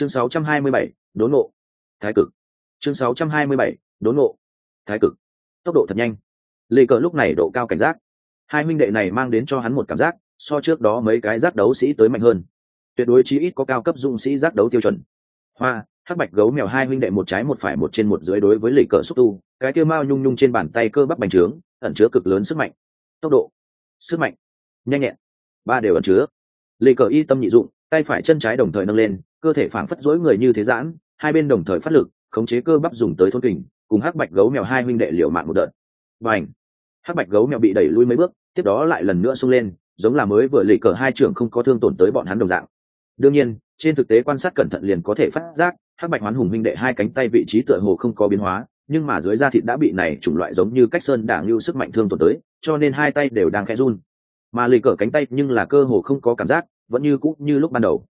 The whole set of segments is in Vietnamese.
chương 627, đốn ngộ, thái cực. Chương 627, đốn ngộ, thái cực. Tốc độ thật nhanh. Lê cờ lúc này độ cao cảnh giác. Hai minh đệ này mang đến cho hắn một cảm giác so trước đó mấy cái giác đấu sĩ tới mạnh hơn. Tuyệt đối chí ít có cao cấp dũng sĩ giác đấu tiêu chuẩn. Hoa hắc bạch gấu mèo hai huynh đệ một trái một phải một trên một dưới đối với lì cờ xúc tu cái kia mao nhung nhung trên bàn tay cơ bắp bành trướng ẩn chứa cực lớn sức mạnh. Tốc độ. Sức mạnh. Nhanh nhẹn. Ba đều ẩn chứa. Lì cờ y tâm nhị dụng tay phải chân trái đồng thời nâng lên cơ thể phảng phất dối người như thế giãn, hai bên đồng thời phát lực, khống chế cơ bắp dùng tới thôn kình, cùng hắc bạch gấu mèo hai huynh đệ liều mạng một đợt. Và ảnh hắc bạch gấu mèo bị đẩy lui mấy bước, tiếp đó lại lần nữa xông lên, giống là mới vừa lì cờ hai trưởng không có thương tổn tới bọn hắn đồng dạng. Đương nhiên, trên thực tế quan sát cẩn thận liền có thể phát giác, hắc bạch hoán hùng huynh đệ hai cánh tay vị trí tựa hồ không có biến hóa, nhưng mà dưới da thịt đã bị này chủng loại giống như cách sơn đảng lưu sức mạnh thương tổn tới, cho nên hai tay đều đang khẽ run. Mà lì cờ cánh tay nhưng là cơ hồ không có cảm giác, vẫn như cũ như lúc ban đầu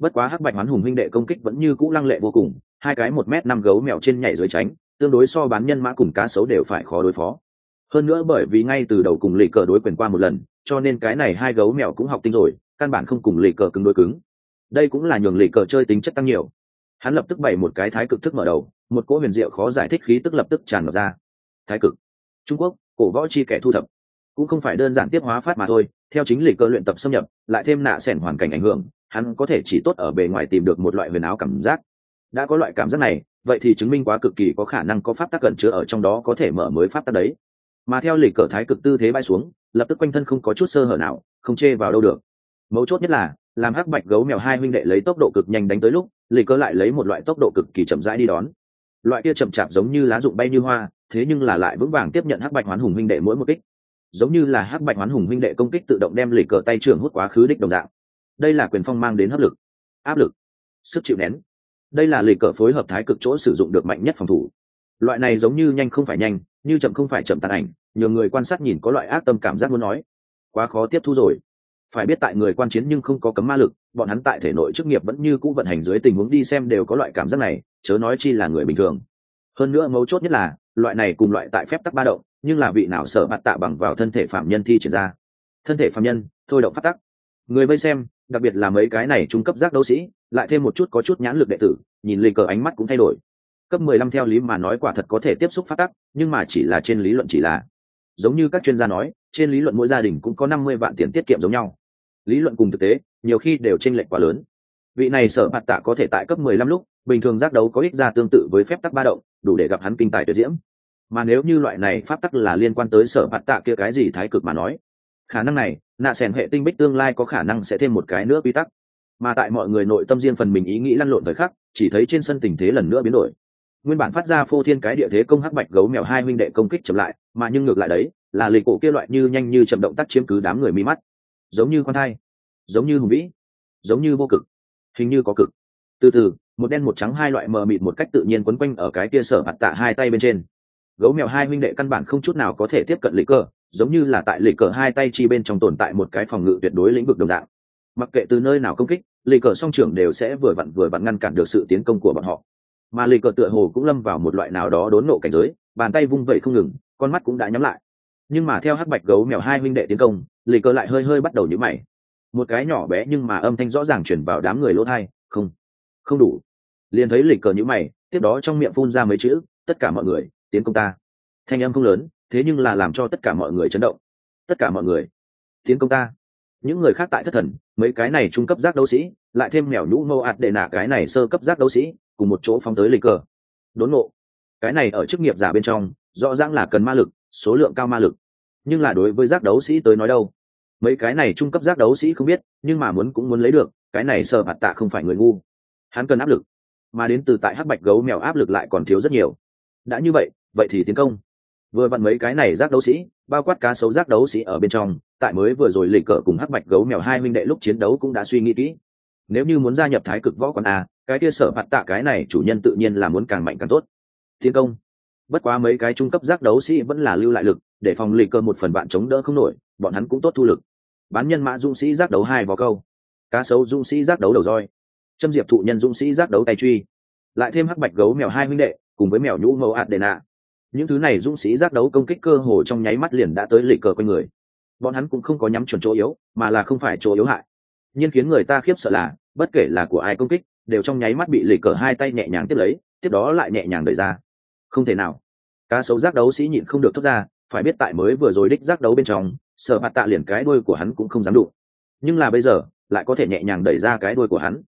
bất quá hắc bạch hoán hùng huynh đệ công kích vẫn như cũ lăng lệ vô cùng, hai cái một m năm gấu mèo trên nhảy dưới tránh, tương đối so bán nhân mã cùng cá sấu đều phải khó đối phó. Hơn nữa bởi vì ngay từ đầu cùng lì cờ đối quyền qua một lần, cho nên cái này hai gấu mèo cũng học tinh rồi, căn bản không cùng lì cờ cứng đối cứng. Đây cũng là nhường lì cờ chơi tính chất tăng nhiều. Hắn lập tức bày một cái thái cực thức mở đầu, một cỗ huyền diệu khó giải thích khí tức lập tức tràn ngập ra. Thái cực. Trung quốc, cổ võ chi kẻ thu thập. Cũng không phải đơn giản tiếp hóa phát mà thôi, theo chính lì cờ luyện tập xâm nhập, lại thêm nạ sẻn hoàn cảnh ảnh hưởng hắn có thể chỉ tốt ở bề ngoài tìm được một loại huyền áo cảm giác. Đã có loại cảm giác này, vậy thì chứng minh quá cực kỳ có khả năng có pháp tắc cẩn chứa ở trong đó có thể mở mới pháp tắc đấy. Mà theo lịch cờ thái cực tư thế bay xuống, lập tức quanh thân không có chút sơ hở nào, không chê vào đâu được. Mấu chốt nhất là, làm hắc bạch gấu mèo hai huynh đệ lấy tốc độ cực nhanh đánh tới lúc, lịch cờ lại lấy một loại tốc độ cực kỳ chậm rãi đi đón. Loại kia chậm chạp giống như lá rụng bay như hoa, thế nhưng là lại vững vàng tiếp nhận hắc bạch hoán hùng huynh đệ mỗi một kích. Giống như là hắc bạch hoán hùng huynh đệ công kích tự động đem lịch cờ tay trưởng hút quá khứ đích đồng dạng đây là quyền phong mang đến hấp lực, áp lực, sức chịu nén. Đây là lịch cờ phối hợp thái cực chỗ sử dụng được mạnh nhất phòng thủ. Loại này giống như nhanh không phải nhanh, như chậm không phải chậm tàn ảnh nhiều người quan sát nhìn có loại ác tâm cảm giác muốn nói. Quá khó tiếp thu rồi. Phải biết tại người quan chiến nhưng không có cấm ma lực, bọn hắn tại thể nội chức nghiệp vẫn như cũ vận hành dưới tình huống đi xem đều có loại cảm giác này, chớ nói chi là người bình thường. Hơn nữa mấu chốt nhất là, loại này cùng loại tại phép tắc ba động, nhưng là vị nào sợ bạt tạ bằng vào thân thể phạm nhân thi triển ra. Thân thể phạm nhân, thôi động phát tắc. Người vây xem đặc biệt là mấy cái này trung cấp giác đấu sĩ, lại thêm một chút có chút nhãn lực đệ tử, nhìn lì cờ ánh mắt cũng thay đổi. Cấp mười lăm theo lý mà nói quả thật có thể tiếp xúc phát tắc, nhưng mà chỉ là trên lý luận chỉ là. Giống như các chuyên gia nói, trên lý luận mỗi gia đình cũng có năm mươi vạn tiền tiết kiệm giống nhau. Lý luận cùng thực tế, nhiều khi đều t r ê n lệch quá lớn. Vị này sở bạt tạ có thể tại cấp mười lăm lúc, bình thường giác đấu có ích ra tương tự với phép tắc ba động, đủ để gặp hắn kinh tài tuyệt diễm. Mà nếu như loại này pháp tắc là liên quan tới sở bạt tạ kia cái gì thái cực mà nói khả năng này, nạ sẻn hệ tinh bích tương lai có khả năng sẽ thêm một cái nữa quy tắc. Mà tại mọi người nội tâm riêng phần mình ý nghĩ lăn lộn thời khắc, chỉ thấy trên sân tình thế lần nữa biến đổi. Nguyên bản phát ra phô thiên cái địa thế công hắc bạch gấu mèo hai minh đệ công kích chậm lại, mà nhưng ngược lại đấy, là lịch cổ kia loại như nhanh như chậm động tác chiếm cứ đám người mi mắt. Giống như con thai, giống như hùng vĩ, giống như vô cực, hình như có cực. Từ từ, một đen một trắng hai loại mờ mịt một cách tự nhiên quấn quanh ở cái kia sở mặt tạ hai tay bên trên. Gấu mèo hai huynh đệ căn bản không chút nào có thể tiếp cận lịch cơ giống như là tại lì cờ hai tay chi bên trong tồn tại một cái phòng ngự tuyệt đối lĩnh vực đồng dạng. Mặc kệ từ nơi nào công kích, lì cờ song trưởng đều sẽ vừa vặn vừa vặn ngăn cản được sự tiến công của bọn họ. Mà lì cờ tựa hồ cũng lâm vào một loại nào đó đốn nộ cảnh giới, bàn tay vung vẩy không ngừng, con mắt cũng đã nhắm lại. Nhưng mà theo hắc bạch gấu mèo hai huynh đệ tiến công, lì cờ lại hơi hơi bắt đầu nhíu mày. Một cái nhỏ bé nhưng mà âm thanh rõ ràng chuyển vào đám người lỗ thai, không không đủ. Liền thấy lì cờ nhíu mày, tiếp đó trong miệng phun ra mấy chữ, tất cả mọi người, tiến công ta. Thanh âm không lớn thế nhưng là làm cho tất cả mọi người chấn động. Tất cả mọi người. Tiến công ta. Những người khác tại thất thần, mấy cái này trung cấp giác đấu sĩ, lại thêm mèo nhũ mâu ạt để nạ cái này sơ cấp giác đấu sĩ, cùng một chỗ phóng tới lịch cờ đốn ngộ. Cái này ở chức nghiệp giả bên trong, rõ ràng là cần ma lực, số lượng cao ma lực. Nhưng là đối với giác đấu sĩ tới nói đâu? Mấy cái này trung cấp giác đấu sĩ không biết, nhưng mà muốn cũng muốn lấy được, cái này sợ mặt tạ không phải người ngu. Hắn cần áp lực. Mà đến từ tại hắc bạch gấu mèo áp lực lại còn thiếu rất nhiều. Đã như vậy vậy thì tiến công vừa vặn mấy cái này giác đấu sĩ, bao quát cá sấu giác đấu sĩ ở bên trong, tại mới vừa rồi lịch cờ cùng hắc bạch gấu mèo hai minh đệ lúc chiến đấu cũng đã suy nghĩ kỹ. Nếu như muốn gia nhập thái cực võ quán a, cái kia sở mặt tạ cái này chủ nhân tự nhiên là muốn càng mạnh càng tốt. Tiến công, bất quá mấy cái trung cấp giác đấu sĩ vẫn là lưu lại lực, để phòng lịch cơ một phần bạn chống đỡ không nổi, bọn hắn cũng tốt thu lực. Bán nhân mã dũng sĩ giác đấu hai vào câu. Cá sấu dũng sĩ giác đấu đầu roi. Châm diệp thụ nhân dũng sĩ giác đấu tay truy. Lại thêm hắc bạch gấu mèo hai minh đệ, cùng với mèo nhũ mẫu ạt đệ nạ những thứ này dũng sĩ giác đấu công kích cơ hồ trong nháy mắt liền đã tới lịch cờ quanh người. Bọn hắn cũng không có nhắm chuẩn chỗ yếu, mà là không phải chỗ yếu hại. Nhưng khiến người ta khiếp sợ là, bất kể là của ai công kích, đều trong nháy mắt bị lì cờ hai tay nhẹ nhàng tiếp lấy, tiếp đó lại nhẹ nhàng đẩy ra. Không thể nào. Cá sấu giác đấu sĩ nhịn không được thốt ra, phải biết tại mới vừa rồi đích giác đấu bên trong, sợ bạt tạ liền cái đuôi của hắn cũng không dám đụng. Nhưng là bây giờ, lại có thể nhẹ nhàng đẩy ra cái đuôi của hắn.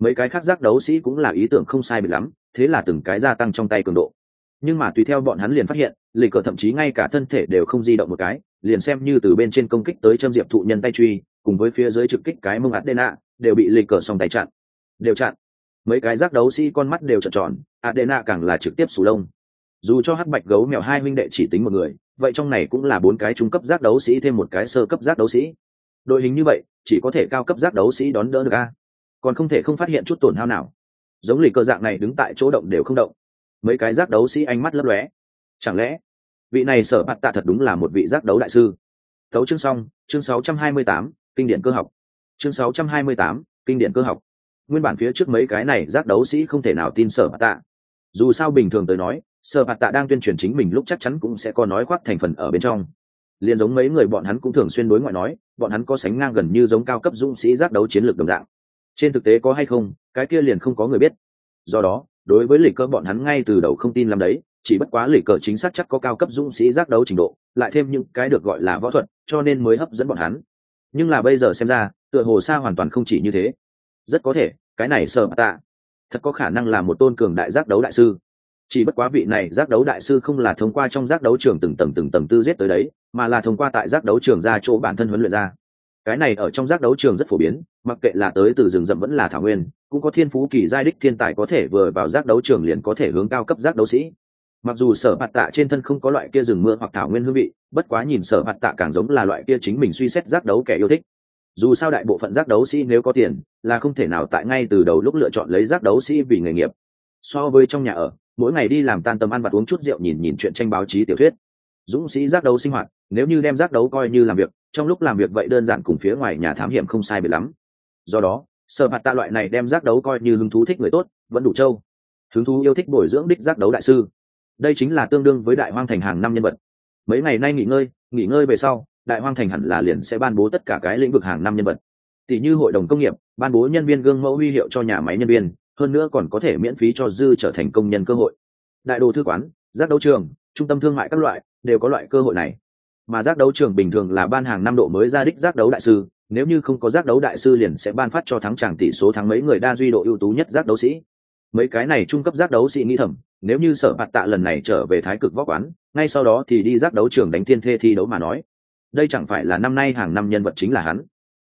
Mấy cái khác giác đấu sĩ cũng là ý tưởng không sai bị lắm, thế là từng cái gia tăng trong tay cường độ nhưng mà tùy theo bọn hắn liền phát hiện, lịch cờ thậm chí ngay cả thân thể đều không di động một cái, liền xem như từ bên trên công kích tới châm diệp thụ nhân tay truy, cùng với phía dưới trực kích cái mông adena, đều bị lịch cờ song tay chặn. Đều chặn. Mấy cái giác đấu sĩ con mắt đều trợn tròn, adena càng là trực tiếp sù lông. Dù cho hắc bạch gấu mèo hai minh đệ chỉ tính một người, vậy trong này cũng là bốn cái trung cấp giác đấu sĩ thêm một cái sơ cấp giác đấu sĩ. Đội hình như vậy, chỉ có thể cao cấp giác đấu sĩ đón đỡ được a. Còn không thể không phát hiện chút tổn hao nào. Giống lì cờ dạng này đứng tại chỗ động đều không động mấy cái giác đấu sĩ ánh mắt lấp lóe. Chẳng lẽ vị này sở bạt tạ thật đúng là một vị giác đấu đại sư? Tấu chương xong chương 628, kinh điển cơ học. Chương 628, kinh điển cơ học. Nguyên bản phía trước mấy cái này giác đấu sĩ không thể nào tin sở bạt tạ. Dù sao bình thường tới nói sở bạt tạ đang tuyên truyền chính mình lúc chắc chắn cũng sẽ có nói khoác thành phần ở bên trong. Liền giống mấy người bọn hắn cũng thường xuyên đối ngoại nói bọn hắn có sánh ngang gần như giống cao cấp dũng sĩ giác đấu chiến lược đồng dạng. Trên thực tế có hay không cái kia liền không có người biết. Do đó đối với lịch cơ bọn hắn ngay từ đầu không tin làm đấy, chỉ bất quá lịch cờ chính xác chắc có cao cấp dũng sĩ giác đấu trình độ, lại thêm những cái được gọi là võ thuật, cho nên mới hấp dẫn bọn hắn. Nhưng là bây giờ xem ra, tựa hồ xa hoàn toàn không chỉ như thế. Rất có thể, cái này sợ tạ. Thật có khả năng là một tôn cường đại giác đấu đại sư. Chỉ bất quá vị này giác đấu đại sư không là thông qua trong giác đấu trường từng tầng từng tầng tư giết tới đấy, mà là thông qua tại giác đấu trường ra chỗ bản thân huấn luyện ra. Cái này ở trong giác đấu trường rất phổ biến, mặc kệ là tới từ rừng rậm vẫn là thảo nguyên cũng có thiên phú kỳ giai đích thiên tài có thể vừa vào giác đấu trường liền có thể hướng cao cấp giác đấu sĩ. Mặc dù sở mặt tạ trên thân không có loại kia rừng mưa hoặc thảo nguyên hương vị, bất quá nhìn sở mặt tạ càng giống là loại kia chính mình suy xét giác đấu kẻ yêu thích. Dù sao đại bộ phận giác đấu sĩ nếu có tiền, là không thể nào tại ngay từ đầu lúc lựa chọn lấy giác đấu sĩ vì nghề nghiệp. So với trong nhà ở, mỗi ngày đi làm tan tầm ăn vặt uống chút rượu nhìn nhìn chuyện tranh báo chí tiểu thuyết. Dũng sĩ giác đấu sinh hoạt, nếu như đem giác đấu coi như làm việc, trong lúc làm việc vậy đơn giản cùng phía ngoài nhà thám hiểm không sai biệt lắm. Do đó sở hạt tạ loại này đem giác đấu coi như hứng thú thích người tốt, vẫn đủ trâu. Hứng thú yêu thích bồi dưỡng đích giác đấu đại sư. Đây chính là tương đương với đại hoang thành hàng năm nhân vật. Mấy ngày nay nghỉ ngơi nghỉ ngơi về sau, đại hoang thành hẳn là liền sẽ ban bố tất cả cái lĩnh vực hàng năm nhân vật. Tỷ như hội đồng công nghiệp, ban bố nhân viên gương mẫu huy hiệu cho nhà máy nhân viên, hơn nữa còn có thể miễn phí cho dư trở thành công nhân cơ hội. Đại đồ thư quán, giác đấu trường, trung tâm thương mại các loại, đều có loại cơ hội này. Mà giác đấu trường bình thường là ban hàng năm độ mới ra đích giác đấu đại sư nếu như không có giác đấu đại sư liền sẽ ban phát cho thắng chàng tỷ số thắng mấy người đa duy độ ưu tú nhất giác đấu sĩ. Mấy cái này trung cấp giác đấu sĩ nghĩ thầm, nếu như sở bạt tạ lần này trở về thái cực võ quán, ngay sau đó thì đi giác đấu trường đánh thiên thê thi đấu mà nói. Đây chẳng phải là năm nay hàng năm nhân vật chính là hắn.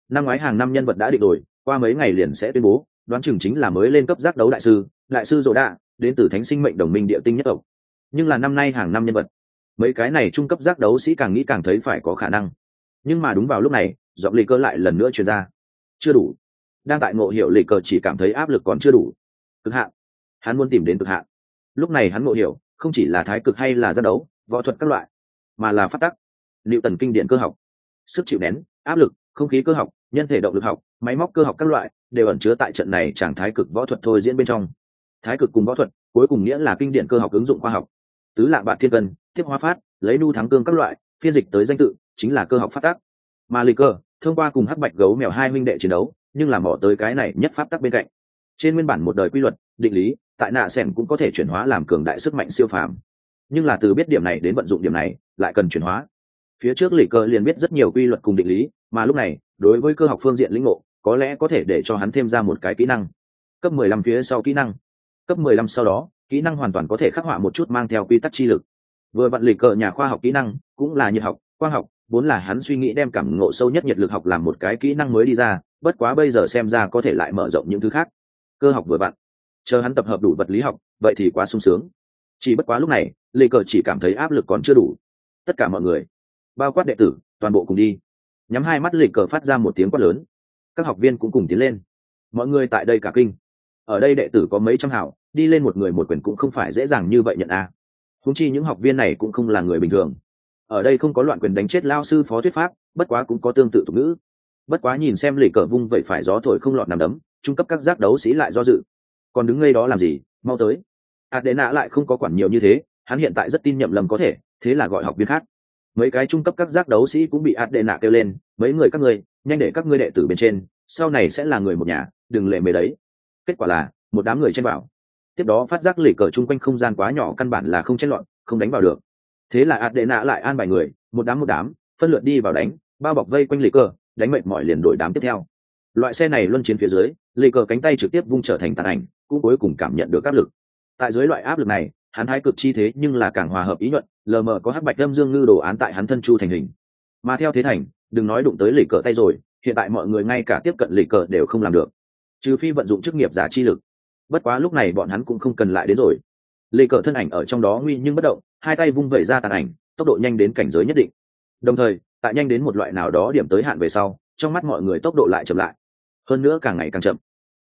Năm ngoái hàng năm nhân vật đã định rồi, qua mấy ngày liền sẽ tuyên bố, đoán chừng chính là mới lên cấp giác đấu đại sư đại sư dỗ đạ, đến từ thánh sinh mệnh đồng minh địa tinh nhất tộc. Nhưng là năm nay hàng năm nhân vật. Mấy cái này trung cấp giác đấu sĩ càng nghĩ càng thấy phải có khả năng. Nhưng mà đúng vào lúc này giọng lì cơ lại lần nữa truyền ra. Chưa đủ. Đang tại ngộ hiểu lì cờ chỉ cảm thấy áp lực còn chưa đủ. Cực hạn. Hắn muốn tìm đến cực hạn. Lúc này hắn ngộ hiểu, không chỉ là thái cực hay là giao đấu, võ thuật các loại, mà là phát tắc. Liệu tần kinh điển cơ học. Sức chịu nén, áp lực, không khí cơ học, nhân thể động lực học, máy móc cơ học các loại, đều ẩn chứa tại trận này chẳng thái cực võ thuật thôi diễn bên trong. Thái cực cùng võ thuật, cuối cùng nghĩa là kinh điển cơ học ứng dụng khoa học. Tứ lạ bạn thiên cân, tiếp hóa phát, lấy nu thắng cương các loại, phiên dịch tới danh tự, chính là cơ học phát tác mà lì cơ thông qua cùng hắc bạch gấu mèo hai minh đệ chiến đấu, nhưng làm bỏ tới cái này nhất pháp tắc bên cạnh. Trên nguyên bản một đời quy luật, định lý, tại nạ sẻn cũng có thể chuyển hóa làm cường đại sức mạnh siêu phàm. Nhưng là từ biết điểm này đến vận dụng điểm này, lại cần chuyển hóa. Phía trước lì cơ liền biết rất nhiều quy luật cùng định lý, mà lúc này, đối với cơ học phương diện lĩnh ngộ, có lẽ có thể để cho hắn thêm ra một cái kỹ năng. Cấp mười lăm phía sau kỹ năng. Cấp mười lăm sau đó, kỹ năng hoàn toàn có thể khắc họa một chút mang theo quy tắc chi lực. Vừa vặn lì cờ nhà khoa học kỹ năng, cũng là nhiệt học, quang học vốn là hắn suy nghĩ đem cảm ngộ sâu nhất nhiệt lực học làm một cái kỹ năng mới đi ra, bất quá bây giờ xem ra có thể lại mở rộng những thứ khác. Cơ học vừa vặn. Chờ hắn tập hợp đủ vật lý học, vậy thì quá sung sướng. Chỉ bất quá lúc này, lê cờ chỉ cảm thấy áp lực còn chưa đủ. Tất cả mọi người, bao quát đệ tử, toàn bộ cùng đi. Nhắm hai mắt lê cờ phát ra một tiếng quát lớn. Các học viên cũng cùng tiến lên. Mọi người tại đây cả kinh. Ở đây đệ tử có mấy trăm hảo đi lên một người một quyền cũng không phải dễ dàng như vậy nhận a. À. húng chi những học viên này cũng không là người bình thường ở đây không có loạn quyền đánh chết lao sư phó thuyết pháp, bất quá cũng có tương tự tục ngữ. Bất quá nhìn xem lì cờ vung vậy phải gió thổi không lọt nằm đấm, trung cấp các giác đấu sĩ lại do dự. Còn đứng ngay đó làm gì? Mau tới. Adena lại không có quản nhiều như thế, hắn hiện tại rất tin nhậm lầm có thể, thế là gọi học viên khác. Mấy cái trung cấp các giác đấu sĩ cũng bị adena kêu lên, mấy người các ngươi, nhanh để các ngươi đệ tử bên trên, sau này sẽ là người một nhà, đừng lệ mề đấy. Kết quả là, một đám người chen vào. Tiếp đó phát giác lì cờ chung quanh không gian quá nhỏ căn bản là không chen lọn không đánh vào được thế là ạt đệ nạ lại an bài người, một đám một đám, phân lượt đi vào đánh, bao bọc vây quanh lì cờ, đánh mệnh mỏi liền đổi đám tiếp theo. Loại xe này luân chiến phía dưới, lì cờ cánh tay trực tiếp vung trở thành tàn ảnh, cũng cuối cùng cảm nhận được áp lực. Tại dưới loại áp lực này, hắn thái cực chi thế nhưng là càng hòa hợp ý nhuận, lờ mờ có hắc bạch lâm dương ngư đồ án tại hắn thân chu thành hình. Mà theo thế thành, đừng nói đụng tới lì cờ tay rồi, hiện tại mọi người ngay cả tiếp cận lì cờ đều không làm được. Trừ phi vận dụng chức nghiệp giả chi lực. Bất quá lúc này bọn hắn cũng không cần lại đến rồi. Lì cờ thân ảnh ở trong đó nguy nhưng bất động hai tay vung vẩy ra tàn ảnh, tốc độ nhanh đến cảnh giới nhất định. Đồng thời, tại nhanh đến một loại nào đó điểm tới hạn về sau, trong mắt mọi người tốc độ lại chậm lại. Hơn nữa càng ngày càng chậm.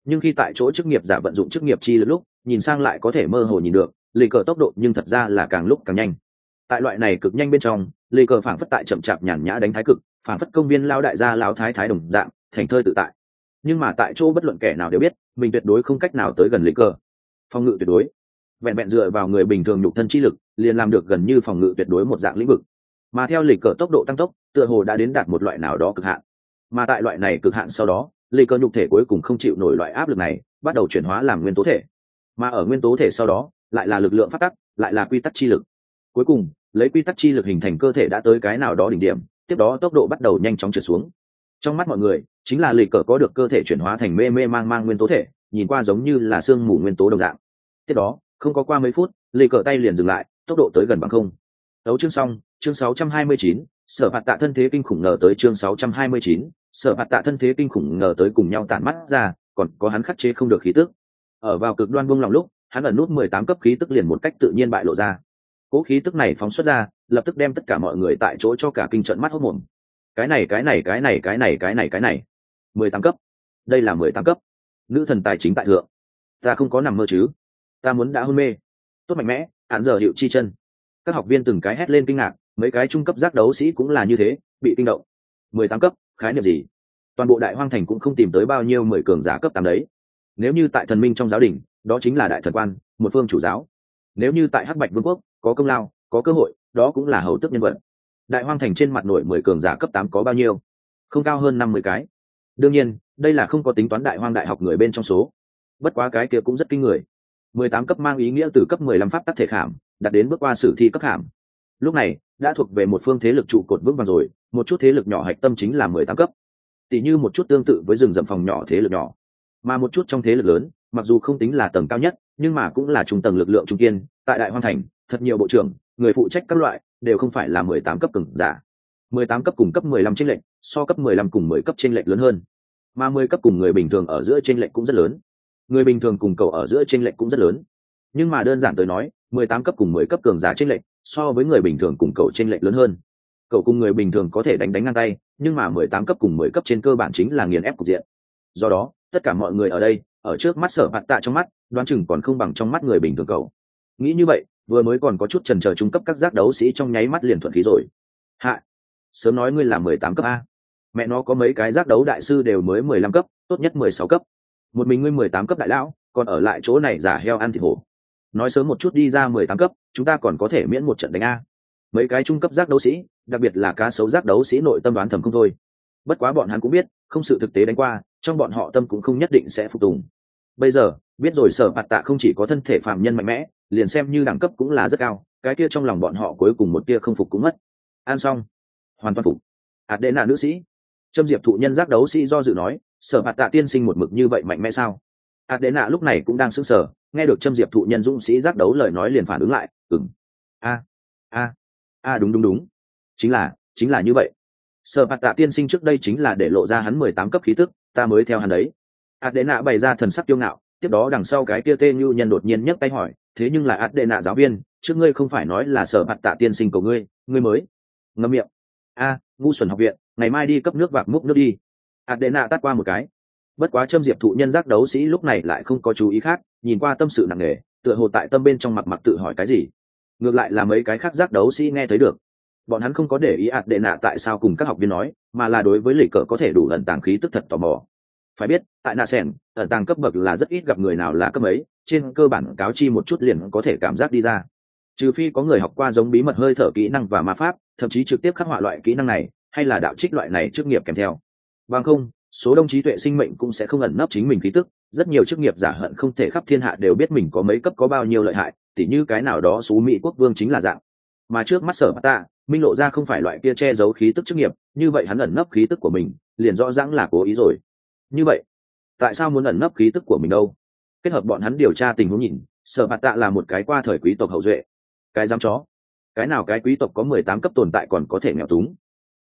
Nhưng khi tại chỗ chức nghiệp giả vận dụng chức nghiệp chi lúc, nhìn sang lại có thể mơ hồ nhìn được, lì cờ tốc độ nhưng thật ra là càng lúc càng nhanh. Tại loại này cực nhanh bên trong, lì cờ phảng phất tại chậm chạp nhàn nhã đánh thái cực, phảng phất công viên lao đại gia lao thái thái đồng dạng, thành thơi tự tại. Nhưng mà tại chỗ bất luận kẻ nào đều biết, mình tuyệt đối không cách nào tới gần lì cờ. Phòng ngự tuyệt đối vẹn vẹn dựa vào người bình thường nhục thân chi lực, liền làm được gần như phòng ngự tuyệt đối một dạng lĩnh vực. Mà theo lịch cờ tốc độ tăng tốc, tựa hồ đã đến đạt một loại nào đó cực hạn. Mà tại loại này cực hạn sau đó, lịch cờ nhục thể cuối cùng không chịu nổi loại áp lực này, bắt đầu chuyển hóa làm nguyên tố thể. Mà ở nguyên tố thể sau đó, lại là lực lượng phát tắc, lại là quy tắc chi lực. Cuối cùng, lấy quy tắc chi lực hình thành cơ thể đã tới cái nào đó đỉnh điểm, tiếp đó tốc độ bắt đầu nhanh chóng trượt xuống. Trong mắt mọi người, chính là lịch cờ có được cơ thể chuyển hóa thành mê mê mang mang nguyên tố thể, nhìn qua giống như là sương mù nguyên tố đồng dạng. Tiếp đó không có qua mấy phút lì cờ tay liền dừng lại tốc độ tới gần bằng không. Đấu chương xong chương 629, sở hạt tạ thân thế kinh khủng ngờ tới chương 629, sở hạt tạ thân thế kinh khủng ngờ tới cùng nhau tản mắt ra còn có hắn khắc chế không được khí tức. Ở vào cực đoan buông lòng lúc hắn ẩn nút mười tám cấp khí tức liền một cách tự nhiên bại lộ ra. Cố khí tức này phóng xuất ra lập tức đem tất cả mọi người tại chỗ cho cả kinh trận mắt hốt mồm. Cái này cái này cái này cái này cái này cái này. mười tám cấp. Đây là mười tám cấp. Nữ thần tài chính tại thượng. Ta không có nằm mơ chứ ta muốn đã hôn mê. Tốt mạnh mẽ hạn giờ hiệu chi chân. Các học viên từng cái hét lên kinh ngạc, mấy cái trung cấp giác đấu sĩ cũng là như thế, bị kinh động. Mười tám cấp, khái niệm gì? Toàn bộ đại hoang thành cũng không tìm tới bao nhiêu mười cường giả cấp tám đấy. Nếu như tại thần minh trong giáo đình, đó chính là đại thần quan, một phương chủ giáo. Nếu như tại hắc bạch vương quốc, có công lao, có cơ hội, đó cũng là hầu tức nhân vật. Đại hoang thành trên mặt nổi mười cường giả cấp tám có bao nhiêu? Không cao hơn năm mươi cái. Đương nhiên, đây là không có tính toán đại hoang đại học người bên trong số. Bất quá cái kia cũng rất kinh người mười tám cấp mang ý nghĩa từ cấp mười lăm pháp tắc thể khảm, đạt đến bước qua sử thi cấp khảm. Lúc này, đã thuộc về một phương thế lực trụ cột vững vàng rồi, một chút thế lực nhỏ hạch tâm chính là mười tám cấp. Tỷ như một chút tương tự với rừng rậm phòng nhỏ thế lực nhỏ. Mà một chút trong thế lực lớn, mặc dù không tính là tầng cao nhất, nhưng mà cũng là trung tầng lực lượng trung kiên, tại đại Hoan thành, thật nhiều bộ trưởng, người phụ trách các loại, đều không phải là mười tám cấp cường giả. mười tám cấp cùng cấp mười lăm trên lệnh so cấp mười lăm cùng mười cấp trên lệnh lớn hơn. Mà mười cấp cùng người bình thường ở giữa trên lệnh cũng rất lớn người bình thường cùng cầu ở giữa trên lệnh cũng rất lớn. Nhưng mà đơn giản tới nói, mười tám cấp cùng mười cấp cường giả trên lệnh so với người bình thường cùng cầu trên lệnh lớn hơn. Cậu cùng người bình thường có thể đánh đánh ngang tay, nhưng mà mười tám cấp cùng mười cấp trên cơ bản chính là nghiền ép cục diện. Do đó, tất cả mọi người ở đây, ở trước mắt sở bạt tạ trong mắt, đoán chừng còn không bằng trong mắt người bình thường cậu. Nghĩ như vậy, vừa mới còn có chút trần chờ trung cấp các giác đấu sĩ trong nháy mắt liền thuận khí rồi. Hạ, sớm nói ngươi là mười tám cấp a. Mẹ nó có mấy cái giác đấu đại sư đều mới mười lăm cấp, tốt nhất mười sáu cấp một mình ngươi mười tám cấp đại lão, còn ở lại chỗ này giả heo ăn thịt hổ. Nói sớm một chút đi ra mười tám cấp, chúng ta còn có thể miễn một trận đánh a. Mấy cái trung cấp giác đấu sĩ, đặc biệt là cá sấu giác đấu sĩ nội tâm đoán thầm không thôi. Bất quá bọn hắn cũng biết, không sự thực tế đánh qua, trong bọn họ tâm cũng không nhất định sẽ phục tùng. Bây giờ, biết rồi sở bạt tạ không chỉ có thân thể phạm nhân mạnh mẽ, liền xem như đẳng cấp cũng là rất cao, cái kia trong lòng bọn họ cuối cùng một tia không phục cũng mất. An xong. Hoàn toàn phục. Hạt đệ nạ nữ sĩ. Trâm diệp thụ nhân giác đấu sĩ do dự nói sở bạt tạ tiên sinh một mực như vậy mạnh mẽ sao? Hạt đệ nạ lúc này cũng đang sững sờ, nghe được trâm diệp thụ nhân dũng sĩ giác đấu lời nói liền phản ứng lại ừng a a a, đúng đúng đúng. Chính là chính là như vậy. Sở bạt tạ tiên sinh trước đây chính là để lộ ra hắn mười tám cấp khí tức, ta mới theo hắn đấy. Hạt đệ nạ bày ra thần sắc kiêu ngạo, tiếp đó đằng sau cái kia tê như nhân đột nhiên nhấc tay hỏi, thế nhưng là hạt đệ nạ giáo viên, trước ngươi không phải nói là sở bạt tạ tiên sinh của ngươi ngươi mới? Ngâm miệng, a, ngu xuẩn học viện, ngày mai đi cấp nước vạc múc nước đi hạt đệ nạ tắt qua một cái. Bất quá châm diệp thụ nhân giác đấu sĩ lúc này lại không có chú ý khác, nhìn qua tâm sự nặng nề, tựa hồ tại tâm bên trong mặt mặc tự hỏi cái gì. Ngược lại là mấy cái khác giác đấu sĩ nghe thấy được. Bọn hắn không có để ý ạt đệ nạ tại sao cùng các học viên nói, mà là đối với lì cờ có thể đủ ẩn tàng khí tức thật tò mò. Phải biết, tại nạ sẻn, ẩn tàng cấp bậc là rất ít gặp người nào là cấp ấy trên cơ bản cáo chi một chút liền có thể cảm giác đi ra. Trừ phi có người học qua giống bí mật hơi thở kỹ năng và ma pháp, thậm chí trực tiếp khắc họa loại kỹ năng này, hay là đạo trích loại này trước nghiệp kèm theo bằng không, số đông trí tuệ sinh mệnh cũng sẽ không ẩn nấp chính mình khí tức. Rất nhiều chức nghiệp giả hận không thể khắp thiên hạ đều biết mình có mấy cấp có bao nhiêu lợi hại, tỉ như cái nào đó xú mỹ quốc vương chính là dạng. Mà trước mắt sở tạ minh lộ ra không phải loại kia che giấu khí tức chức nghiệp, như vậy hắn ẩn nấp khí tức của mình, liền rõ ràng là cố ý rồi. Như vậy, tại sao muốn ẩn nấp khí tức của mình đâu? Kết hợp bọn hắn điều tra tình huống nhìn, sở bạt tạ là một cái qua thời quý tộc hậu duệ. Cái dám chó, cái nào cái quý tộc có mười tám cấp tồn tại còn có thể nghèo túng.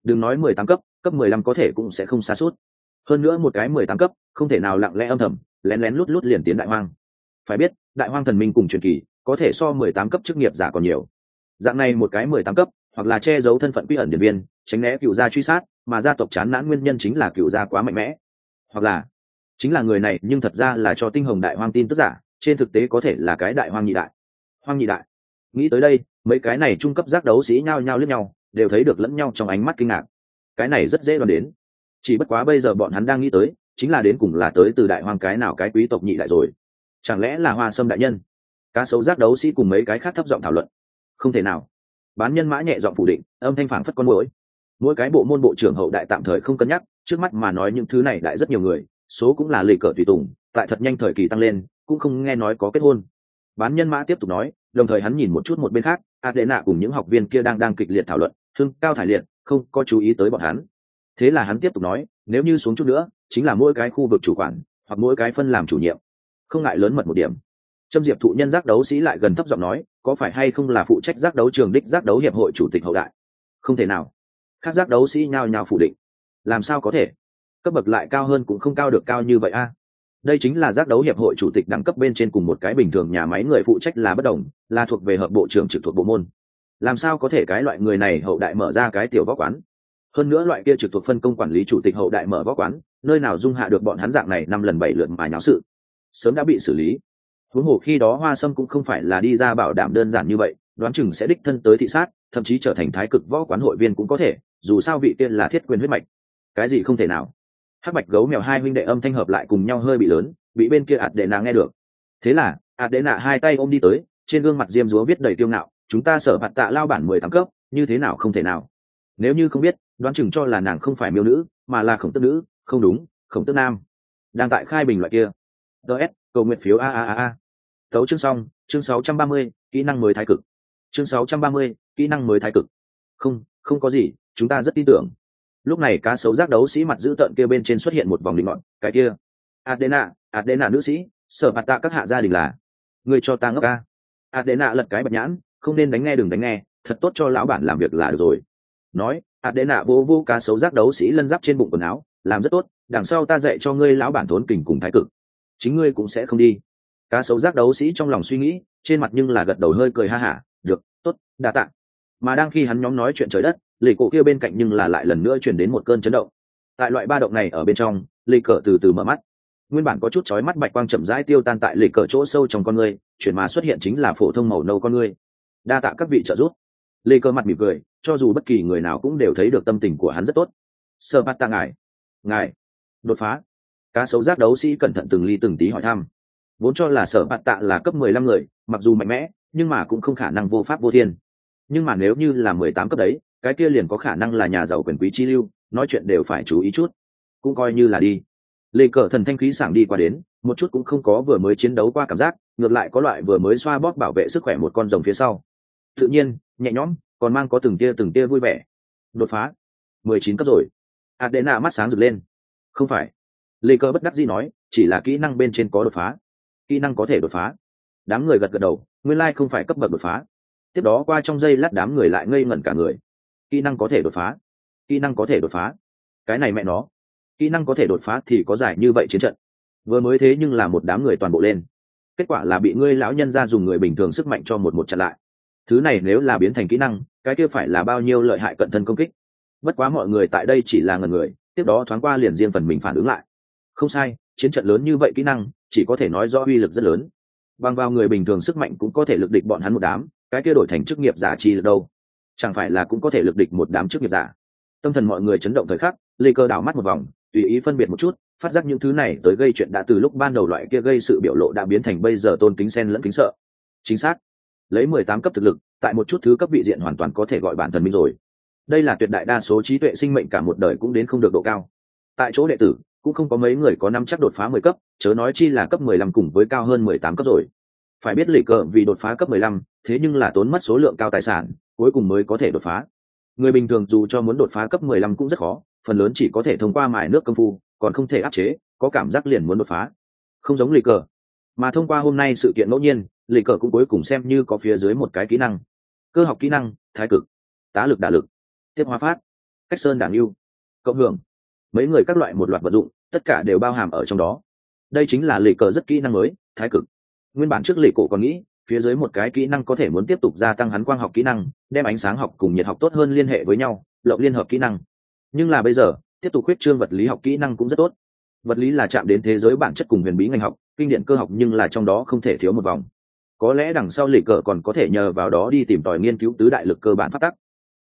Đừng nói mười tám cấp cấp mười lăm có thể cũng sẽ không xa suốt. Hơn nữa một cái mười tám cấp, không thể nào lặng lẽ âm thầm, lén lén lút lút liền tiến đại hoang. Phải biết, đại hoang thần minh cùng truyền kỳ, có thể so mười tám cấp chức nghiệp giả còn nhiều. Dạng này một cái mười tám cấp, hoặc là che giấu thân phận quy ẩn điện viên tránh né cựu gia truy sát, mà gia tộc chán nản nguyên nhân chính là cựu gia quá mạnh mẽ. Hoặc là, chính là người này, nhưng thật ra là cho tinh hồng đại hoang tin tức giả, trên thực tế có thể là cái đại hoang nhị đại. Hoang nhị đại. Nghĩ tới đây, mấy cái này trung cấp giác đấu sĩ nhao nhao liếc nhau, đều thấy được lẫn nhau trong ánh mắt kinh ngạc cái này rất dễ đoán đến. Chỉ bất quá bây giờ bọn hắn đang nghĩ tới, chính là đến cùng là tới từ đại hoang cái nào cái quý tộc nhị đại rồi. Chẳng lẽ là hoa sâm đại nhân? Cá sấu giác đấu sĩ cùng mấy cái khác thấp giọng thảo luận. Không thể nào. Bán nhân mã nhẹ giọng phủ định, âm thanh phản phất con mũi mỗi cái bộ môn bộ trưởng hậu đại tạm thời không cân nhắc, trước mắt mà nói những thứ này đại rất nhiều người, số cũng là lì cờ tùy tùng, tại thật nhanh thời kỳ tăng lên, cũng không nghe nói có kết hôn. Bán nhân mã tiếp tục nói, đồng thời hắn nhìn một chút một bên khác, adena cùng những học viên kia đang đang kịch liệt thảo luận, thương, cao thải liệt không có chú ý tới bọn hắn. Thế là hắn tiếp tục nói, nếu như xuống chút nữa, chính là mỗi cái khu vực chủ quản, hoặc mỗi cái phân làm chủ nhiệm. Không ngại lớn mật một điểm. Trâm diệp thụ nhân giác đấu sĩ lại gần thấp giọng nói, có phải hay không là phụ trách giác đấu trường đích giác đấu hiệp hội chủ tịch hậu đại? Không thể nào. Các giác đấu sĩ nhao nhao phủ định. Làm sao có thể? Cấp bậc lại cao hơn cũng không cao được cao như vậy a. Đây chính là giác đấu hiệp hội chủ tịch đẳng cấp bên trên cùng một cái bình thường nhà máy người phụ trách là bất đồng, là thuộc về hợp bộ trưởng trực thuộc bộ môn làm sao có thể cái loại người này hậu đại mở ra cái tiểu võ quán? Hơn nữa loại kia trực thuộc phân công quản lý chủ tịch hậu đại mở võ quán, nơi nào dung hạ được bọn hắn dạng này năm lần bảy lượt mà nháo sự? Sớm đã bị xử lý. Huống hồ khi đó hoa sâm cũng không phải là đi ra bảo đảm đơn giản như vậy, đoán chừng sẽ đích thân tới thị sát, thậm chí trở thành thái cực võ quán hội viên cũng có thể, dù sao vị tiên là thiết quyền huyết mạch. Cái gì không thể nào. Hắc bạch gấu mèo hai huynh đệ âm thanh hợp lại cùng nhau hơi bị lớn, bị bên kia ạt đệ nạ nghe được. Thế là, ạt đệ nạ hai tay ôm đi tới, trên gương mặt diêm dúa viết đầy tiêu ngạo chúng ta sở mặt tạ lao bản mười tám cấp, như thế nào không thể nào. Nếu như không biết, đoán chừng cho là nàng không phải miêu nữ, mà là khổng tức nữ, không đúng, khổng tức nam. Đang tại khai bình loại kia. Ts cầu nguyện phiếu a a a a. Tấu chương xong, chương sáu trăm ba mươi, kỹ năng mới thái cực. Chương sáu trăm ba mươi, kỹ năng mới thái cực. Không không có gì, chúng ta rất tin tưởng. Lúc này cá sấu giác đấu sĩ mặt dữ tợn kia bên trên xuất hiện một vòng đình ngọn, cái kia. Adena adena nữ sĩ, sở mặt tạ các hạ gia đình là. Người cho ta ngốc ca. Adena lật cái bật nhãn không nên đánh nghe đừng đánh nghe, thật tốt cho lão bản làm việc là được rồi. Nói, adena vô vô cá sấu giác đấu sĩ lân giáp trên bụng quần áo, làm rất tốt, đằng sau ta dạy cho ngươi lão bản thốn kình cùng thái cực. Chính ngươi cũng sẽ không đi. Cá sấu giác đấu sĩ trong lòng suy nghĩ, trên mặt nhưng là gật đầu hơi cười ha hả, được, tốt, đa tạ. Mà đang khi hắn nhóm nói chuyện trời đất lì cổ kia bên cạnh nhưng là lại lần nữa chuyển đến một cơn chấn động. Tại loại ba động này ở bên trong lì cờ từ từ mở mắt. Nguyên bản có chút chói mắt bạch quang chậm rãi tiêu tan tại lì cờ chỗ sâu trong con người chuyển mà xuất hiện chính là phổ thông màu nâu con người đa tạ các vị trợ giúp. Lê cờ mặt mỉm cười, cho dù bất kỳ người nào cũng đều thấy được tâm tình của hắn rất tốt. Sơ bát ta ngài ngài, đột phá. Cá sấu giác đấu sĩ cẩn thận từng ly từng tí hỏi thăm. Vốn cho là sở bạt tạ là cấp mười lăm người, mặc dù mạnh mẽ, nhưng mà cũng không khả năng vô pháp vô thiên. Nhưng mà nếu như là mười tám cấp đấy, cái kia liền có khả năng là nhà giàu quyền quý chi lưu, nói chuyện đều phải chú ý chút. Cũng coi như là đi. Lê cờ thần thanh khí sảng đi qua đến, một chút cũng không có vừa mới chiến đấu qua cảm giác, ngược lại có loại vừa mới xoa bóp bảo vệ sức khỏe một con rồng phía sau tự nhiên, nhẹ nhõm, còn mang có từng tia từng tia vui vẻ. Đột phá. Mười chín cấp rồi. Adena mắt sáng rực lên. Không phải. Lê cơ bất đắc dĩ nói, chỉ là kỹ năng bên trên có đột phá. Kỹ năng có thể đột phá. Đám người gật gật đầu, nguyên lai、like、không phải cấp bậc đột phá. Tiếp đó qua trong giây lát đám người lại ngây ngẩn cả người. Kỹ năng có thể đột phá. Kỹ năng có thể đột phá. Cái này mẹ nó. Kỹ năng có thể đột phá thì có giải như vậy chiến trận. Vừa mới thế nhưng là một đám người toàn bộ lên. Kết quả là bị ngươi lão nhân ra dùng người bình thường sức mạnh cho một một chặn lại thứ này nếu là biến thành kỹ năng, cái kia phải là bao nhiêu lợi hại cận thân công kích. Bất quá mọi người tại đây chỉ là ngần người, tiếp đó thoáng qua liền riêng phần mình phản ứng lại. Không sai, chiến trận lớn như vậy kỹ năng, chỉ có thể nói do uy lực rất lớn. Bằng vào người bình thường sức mạnh cũng có thể lực địch bọn hắn một đám, cái kia đổi thành chức nghiệp giả chi được đâu? Chẳng phải là cũng có thể lực địch một đám chức nghiệp giả? Tâm thần mọi người chấn động thời khắc, lê cơ đảo mắt một vòng, tùy ý phân biệt một chút, phát giác những thứ này tới gây chuyện đã từ lúc ban đầu loại kia gây sự biểu lộ đã biến thành bây giờ tôn kính sen lẫn kính sợ. Chính xác lấy mười tám cấp thực lực, tại một chút thứ cấp vị diện hoàn toàn có thể gọi bản thần minh rồi. Đây là tuyệt đại đa số trí tuệ sinh mệnh cả một đời cũng đến không được độ cao. Tại chỗ đệ tử, cũng không có mấy người có năm chắc đột phá mười cấp, chớ nói chi là cấp mười lăm cùng với cao hơn mười tám cấp rồi. Phải biết lì cờ vì đột phá cấp mười lăm, thế nhưng là tốn mất số lượng cao tài sản, cuối cùng mới có thể đột phá. Người bình thường dù cho muốn đột phá cấp mười lăm cũng rất khó, phần lớn chỉ có thể thông qua mài nước công phu, còn không thể áp chế, có cảm giác liền muốn đột phá. Không giống lì cờ. Mà thông qua hôm nay sự kiện ngẫu nhiên lì cờ cũng cuối cùng xem như có phía dưới một cái kỹ năng. Cơ học kỹ năng, thái cực, tá lực đả lực, tiếp hóa phát, cách sơn đảng lưu, cộng hưởng. Mấy người các loại một loạt vật dụng, tất cả đều bao hàm ở trong đó. Đây chính là lì cờ rất kỹ năng mới, thái cực. Nguyên bản trước lì cổ còn nghĩ, phía dưới một cái kỹ năng có thể muốn tiếp tục gia tăng hắn quang học kỹ năng, đem ánh sáng học cùng nhiệt học tốt hơn liên hệ với nhau, lộng liên hợp kỹ năng. Nhưng là bây giờ, tiếp tục khuyết trương vật lý học kỹ năng cũng rất tốt. Vật lý là chạm đến thế giới bản chất cùng huyền bí ngành học, kinh điển cơ học nhưng là trong đó không thể thiếu một vòng có lẽ đằng sau lịch cờ còn có thể nhờ vào đó đi tìm tòi nghiên cứu tứ đại lực cơ bản phát tắc.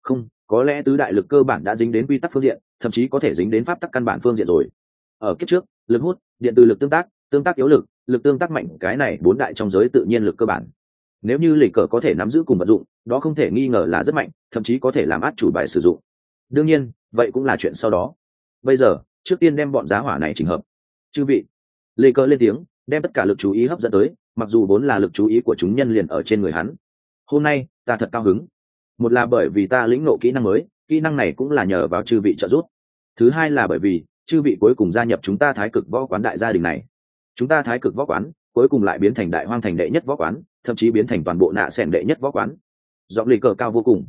Không, có lẽ tứ đại lực cơ bản đã dính đến quy tắc phương diện, thậm chí có thể dính đến pháp tắc căn bản phương diện rồi. Ở kiếp trước, lực hút, điện từ lực tương tác tương tác yếu lực lực tương tác mạnh, cái này bốn đại trong giới tự nhiên lực cơ bản. Nếu như lịch cờ có thể nắm giữ cùng vật dụng, đó không thể nghi ngờ là rất mạnh, thậm chí có thể làm át chủ bài sử dụng. Đương nhiên, vậy cũng là chuyện sau đó. Bây giờ, trước tiên đem bọn giá hỏa này trình hợp. Chư vị, lì cờ lên tiếng đem tất cả lực chú ý hấp dẫn tới, mặc dù vốn là lực chú ý của chúng nhân liền ở trên người hắn. Hôm nay, ta thật cao hứng. Một là bởi vì ta lĩnh ngộ kỹ năng mới, kỹ năng này cũng là nhờ vào chư vị trợ giúp. Thứ hai là bởi vì, chư vị cuối cùng gia nhập chúng ta thái cực võ quán đại gia đình này. Chúng ta thái cực võ quán, cuối cùng lại biến thành đại hoang thành đệ nhất võ quán, thậm chí biến thành toàn bộ nạ sẻn đệ nhất võ quán. Giọng lì cờ cao vô cùng.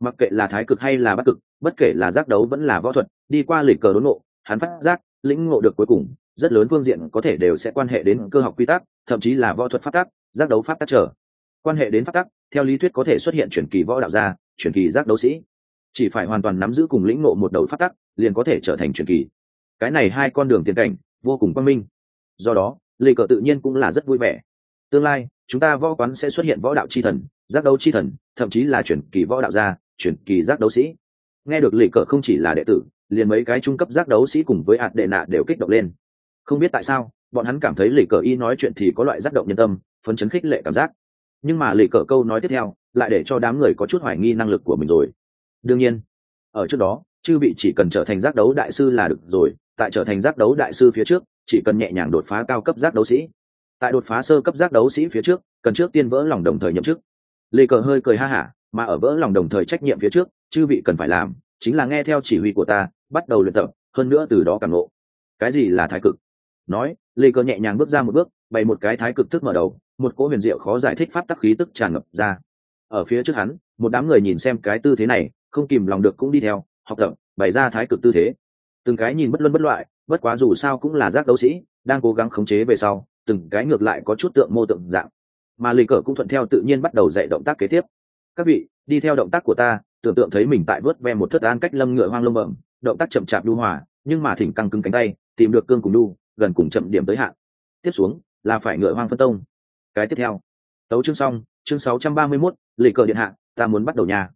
Mặc kệ là thái cực hay là bắc cực, bất kể là giác đấu vẫn là võ thuật, đi qua lì cờ đốn ngộ, hắn phát giác, lĩnh ngộ được cuối cùng rất lớn phương diện có thể đều sẽ quan hệ đến cơ học quy tắc, thậm chí là võ thuật phát tắc, giác đấu pháp tắc trở. Quan hệ đến phát tắc, theo lý thuyết có thể xuất hiện chuyển kỳ võ đạo gia, chuyển kỳ giác đấu sĩ. Chỉ phải hoàn toàn nắm giữ cùng lĩnh ngộ một đầu phát tắc, liền có thể trở thành chuyển kỳ. Cái này hai con đường tiền cảnh, vô cùng quan minh. Do đó lì cờ tự nhiên cũng là rất vui vẻ. Tương lai, chúng ta võ quán sẽ xuất hiện võ đạo c h i thần, giác đấu c h i thần, thậm chí là chuyển kỳ võ đạo gia, chuyển kỳ giác đấu sĩ. Nghe được lì cờ không chỉ là đệ tử, liền mấy cái trung cấp giác đấu sĩ cùng với hạt đệ nạ đều kích động lên không biết tại sao, bọn hắn cảm thấy lì cờ y nói chuyện thì có loại giác động nhân tâm, phấn chấn khích lệ cảm giác. Nhưng mà lì cờ câu nói tiếp theo, lại để cho đám người có chút hoài nghi năng lực của mình rồi. Đương nhiên, ở trước đó, chư bị chỉ cần trở thành giác đấu đại sư là được rồi, tại trở thành giác đấu đại sư phía trước, chỉ cần nhẹ nhàng đột phá cao cấp giác đấu sĩ. Tại đột phá sơ cấp giác đấu sĩ phía trước, cần trước tiên vỡ lòng đồng thời nhậm chức. Lê cờ hơi cười ha hả, mà ở vỡ lòng đồng thời trách nhiệm phía trước, chư vị cần phải làm chính là nghe theo chỉ huy của ta, bắt đầu luyện tập, hơn nữa từ đó càng ngộ. Cái gì là thái cực? Nói, lê cờ nhẹ nhàng bước ra một bước, bày một cái thái cực thức mở đầu, một cỗ huyền diệu khó giải thích pháp tắc khí tức tràn ngập ra. Ở phía trước hắn, một đám người nhìn xem cái tư thế này, không kìm lòng được cũng đi theo, học tập, bày ra thái cực tư thế. Từng cái nhìn bất luân bất loại, bất quá dù sao cũng là giác đấu sĩ, đang cố gắng khống chế về sau, từng cái ngược lại có chút tượng mô tượng dạng. Mà lì cờ cũng thuận theo tự nhiên bắt đầu dạy động tác kế tiếp. Các vị, đi theo động tác của ta, tưởng tượng thấy mình tại vớt ve một thất an cách lâm ngựa hoang lông bẩm, động tác chậm chạp đu hòa, nhưng mà thỉnh căng cứng cánh tay, tìm được cương cùng đu gần cùng chậm điểm tới hạn. Tiếp xuống là phải ngựa hoang phân tông. Cái tiếp theo. Tấu chương xong chương 631, lì cờ điện hạ ta muốn bắt đầu nhà.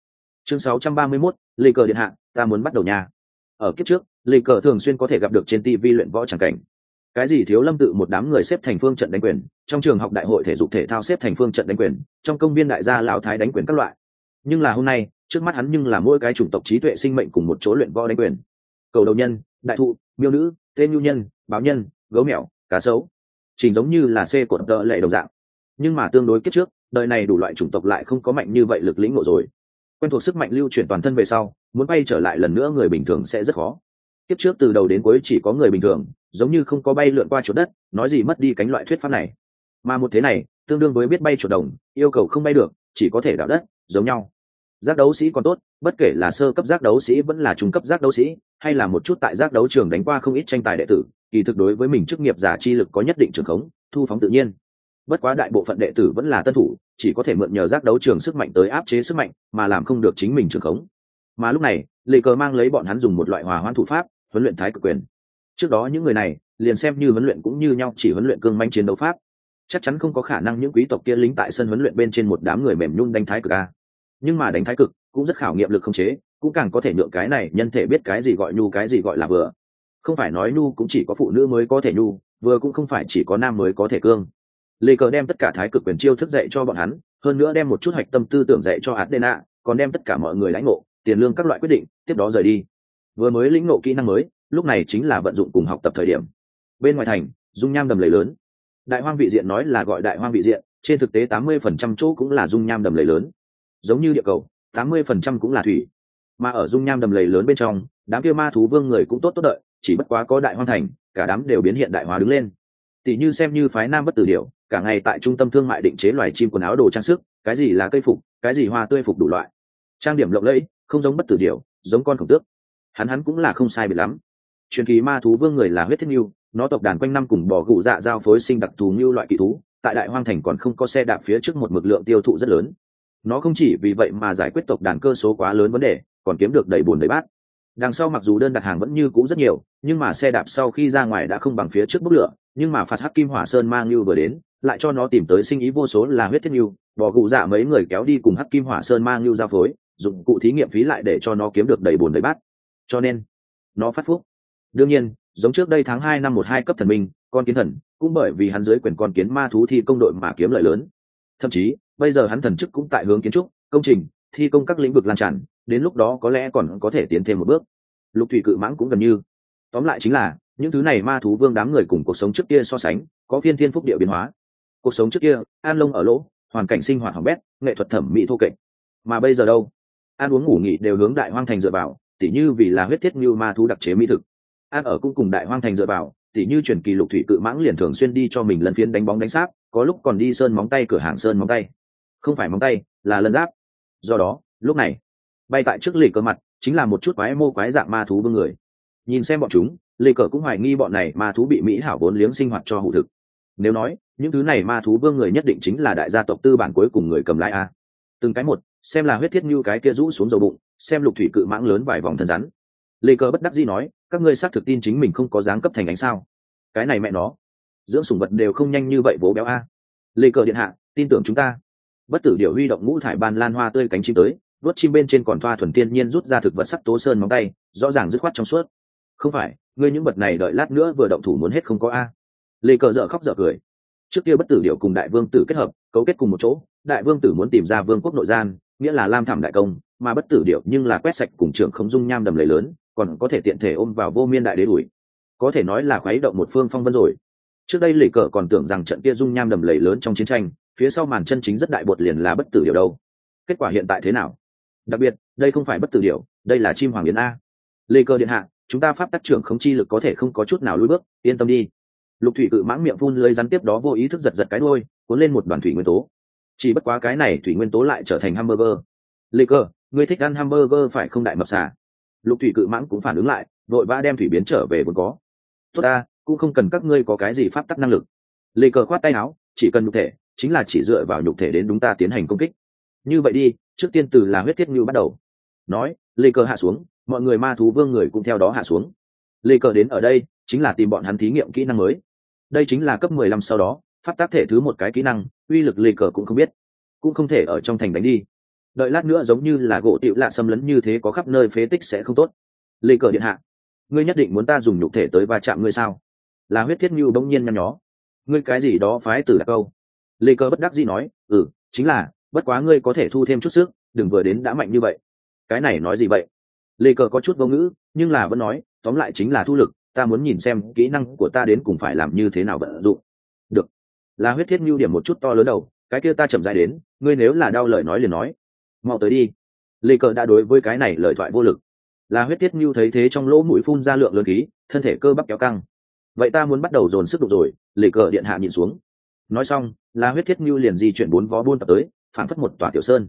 Chương 631, lì cờ điện hạ ta muốn bắt đầu nhà. Ở kiếp trước lì cờ thường xuyên có thể gặp được trên tv luyện võ tràng cảnh. Cái gì thiếu lâm tự một đám người xếp thành phương trận đánh quyền trong trường học đại hội thể dục thể thao xếp thành phương trận đánh quyền trong công viên đại gia lão thái đánh quyền các loại. Nhưng là hôm nay trước mắt hắn nhưng là mỗi cái chủng tộc trí tuệ sinh mệnh cùng một chỗ luyện võ đánh quyền. Cầu đầu nhân đại thụ miêu nữ tên nhu nhân báo nhân, gấu mèo, cá sấu. Trình giống như là xe cột đỡ lệ đồng dạng. Nhưng mà tương đối kết trước, đời này đủ loại chủng tộc lại không có mạnh như vậy lực lĩnh ngộ rồi. Quen thuộc sức mạnh lưu chuyển toàn thân về sau, muốn bay trở lại lần nữa người bình thường sẽ rất khó. Kiếp trước từ đầu đến cuối chỉ có người bình thường, giống như không có bay lượn qua chỗ đất, nói gì mất đi cánh loại thuyết pháp này. Mà một thế này, tương đương với biết bay chuột đồng, yêu cầu không bay được, chỉ có thể đảo đất, giống nhau. Giác đấu sĩ còn tốt, bất kể là sơ cấp giác đấu sĩ vẫn là trung cấp giác đấu sĩ, hay là một chút tại giác đấu trường đánh qua không ít tranh tài đệ tử kỳ thực đối với mình chức nghiệp giả chi lực có nhất định trường khống, thu phóng tự nhiên. Bất quá đại bộ phận đệ tử vẫn là tân thủ, chỉ có thể mượn nhờ giác đấu trường sức mạnh tới áp chế sức mạnh, mà làm không được chính mình trường khống. Mà lúc này, lệ cờ mang lấy bọn hắn dùng một loại hòa hoãn thủ pháp, huấn luyện thái cực quyền. Trước đó những người này, liền xem như huấn luyện cũng như nhau chỉ huấn luyện cương manh chiến đấu pháp. Chắc chắn không có khả năng những quý tộc kia lính tại sân huấn luyện bên trên một đám người mềm nhung đánh thái cực a. Nhưng mà đánh thái cực cũng rất khảo nghiệm lực không chế, cũng càng có thể nhượng cái này nhân thể biết cái gì gọi nhu cái gì gọi là vừa không phải nói nhu cũng chỉ có phụ nữ mới có thể nhu, vừa cũng không phải chỉ có nam mới có thể cương. Lê cờ đem tất cả thái cực quyền chiêu thức dạy cho bọn hắn, hơn nữa đem một chút hạch tâm tư tưởng dạy cho adena, còn đem tất cả mọi người lãnh ngộ, tiền lương các loại quyết định, tiếp đó rời đi. Vừa mới lĩnh ngộ kỹ năng mới, lúc này chính là vận dụng cùng học tập thời điểm. Bên ngoài thành, dung nham đầm lầy lớn. Đại hoang vị diện nói là gọi đại hoang vị diện, trên thực tế tám mươi phần trăm chỗ cũng là dung nham đầm lầy lớn. Giống như địa cầu, tám mươi phần trăm cũng là thủy. Mà ở dung nham đầm lầy lớn bên trong, đám kia ma thú vương người cũng tốt tốt đợi chỉ bất quá có đại hoang thành, cả đám đều biến hiện đại hóa đứng lên. Tỷ như xem như phái nam bất tử điệu cả ngày tại trung tâm thương mại định chế loài chim quần áo đồ trang sức, cái gì là cây phục, cái gì hoa tươi phục đủ loại. Trang điểm lộng lẫy, không giống bất tử điệu giống con khổng tước. Hắn hắn cũng là không sai bị lắm. Truyền kỳ ma thú vương người là huyết thiết nhiêu nó tộc đàn quanh năm cùng bỏ gụ dạ giao phối sinh đặc thù như loại kỳ thú, tại đại hoang thành còn không có xe đạp phía trước một mực lượng tiêu thụ rất lớn. Nó không chỉ vì vậy mà giải quyết tộc đàn cơ số quá lớn vấn đề, còn kiếm được đầy bùn đầy bát đằng sau mặc dù đơn đặt hàng vẫn như cũ rất nhiều, nhưng mà xe đạp sau khi ra ngoài đã không bằng phía trước bốc lửa, nhưng mà phạt hắc kim hỏa sơn mang như vừa đến, lại cho nó tìm tới sinh ý vô số là huyết thiết như bỏ cụ dạ mấy người kéo đi cùng hắc kim hỏa sơn mang như giao phối, dụng cụ thí nghiệm phí lại để cho nó kiếm được đầy bồn đầy bát. Cho nên, nó phát phúc. Đương nhiên, giống trước đây tháng hai năm một hai cấp thần minh, con kiến thần, cũng bởi vì hắn dưới quyền con kiến ma thú thi công đội mà kiếm lợi lớn. Thậm chí, bây giờ hắn thần chức cũng tại hướng kiến trúc, công trình, thi công các lĩnh vực lan tràn đến lúc đó có lẽ còn có thể tiến thêm một bước. Lục thủy cự mãng cũng gần như. Tóm lại chính là, những thứ này ma thú vương đám người cùng cuộc sống trước kia so sánh, có phiên thiên phúc địa biến hóa. Cuộc sống trước kia, an lông ở lỗ, hoàn cảnh sinh hoạt hỏng bét, nghệ thuật thẩm mỹ thô kệch. Mà bây giờ đâu? Ăn uống ngủ nghỉ đều hướng đại hoang thành dựa vào, tỉ như vì là huyết thiết như ma thú đặc chế mỹ thực. Ăn ở cũng cùng đại hoang thành dựa vào, tỉ như truyền kỳ lục thủy cự mãng liền thường xuyên đi cho mình lần phiên đánh bóng đánh sáp, có lúc còn đi sơn móng tay cửa hàng sơn móng tay. Không phải móng tay, là lân giáp. Do đó, lúc này bay tại trước lì cờ mặt, chính là một chút quái mô quái dạng ma thú vương người. Nhìn xem bọn chúng, lì cờ cũng hoài nghi bọn này ma thú bị mỹ hảo vốn liếng sinh hoạt cho hụ thực. Nếu nói, những thứ này ma thú vương người nhất định chính là đại gia tộc tư bản cuối cùng người cầm lái a. Từng cái một, xem là huyết thiết như cái kia rũ xuống dầu bụng, xem lục thủy cự mãng lớn vài vòng thần rắn. Lê cờ bất đắc dĩ nói, các ngươi xác thực tin chính mình không có dáng cấp thành ánh sao. Cái này mẹ nó, dưỡng sủng vật đều không nhanh như vậy bố béo a. Lê cờ điện hạ, tin tưởng chúng ta. Bất tử điều huy động ngũ thải ban lan hoa tươi cánh chim tới đốt chim bên trên còn thoa thuần tiên nhiên rút ra thực vật sắc tố sơn móng tay, rõ ràng dứt khoát trong suốt. Không phải, ngươi những vật này đợi lát nữa vừa động thủ muốn hết không có a. Lê cờ dở khóc dở cười. Trước kia bất tử điệu cùng đại vương tử kết hợp, cấu kết cùng một chỗ, đại vương tử muốn tìm ra vương quốc nội gian, nghĩa là lam thảm đại công, mà bất tử điệu nhưng là quét sạch cùng trưởng không dung nham đầm lầy lớn, còn có thể tiện thể ôm vào vô miên đại đế đuổi. Có thể nói là khuấy động một phương phong vân rồi. Trước đây lì cờ còn tưởng rằng trận kia dung nham đầm lầy lớn trong chiến tranh, phía sau màn chân chính rất đại bột liền là bất tử điệu đâu. Kết quả hiện tại thế nào? Đặc biệt đây không phải bất tử điểu, đây là chim hoàng yến a. Lê cơ điện hạ chúng ta pháp tác trưởng không chi lực có thể không có chút nào lùi bước yên tâm đi. Lục thủy cự mãng miệng phun lưới rắn tiếp đó vô ý thức giật giật cái đôi cuốn lên một đoàn thủy nguyên tố. Chỉ bất quá cái này thủy nguyên tố lại trở thành hamburger. Lê cơ ngươi thích ăn hamburger phải không đại mập xà? Lục thủy cự mãng cũng phản ứng lại vội vã đem thủy biến trở về vốn có. Tốt ta cũng không cần các ngươi có cái gì pháp tắc năng lực. Lê cờ khoát tay áo chỉ cần nhục thể chính là chỉ dựa vào nhục thể đến đúng ta tiến hành công kích như vậy đi, trước tiên từ là huyết thiết như bắt đầu. Nói, lê cờ hạ xuống, mọi người ma thú vương người cũng theo đó hạ xuống. Lê cờ đến ở đây, chính là tìm bọn hắn thí nghiệm kỹ năng mới. Đây chính là cấp mười lăm sau đó, pháp tác thể thứ một cái kỹ năng, uy lực lê cờ cũng không biết. Cũng không thể ở trong thành đánh đi. Đợi lát nữa giống như là gỗ tịu lạ xâm lấn như thế có khắp nơi phế tích sẽ không tốt. Lê cờ điện hạ, ngươi nhất định muốn ta dùng nhục thể tới va chạm ngươi sao? Là huyết thiết như bỗng nhiên nhăn nhó. Ngươi cái gì đó phái từ đặc câu. Lê cờ bất đắc dĩ nói ừ chính là bất quá ngươi có thể thu thêm chút sức, đừng vừa đến đã mạnh như vậy. Cái này nói gì vậy? Lê cờ có chút vô ngữ, nhưng là vẫn nói, tóm lại chính là thu lực, ta muốn nhìn xem kỹ năng của ta đến cùng phải làm như thế nào vận dụng. Được. Là huyết thiết như điểm một chút to lớn đầu, cái kia ta chậm dài đến, ngươi nếu là đau lời nói liền nói. Mau tới đi. Lê cờ đã đối với cái này lời thoại vô lực. Là huyết thiết như thấy thế trong lỗ mũi phun ra lượng lớn khí, thân thể cơ bắp kéo căng. Vậy ta muốn bắt đầu dồn sức đục rồi, lê cờ điện hạ nhìn xuống. Nói xong là huyết thiết như liền di chuyển bốn vó buôn tập tới phản phất một tòa tiểu sơn.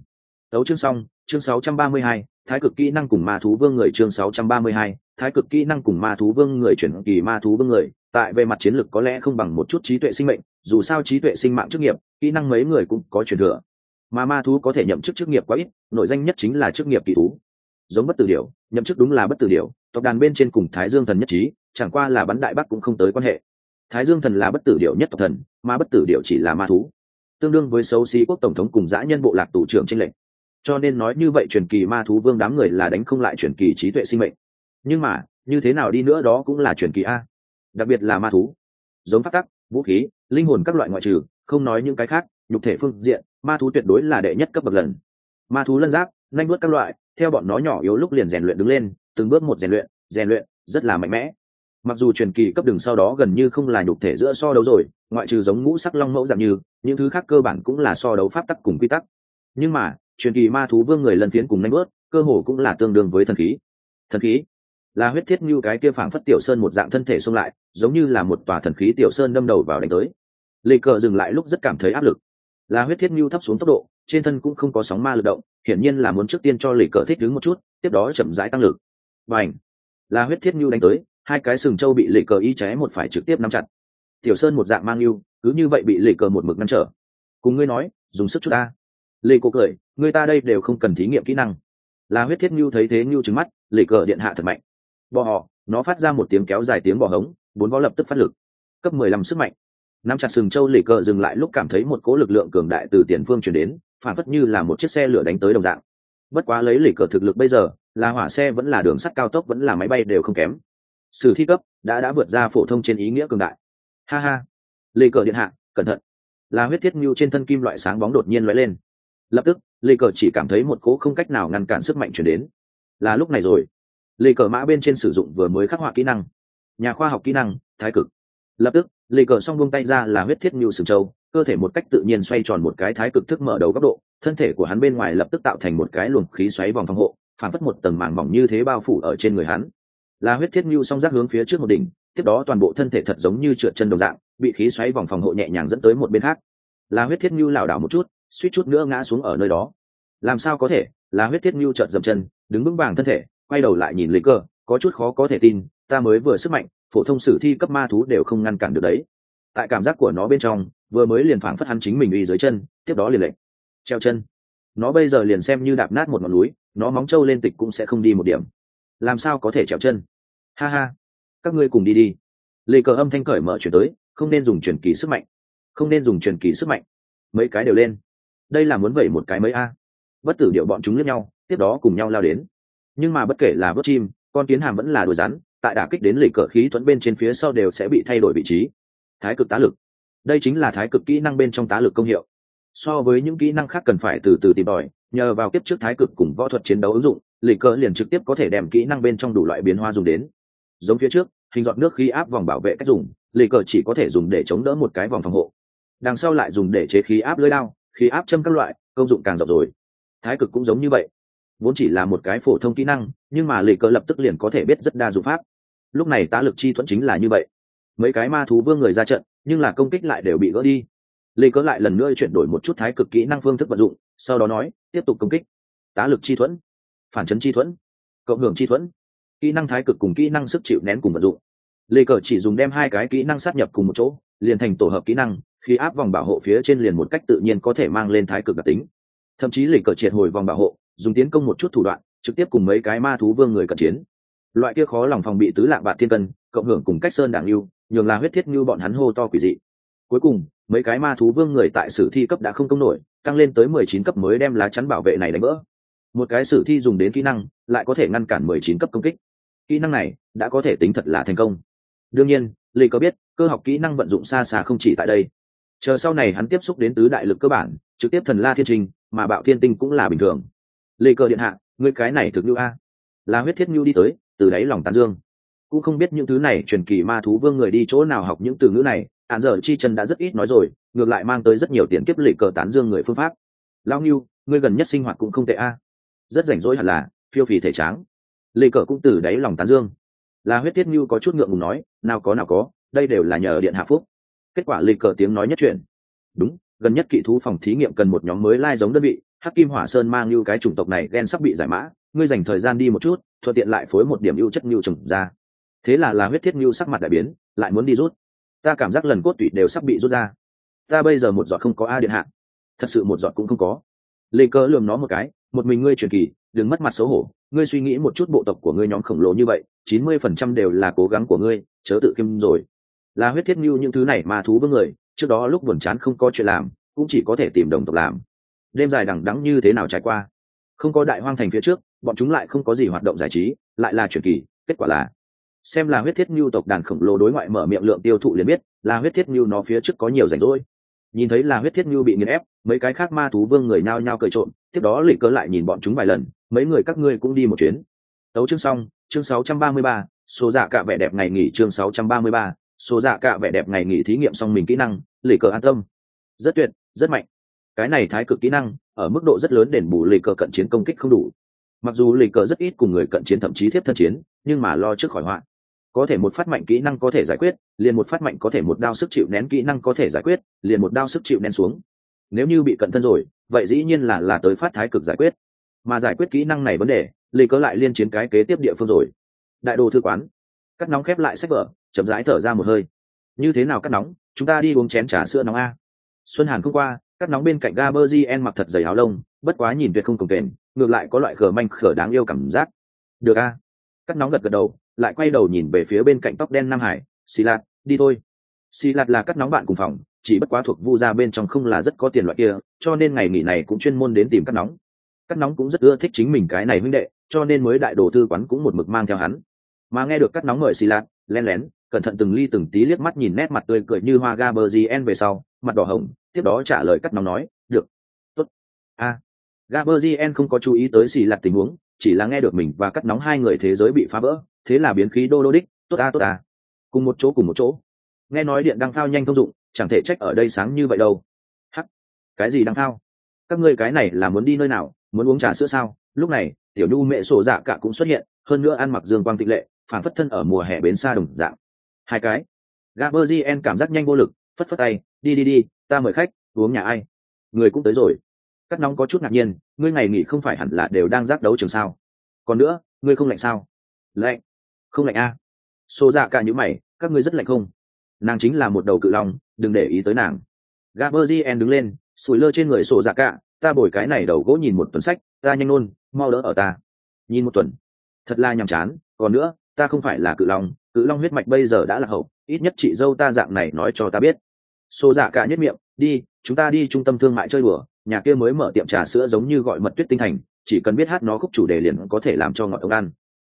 Đấu chương xong chương 632, thái cực kỹ năng cùng ma thú vương người chương 632, thái cực kỹ năng cùng ma thú vương người chuyển kỳ ma thú vương người tại về mặt chiến lược có lẽ không bằng một chút trí tuệ sinh mệnh dù sao trí tuệ sinh mạng chức nghiệp kỹ năng mấy người cũng có truyền thừa. Mà ma thú có thể nhậm chức chức nghiệp quá ít nội danh nhất chính là chức nghiệp kỳ thú. Giống bất tử điểu nhậm chức đúng là bất tử điểu tộc đàn bên trên cùng thái dương thần nhất trí chẳng qua là bắn đại bắc cũng không tới quan hệ. Thái dương thần là bất tử điểu nhất tộc thần mà bất tử điểu chỉ là ma thú tương đương với xấu xí quốc tổng thống cùng dã nhân bộ lạc tù trưởng tranh lệnh cho nên nói như vậy truyền kỳ ma thú vương đám người là đánh không lại truyền kỳ trí tuệ sinh mệnh. Nhưng mà, như thế nào đi nữa đó cũng là truyền kỳ a. Đặc biệt là ma thú. Giống phát tắc, vũ khí, linh hồn các loại ngoại trừ, không nói những cái khác, nhục thể phương diện, ma thú tuyệt đối là đệ nhất cấp bậc lần. Ma thú lân giáp, nanh bước các loại, theo bọn nó nhỏ yếu lúc liền rèn luyện đứng lên, từng bước một rèn luyện rèn luyện, rất là mạnh mẽ. Mặc dù truyền kỳ cấp đường sau đó gần như không là nhục thể giữa so đấu rồi ngoại trừ giống ngũ sắc long mẫu dạng như, những thứ khác cơ bản cũng là so đấu pháp tắc cùng quy tắc. Nhưng mà, truyền kỳ ma thú vương người lần phiến cùng nanh bớt cơ hồ cũng là tương đương với thần khí. Thần khí? Là huyết thiết như cái kia phảng phất tiểu sơn một dạng thân thể xông lại, giống như là một tòa thần khí tiểu sơn đâm đầu vào đánh tới. Lê cờ dừng lại lúc rất cảm thấy áp lực. Là huyết thiết như thấp xuống tốc độ, trên thân cũng không có sóng ma lực động, hiển nhiên là muốn trước tiên cho lê cờ thích đứng một chút, tiếp đó chậm rãi tăng lực. Và ảnh là huyết thiết như đánh tới, hai cái sừng trâu bị lì cờ y cháy một phải trực tiếp nắm chặt tiểu sơn một dạng mang yêu, cứ như vậy bị lệ cờ một mực ngăn trở. Cùng ngươi nói, dùng sức chút ta. Lệ cô cười, người ta đây đều không cần thí nghiệm kỹ năng. Là huyết thiết như thấy thế như trứng mắt lệ cờ điện hạ thật mạnh. Bò họ, nó phát ra một tiếng kéo dài tiếng bò hống, bốn vó lập tức phát lực. Cấp mười lăm sức mạnh. Nắm chặt sừng châu lệ cờ dừng lại lúc cảm thấy một cỗ lực lượng cường đại từ tiền phương chuyển đến, phản phất như là một chiếc xe lửa đánh tới đồng dạng. Bất quá lấy lệ cờ thực lực bây giờ, là hỏa xe vẫn là đường sắt cao tốc vẫn là máy bay đều không kém. Sử thi cấp, đã đã vượt ra phổ thông trên ý nghĩa cường đại ha ha. Lê cờ điện hạ, cẩn thận. Là huyết thiết mưu trên thân kim loại sáng bóng đột nhiên lóe lên. Lập tức, lê cờ chỉ cảm thấy một cỗ không cách nào ngăn cản sức mạnh chuyển đến. Là lúc này rồi. Lê cờ mã bên trên sử dụng vừa mới khắc họa kỹ năng. Nhà khoa học kỹ năng, thái cực. Lập tức, lê cờ xong buông tay ra là huyết thiết mưu sừng châu cơ thể một cách tự nhiên xoay tròn một cái thái cực thức mở đầu góc độ, thân thể của hắn bên ngoài lập tức tạo thành một cái luồng khí xoáy vòng phòng hộ, phản phất một tầng màng mỏng như thế bao phủ ở trên người hắn. Là huyết thiết mưu song rác hướng phía trước một đỉnh tiếp đó toàn bộ thân thể thật giống như trượt chân đồng dạng, bị khí xoáy vòng phòng hộ nhẹ nhàng dẫn tới một bên khác. Là huyết thiết như lảo đảo một chút, suýt chút nữa ngã xuống ở nơi đó. Làm sao có thể? Là huyết thiết như trợn dầm chân, đứng vững vàng thân thể, quay đầu lại nhìn lấy cơ, có chút khó có thể tin, ta mới vừa sức mạnh, phổ thông sử thi cấp ma thú đều không ngăn cản được đấy. Tại cảm giác của nó bên trong, vừa mới liền phảng phất hắn chính mình uy dưới chân, tiếp đó liền lệnh treo chân. Nó bây giờ liền xem như đạp nát một ngọn núi, nó móng trâu lên tịch cũng sẽ không đi một điểm. Làm sao có thể trèo chân? Ha ha các ngươi cùng đi đi. Lê cờ âm thanh cởi mở chuyển tới, không nên dùng truyền kỳ sức mạnh. Không nên dùng truyền kỳ sức mạnh. Mấy cái đều lên. Đây là muốn vẩy một cái mấy a. Bất tử điệu bọn chúng lướt nhau, tiếp đó cùng nhau lao đến. Nhưng mà bất kể là vớt chim, con kiến hàm vẫn là đuổi rắn, tại đả kích đến lì cờ khí thuẫn bên trên phía sau đều sẽ bị thay đổi vị trí. Thái cực tá lực. Đây chính là thái cực kỹ năng bên trong tá lực công hiệu. So với những kỹ năng khác cần phải từ từ tìm tòi, nhờ vào kiếp trước thái cực cùng võ thuật chiến đấu ứng dụng, lì cờ liền trực tiếp có thể đem kỹ năng bên trong đủ loại biến hoa dùng đến giống phía trước, hình dọn nước khí áp vòng bảo vệ cách dùng, lì cờ chỉ có thể dùng để chống đỡ một cái vòng phòng hộ. Đằng sau lại dùng để chế khí áp lưới đao, khí áp châm các loại, công dụng càng rộng rồi. Thái cực cũng giống như vậy. Vốn chỉ là một cái phổ thông kỹ năng, nhưng mà lì cờ lập tức liền có thể biết rất đa dụng pháp. Lúc này tá lực chi thuẫn chính là như vậy. Mấy cái ma thú vương người ra trận, nhưng là công kích lại đều bị gỡ đi. Lì cờ lại lần nữa chuyển đổi một chút thái cực kỹ năng phương thức vận dụng, sau đó nói, tiếp tục công kích. Tá lực chi thuẫn, phản chấn chi thuẫn, cộng hưởng chi thuẫn kỹ năng thái cực cùng kỹ năng sức chịu nén cùng vận dụng. Lê cờ chỉ dùng đem hai cái kỹ năng sát nhập cùng một chỗ, liền thành tổ hợp kỹ năng, khi áp vòng bảo hộ phía trên liền một cách tự nhiên có thể mang lên thái cực đặc tính. Thậm chí lê cờ triệt hồi vòng bảo hộ, dùng tiến công một chút thủ đoạn, trực tiếp cùng mấy cái ma thú vương người cận chiến. Loại kia khó lòng phòng bị tứ lạng bạt thiên cân, cộng hưởng cùng cách sơn đảng lưu, nhường là huyết thiết như bọn hắn hô to quỷ dị. Cuối cùng, mấy cái ma thú vương người tại sử thi cấp đã không công nổi, tăng lên tới mười chín cấp mới đem lá chắn bảo vệ này đánh vỡ. Một cái sử thi dùng đến kỹ năng, lại có thể ngăn cản mười chín cấp công kích kỹ năng này đã có thể tính thật là thành công. Đương nhiên lê có biết, cơ học kỹ năng vận dụng xa xa không chỉ tại đây. Chờ sau này hắn tiếp xúc đến tứ đại lực cơ bản, trực tiếp thần la thiên trình, mà bạo thiên tinh cũng là bình thường. Lê cơ điện hạ, ngươi cái này thực như a. Là huyết thiết như đi tới, từ đáy lòng tán dương. Cũng không biết những thứ này truyền kỳ ma thú vương người đi chỗ nào học những từ ngữ này hạn dở chi chân đã rất ít nói rồi, ngược lại mang tới rất nhiều tiền kiếp lệ cờ tán dương người phương pháp. Lao nghiêu ngươi gần nhất sinh hoạt cũng không tệ a. Rất rảnh rỗi hẳn là, phiêu phì thể tráng. Lê cờ cũng từ đáy lòng tán dương. Là huyết thiết như có chút ngượng ngùng nói, nào có nào có, đây đều là nhờ điện hạ phúc. Kết quả Lê cờ tiếng nói nhất chuyển. đúng, gần nhất kỵ thú phòng thí nghiệm cần một nhóm mới lai giống đơn vị, hắc kim hỏa sơn mang như cái chủng tộc này ghen sắp bị giải mã, ngươi dành thời gian đi một chút, thuận tiện lại phối một điểm ưu chất như trồng ra. Thế là là huyết thiết như sắc mặt đại biến, lại muốn đi rút. Ta cảm giác lần cốt tủy đều sắp bị rút ra. Ta bây giờ một giọt không có a điện hạ. Thật sự một giọt cũng không có. Lê cơ lườm nó một cái, một mình ngươi truyền kỳ, đừng mất mặt xấu hổ ngươi suy nghĩ một chút bộ tộc của ngươi nhóm khổng lồ như vậy, chín mươi phần trăm đều là cố gắng của ngươi, chớ tự kim rồi. Là huyết thiết mưu những thứ này mà thú với người, trước đó lúc buồn chán không có chuyện làm, cũng chỉ có thể tìm đồng tộc làm. Đêm dài đằng đắng như thế nào trải qua? Không có đại hoang thành phía trước, bọn chúng lại không có gì hoạt động giải trí, lại là chuyện kỳ, kết quả là xem là huyết thiết mưu tộc đàn khổng lồ đối ngoại mở miệng lượng tiêu thụ liền biết, là huyết thiết mưu nó phía trước có nhiều rảnh rỗi. Nhìn thấy là huyết thiết mưu bị nghiền ép, mấy cái khác ma thú vương người nao nhao cởi trộn tiếp đó lì cơ lại nhìn bọn chúng vài lần mấy người các ngươi cũng đi một chuyến. Tấu chương xong chương 633, số dạ cả vẻ đẹp ngày nghỉ chương 633, số dạ cả vẻ đẹp ngày nghỉ thí nghiệm xong mình kỹ năng lì cờ an tâm. Rất tuyệt rất mạnh. Cái này thái cực kỹ năng ở mức độ rất lớn đền bù lì cờ cận chiến công kích không đủ. Mặc dù lì cờ rất ít cùng người cận chiến thậm chí thiếp thân chiến nhưng mà lo trước khỏi họa. Có thể một phát mạnh kỹ năng có thể giải quyết liền một phát mạnh có thể một đao sức chịu nén kỹ năng có thể giải quyết liền một đao sức chịu nén xuống nếu như bị cận thân rồi, vậy dĩ nhiên là là tới phát thái cực giải quyết. Mà giải quyết kỹ năng này vấn đề lì cớ lại liên chiến cái kế tiếp địa phương rồi. Đại đồ thư quán. Cắt nóng khép lại sách vở, chậm rãi thở ra một hơi. Như thế nào cắt nóng? Chúng ta đi uống chén trà sữa nóng a. Xuân hàn không qua, cắt nóng bên cạnh gaberzien mặc thật dày áo lông, bất quá nhìn tuyệt không cồng kềnh ngược lại có loại khờ manh khở đáng yêu cảm giác. Được a. Cắt nóng gật gật đầu, lại quay đầu nhìn về phía bên cạnh tóc đen nam hải. Xì lạt, đi thôi. Xì lạt là cắt nóng bạn cùng phòng chỉ bất quá thuộc vu gia bên trong không là rất có tiền loại kia cho nên ngày nghỉ này cũng chuyên môn đến tìm cắt nóng. Cắt nóng cũng rất ưa thích chính mình cái này huynh đệ cho nên mới đại đồ thư quán cũng một mực mang theo hắn. Mà nghe được cắt nóng mời xì lạt len lén cẩn thận từng ly từng tí liếc mắt nhìn nét mặt tươi cười như hoa gaberzien về sau mặt đỏ hồng tiếp đó trả lời cắt nóng nói được tốt. A. À, gaberzien không có chú ý tới xì lạt tình huống chỉ là nghe được mình và cắt nóng hai người thế giới bị phá vỡ thế là biến khí đô đô đích tốt a tốt a. Cùng một chỗ cùng một chỗ. Nghe nói điện đang phao nhanh thông dụng chẳng thể trách ở đây sáng như vậy đâu. Hắc, cái gì đang thao? các ngươi cái này là muốn đi nơi nào? Muốn uống trà sữa sao? Lúc này, tiểu nhu mẹ sổ dạ cả cũng xuất hiện, hơn nữa ăn mặc dương quang tịch lệ, phản phất thân ở mùa hè bến xa đồng dạng. Hai cái. Gaberzien cảm giác nhanh vô lực, phất phất tay, đi đi đi, ta mời khách, uống nhà ai? Người cũng tới rồi. Cắt nóng có chút ngạc nhiên, ngươi ngày nghỉ không phải hẳn là đều đang giác đấu trường sao? Còn nữa, ngươi không lạnh sao? Lạnh. Không lạnh a sổ xô dạ cả những mày, các ngươi rất lạnh không? Nàng chính là một đầu cự long đừng để ý tới nàng. Gaberzien đứng lên, sủi lơ trên người sổ dạ cả, ta bồi cái này đầu gỗ nhìn một tuần sách, ta nhanh nôn mau đỡ ở ta. Nhìn một tuần. Thật là nhàm chán, còn nữa, ta không phải là cự long cự long huyết mạch bây giờ đã là hậu, ít nhất chị dâu ta dạng này nói cho ta biết. Xô dạ cả nhất miệng, đi, chúng ta đi trung tâm thương mại chơi đùa, nhà kia mới mở tiệm trà sữa giống như gọi mật tuyết tinh thành, chỉ cần biết hát nó khúc chủ đề liền có thể làm cho ngọn ông ăn.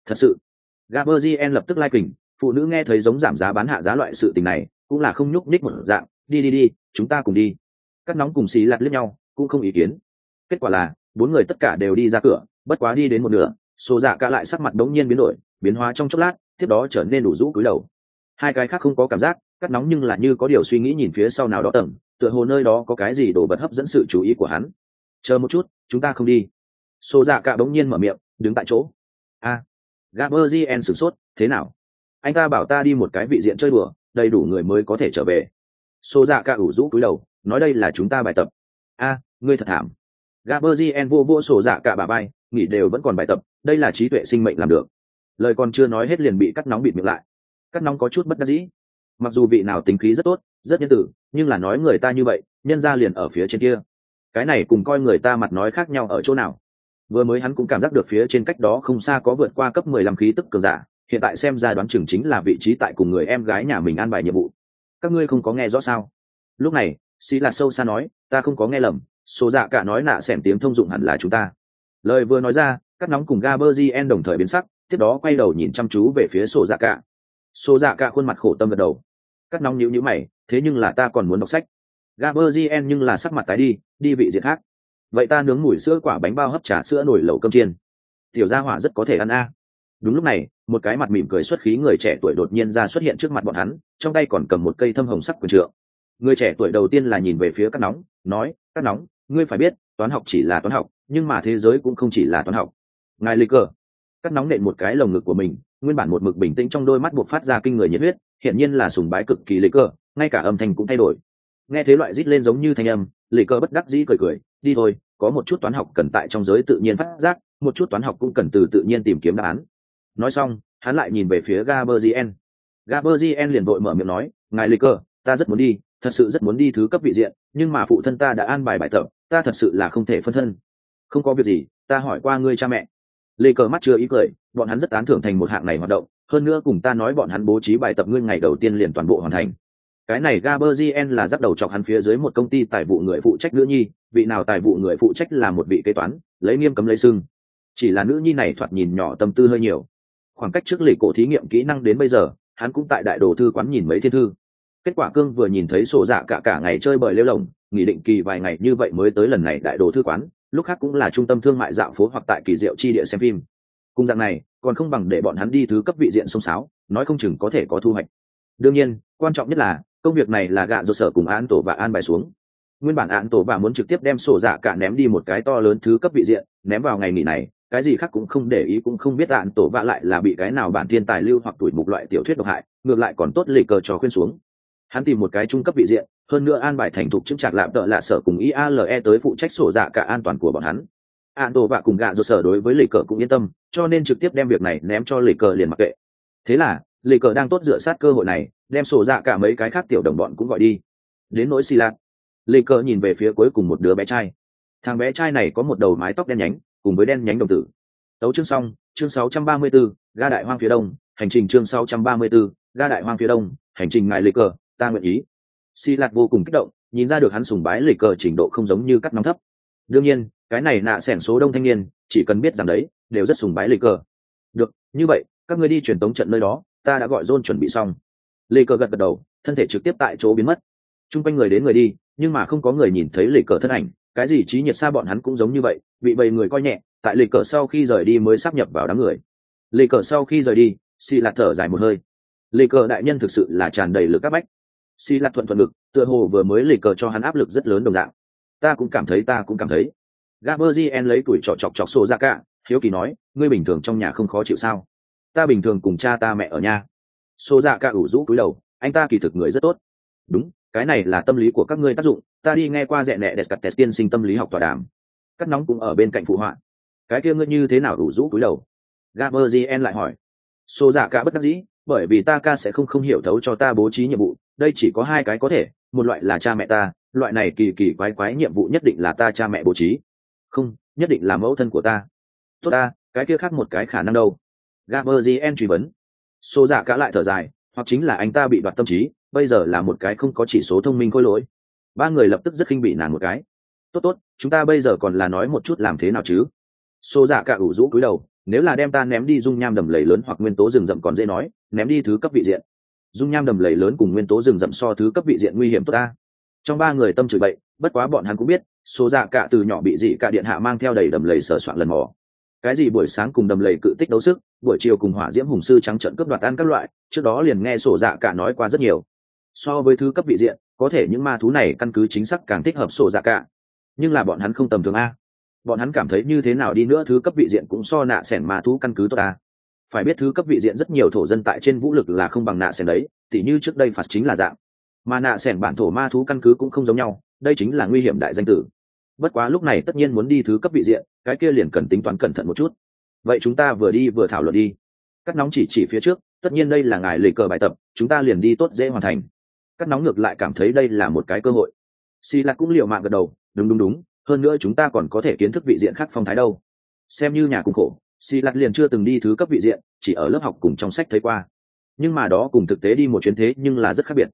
Thật sự gaberzien lập tức lai kình, phụ nữ nghe thấy giống giảm giá bán hạ giá loại sự tình này cũng là không nhúc nhích một dạng đi đi đi chúng ta cùng đi. Cắt nóng cùng xì lặt lướt nhau cũng không ý kiến. Kết quả là bốn người tất cả đều đi ra cửa bất quá đi đến một nửa số dạ cả lại sắc mặt đống nhiên biến đổi biến hóa trong chốc lát tiếp đó trở nên đủ rũ cúi đầu. Hai cái khác không có cảm giác cắt nóng nhưng là như có điều suy nghĩ nhìn phía sau nào đó tầng tựa hồ nơi đó có cái gì đổ bật hấp dẫn sự chú ý của hắn. Chờ một chút chúng ta không đi. Xô dạ cả đống nhiên mở miệng đứng tại chỗ. A à, gaberzien sửng sốt thế nào? Anh ta bảo ta đi một cái vị diện chơi đùa đầy đủ người mới có thể trở về. Xô dạ cả ủ rũ cúi đầu, nói đây là chúng ta bài tập. A, ngươi thật thảm. Gaberzien vô vô sổ dạ cả bà bay nghỉ đều vẫn còn bài tập, đây là trí tuệ sinh mệnh làm được. Lời còn chưa nói hết liền bị cắt nóng bịt miệng lại. Cắt nóng có chút bất đắc dĩ. Mặc dù vị nào tính khí rất tốt, rất nhân tử, nhưng là nói người ta như vậy, nhân ra liền ở phía trên kia. Cái này cùng coi người ta mặt nói khác nhau ở chỗ nào. Vừa mới hắn cũng cảm giác được phía trên cách đó không xa có vượt qua cấp mười lăm khí tức cường giả hiện tại xem ra đoán chừng chính là vị trí tại cùng người em gái nhà mình an bài nhiệm vụ. Các ngươi không có nghe rõ sao? Lúc này xì là sâu xa nói, ta không có nghe lầm số dạ cả nói nạ xẻm tiếng thông dụng hẳn là chúng ta. Lời vừa nói ra, các nóng cùng gaberzien đồng thời biến sắc, tiếp đó quay đầu nhìn chăm chú về phía sổ dạ cả. Sổ dạ cả khuôn mặt khổ tâm gật đầu. Các nóng nhíu nhíu mày, thế nhưng là ta còn muốn đọc sách. Gaberzien nhưng là sắc mặt tái đi đi vị diện khác. Vậy ta nướng mùi sữa quả bánh bao hấp trà sữa nổi lẩu cơm chiên. Tiểu gia hỏa rất có thể ăn a đúng lúc này, một cái mặt mỉm cười xuất khí người trẻ tuổi đột nhiên ra xuất hiện trước mặt bọn hắn, trong tay còn cầm một cây thâm hồng sắc quần trượng. Người trẻ tuổi đầu tiên là nhìn về phía các nóng, nói các nóng, ngươi phải biết, toán học chỉ là toán học, nhưng mà thế giới cũng không chỉ là toán học. Ngài lê cờ. Cắt nóng nện một cái lồng ngực của mình, nguyên bản một mực bình tĩnh trong đôi mắt buộc phát ra kinh người nhiệt huyết hiện nhiên là sùng bái cực kỳ lê cờ, ngay cả âm thanh cũng thay đổi. Nghe thế loại rít lên giống như thanh âm lê cờ bất đắc dĩ cười cười, đi thôi, có một chút toán học cần tại trong giới tự nhiên phát giác, một chút toán học cũng cần từ tự nhiên tìm kiếm đáp án nói xong, hắn lại nhìn về phía gaberzien gaberzien liền vội mở miệng nói, ngài lịch cơ, ta rất muốn đi, thật sự rất muốn đi thứ cấp vị diện, nhưng mà phụ thân ta đã an bài bài tập, ta thật sự là không thể phân thân. Không có việc gì, ta hỏi qua ngươi cha mẹ. Lê cờ mắt chưa ý cười, bọn hắn rất tán thưởng thành một hạng này hoạt động, hơn nữa cùng ta nói bọn hắn bố trí bài tập ngươi ngày đầu tiên liền toàn bộ hoàn thành. Cái này Gaberzien là dắt đầu chọc hắn phía dưới một công ty tài vụ người phụ trách nữ nhi, vị nào tài vụ người phụ trách là một vị kế toán, lấy nghiêm cấm lấy sưng chỉ là nữ nhi này thoạt nhìn nhỏ tâm tư hơi nhiều khoảng cách trước lì cổ thí nghiệm kỹ năng đến bây giờ, hắn cũng tại đại đồ thư quán nhìn mấy thiên thư. Kết quả cương vừa nhìn thấy sổ dạ cả cả ngày chơi bời lêu lồng, nghỉ định kỳ vài ngày như vậy mới tới lần này đại đồ thư quán, lúc khác cũng là trung tâm thương mại dạo phố hoặc tại kỳ diệu chi địa xem phim. Cùng dạng này, còn không bằng để bọn hắn đi thứ cấp vị diện sông sáo nói không chừng có thể có thu hoạch. Đương nhiên, quan trọng nhất là, công việc này là gạ do sở cùng an tổ và an bài xuống. Nguyên bản án tổ và muốn trực tiếp đem sổ dạ cả ném đi một cái to lớn thứ cấp vị diện, ném vào ngày nghỉ này cái gì khác cũng không để ý, cũng không biết đạn tổ vạ lại là bị cái nào bản thiên tài lưu hoặc tuổi mục loại tiểu thuyết độc hại, ngược lại còn tốt lì cờ trò khuyên xuống. Hắn tìm một cái trung cấp vị diện, hơn nữa an bài thành thục chứng trạc lạm tợ lạ sở cùng iale tới phụ trách sổ dạ cả an toàn của bọn hắn. An tổ vạ cùng gạ do sở đối với lì cờ cũng yên tâm, cho nên trực tiếp đem việc này ném cho lì cờ liền mặc kệ. Thế là, lì cờ đang tốt dựa sát cơ hội này, đem sổ dạ cả mấy cái khác tiểu đồng bọn cũng gọi đi. Đến nỗi xì lạc lì cờ nhìn về phía cuối cùng một đứa bé trai thằng bé trai này có một đầu mái tóc đen nhánh cùng với đen nhánh đồng tử. Tấu chương xong chương 634, ga đại hoang phía đông hành trình chương 634, ga đại hoang phía đông hành trình ngại lịch cờ ta nguyện ý. Si lạc vô cùng kích động nhìn ra được hắn sùng bái lịch cờ trình độ không giống như cắt nóng thấp. Đương nhiên cái này nạ sẻn số đông thanh niên chỉ cần biết rằng đấy đều rất sùng bái lịch cờ. Được như vậy các ngươi đi truyền tống trận nơi đó ta đã gọi john chuẩn bị xong. Lịch cờ gật gật đầu thân thể trực tiếp tại chỗ biến mất. Chung quanh người đến người đi nhưng mà không có người nhìn thấy lịch cờ thân ảnh cái gì trí nhiệt xa bọn hắn cũng giống như vậy, bị bầy người coi nhẹ, tại lì cờ sau khi rời đi mới sắp nhập vào đám người. Lì cờ sau khi rời đi xì lạt thở dài một hơi. Lì cờ đại nhân thực sự là tràn đầy lực áp bách. Xì lạt thuận thuận ngực, tựa hồ vừa mới lì cờ cho hắn áp lực rất lớn đồng dạng. Ta cũng cảm thấy, ta cũng cảm thấy. Gaberzien lấy tuổi trọ chọc chọc xô ra cả, hiếu kỳ nói, ngươi bình thường trong nhà không khó chịu sao? Ta bình thường cùng cha ta mẹ ở nhà. Xô ra cả ủ rũ cúi đầu, anh ta kỳ thực người rất tốt. Đúng cái này là tâm lý của các ngươi tác dụng, ta đi nghe qua rẽ nẹ đẹp cặt tiên sinh tâm lý học tòa đàm. Cắt nóng cũng ở bên cạnh phụ họa. Cái kia ngươi như thế nào đủ rũ cúi đầu? Gaberzien lại hỏi. Xô giả dạ cả bất đắc dĩ, bởi vì ta ca sẽ không không hiểu thấu cho ta bố trí nhiệm vụ, đây chỉ có hai cái có thể, một loại là cha mẹ ta, loại này kỳ kỳ quái quái nhiệm vụ nhất định là ta cha mẹ bố trí. Không, nhất định là mẫu thân của ta. Tốt ta, cái kia khác một cái khả năng đâu. Gaberzien truy vấn. Xô giả dạ cả lại thở dài, hoặc chính là anh ta bị đoạt tâm trí bây giờ là một cái không có chỉ số thông minh khôi lỗi. Ba người lập tức rất khinh bị nàng một cái. Tốt tốt, chúng ta bây giờ còn là nói một chút làm thế nào chứ? Xô dạ cả ủ rũ cúi đầu, nếu là đem ta ném đi dung nham đầm lầy lớn hoặc nguyên tố rừng rậm còn dễ nói, ném đi thứ cấp vị diện. Dung nham đầm lầy lớn cùng nguyên tố rừng rậm so thứ cấp vị diện nguy hiểm tốt ta. Trong ba người tâm chửi bậy, bất quá bọn hắn cũng biết số dạ cả từ nhỏ bị dị cả điện hạ mang theo đầy đầm lầy sở soạn lần mò. Cái gì buổi sáng cùng đầm lầy cự tích đấu sức, buổi chiều cùng hỏa diễm hùng sư trắng trận cướp đoạt ăn các loại, trước đó liền nghe sổ dạ cả nói qua rất nhiều so với thứ cấp vị diện, có thể những ma thú này căn cứ chính xác càng thích hợp sổ dạ cả. Nhưng là bọn hắn không tầm thường a. Bọn hắn cảm thấy như thế nào đi nữa thứ cấp vị diện cũng so nạ sẻn ma thú căn cứ tốt a phải biết thứ cấp vị diện rất nhiều thổ dân tại trên vũ lực là không bằng nạ sẻn đấy, tỉ như trước đây phạt chính là dạng. Mà nạ sẻn bản thổ ma thú căn cứ cũng không giống nhau, đây chính là nguy hiểm đại danh tử. Bất quá lúc này tất nhiên muốn đi thứ cấp vị diện, cái kia liền cần tính toán cẩn thận một chút. Vậy chúng ta vừa đi vừa thảo luận đi. Cắt nóng chỉ chỉ phía trước, tất nhiên đây là ngài lề cờ bài tập, chúng ta liền đi tốt dễ hoàn thành cắt nóng ngược lại cảm thấy đây là một cái cơ hội. Xì lạc cũng liệu mạng gật đầu, đúng đúng đúng, hơn nữa chúng ta còn có thể kiến thức vị diện khác phong thái đâu. Xem như nhà cùng khổ, xì lạc liền chưa từng đi thứ cấp vị diện, chỉ ở lớp học cùng trong sách thấy qua. Nhưng mà đó cùng thực tế đi một chuyến thế nhưng là rất khác biệt.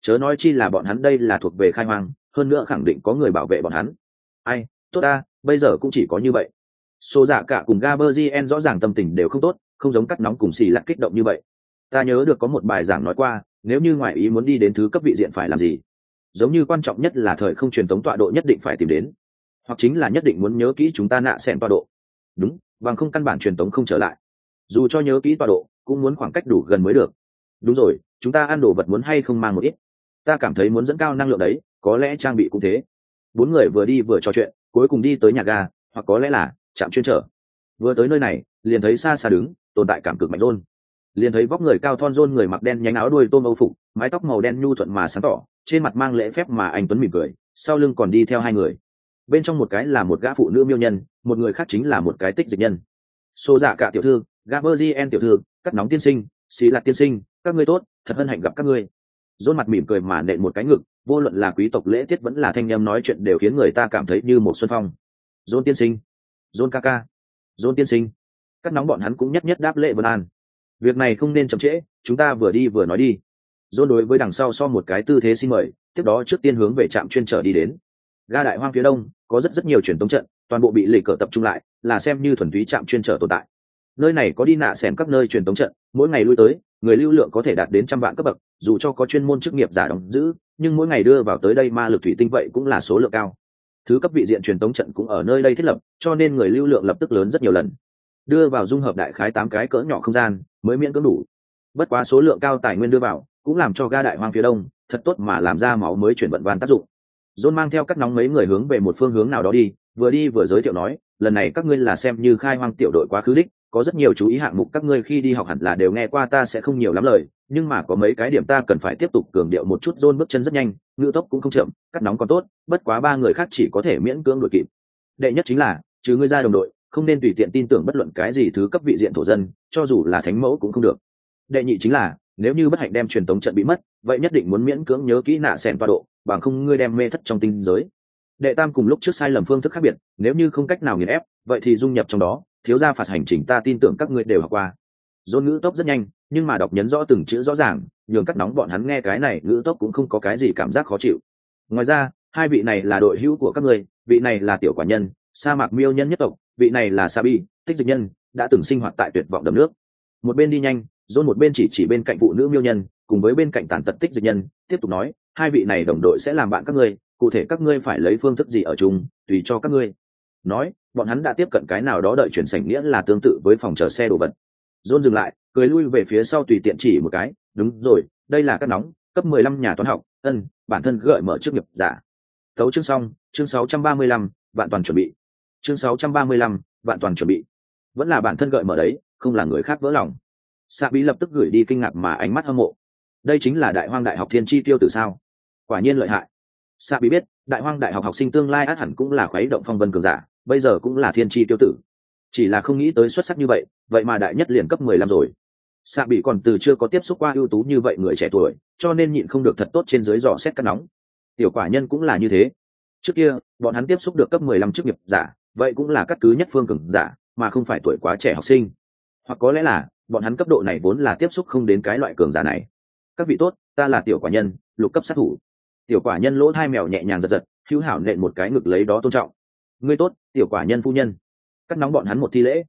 Chớ nói chi là bọn hắn đây là thuộc về khai hoang, hơn nữa khẳng định có người bảo vệ bọn hắn. Ai, tốt ta, bây giờ cũng chỉ có như vậy. Số giả dạ cả cùng gaberzien rõ ràng tâm tình đều không tốt, không giống cắt nóng cùng xì lạc kích động như vậy. Ta nhớ được có một bài giảng nói qua nếu như ngoại ý muốn đi đến thứ cấp vị diện phải làm gì? Giống như quan trọng nhất là thời không truyền thống tọa độ nhất định phải tìm đến. Hoặc chính là nhất định muốn nhớ kỹ chúng ta nạ xẻn tọa độ. Đúng, bằng không căn bản truyền thống không trở lại. Dù cho nhớ kỹ tọa độ, cũng muốn khoảng cách đủ gần mới được. Đúng rồi, chúng ta ăn đồ vật muốn hay không mang một ít? Ta cảm thấy muốn dẫn cao năng lượng đấy, có lẽ trang bị cũng thế. Bốn người vừa đi vừa trò chuyện, cuối cùng đi tới nhà ga, hoặc có lẽ là trạm chuyên trở. Vừa tới nơi này, liền thấy xa xa đứng, tồn tại cảm cực mạnh rôn liền thấy vóc người cao thon rôn người mặc đen nhánh áo đuôi tôm âu phục, mái tóc màu đen nhu thuận mà sáng tỏ, trên mặt mang lễ phép mà anh tuấn mỉm cười, sau lưng còn đi theo hai người. Bên trong một cái là một gã phụ nữ miêu nhân, một người khác chính là một cái tích dịch nhân. Xô dạ cả tiểu thư, gã bơ gien tiểu thư, cắt nóng tiên sinh, xí lạc tiên sinh, các ngươi tốt, thật hân hạnh gặp các ngươi. Rôn mặt mỉm cười mà nện một cái ngực, vô luận là quý tộc lễ tiết vẫn là thanh em nói chuyện đều khiến người ta cảm thấy như một xuân phong. Rôn tiên sinh, rôn ca ca, rôn tiên sinh. Cắt nóng bọn hắn cũng nhất nhất đáp lễ vân an việc này không nên chậm trễ, chúng ta vừa đi vừa nói đi. Dôn đối với đằng sau so một cái tư thế xin mời, tiếp đó trước tiên hướng về trạm chuyên trở đi đến. Ga đại hoang phía đông, có rất rất nhiều truyền tống trận, toàn bộ bị lệ cờ tập trung lại, là xem như thuần túy trạm chuyên trở tồn tại. Nơi này có đi nạ xẻm các nơi truyền tống trận, mỗi ngày lui tới, người lưu lượng có thể đạt đến trăm vạn cấp bậc, dù cho có chuyên môn chức nghiệp giả đóng giữ, nhưng mỗi ngày đưa vào tới đây ma lực thủy tinh vậy cũng là số lượng cao. Thứ cấp vị diện truyền tống trận cũng ở nơi đây thiết lập, cho nên người lưu lượng lập tức lớn rất nhiều lần đưa vào dung hợp đại khái tám cái cỡ nhỏ không gian mới miễn cưỡng đủ. Bất quá số lượng cao tài nguyên đưa vào cũng làm cho ga đại hoang phía đông thật tốt mà làm ra máu mới chuyển vận van tác dụng. John mang theo các nóng mấy người hướng về một phương hướng nào đó đi, vừa đi vừa giới thiệu nói, lần này các ngươi là xem như khai hoang tiểu đội quá khứ đích, có rất nhiều chú ý hạng mục các ngươi khi đi học hẳn là đều nghe qua ta sẽ không nhiều lắm lời, nhưng mà có mấy cái điểm ta cần phải tiếp tục cường điệu một chút. John bước chân rất nhanh, ngự tốc cũng không chậm, cắt nóng còn tốt, bất quá ba người khác chỉ có thể miễn cưỡng đuổi kịp. Đệ nhất chính là, trừ ngươi ra đồng đội, không nên tùy tiện tin tưởng bất luận cái gì thứ cấp vị diện thổ dân, cho dù là thánh mẫu cũng không được. Đệ nhị chính là, nếu như bất hạnh đem truyền tống trận bị mất, vậy nhất định muốn miễn cưỡng nhớ kỹ nạ sẻn toa độ, bằng không ngươi đem mê thất trong tinh giới. Đệ tam cùng lúc trước sai lầm phương thức khác biệt nếu như không cách nào nghiền ép vậy thì dung nhập trong đó thiếu ra phạt hành trình ta tin tưởng các ngươi đều học qua. Dôn ngữ tốc rất nhanh nhưng mà đọc nhấn rõ từng chữ rõ ràng nhường cắt nóng bọn hắn nghe cái này ngữ tốc cũng không có cái gì cảm giác khó chịu. Ngoài ra hai vị này là đội hữu của các ngươi vị này là tiểu quả nhân sa mạc miêu nhân nhất tộc, vị này là sa bi, tích dịch nhân, đã từng sinh hoạt tại tuyệt vọng đầm nước. Một bên đi nhanh, dôn một bên chỉ chỉ bên cạnh phụ nữ miêu nhân, cùng với bên cạnh tàn tật tích dịch nhân, tiếp tục nói, hai vị này đồng đội sẽ làm bạn các ngươi, cụ thể các ngươi phải lấy phương thức gì ở chung, tùy cho các ngươi. Nói, bọn hắn đã tiếp cận cái nào đó đợi chuyển sảnh nghĩa là tương tự với phòng chờ xe đồ vật. Dôn dừng lại, cười lui về phía sau tùy tiện chỉ một cái, đúng rồi, đây là các nóng, cấp mười lăm nhà toán học, ân, bản thân gợi mở trước nghiệp giả. Tấu chương xong, chương sáu trăm ba mươi lăm, vạn toàn chuẩn bị chương sáu trăm ba mươi lăm, vạn toàn chuẩn bị. Vẫn là bản thân gợi mở đấy, không là người khác vỡ lòng. Xạ bí lập tức gửi đi kinh ngạc mà ánh mắt hâm mộ. Đây chính là đại hoang đại học thiên chi tiêu từ sao? Quả nhiên lợi hại. Xạ bí biết, đại hoang đại học học sinh tương lai át hẳn cũng là khuấy động phong vân cường giả, bây giờ cũng là thiên chi tiêu tử. Chỉ là không nghĩ tới xuất sắc như vậy vậy mà đại nhất liền cấp mười lăm rồi. Xạ bị còn từ chưa có tiếp xúc qua ưu tú như vậy người trẻ tuổi, cho nên nhịn không được thật tốt trên dưới dò xét cắt nóng. Tiểu quả nhân cũng là như thế. Trước kia, bọn hắn tiếp xúc được cấp mười lăm chức nghiệp giả vậy cũng là cắt cứ nhất phương cường giả, mà không phải tuổi quá trẻ học sinh. Hoặc có lẽ là, bọn hắn cấp độ này vốn là tiếp xúc không đến cái loại cường giả này. Các vị tốt, ta là tiểu quả nhân, lục cấp sát thủ. Tiểu quả nhân lỗ hai mèo nhẹ nhàng giật giật, hữu hảo nện một cái ngực lấy đó tôn trọng. Ngươi tốt, tiểu quả nhân phu nhân. Cắt nóng bọn hắn một thi lễ.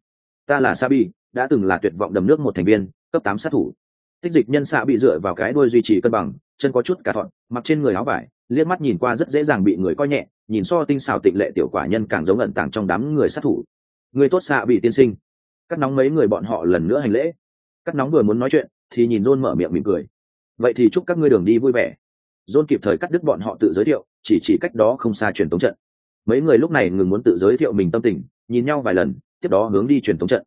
Ta là sabi, đã từng là tuyệt vọng đầm nước một thành viên, cấp tám sát thủ. Tích dịch nhân xạ bị dựa vào cái đuôi duy trì cân bằng, chân có chút cả thọn, mặc trên người áo vải liếc mắt nhìn qua rất dễ dàng bị người coi nhẹ nhìn so tinh xào tịnh lệ tiểu quả nhân càng giống ẩn tàng trong đám người sát thủ. Người tốt xạ bị tiên sinh. Cắt nóng mấy người bọn họ lần nữa hành lễ. Cắt nóng vừa muốn nói chuyện thì nhìn rôn mở miệng mỉm cười. Vậy thì chúc các ngươi đường đi vui vẻ. John kịp thời cắt đứt bọn họ tự giới thiệu, chỉ chỉ cách đó không xa truyền tống trận. Mấy người lúc này ngừng muốn tự giới thiệu mình tâm tình, nhìn nhau vài lần, tiếp đó hướng đi truyền tống trận.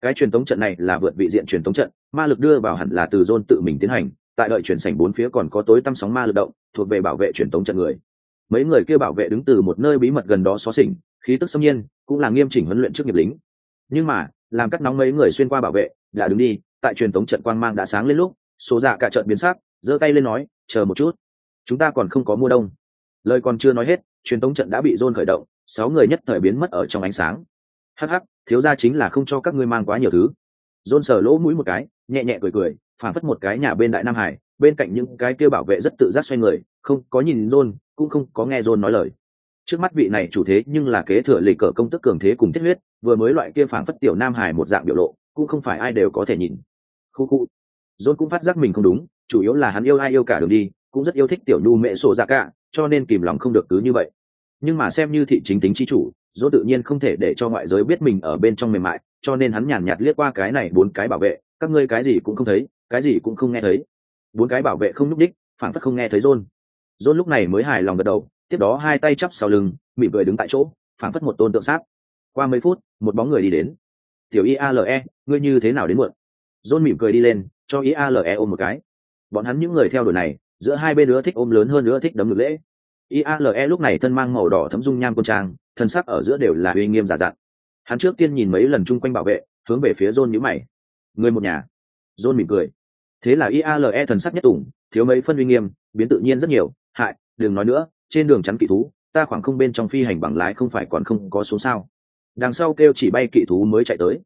Cái truyền tống trận này là vượt vị diện truyền tống trận, ma lực đưa vào hẳn là từ John tự mình tiến hành, tại đợi truyền sảnh bốn phía còn có tối tăm sóng ma lực động, thuộc về bảo vệ truyền tống trận người. Mấy người kia bảo vệ đứng từ một nơi bí mật gần đó xóa xỉnh, khí tức xâm nhiên, cũng là nghiêm chỉnh huấn luyện trước nghiệp lính. Nhưng mà, làm cắt nóng mấy người xuyên qua bảo vệ, đã đứng đi, tại truyền tống trận quang mang đã sáng lên lúc, số dạ cả trận biến sắc, giơ tay lên nói, chờ một chút chúng ta còn không có mua đông lời còn chưa nói hết truyền tống trận đã bị dôn khởi động sáu người nhất thời biến mất ở trong ánh sáng hắc hắc thiếu ra chính là không cho các ngươi mang quá nhiều thứ dôn sờ lỗ mũi một cái, nhẹ nhẹ cười cười phản phất một cái nhà bên đại nam hải, bên cạnh những cái kia bảo vệ rất tự giác xoay người, không có nhìn dôn cũng không có nghe dôn nói lời. Trước mắt vị này chủ thế nhưng là kế thừa lịch cờ công tức cường thế cùng thiết huyết, vừa mới loại kia phản phất tiểu nam hải một dạng biểu lộ, cũng không phải ai đều có thể nhìn. Khu khu. Dôn cũng phát giác mình không đúng, chủ yếu là hắn yêu ai yêu cả đường đi, cũng rất yêu thích tiểu nhu mẹ sổ ra cả, cho nên kìm lòng không được cứ như vậy. Nhưng mà xem như thị chính tính chi chủ dỗ tự nhiên không thể để cho ngoại giới biết mình ở bên trong mềm mại cho nên hắn nhàn nhạt liếc qua cái này bốn cái bảo vệ, các ngươi cái gì cũng không thấy, cái gì cũng không nghe thấy. Bốn cái bảo vệ không nhúc đích phản phất không nghe thấy rôn rôn lúc này mới hài lòng gật đầu, tiếp đó hai tay chắp sau lưng, mỉm cười đứng tại chỗ phản phất một tôn tượng sát. Qua mấy phút, một bóng người đi đến. Tiểu iale ngươi như thế nào đến muộn? Rôn mỉm cười đi lên, cho iale ôm một cái. Bọn hắn những người theo đuổi này, giữa hai bên nữa thích ôm lớn hơn nữa thích đấm ngực lễ. Iale lúc này thân mang màu đỏ thấm dung nham quân trang, thân sắc ở giữa đều là uy nghiêm giả dặn hắn trước tiên nhìn mấy lần chung quanh bảo vệ, hướng về phía john nhữ mày. Người một nhà. John mỉm cười. Thế là iale thần sắc nhất tủng thiếu mấy phân uy nghiêm, biến tự nhiên rất nhiều. Hại, đừng nói nữa, trên đường chắn kỵ thú, ta khoảng không bên trong phi hành bằng lái không phải còn không có số sao. Đằng sau kêu chỉ bay kỵ thú mới chạy tới.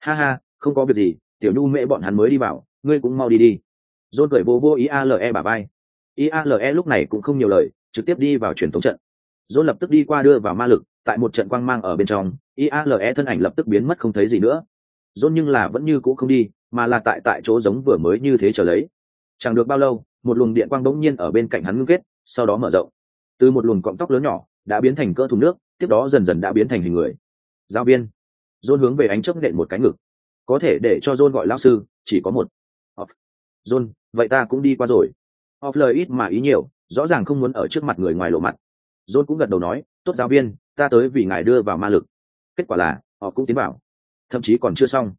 Ha ha, không có việc gì, tiểu nhu mễ bọn hắn mới đi vào, ngươi cũng mau đi đi. John cười vô vô iale bà bay iale lúc này cũng không nhiều lời, trực tiếp đi vào truyền thống trận. John lập tức đi qua đưa vào ma lực, tại một trận quang mang ở bên trong iale thân ảnh lập tức biến mất không thấy gì nữa. Dỗ nhưng là vẫn như cũ không đi, mà là tại tại chỗ giống vừa mới như thế trở lấy. Chẳng được bao lâu, một luồng điện quang bỗng nhiên ở bên cạnh hắn ngưng kết, sau đó mở rộng. Từ một luồng cọng tóc lớn nhỏ, đã biến thành cỡ thùng nước, tiếp đó dần dần đã biến thành hình người. Giáo viên. John hướng về ánh chấp nện một cái ngực. Có thể để cho john gọi lao sư, chỉ có một. Off. John vậy ta cũng đi qua rồi. Off lời ít mà ý nhiều, rõ ràng không muốn ở trước mặt người ngoài lộ mặt. John cũng gật đầu nói, tốt giáo viên, ta tới vì ngài đưa vào ma lực kết quả là, họ cũng tiến vào. Thậm chí còn chưa xong.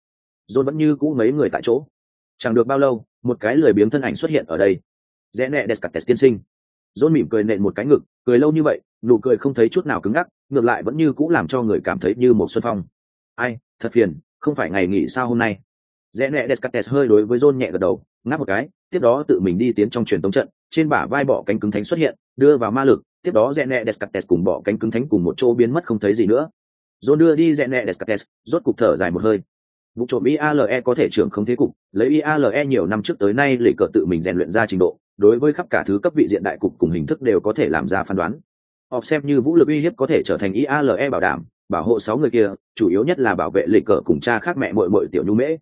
John vẫn như cũ mấy người tại chỗ. Chẳng được bao lâu, một cái lười biếng thân ảnh xuất hiện ở đây. Rẽ nẹ descartes tiên sinh. John mỉm cười nện một cái ngực, cười lâu như vậy, nụ cười không thấy chút nào cứng ngắc, ngược lại vẫn như cũ làm cho người cảm thấy như một xuân phong. Ai, thật phiền, không phải ngày nghỉ sao hôm nay? Rẽ nẹ descartes hơi đối với john nhẹ gật đầu, ngáp một cái, tiếp đó tự mình đi tiến trong truyền tống trận, trên bả vai bỏ cánh cứng thánh xuất hiện, đưa vào ma lực, tiếp đó rẽ nẹ descartes cùng bỏ cánh cứng thánh cùng một chỗ biến mất không thấy gì nữa john đưa đi rẽ nẹ descartes, rốt cục thở dài một hơi. Vụ trộm iale có thể trưởng không thế cục, lấy iale nhiều năm trước tới nay lệ cờ tự mình rèn luyện ra trình độ, đối với khắp cả thứ cấp vị diện đại cục cùng hình thức đều có thể làm ra phán đoán. Họp xem như vũ lực uy hiếp có thể trở thành iale bảo đảm, bảo hộ sáu người kia, chủ yếu nhất là bảo vệ lệ cờ cùng cha khác mẹ mội mội tiểu nhu mễ.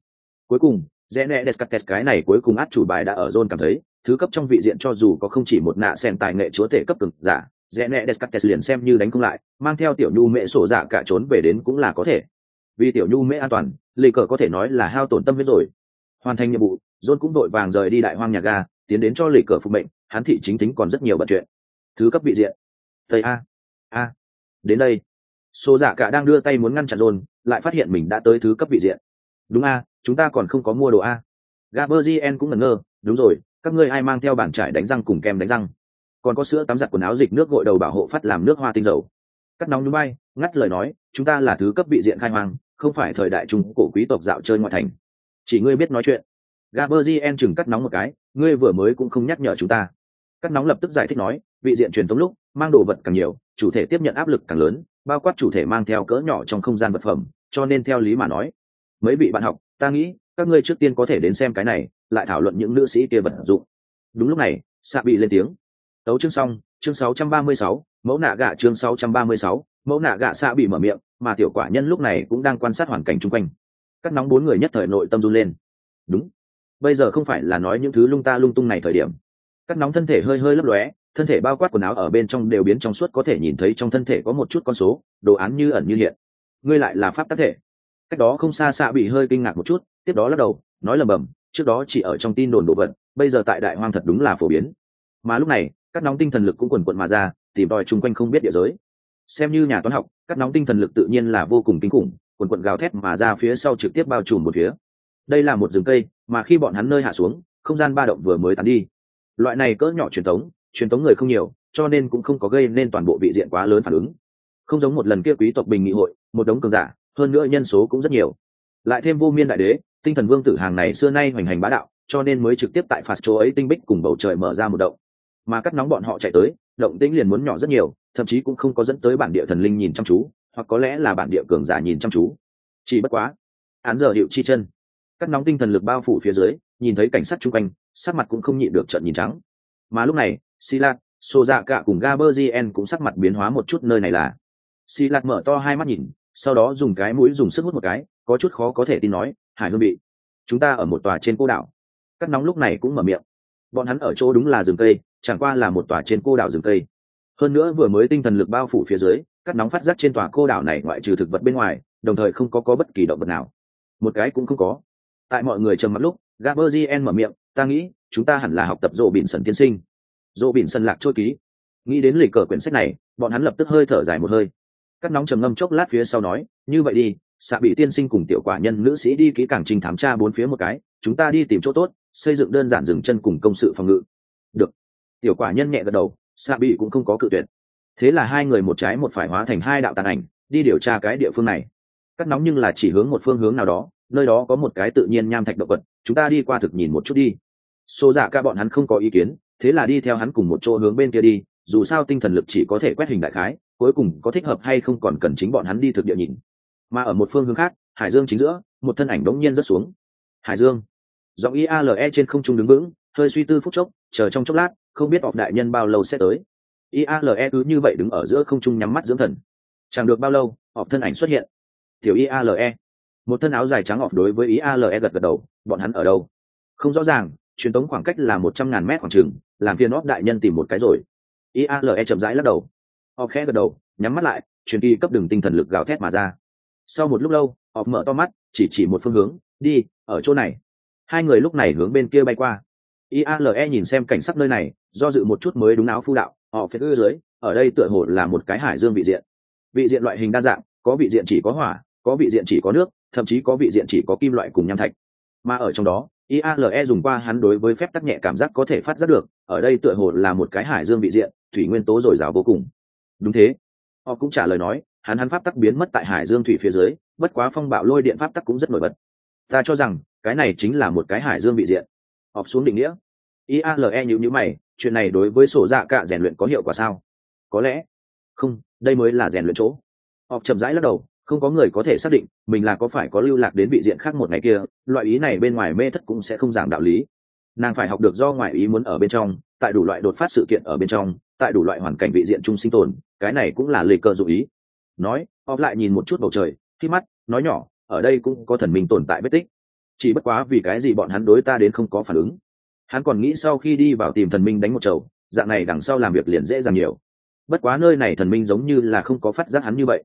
Cuối cùng, rẽ nẹ descartes cái này cuối cùng át chủ bài đã ở john cảm thấy, thứ cấp trong vị diện cho dù có không chỉ một nạ sen tài nghệ chúa tể cấp từng giả rẽ nẹ descartes liền xem như đánh không lại, mang theo tiểu nhu mễ sổ giả cả trốn về đến cũng là có thể. Vì tiểu nhu mễ an toàn lì cờ có thể nói là hao tổn tâm huyết rồi. Hoàn thành nhiệm vụ, john cũng đội vàng rời đi đại hoang nhà ga, tiến đến cho lì cờ phục mệnh, hắn thị chính tính còn rất nhiều bận chuyện. Thứ cấp vị diện. Tây a. A. Đến đây. Số giả dạ cả đang đưa tay muốn ngăn chặn john, lại phát hiện mình đã tới thứ cấp vị diện. Đúng a, chúng ta còn không có mua đồ a. Gaberzien cũng ngẩn ngơ, đúng rồi, các ngươi ai mang theo bản trải đánh răng cùng kem đánh răng? Còn có sữa tắm giặt quần áo dịch nước gội đầu bảo hộ phát làm nước hoa tinh dầu. Cắt nóng núi bay, ngắt lời nói, chúng ta là thứ cấp vị diện khai hoang, không phải thời đại trung cổ quý tộc dạo chơi ngoại thành. Chỉ ngươi biết nói chuyện. Gaberzien chừng cắt nóng một cái, ngươi vừa mới cũng không nhắc nhở chúng ta. Cắt nóng lập tức giải thích nói, vị diện truyền thống lúc, mang đồ vật càng nhiều, chủ thể tiếp nhận áp lực càng lớn, bao quát chủ thể mang theo cỡ nhỏ trong không gian vật phẩm, cho nên theo lý mà nói, mấy vị bạn học, ta nghĩ, các ngươi trước tiên có thể đến xem cái này, lại thảo luận những nữ sĩ kia vật dụng. Đúng lúc này xạ bị lên tiếng tấu chương xong chương 636, mẫu nạ gạ chương 636, mẫu nạ gạ xạ bị mở miệng mà tiểu quả nhân lúc này cũng đang quan sát hoàn cảnh chung quanh. Các nóng bốn người nhất thời nội tâm run lên. Đúng. Bây giờ không phải là nói những thứ lung ta lung tung này thời điểm. Các nóng thân thể hơi hơi lấp lóe thân thể bao quát quần áo ở bên trong đều biến trong suốt có thể nhìn thấy trong thân thể có một chút con số đồ án như ẩn như hiện. Ngươi lại là pháp tác thể. Cách đó không xa xạ bị hơi kinh ngạc một chút tiếp đó lắc đầu nói lầm bầm trước đó chỉ ở trong tin đồn đồ vật bây giờ tại đại hoang thật đúng là phổ biến. Mà lúc này các nóng tinh thần lực cũng quần quận mà ra, tìm tòi chung quanh không biết địa giới. Xem như nhà toán học các nóng tinh thần lực tự nhiên là vô cùng kinh khủng, quần quận gào thét mà ra phía sau trực tiếp bao trùm một phía. Đây là một rừng cây, mà khi bọn hắn nơi hạ xuống, không gian ba động vừa mới tán đi. Loại này cỡ nhỏ truyền thống truyền thống người không nhiều, cho nên cũng không có gây nên toàn bộ vị diện quá lớn phản ứng. Không giống một lần kia quý tộc bình nghị hội, một đống cường giả, hơn nữa nhân số cũng rất nhiều. Lại thêm vô miên đại đế, tinh thần vương tử hàng này xưa nay hoành hành bá đạo, cho nên mới trực tiếp tại phạt chỗ ấy tinh bích cùng bầu trời mở ra một động mà cắt nóng bọn họ chạy tới, động tĩnh liền muốn nhỏ rất nhiều, thậm chí cũng không có dẫn tới bản địa thần linh nhìn chăm chú, hoặc có lẽ là bản địa cường giả nhìn chăm chú. Chỉ bất quá, án giờ hiệu chi chân. Cắt nóng tinh thần lực bao phủ phía dưới, nhìn thấy cảnh sát chung quanh, sắc mặt cũng không nhịn được trận nhìn trắng. Mà lúc này silat xô dạ cả cùng gaberzien cũng sắc mặt biến hóa một chút nơi này là. Silat mở to hai mắt nhìn, sau đó dùng cái mũi dùng sức hút một cái, có chút khó có thể tin nói, hải hương bị chúng ta ở một tòa trên cô đảo. Cắt nóng lúc này cũng mở miệng. Bọn hắn ở chỗ đúng là rừng cây chẳng qua là một tòa trên cô đảo rừng cây. Hơn nữa vừa mới tinh thần lực bao phủ phía dưới, cắt nóng phát giác trên tòa cô đảo này ngoại trừ thực vật bên ngoài, đồng thời không có có bất kỳ động vật nào. Một cái cũng không có. Tại mọi người trầm mặt lúc gaberzien mở miệng, ta nghĩ, chúng ta hẳn là học tập rộ bỉn sần tiên sinh. Rộ bỉn sần lạc trôi ký. Nghĩ đến lịch cờ quyển sách này, bọn hắn lập tức hơi thở dài một hơi. Cắt nóng trầm ngâm chốc lát phía sau nói, như vậy đi xạ bị tiên sinh cùng tiểu quả nhân nữ sĩ đi kỹ càng trình thám tra bốn phía một cái, chúng ta đi tìm chỗ tốt, xây dựng đơn giản dừng chân cùng công sự phòng ngự. Được tiểu quả nhân nhẹ gật đầu xạ bị cũng không có cự tuyệt. Thế là hai người một trái một phải hóa thành hai đạo tàn ảnh, đi điều tra cái địa phương này. Cắt nóng nhưng là chỉ hướng một phương hướng nào đó, nơi đó có một cái tự nhiên nham thạch động vật, chúng ta đi qua thực nhìn một chút đi. Xô dạ ca bọn hắn không có ý kiến, thế là đi theo hắn cùng một chỗ hướng bên kia đi, dù sao tinh thần lực chỉ có thể quét hình đại khái, cuối cùng có thích hợp hay không còn cần chính bọn hắn đi thực địa nhìn. Mà ở một phương hướng khác, hải dương chính giữa, một thân ảnh đống nhiên rớt xuống. Hải dương. Giọng iale trên không trung đứng vững hơi suy tư phút chốc, chờ trong chốc lát, không biết họp đại nhân bao lâu sẽ tới. Iale cứ như vậy đứng ở giữa không trung nhắm mắt dưỡng thần. Chẳng được bao lâu họp thân ảnh xuất hiện. Tiểu iale một thân áo dài trắng họp đối với iale gật gật đầu, bọn hắn ở đâu? Không rõ ràng, truyền tống khoảng cách là một trăm ngàn mét khoảng trường làm phiền họp đại nhân tìm một cái rồi. Iale chậm rãi lắc đầu. Họp khẽ gật đầu, nhắm mắt lại, truyền kỳ cấp đường tinh thần lực gào thét mà ra. Sau một lúc lâu họ mở to mắt, chỉ chỉ một phương hướng, đi, ở chỗ này. Hai người lúc này hướng bên kia bay qua iale nhìn xem cảnh sắc nơi này, do dự một chút mới đúng áo phu đạo, họ phải ư dưới, ở đây tựa hồ là một cái hải dương vị diện. Vị diện loại hình đa dạng, có vị diện chỉ có hỏa, có vị diện chỉ có nước, thậm chí có vị diện chỉ có kim loại cùng nham thạch. Mà ở trong đó iale dùng qua hắn đối với phép tắc nhẹ cảm giác có thể phát giác được, ở đây tựa hồ là một cái hải dương vị diện, thủy nguyên tố dồi dào vô cùng. Đúng thế. Họ cũng trả lời nói, hắn hắn pháp tắc biến mất tại hải dương thủy phía dưới, bất quá phong bạo lôi điện pháp tắc cũng rất nổi bật. Ta cho rằng, cái này chính là một cái hải dương vị diện họp xuống định nghĩa. Iale như nhữ mày, chuyện này đối với sổ dạ cả rèn luyện có hiệu quả sao? Có lẽ. Không, đây mới là rèn luyện chỗ. Họp chậm rãi lắc đầu, không có người có thể xác định mình là có phải có lưu lạc đến vị diện khác một ngày kia, loại ý này bên ngoài mê thất cũng sẽ không giảm đạo lý. Nàng phải học được do ngoại ý muốn ở bên trong, tại đủ loại đột phát sự kiện ở bên trong, tại đủ loại hoàn cảnh vị diện chung sinh tồn, cái này cũng là lề cơ dụ ý. Nói, họp lại nhìn một chút bầu trời, khi mắt, nói nhỏ, ở đây cũng có thần minh tồn tại vết tích chỉ bất quá vì cái gì bọn hắn đối ta đến không có phản ứng. Hắn còn nghĩ sau khi đi vào tìm thần minh đánh một chầu, dạng này đằng sau làm việc liền dễ dàng nhiều. Bất quá nơi này thần minh giống như là không có phát giác hắn như vậy.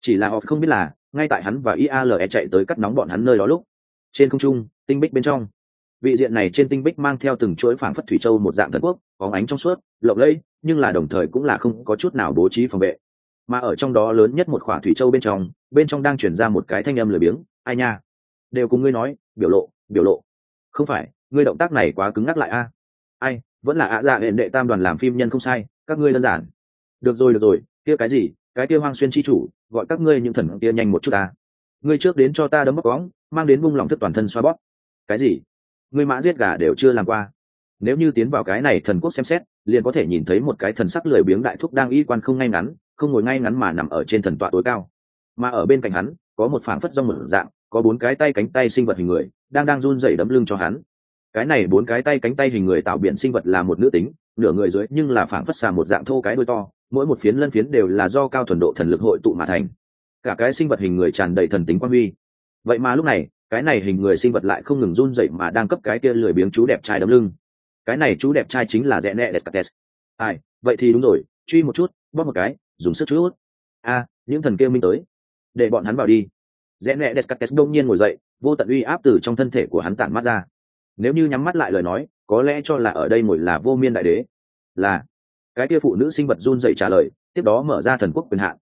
Chỉ là họ không biết là, ngay tại hắn và iale chạy tới cắt nóng bọn hắn nơi đó lúc. Trên không trung, tinh bích bên trong. Vị diện này trên tinh bích mang theo từng chuỗi phảng phất thủy châu một dạng thần quốc, có ánh trong suốt, lộng lẫy, nhưng là đồng thời cũng là không có chút nào bố trí phòng vệ. Mà ở trong đó lớn nhất một khỏa thủy châu bên trong bên trong đang chuyển ra một cái thanh âm lười biếng, ai nha? Đều cùng ngươi nói biểu lộ biểu lộ. Không phải, ngươi động tác này quá cứng ngắc lại a. Ai, vẫn là ạ dạ hệ đệ tam đoàn làm phim nhân không sai, các ngươi đơn giản. Được rồi được rồi, kia cái gì? Cái kia hoang xuyên chi chủ, gọi các ngươi những thần kia nhanh một chút ta. Ngươi trước đến cho ta đấm bóc bóng mang đến vung lòng thức toàn thân xoa bóp. Cái gì? Ngươi mã giết gà đều chưa làm qua. Nếu như tiến vào cái này thần quốc xem xét, liền có thể nhìn thấy một cái thần sắc lười biếng đại thúc đang y quan không ngay ngắn, không ngồi ngay ngắn mà nằm ở trên thần tọa tối cao. Mà ở bên cạnh hắn, có một phảng phất rong mở dạng có bốn cái tay cánh tay sinh vật hình người, đang đang run dậy đấm lưng cho hắn. Cái này bốn cái tay cánh tay hình người tạo biển sinh vật là một nữ tính, nửa người dưới nhưng là phảng phất xà một dạng thô cái đôi to, mỗi một phiến lân phiến đều là do cao thuần độ thần lực hội tụ mà thành. Cả cái sinh vật hình người tràn đầy thần tính quan huy. Vậy mà lúc này, cái này hình người sinh vật lại không ngừng run dậy mà đang cấp cái kia lười biếng chú đẹp trai đấm lưng. Cái này chú đẹp trai chính là rẽ nẹ descartes ai, vậy thì đúng rồi, truy một chút, bóp một cái, dùng sức chút a à, những thần kia minh tới. Để bọn hắn vào đi rẽ nẹ descartes đông nhiên ngồi dậy, vô tận uy áp từ trong thân thể của hắn tản mắt ra. Nếu như nhắm mắt lại lời nói, có lẽ cho là ở đây ngồi là vô miên đại đế. Là, cái kia phụ nữ sinh vật run dậy trả lời, tiếp đó mở ra thần quốc quyền hạn.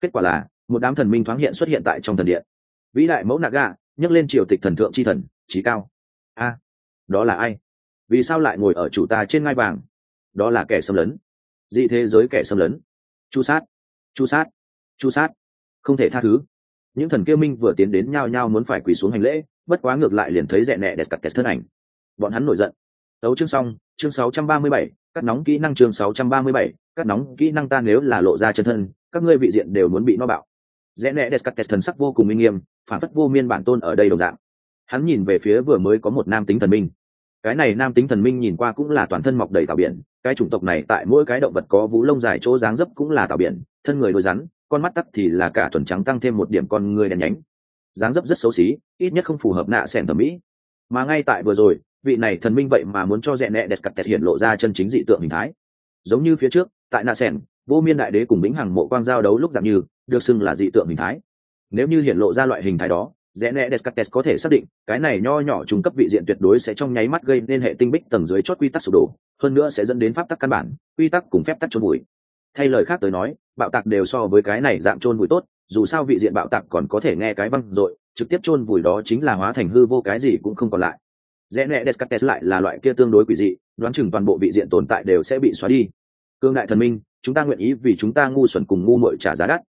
Kết quả là, một đám thần minh thoáng hiện xuất hiện tại trong thần điện. Vĩ đại mẫu naga nhấc lên triều tịch thần thượng c h i thần, trí cao. A, đó là ai? Vì sao lại ngồi ở chủ ta trên ngai vàng? Đó là kẻ xâm lấn. Dị thế giới kẻ xâm lấn. Chu sát chu sát chu sát. Không thể tha thứ những thần kia minh vừa tiến đến nhao nhao muốn phải quỳ xuống hành lễ bất quá ngược lại liền thấy rẽ nẹ đẹp cặt kẹt thân ảnh. Bọn hắn nổi giận. Tấu chương xong chương 637, cắt nóng kỹ năng chương 637, cắt nóng kỹ năng ta nếu là lộ ra chân thân các ngươi vị diện đều muốn bị nó bạo. Rẽ nẹ đẹp cặt kẹt thần sắc vô cùng minh nghiêm phản phất vô miên bản tôn ở đây đồng dạng. Hắn nhìn về phía vừa mới có một nam tính thần minh. Cái này nam tính thần minh nhìn qua cũng là toàn thân mọc đầy tảo biển cái chủng tộc này tại mỗi cái động vật có vú lông dài chỗ dáng dấp cũng là tảo biển thân người đôi rắn con mắt tắt thì là cả thuần trắng tăng thêm một điểm con người đèn nhánh. Dáng dấp rất xấu xí, ít nhất không phù hợp nạ xẻn thẩm mỹ. Mà ngay tại vừa rồi, vị này thần minh vậy mà muốn cho rẽ nẹ đẹp cặp tẹt hiện lộ ra chân chính dị tượng hình thái. Giống như phía trước, tại nạ xẻn vô miên đại đế cùng bính hằng mộ quang giao đấu lúc giảm như, được xưng là dị tượng hình thái. Nếu như hiện lộ ra loại hình thái đó, rẽ nẹ descartes có thể xác định, cái này nho nhỏ trung cấp vị diện tuyệt đối sẽ trong nháy mắt gây nên hệ tinh bích tầng dưới chót quy tắc sụp đổ, hơn nữa sẽ dẫn đến pháp tắc căn bản, quy tắc cùng phép tắc trôn bụi thay lời khác tới nói, bạo tạc đều so với cái này dạng trôn vùi tốt, dù sao vị diện bạo tạc còn có thể nghe cái văng rồi trực tiếp chôn vùi đó chính là hóa thành hư vô cái gì cũng không còn lại. Rẽ nẹ descartes lại là loại kia tương đối quỷ dị, đoán chừng toàn bộ vị diện tồn tại đều sẽ bị xóa đi. Cương đại thần minh, chúng ta nguyện ý vì chúng ta ngu xuẩn cùng ngu muội trả giá đắt.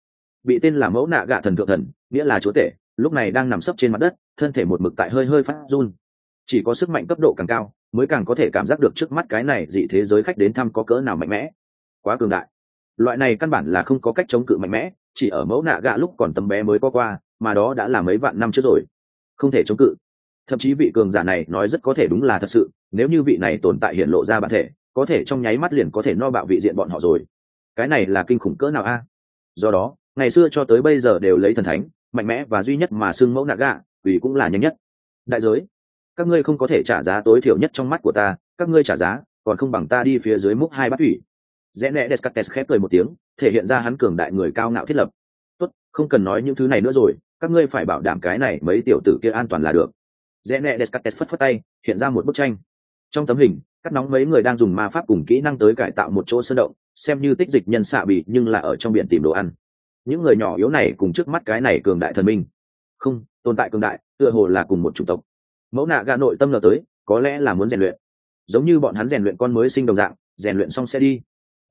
Bị tên là mẫu nạ gạ thần thượng thần, nghĩa là chúa tể, lúc này đang nằm sấp trên mặt đất, thân thể một mực tại hơi hơi phát run. Chỉ có sức mạnh cấp độ càng cao, mới càng có thể cảm giác được trước mắt cái này dị thế giới khách đến thăm có cỡ nào mạnh mẽ. Quá cường đại loại này căn bản là không có cách chống cự mạnh mẽ, chỉ ở mẫu nạ gạ lúc còn tấm bé mới có qua, mà đó đã là mấy vạn năm trước rồi. Không thể chống cự. Thậm chí vị cường giả này nói rất có thể đúng là thật sự, nếu như vị này tồn tại hiện lộ ra bản thể, có thể trong nháy mắt liền có thể no bạo vị diện bọn họ rồi. Cái này là kinh khủng cỡ nào a? Do đó, ngày xưa cho tới bây giờ đều lấy thần thánh, mạnh mẽ và duy nhất mà xưng mẫu nạ gạ, vì cũng là nhanh nhất. Đại giới, các ngươi không có thể trả giá tối thiểu nhất trong mắt của ta, các ngươi trả giá, còn không bằng ta đi phía dưới múc hai bát thủy rẽ nẹ descartes khép cười một tiếng, thể hiện ra hắn cường đại người cao ngạo thiết lập. Tốt, không cần nói những thứ này nữa rồi, các ngươi phải bảo đảm cái này mấy tiểu tử kia an toàn là được. Rẽ nẹ descartes phất phất tay, hiện ra một bức tranh. Trong tấm hình, cắt nóng mấy người đang dùng ma pháp cùng kỹ năng tới cải tạo một chỗ sơn động, xem như tích dịch nhân xạ bị nhưng là ở trong biển tìm đồ ăn. Những người nhỏ yếu này cùng trước mắt cái này cường đại thần minh. Không, tồn tại cường đại, tựa hồ là cùng một chủng tộc. Mẫu nạ gà nội tâm lờ tới, có lẽ là muốn rèn luyện. Giống như bọn hắn rèn luyện con mới sinh đồng dạng, rèn luyện xong sẽ đi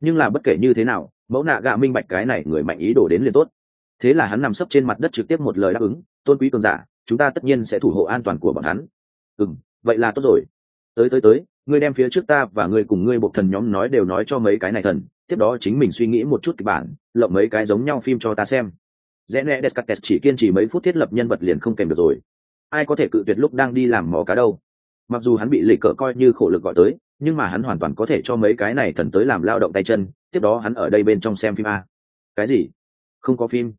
nhưng là bất kể như thế nào, mẫu nạ gạ minh bạch cái này người mạnh ý đổ đến liền tốt. Thế là hắn nằm sấp trên mặt đất trực tiếp một lời đáp ứng, tôn quý cường giả, chúng ta tất nhiên sẽ thủ hộ an toàn của bọn hắn. Ừ vậy là tốt rồi. Tới tới tới, ngươi đem phía trước ta và ngươi cùng ngươi bộ thần nhóm nói đều nói cho mấy cái này thần, tiếp đó chính mình suy nghĩ một chút kịch bản, lộng mấy cái giống nhau phim cho ta xem. Rẽ nẹ descartes chỉ kiên trì mấy phút thiết lập nhân vật liền không kèm được rồi. Ai có thể cự tuyệt lúc đang đi làm mò cá đâu? Mặc dù hắn bị lệ cỡ coi như khổ lực gọi tới nhưng mà hắn hoàn toàn có thể cho mấy cái này thần tới làm lao động tay chân, tiếp đó hắn ở đây bên trong xem phim a. Cái gì? Không có phim?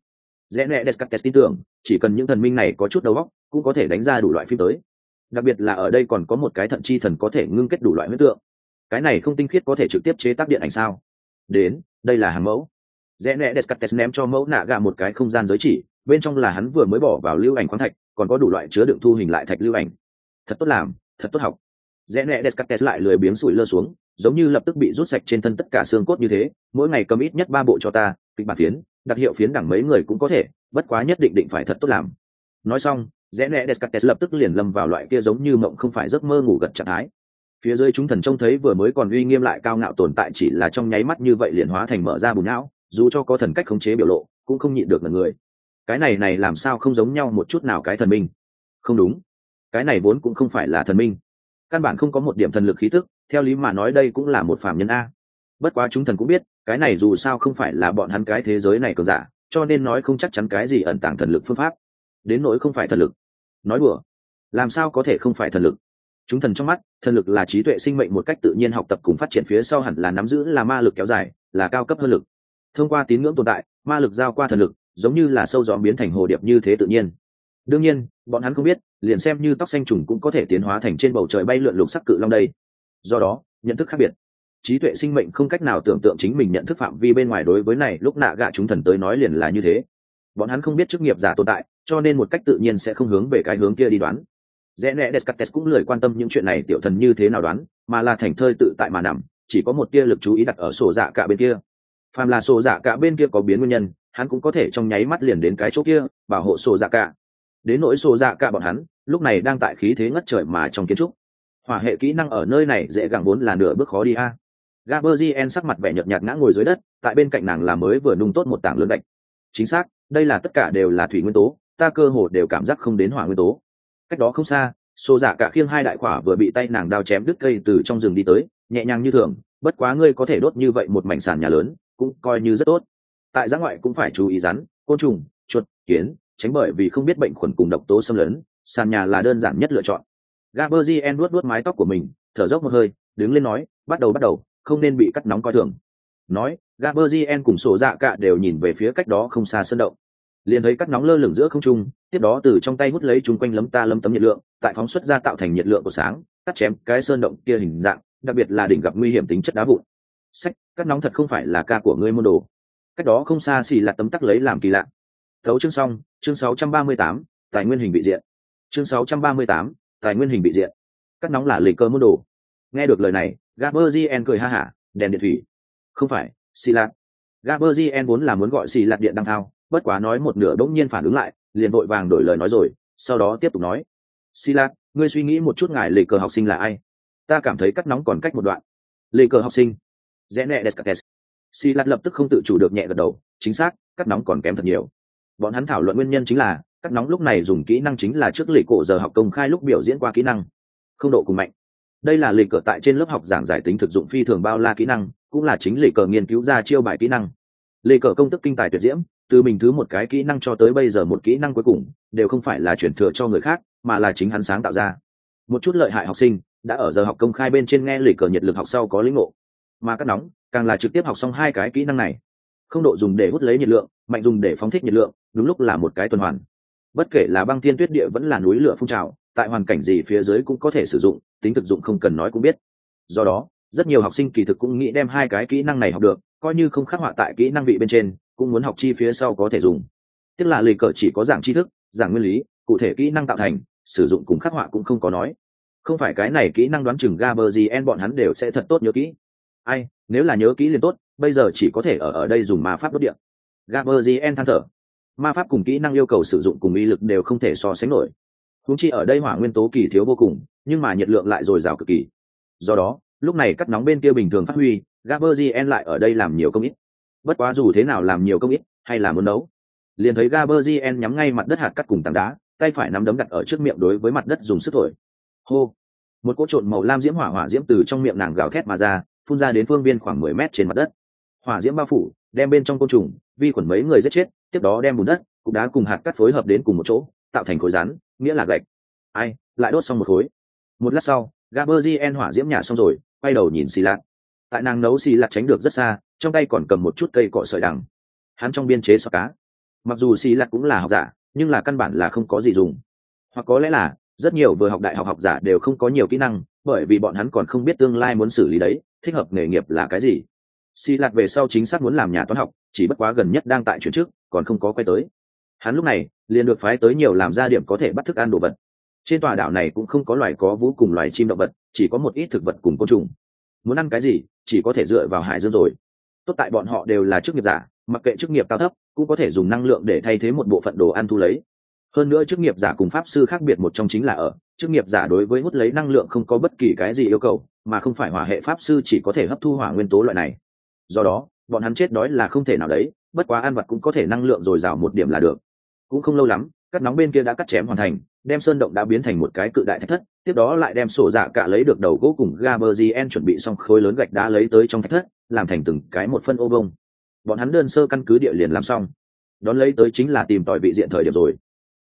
Rẽ nẹ descartes tin tưởng, chỉ cần những thần minh này có chút đầu óc, cũng có thể đánh ra đủ loại phim tới. Đặc biệt là ở đây còn có một cái thận chi thần có thể ngưng kết đủ loại huyết tượng. Cái này không tinh khiết có thể trực tiếp chế tác điện ảnh sao? Đến, đây là hàng mẫu. Rẽ nẹ descartes ném cho mẫu nạ gà một cái không gian giới chỉ, bên trong là hắn vừa mới bỏ vào lưu ảnh khoáng thạch, còn có đủ loại chứa đựng thu hình lại thạch lưu ảnh. Thật tốt làm, thật tốt học rẽ nẹ descartes lại lười biếng sủi lơ xuống, giống như lập tức bị rút sạch trên thân tất cả xương cốt như thế, mỗi ngày cầm ít nhất ba bộ cho ta, kịch bản phiến, đặc hiệu phiến đẳng mấy người cũng có thể, bất quá nhất định định phải thật tốt làm. Nói xong, rẽ nẹ descartes lập tức liền lâm vào loại kia giống như mộng không phải giấc mơ ngủ gật trạng thái. Phía dưới chúng thần trông thấy vừa mới còn uy nghiêm lại cao ngạo tồn tại chỉ là trong nháy mắt như vậy liền hóa thành mở ra bùn não, dù cho có thần cách khống chế biểu lộ, cũng không nhịn được là người. Cái này này làm sao không giống nhau một chút nào cái thần minh? Không đúng. Cái này vốn cũng không phải là thần minh căn bản không có một điểm thần lực khí tức, theo lý mà nói đây cũng là một phạm nhân a. Bất quá chúng thần cũng biết, cái này dù sao không phải là bọn hắn cái thế giới này cờ giả, cho nên nói không chắc chắn cái gì ẩn tàng thần lực phương pháp. Đến nỗi không phải thần lực. Nói đùa. Làm sao có thể không phải thần lực? Chúng thần trong mắt, thần lực là trí tuệ sinh mệnh một cách tự nhiên học tập cùng phát triển phía sau hẳn là nắm giữ là ma lực kéo dài, là cao cấp hơn lực. Thông qua tín ngưỡng tồn tại, ma lực giao qua thần lực, giống như là sâu gió biến thành hồ điệp như thế tự nhiên. Đương nhiên, bọn hắn không biết liền xem như tóc xanh trùng cũng có thể tiến hóa thành trên bầu trời bay lượn lục sắc cự long đây. Do đó, nhận thức khác biệt. Trí tuệ sinh mệnh không cách nào tưởng tượng chính mình nhận thức phạm vi bên ngoài đối với này, lúc nạ gạ chúng thần tới nói liền là như thế. Bọn hắn không biết chức nghiệp giả tồn tại, cho nên một cách tự nhiên sẽ không hướng về cái hướng kia đi đoán. Rẽ nẹ descartes cũng lười quan tâm những chuyện này, tiểu thần như thế nào đoán, mà là thành thơi tự tại mà nằm, chỉ có một tia lực chú ý đặt ở sổ dạ cả bên kia. Phàm là sổ dạ cả bên kia có biến nguyên nhân, hắn cũng có thể trong nháy mắt liền đến cái chỗ kia, bảo hộ sổ dạ cả đến nỗi sổ dạ cả bọn hắn lúc này đang tại khí thế ngất trời mà trong kiến trúc hỏa hệ kỹ năng ở nơi này dễ gặng vốn là nửa bước khó đi a Gaberzien sắc mặt vẻ nhợt nhạt ngã ngồi dưới đất, tại bên cạnh nàng là mới vừa nung tốt một tảng lớn gạch. Chính xác, đây là tất cả đều là thủy nguyên tố, ta cơ hồ đều cảm giác không đến hỏa nguyên tố. Cách đó không xa, xô Dạ cả khiêng hai đại quả vừa bị tay nàng đao chém đứt cây từ trong rừng đi tới, nhẹ nhàng như thường, bất quá ngươi có thể đốt như vậy một mảnh sàn nhà lớn, cũng coi như rất tốt. Tại giã ngoại cũng phải chú ý rắn, côn trùng, chuột, kiến, tránh bởi vì không biết bệnh khuẩn cùng độc tố xâm lấn, sàn nhà là đơn giản nhất lựa chọn. Gaberzien nuốt nuốt mái tóc của mình, thở dốc một hơi, đứng lên nói, bắt đầu bắt đầu, không nên bị cắt nóng coi thường. Nói gaberzien cùng sổ dạ cạ đều nhìn về phía cách đó không xa sân động. Liền thấy cắt nóng lơ lửng giữa không trung tiếp đó từ trong tay hút lấy chúng quanh lấm ta lấm tấm nhiệt lượng tại phóng xuất ra tạo thành nhiệt lượng của sáng cắt chém cái sơn động kia hình dạng đặc biệt là đỉnh gặp nguy hiểm tính chất đá vụn. Sách cắt nóng thật không phải là ca của ngươi môn đồ. Cách đó không xa xì là tấm tắc lấy làm kỳ lạ. Thấu chương xong chương 638, tài nguyên hình bị diện. Chương 638, tài nguyên hình bị diện. Cắt nóng là lịch cơ môn đồ. Nghe được lời này gaberzien cười ha hả đèn điện thủy. Không phải xì lạt. Gaberzien vốn là muốn gọi xì lạt điện đăng thao bất quá nói một nửa đỗng nhiên phản ứng lại liền vội vàng đổi lời nói rồi sau đó tiếp tục nói. Xì lạt ngươi suy nghĩ một chút ngài lệ cờ học sinh là ai? Ta cảm thấy cắt nóng còn cách một đoạn. Lệ cờ học sinh. Rẽ nẹ descartes. Xì lạt lập tức không tự chủ được nhẹ gật đầu chính xác cắt nóng còn kém thật nhiều bọn hắn thảo luận nguyên nhân chính là, cắt nóng lúc này dùng kỹ năng chính là trước lịch cổ giờ học công khai lúc biểu diễn qua kỹ năng. Không độ cùng mạnh. Đây là lịch cờ tại trên lớp học giảng giải tính thực dụng phi thường bao la kỹ năng, cũng là chính lịch cờ nghiên cứu ra chiêu bài kỹ năng. Lịch cờ công tức kinh tài tuyệt diễm, từ mình thứ một cái kỹ năng cho tới bây giờ một kỹ năng cuối cùng, đều không phải là chuyển thừa cho người khác, mà là chính hắn sáng tạo ra. Một chút lợi hại học sinh, đã ở giờ học công khai bên trên nghe lịch cờ nhiệt lực học sau có lĩnh ngộ. Mà cắt nóng, càng là trực tiếp học xong hai cái kỹ năng này. Không độ dùng để hút lấy nhiệt lượng, mạnh dùng để phóng thích nhiệt lượng đúng lúc là một cái tuần hoàn. Bất kể là băng thiên tuyết địa vẫn là núi lửa phun trào, tại hoàn cảnh gì phía dưới cũng có thể sử dụng, tính thực dụng không cần nói cũng biết. Do đó, rất nhiều học sinh kỳ thực cũng nghĩ đem hai cái kỹ năng này học được, coi như không khắc họa tại kỹ năng vị bên trên, cũng muốn học chi phía sau có thể dùng. Tức là lì cờ chỉ có giảng tri thức, giảng nguyên lý, cụ thể kỹ năng tạo thành, sử dụng cùng khắc họa cũng không có nói. Không phải cái này kỹ năng đoán chừng gaberzien bọn hắn đều sẽ thật tốt nhớ kỹ. Ai, nếu là nhớ kỹ liền tốt, bây giờ chỉ có thể ở ở đây dùng ma pháp đốt điện gaberzien than thở ma pháp cùng kỹ năng yêu cầu sử dụng cùng ý lực đều không thể so sánh nổi. Húng chi ở đây hỏa nguyên tố kỳ thiếu vô cùng, nhưng mà nhiệt lượng lại dồi dào cực kỳ. Do đó, lúc này cắt nóng bên kia bình thường phát huy gaberzien lại ở đây làm nhiều công ít. Bất quá dù thế nào làm nhiều công ít, hay là muốn nấu. Liền thấy gaberzien nhắm ngay mặt đất hạt cắt cùng tảng đá, tay phải nắm đấm đặt ở trước miệng đối với mặt đất dùng sức thổi. Hô! Một cỗ trộn màu lam diễm hỏa hỏa diễm từ trong miệng nàng gào thét mà ra, phun ra đến phương viên khoảng mười mét trên mặt đất hỏa diễm bao phủ, đem bên trong côn trùng, vi khuẩn mấy người giết chết, tiếp đó đem bùn đất, cục đá cùng hạt cắt phối hợp đến cùng một chỗ, tạo thành khối rắn, nghĩa là gạch. Ai, lại đốt xong một khối. Một lát sau gaberzien hỏa diễm nhà xong rồi, quay đầu nhìn xì lạt. Tại nàng nấu xì lạt tránh được rất xa, trong tay còn cầm một chút cây cọ sợi đằng. Hắn trong biên chế sọ cá. Mặc dù xì lạt cũng là học giả, nhưng là căn bản là không có gì dùng. Hoặc có lẽ là, rất nhiều vừa học đại học học giả đều không có nhiều kỹ năng, bởi vì bọn hắn còn không biết tương lai muốn xử lý đấy, thích hợp nghề nghiệp là cái gì xì lạt về sau chính xác muốn làm nhà toán học, chỉ bất quá gần nhất đang tại chuyển trước còn không có quay tới. Hắn lúc này, liền được phái tới nhiều làm ra điểm có thể bắt thức ăn đồ vật. Trên tòa đảo này cũng không có loài có vũ cùng loài chim động vật, chỉ có một ít thực vật cùng côn trùng. Muốn ăn cái gì, chỉ có thể dựa vào hải dương rồi. Tốt tại bọn họ đều là chức nghiệp giả, mặc kệ chức nghiệp cao thấp, cũng có thể dùng năng lượng để thay thế một bộ phận đồ ăn thu lấy. Hơn nữa chức nghiệp giả cùng pháp sư khác biệt một trong chính là ở, chức nghiệp giả đối với hút lấy năng lượng không có bất kỳ cái gì yêu cầu, mà không phải hỏa hệ pháp sư chỉ có thể hấp thu hỏa nguyên tố loại này do đó, bọn hắn chết đói là không thể nào đấy, bất quá ăn vật cũng có thể năng lượng dồi dào một điểm là được. Cũng không lâu lắm cắt nóng bên kia đã cắt chém hoàn thành, đem sơn động đã biến thành một cái cự đại thạch thất, tiếp đó lại đem sổ dạ cả lấy được đầu gỗ cùng gaberzien chuẩn bị xong khối lớn gạch đá lấy tới trong thạch thất, làm thành từng cái một phân ô bông. bọn hắn đơn sơ căn cứ địa liền làm xong. Đón lấy tới chính là tìm tòi vị diện thời điểm rồi.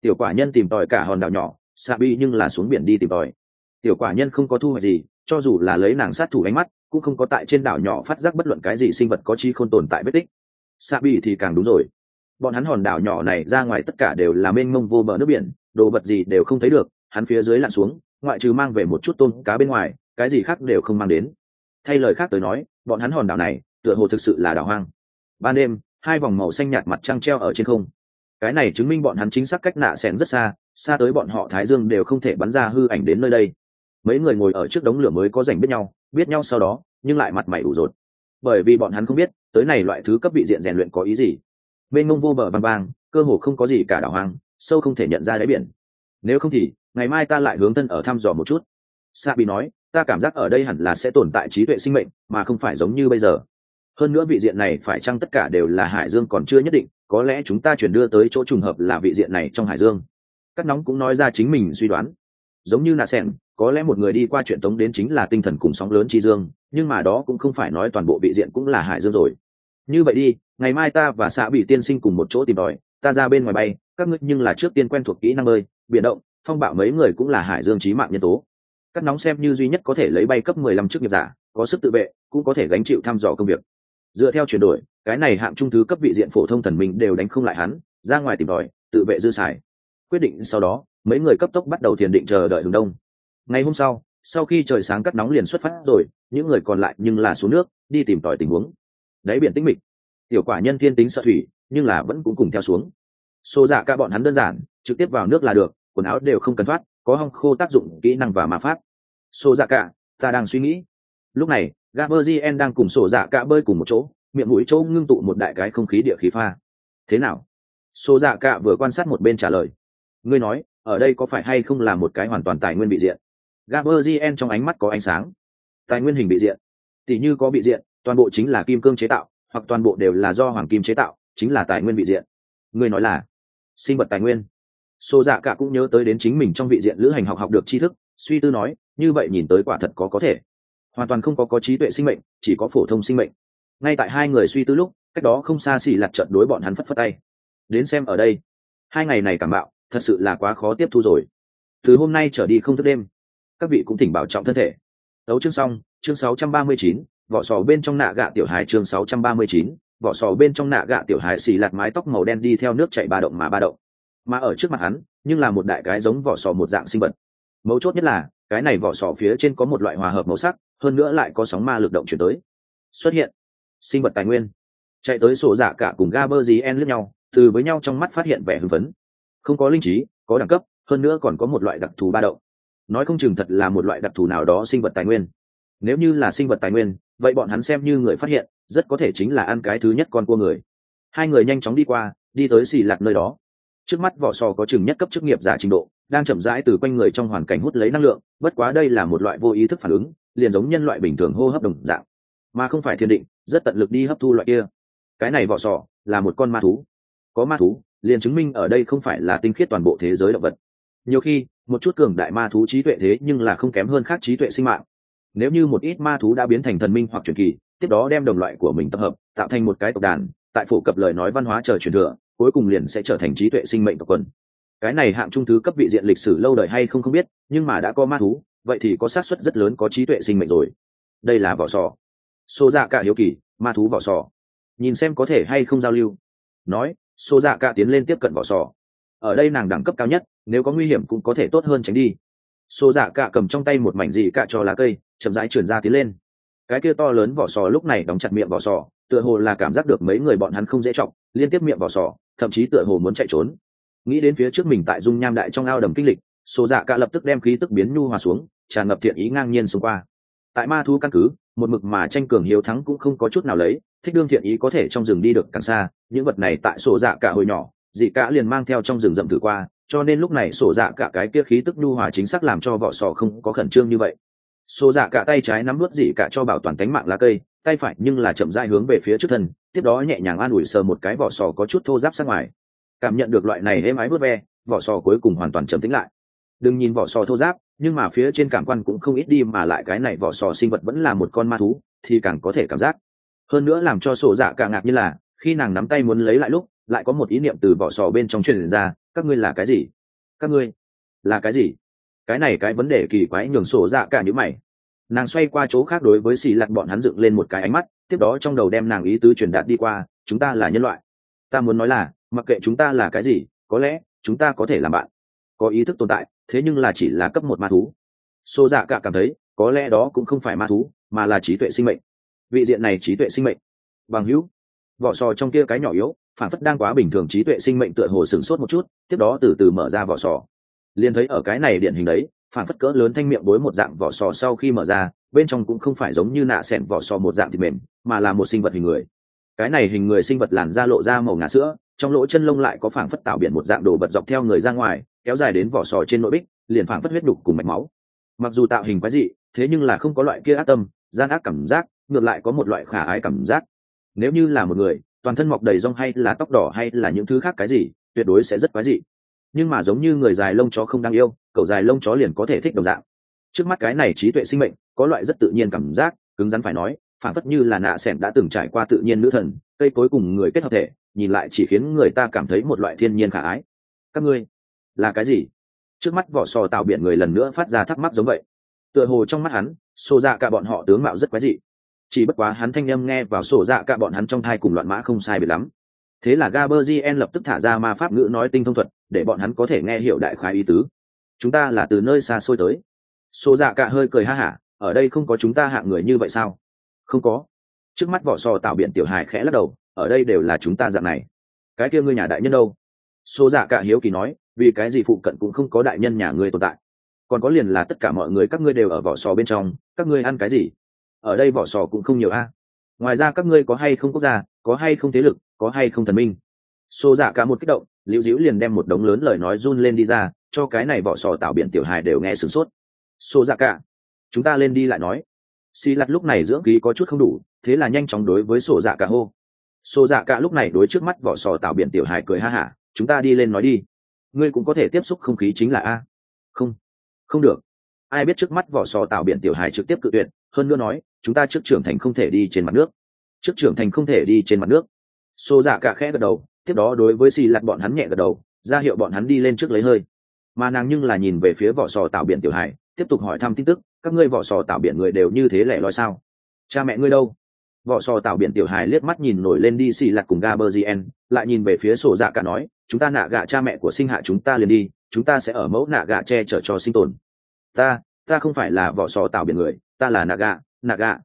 Tiểu quả nhân tìm tòi cả hòn đảo nhỏ xạ bi nhưng là xuống biển đi tìm tòi. Tiểu quả nhân không có thu hoạch gì cho dù là lấy nàng sát thủ ánh mắt, cũng không có tại trên đảo nhỏ phát giác bất luận cái gì sinh vật có chi không tồn tại vết tích. Xạ bi thì càng đúng rồi. Bọn hắn hòn đảo nhỏ này ra ngoài tất cả đều là mênh mông vô bờ nước biển, đồ vật gì đều không thấy được, hắn phía dưới lặn xuống, ngoại trừ mang về một chút tôm cá bên ngoài, cái gì khác đều không mang đến. Thay lời khác tới nói, bọn hắn hòn đảo này, tựa hồ thực sự là đảo hoang. Ban đêm, hai vòng màu xanh nhạt mặt trăng treo ở trên không. Cái này chứng minh bọn hắn chính xác cách nạ xẻn rất xa xa tới bọn họ thái dương đều không thể bắn ra hư ảnh đến nơi đây mấy người ngồi ở trước đống lửa mới có rảnh biết nhau biết nhau sau đó, nhưng lại mặt mày ủ rột. Bởi vì bọn hắn không biết, tới này loại thứ cấp vị diện rèn luyện có ý gì. Mênh mông vô bờ băng bang, cơ hồ không có gì cả đảo hoang, sâu không thể nhận ra đáy biển. Nếu không thì, ngày mai ta lại hướng thân ở thăm dò một chút. Sa bị nói, ta cảm giác ở đây hẳn là sẽ tồn tại trí tuệ sinh mệnh, mà không phải giống như bây giờ. Hơn nữa vị diện này phải chăng tất cả đều là hải dương còn chưa nhất định, có lẽ chúng ta chuyển đưa tới chỗ trùng hợp là vị diện này trong hải dương. Cắt nóng cũng nói ra chính mình suy đoán. Giống như nà sen có lẽ một người đi qua chuyện tống đến chính là tinh thần cùng sóng lớn chi dương nhưng mà đó cũng không phải nói toàn bộ vị diện cũng là hải dương rồi. Như vậy đi ngày mai ta và xã bị tiên sinh cùng một chỗ tìm đòi. ta ra bên ngoài bay các ngươi nhưng là trước tiên quen thuộc kỹ năng bơi biển động phong bạo mấy người cũng là hải dương trí mạng nhân tố. Cắt nóng xem như duy nhất có thể lấy bay cấp mười lăm chức nghiệp giả có sức tự vệ cũng có thể gánh chịu thăm dò công việc. Dựa theo chuyển đổi cái này hạng trung thứ cấp vị diện phổ thông thần minh đều đánh không lại hắn ra ngoài tìm đòi, tự vệ dư xài. Quyết định sau đó mấy người cấp tốc bắt đầu thiền định chờ đợi hướng đông ngày hôm sau sau khi trời sáng cắt nóng liền xuất phát rồi, những người còn lại nhưng là xuống nước, đi tìm tòi tình huống. Đáy biển tĩnh mịch. Tiểu quả nhân thiên tính sợ thủy, nhưng là vẫn cũng cùng theo xuống. Xô dạ cả bọn hắn đơn giản, trực tiếp vào nước là được, quần áo đều không cần thoát, có hong khô tác dụng, kỹ năng và ma pháp. Xô dạ cả ta đang suy nghĩ. Lúc này gaberzien đang cùng sổ dạ cả bơi cùng một chỗ, miệng mũi chỗ ngưng tụ một đại cái không khí địa khí pha. Thế nào? Xô dạ cả vừa quan sát một bên trả lời. Ngươi nói, ở đây có phải hay không là một cái hoàn toàn tài nguyên bị diện? Gaberzien trong ánh mắt có ánh sáng. Tài nguyên hình bị diện. Tỷ như có bị diện, toàn bộ chính là kim cương chế tạo, hoặc toàn bộ đều là do hoàng kim chế tạo, chính là tài nguyên bị diện. Ngươi nói là sinh vật tài nguyên. Sô dạ cả cũng nhớ tới đến chính mình trong vị diện lữ hành học học được tri thức, suy tư nói, như vậy nhìn tới quả thật có có thể. Hoàn toàn không có có trí tuệ sinh mệnh, chỉ có phổ thông sinh mệnh. Ngay tại hai người suy tư lúc, cách đó không xa xỉ lặt trận đối bọn hắn phất phất tay. Đến xem ở đây. Hai ngày này cảm bạo, thật sự là quá khó tiếp thu rồi. Từ hôm nay trở đi không thức đêm các vị cũng thỉnh bảo trọng thân thể. Đấu chương xong chương 639, vỏ sò bên trong nạ gạ tiểu hài chương 639, vỏ sò bên trong nạ gạ tiểu hài xì lạt mái tóc màu đen đi theo nước chảy ba động mà ba động. Mà ở trước mặt hắn nhưng là một đại cái giống vỏ sò một dạng sinh vật. Mấu chốt nhất là cái này vỏ sò phía trên có một loại hòa hợp màu sắc hơn nữa lại có sóng ma lực động chuyển tới. Xuất hiện. Sinh vật tài nguyên. Chạy tới sổ giả cả cùng ga bơ en lướt nhau từ với nhau trong mắt phát hiện vẻ hưng phấn. Không có linh trí có đẳng cấp hơn nữa còn có một loại đặc thù ba động nói không chừng thật là một loại đặc thù nào đó sinh vật tài nguyên. Nếu như là sinh vật tài nguyên, vậy bọn hắn xem như người phát hiện, rất có thể chính là ăn cái thứ nhất con cua người. Hai người nhanh chóng đi qua, đi tới xì lạc nơi đó. Trước mắt vỏ sò có chừng nhất cấp chức nghiệp giả trình độ, đang chậm rãi từ quanh người trong hoàn cảnh hút lấy năng lượng, bất quá đây là một loại vô ý thức phản ứng, liền giống nhân loại bình thường hô hấp đồng dạng. Mà không phải thiên định, rất tận lực đi hấp thu loại kia. Cái này vỏ sò là một con ma thú. Có ma thú, liền chứng minh ở đây không phải là tinh khiết toàn bộ thế giới động vật. Nhiều khi một chút cường đại ma thú trí tuệ thế nhưng là không kém hơn khác trí tuệ sinh mạng. Nếu như một ít ma thú đã biến thành thần minh hoặc truyền kỳ, tiếp đó đem đồng loại của mình tập hợp, tạo thành một cái tộc đàn, tại phổ cập lời nói văn hóa chờ truyền thừa, cuối cùng liền sẽ trở thành trí tuệ sinh mệnh tộc quần. Cái này hạng trung thứ cấp vị diện lịch sử lâu đời hay không không biết, nhưng mà đã có ma thú, vậy thì có xác suất rất lớn có trí tuệ sinh mệnh rồi. Đây là vỏ sò. Xô dạ cả hiếu kỳ, ma thú vỏ sò. Nhìn xem có thể hay không giao lưu. Nói xô dạ cả tiến lên tiếp cận vỏ sò. Ở đây nàng đẳng cấp cao nhất nếu có nguy hiểm cũng có thể tốt hơn tránh đi. Xô dạ cạ cầm trong tay một mảnh dị cạ cho lá cây chậm rãi chuyển ra tiến lên. Cái kia to lớn vỏ sò lúc này đóng chặt miệng vỏ sò tựa hồ là cảm giác được mấy người bọn hắn không dễ chọc, liên tiếp miệng vỏ sò thậm chí tựa hồ muốn chạy trốn. Nghĩ đến phía trước mình tại dung nham đại trong ao đầm kinh lịch xô dạ cạ lập tức đem khí tức biến nhu hòa xuống tràn ngập thiện ý ngang nhiên xông qua. Tại ma thu căn cứ một mực mà tranh cường hiếu thắng cũng không có chút nào lấy thích đương thiện ý có thể trong rừng đi được càng xa những vật này tại sổ dạ cả hồi nhỏ dị cả liền mang theo trong rừng rậm thử qua cho nên lúc này sổ dạ cả cái kia khí tức nhu hòa chính xác làm cho vỏ sò không có khẩn trương như vậy. Sổ dạ cả tay trái nắm nuốt dị cả cho bảo toàn cánh mạng lá cây, tay phải nhưng là chậm rãi hướng về phía trước thân, tiếp đó nhẹ nhàng an ủi sờ một cái vỏ sò có chút thô giáp sát ngoài. Cảm nhận được loại này êm ái vớt ve, vỏ sò cuối cùng hoàn toàn trầm tĩnh lại. Đừng nhìn vỏ sò thô giáp nhưng mà phía trên cảm quan cũng không ít đi mà lại cái này vỏ sò sinh vật vẫn là một con ma thú, thì càng có thể cảm giác. Hơn nữa làm cho sổ dạ cả ngạc như là, khi nàng nắm tay muốn lấy lại lúc, lại có một ý niệm từ vỏ sò bên trong truyền ra các ngươi là cái gì? Các ngươi là cái gì? Cái này cái vấn đề kỳ quái nhường sổ dạ cả những mày. Nàng xoay qua chỗ khác đối với xì lặt bọn hắn dựng lên một cái ánh mắt, tiếp đó trong đầu đem nàng ý tứ truyền đạt đi qua, chúng ta là nhân loại. Ta muốn nói là, mặc kệ chúng ta là cái gì, có lẽ chúng ta có thể làm bạn, có ý thức tồn tại, thế nhưng là chỉ là cấp một ma thú. Xô dạ cả cảm thấy, có lẽ đó cũng không phải ma thú, mà là trí tuệ sinh mệnh. Vị diện này trí tuệ sinh mệnh. Bằng hữu, vỏ sò trong kia cái nhỏ yếu phản phất đang quá bình thường trí tuệ sinh mệnh tựa hồ sửng sốt một chút, tiếp đó từ từ mở ra vỏ sò. Liền thấy ở cái này điển hình đấy phản phất cỡ lớn thanh miệng bối một dạng vỏ sò sau khi mở ra, bên trong cũng không phải giống như nạ xẻn vỏ sò một dạng thịt mềm, mà là một sinh vật hình người. Cái này hình người sinh vật làn da lộ ra màu ngà sữa, trong lỗ chân lông lại có phảng phất tạo biển một dạng đồ vật dọc theo người ra ngoài, kéo dài đến vỏ sò trên nội bích, liền phảng phất huyết đục cùng mạch máu. Mặc dù tạo hình quái dị, thế nhưng là không có loại kia ác tâm, gian ác cảm giác, ngược lại có một loại khả ái cảm giác. Nếu như là một người toàn thân mọc đầy rong hay là tóc đỏ hay là những thứ khác cái gì, tuyệt đối sẽ rất quái dị. Nhưng mà giống như người dài lông chó không đang yêu, cậu dài lông chó liền có thể thích đồng dạng. Trước mắt cái này trí tuệ sinh mệnh, có loại rất tự nhiên cảm giác, cứng rắn phải nói phản phất như là nạ s đã từng trải qua tự nhiên nữ thần, cây cối cùng người kết hợp thể, nhìn lại chỉ khiến người ta cảm thấy một loại thiên nhiên khả ái. Các ngươi, là cái gì? Trước mắt vỏ sò tạo biển người lần nữa phát ra thắc mắc giống vậy. Tựa hồ trong mắt hắn xô ra dạ cả bọn họ tướng mạo rất quái dị chỉ bất quá hắn thanh â m nghe vào sổ dạ cả bọn hắn trong thai cùng loạn mã không sai biệt lắm. Thế là gaberzien lập tức thả ra ma pháp ngữ nói tinh thông thuật, để bọn hắn có thể nghe hiểu đại khái ý tứ. Chúng ta là từ nơi xa xôi tới. Sổ dạ cả hơi cười ha hả, ở đây không có chúng ta hạng người như vậy sao? Không có. Trước mắt vỏ sò tạo biện tiểu hài khẽ lắc đầu, ở đây đều là chúng ta dạng này. Cái kia ngươi nhà đại nhân đâu? Xô dạ cả hiếu kỳ nói, vì cái gì phụ cận cũng không có đại nhân nhà ngươi tồn tại? Còn có liền là tất cả mọi người các ngươi đều ở vỏ sò bên trong, các ngươi ăn cái gì? Ở đây vỏ sò cũng không nhiều a. Ngoài ra các ngươi có hay không quốc gia, có hay không thế lực, có hay không thần minh? Xô dạ cả một kích động, liễu diễu liền đem một đống lớn lời nói run lên đi ra, cho cái này vỏ sò tạo biển tiểu hài đều nghe sửng sốt. Xô dạ cả, chúng ta lên đi lại nói. Xì lặt lúc này dưỡng khí có chút không đủ, thế là nhanh chóng đối với sổ dạ cả hô. Sổ dạ cả lúc này đối trước mắt vỏ sò tạo biển tiểu hài cười ha hả, chúng ta đi lên nói đi. Ngươi cũng có thể tiếp xúc không khí chính là a. Không không được. Ai biết trước mắt vỏ sò tạo biển tiểu hài trực tiếp cự tuyệt, hơn nữa nói chúng ta trước trưởng thành không thể đi trên mặt nước. Trước trưởng thành không thể đi trên mặt nước. Xô dạ cả khẽ gật đầu, tiếp đó đối với xì lặt bọn hắn nhẹ gật đầu, ra hiệu bọn hắn đi lên trước lấy hơi. Mà nàng nhưng là nhìn về phía vỏ sò tạo biển tiểu hải, tiếp tục hỏi thăm tin tức, các ngươi vỏ sò tạo biển người đều như thế lẻ loi sao? Cha mẹ ngươi đâu? Vỏ sò tạo biển tiểu hải liếc mắt nhìn nổi lên đi xì lặt cùng gaberzien lại nhìn về phía sổ dạ cả nói, chúng ta nạ gạ cha mẹ của sinh hạ chúng ta liền đi, chúng ta sẽ ở mẫu nạ gạ che chở cho sinh tồn. Ta ta không phải là vỏ sò tạo biển người, ta là nạ gạ nạ gạ.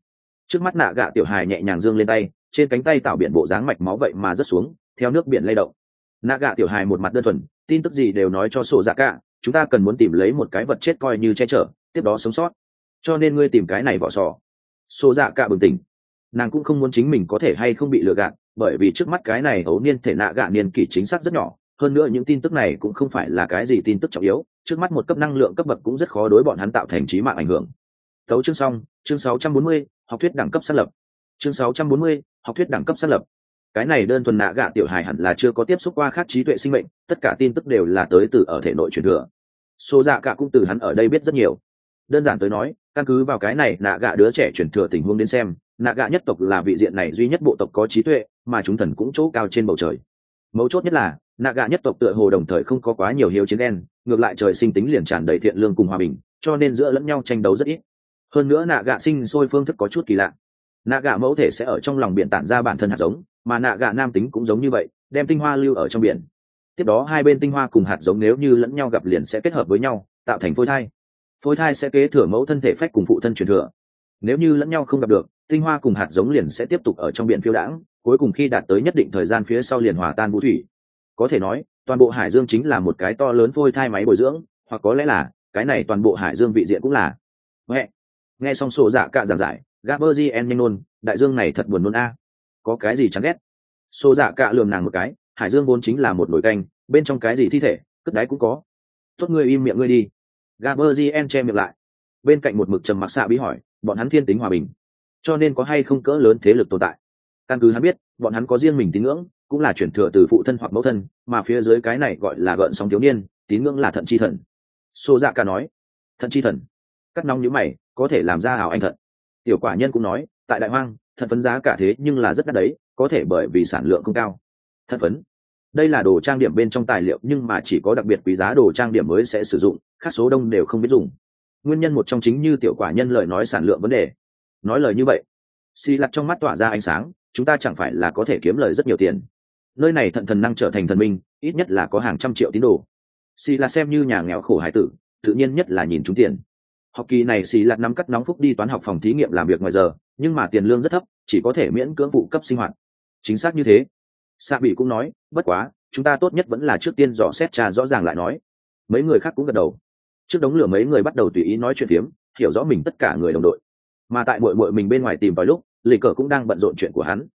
Trước mắt nạ gạ tiểu hài nhẹ nhàng dương lên tay, trên cánh tay tạo biển bộ dáng mạch máu vậy mà rớt xuống, theo nước biển lay động. Nạ gạ tiểu hài một mặt đơn thuần, tin tức gì đều nói cho sổ dạ cả, chúng ta cần muốn tìm lấy một cái vật chết coi như che chở, tiếp đó sống sót. Cho nên ngươi tìm cái này vỏ sò. Sổ dạ cả bừng tỉnh. Nàng cũng không muốn chính mình có thể hay không bị lừa gạt, bởi vì trước mắt cái này ấu niên thể nạ gạ niên kỷ chính xác rất nhỏ, hơn nữa những tin tức này cũng không phải là cái gì tin tức trọng yếu, trước mắt một cấp năng lượng cấp bậc cũng rất khó đối bọn hắn tạo thành trí mạng ảnh hưởng tấu chương xong chương 640, học thuyết đẳng cấp xác lập. Chương 640, học thuyết đẳng cấp xác lập. Cái này đơn thuần nạ gạ tiểu hài hẳn là chưa có tiếp xúc qua khác trí tuệ sinh mệnh tất cả tin tức đều là tới từ ở thể nội truyền thừa. Số dạ cả cũng từ hắn ở đây biết rất nhiều. Đơn giản tới nói căn cứ vào cái này nạ gạ đứa trẻ truyền thừa tình huống đến xem nạ gạ nhất tộc là vị diện này duy nhất bộ tộc có trí tuệ mà chúng thần cũng chỗ cao trên bầu trời. Mấu chốt nhất là nạ gạ nhất tộc tựa hồ đồng thời không có quá nhiều hiếu chiến đen ngược lại trời sinh tính liền tràn đầy thiện lương cùng hòa bình cho nên giữa lẫn nhau tranh đấu rất ít hơn nữa nạ gạ sinh sôi phương thức có chút kỳ lạ. Nạ gạ mẫu thể sẽ ở trong lòng biển tản ra bản thân hạt giống, mà nạ gạ nam tính cũng giống như vậy, đem tinh hoa lưu ở trong biển. Tiếp đó hai bên tinh hoa cùng hạt giống nếu như lẫn nhau gặp liền sẽ kết hợp với nhau, tạo thành phôi thai. Phôi thai sẽ kế thừa mẫu thân thể phách cùng phụ thân truyền thừa. Nếu như lẫn nhau không gặp được, tinh hoa cùng hạt giống liền sẽ tiếp tục ở trong biển phiêu đãng, cuối cùng khi đạt tới nhất định thời gian phía sau liền hòa tan vũ thủy. Có thể nói, toàn bộ hải dương chính là một cái to lớn phôi thai máy bồi dưỡng, hoặc có lẽ là, cái này toàn bộ hải dương vị diện cũng là. Nghe nghe xong sổ dạ cạ giảng giải gaberzien nhanh nôn đại dương này thật buồn nôn a. Có cái gì chán ghét? Sổ dạ cạ lườm nàng một cái, hải dương vốn chính là một nồi canh, bên trong cái gì thi thể, cất đáy cũng có. Tốt ngươi im miệng ngươi đi. Gaberzien che miệng lại. Bên cạnh một mực trầm mặc xạ bí hỏi, bọn hắn thiên tính hòa bình. Cho nên có hay không cỡ lớn thế lực tồn tại? Căn cứ hắn biết, bọn hắn có riêng mình tín ngưỡng, cũng là chuyển thừa từ phụ thân hoặc mẫu thân, mà phía dưới cái này gọi là gợn sóng thiếu niên, tín ngưỡng là thận chi thần. Xô dạ ca nói, thận chi thần cắt nóng nhữ mày, có thể làm ra ảo anh thận tiểu quả nhân cũng nói, tại đại hoang thận phấn giá cả thế nhưng là rất đắt đấy, có thể bởi vì sản lượng không cao. Thận phấn. Đây là đồ trang điểm bên trong tài liệu nhưng mà chỉ có đặc biệt quý giá đồ trang điểm mới sẽ sử dụng, khác số đông đều không biết dùng. Nguyên nhân một trong chính như tiểu quả nhân lời nói sản lượng vấn đề. Nói lời như vậy xì lặt trong mắt tỏa ra ánh sáng, chúng ta chẳng phải là có thể kiếm lời rất nhiều tiền. Nơi này thận thần năng trở thành thần minh, ít nhất là có hàng trăm triệu tín đồ. Xì lặt xem như nhà nghèo khổ hải tử, tự nhiên nhất là nhìn chúng tiền học kỳ này xì lặt nắm cắt nóng phúc đi toán học phòng thí nghiệm làm việc ngoài giờ, nhưng mà tiền lương rất thấp, chỉ có thể miễn cưỡng phụ cấp sinh hoạt. Chính xác như thế. Sa bị cũng nói, bất quá, chúng ta tốt nhất vẫn là trước tiên dò xét trà rõ ràng lại nói. Mấy người khác cũng gật đầu. Trước đống lửa mấy người bắt đầu tùy ý nói chuyện phiếm, hiểu rõ mình tất cả người đồng đội. Mà tại bội bội mình bên ngoài tìm vào lúc, lì cờ cũng đang bận rộn chuyện của hắn.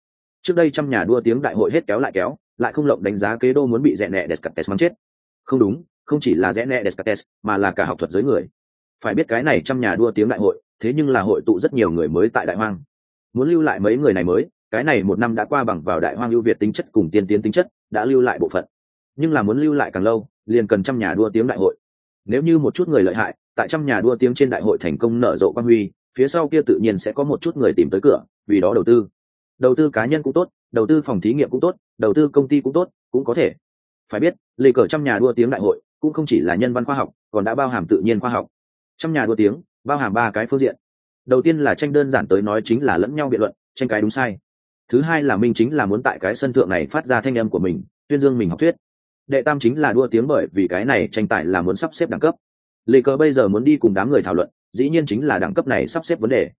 Trước đây trăm nhà đua tiếng đại hội hết kéo lại kéo, lại không lộng đánh giá kế đô muốn bị rẽ nẹ descartes mắng chết. Không đúng, không chỉ là rẽ nẹ descartes, mà là cả học thuật giới người phải biết cái này trăm nhà đua tiếng đại hội, thế nhưng là hội tụ rất nhiều người mới tại đại hoang. Muốn lưu lại mấy người này mới, cái này một năm đã qua bằng vào đại hoang ưu việt tính chất cùng tiên tiến tính chất, đã lưu lại bộ phận. Nhưng là muốn lưu lại càng lâu, liền cần trăm nhà đua tiếng đại hội. Nếu như một chút người lợi hại, tại trăm nhà đua tiếng trên đại hội thành công nở rộ quan huy, phía sau kia tự nhiên sẽ có một chút người tìm tới cửa, vì đó đầu tư. Đầu tư cá nhân cũng tốt, đầu tư phòng thí nghiệm cũng tốt, đầu tư công ty cũng tốt, cũng có thể. Phải biết lề cờ trăm nhà đua tiếng đại hội cũng không chỉ là nhân văn khoa học, còn đã bao hàm tự nhiên khoa học trong nhà đua tiếng, bao hàm ba cái phương diện. Đầu tiên là tranh đơn giản tới nói chính là lẫn nhau biện luận, tranh cái đúng sai. Thứ hai là minh chính là muốn tại cái sân thượng này phát ra thanh âm của mình, tuyên dương mình học thuyết. Đệ tam chính là đua tiếng bởi vì cái này tranh tài là muốn sắp xếp đẳng cấp. Lê cờ bây giờ muốn đi cùng đám người thảo luận, dĩ nhiên chính là đẳng cấp này sắp xếp vấn đề.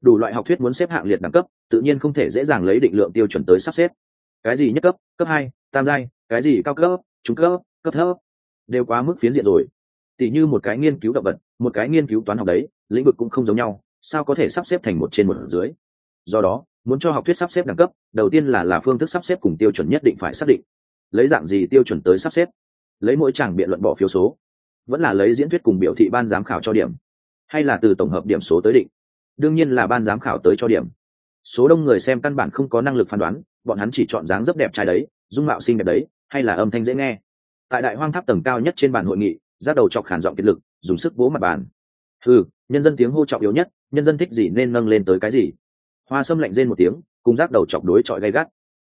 Đủ loại học thuyết muốn xếp hạng liệt đẳng cấp, tự nhiên không thể dễ dàng lấy định lượng tiêu chuẩn tới sắp xếp. Cái gì nhất cấp cấp hai, tam giai, cái gì cao cấp, trung cấp cấp thấp, đều quá mức phiến diện rồi tỉ như một cái nghiên cứu động vật, một cái nghiên cứu toán học đấy, lĩnh vực cũng không giống nhau, sao có thể sắp xếp thành một trên một dưới? Do đó, muốn cho học thuyết sắp xếp đẳng cấp, đầu tiên là là phương thức sắp xếp cùng tiêu chuẩn nhất định phải xác định. Lấy dạng gì tiêu chuẩn tới sắp xếp? Lấy mỗi chàng biện luận bỏ phiếu số. Vẫn là lấy diễn thuyết cùng biểu thị ban giám khảo cho điểm, hay là từ tổng hợp điểm số tới định? Đương nhiên là ban giám khảo tới cho điểm. Số đông người xem căn bản không có năng lực phán đoán, bọn hắn chỉ chọn dáng dấp đẹp trai đấy, dung mạo xinh đẹp đấy, hay là âm thanh dễ nghe. Tại đại hoang tháp tầng cao nhất trên bàn hội nghị giác đầu chọc khản giọng kiệt lực, dùng sức vỗ mặt bàn. Ừ nhân dân tiếng hô trọng yếu nhất, nhân dân thích gì nên nâng lên tới cái gì? Hoa sâm lạnh rên một tiếng, cùng giác đầu chọc đối chọi gay gắt.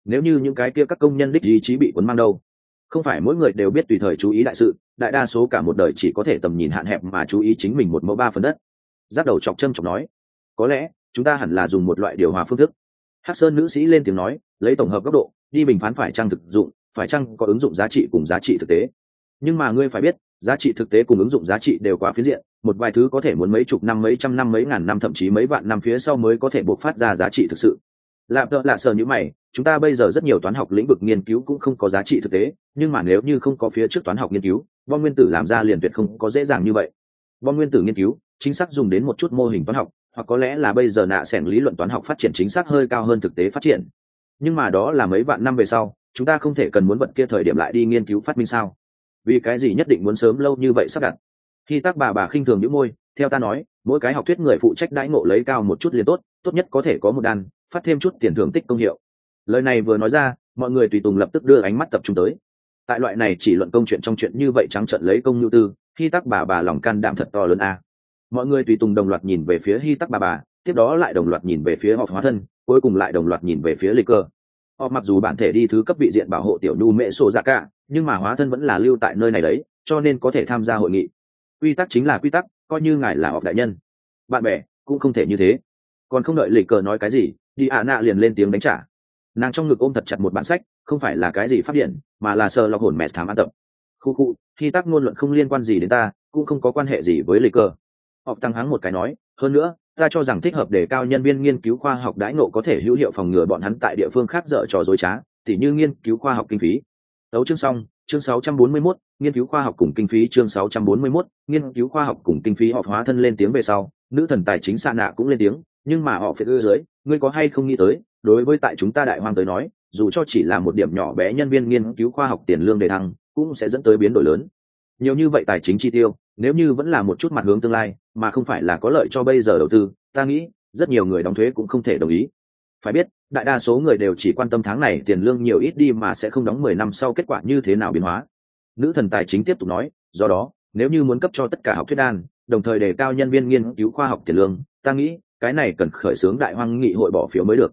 Nếu như những cái kia các công nhân đích ý chí bị cuốn mang đâu? Không phải mỗi người đều biết tùy thời chú ý đại sự, đại đa số cả một đời chỉ có thể tầm nhìn hạn hẹp mà chú ý chính mình một mẫu ba phần đất. Giáp đầu chọc châm chọc nói, có lẽ, chúng ta hẳn là dùng một loại điều hòa phương thức. Hắc sơn nữ sĩ lên tiếng nói, lấy tổng hợp góc độ, đi bình phán phải trang thực dụng, phải chăng có ứng dụng giá trị cùng giá trị thực tế. Nhưng mà ngươi phải biết giá trị thực tế cùng ứng dụng giá trị đều quá phiến diện, một vài thứ có thể muốn mấy chục năm, mấy trăm năm, mấy ngàn năm, thậm chí mấy vạn năm phía sau mới có thể bộc phát ra giá trị thực sự. Lạp tợ lạ sờ như mày, chúng ta bây giờ rất nhiều toán học lĩnh vực nghiên cứu cũng không có giá trị thực tế, nhưng mà nếu như không có phía trước toán học nghiên cứu, bom nguyên tử làm ra liền tuyệt không có dễ dàng như vậy. Bom nguyên tử nghiên cứu, chính xác dùng đến một chút mô hình toán học, hoặc có lẽ là bây giờ nạ sẻn lý luận toán học phát triển chính xác hơi cao hơn thực tế phát triển. Nhưng mà đó là mấy vạn năm về sau, chúng ta không thể cần muốn vật kia thời điểm lại đi nghiên cứu phát minh sao? Vì cái gì nhất định muốn sớm lâu như vậy sắp đặt? Khi tác bà bà khinh thường những môi, theo ta nói, mỗi cái học thuyết người phụ trách đãi ngộ lấy cao một chút liền tốt tốt nhất có thể có một đan, phát thêm chút tiền thưởng tích công hiệu. Lời này vừa nói ra, mọi người tùy tùng lập tức đưa ánh mắt tập trung tới. Tại loại này chỉ luận công chuyện trong chuyện như vậy trắng trận lấy công nhu tư khi tắc bà bà lòng can đảm thật to lớn a. Mọi người tùy tùng đồng loạt nhìn về phía hy tắc bà bà, tiếp đó lại đồng loạt nhìn về phía họp hóa thân, cuối cùng lại đồng loạt nhìn về phía lịch cơ. Họ mặc dù bản thể đi thứ cấp vị diện bảo hộ tiểu nhu mễ sổ ra cả nhưng mà hóa thân vẫn là lưu tại nơi này đấy, cho nên có thể tham gia hội nghị. Quy tắc chính là quy tắc, coi như ngài là họp đại nhân. Bạn bè, cũng không thể như thế. Còn không đợi lịch cờ nói cái gì, đi ạ nạ liền lên tiếng đánh trả. Nàng trong ngực ôm thật chặt một bản sách, không phải là cái gì phát điện mà là sờ lọc hồn mẹ thám an tập. Khu khu, khi tác ngôn luận không liên quan gì đến ta, cũng không có quan hệ gì với lịch cờ. Họ tăng hắng một cái nói, hơn nữa, ta cho rằng thích hợp để cao nhân viên nghiên cứu khoa học đãi ngộ có thể hữu hiệu phòng ngừa bọn hắn tại địa phương khác dở trò dối trá, tỉ như nghiên cứu khoa học kinh phí. Tấu chương xong, chương 641, nghiên cứu khoa học cùng kinh phí chương 641, nghiên cứu khoa học cùng kinh phí họ hóa thân lên tiếng về sau, nữ thần tài chính Sa nạ cũng lên tiếng, nhưng mà họ phải ưa dưới, ngươi có hay không nghĩ tới, đối với tại chúng ta đại hoang tới nói, dù cho chỉ là một điểm nhỏ bé nhân viên nghiên cứu khoa học tiền lương đề thăng, cũng sẽ dẫn tới biến đổi lớn. Nhiều như vậy tài chính chi tiêu, nếu như vẫn là một chút mặt hướng tương lai, mà không phải là có lợi cho bây giờ đầu tư, ta nghĩ, rất nhiều người đóng thuế cũng không thể đồng ý. Phải biết, đại đa số người đều chỉ quan tâm tháng này tiền lương nhiều ít đi mà sẽ không đóng mười năm sau kết quả như thế nào biến hóa. Nữ thần tài chính tiếp tục nói, do đó, nếu như muốn cấp cho tất cả học thuyết đan, đồng thời đề cao nhân viên nghiên cứu khoa học tiền lương, ta nghĩ, cái này cần khởi xướng đại hoang nghị hội bỏ phiếu mới được.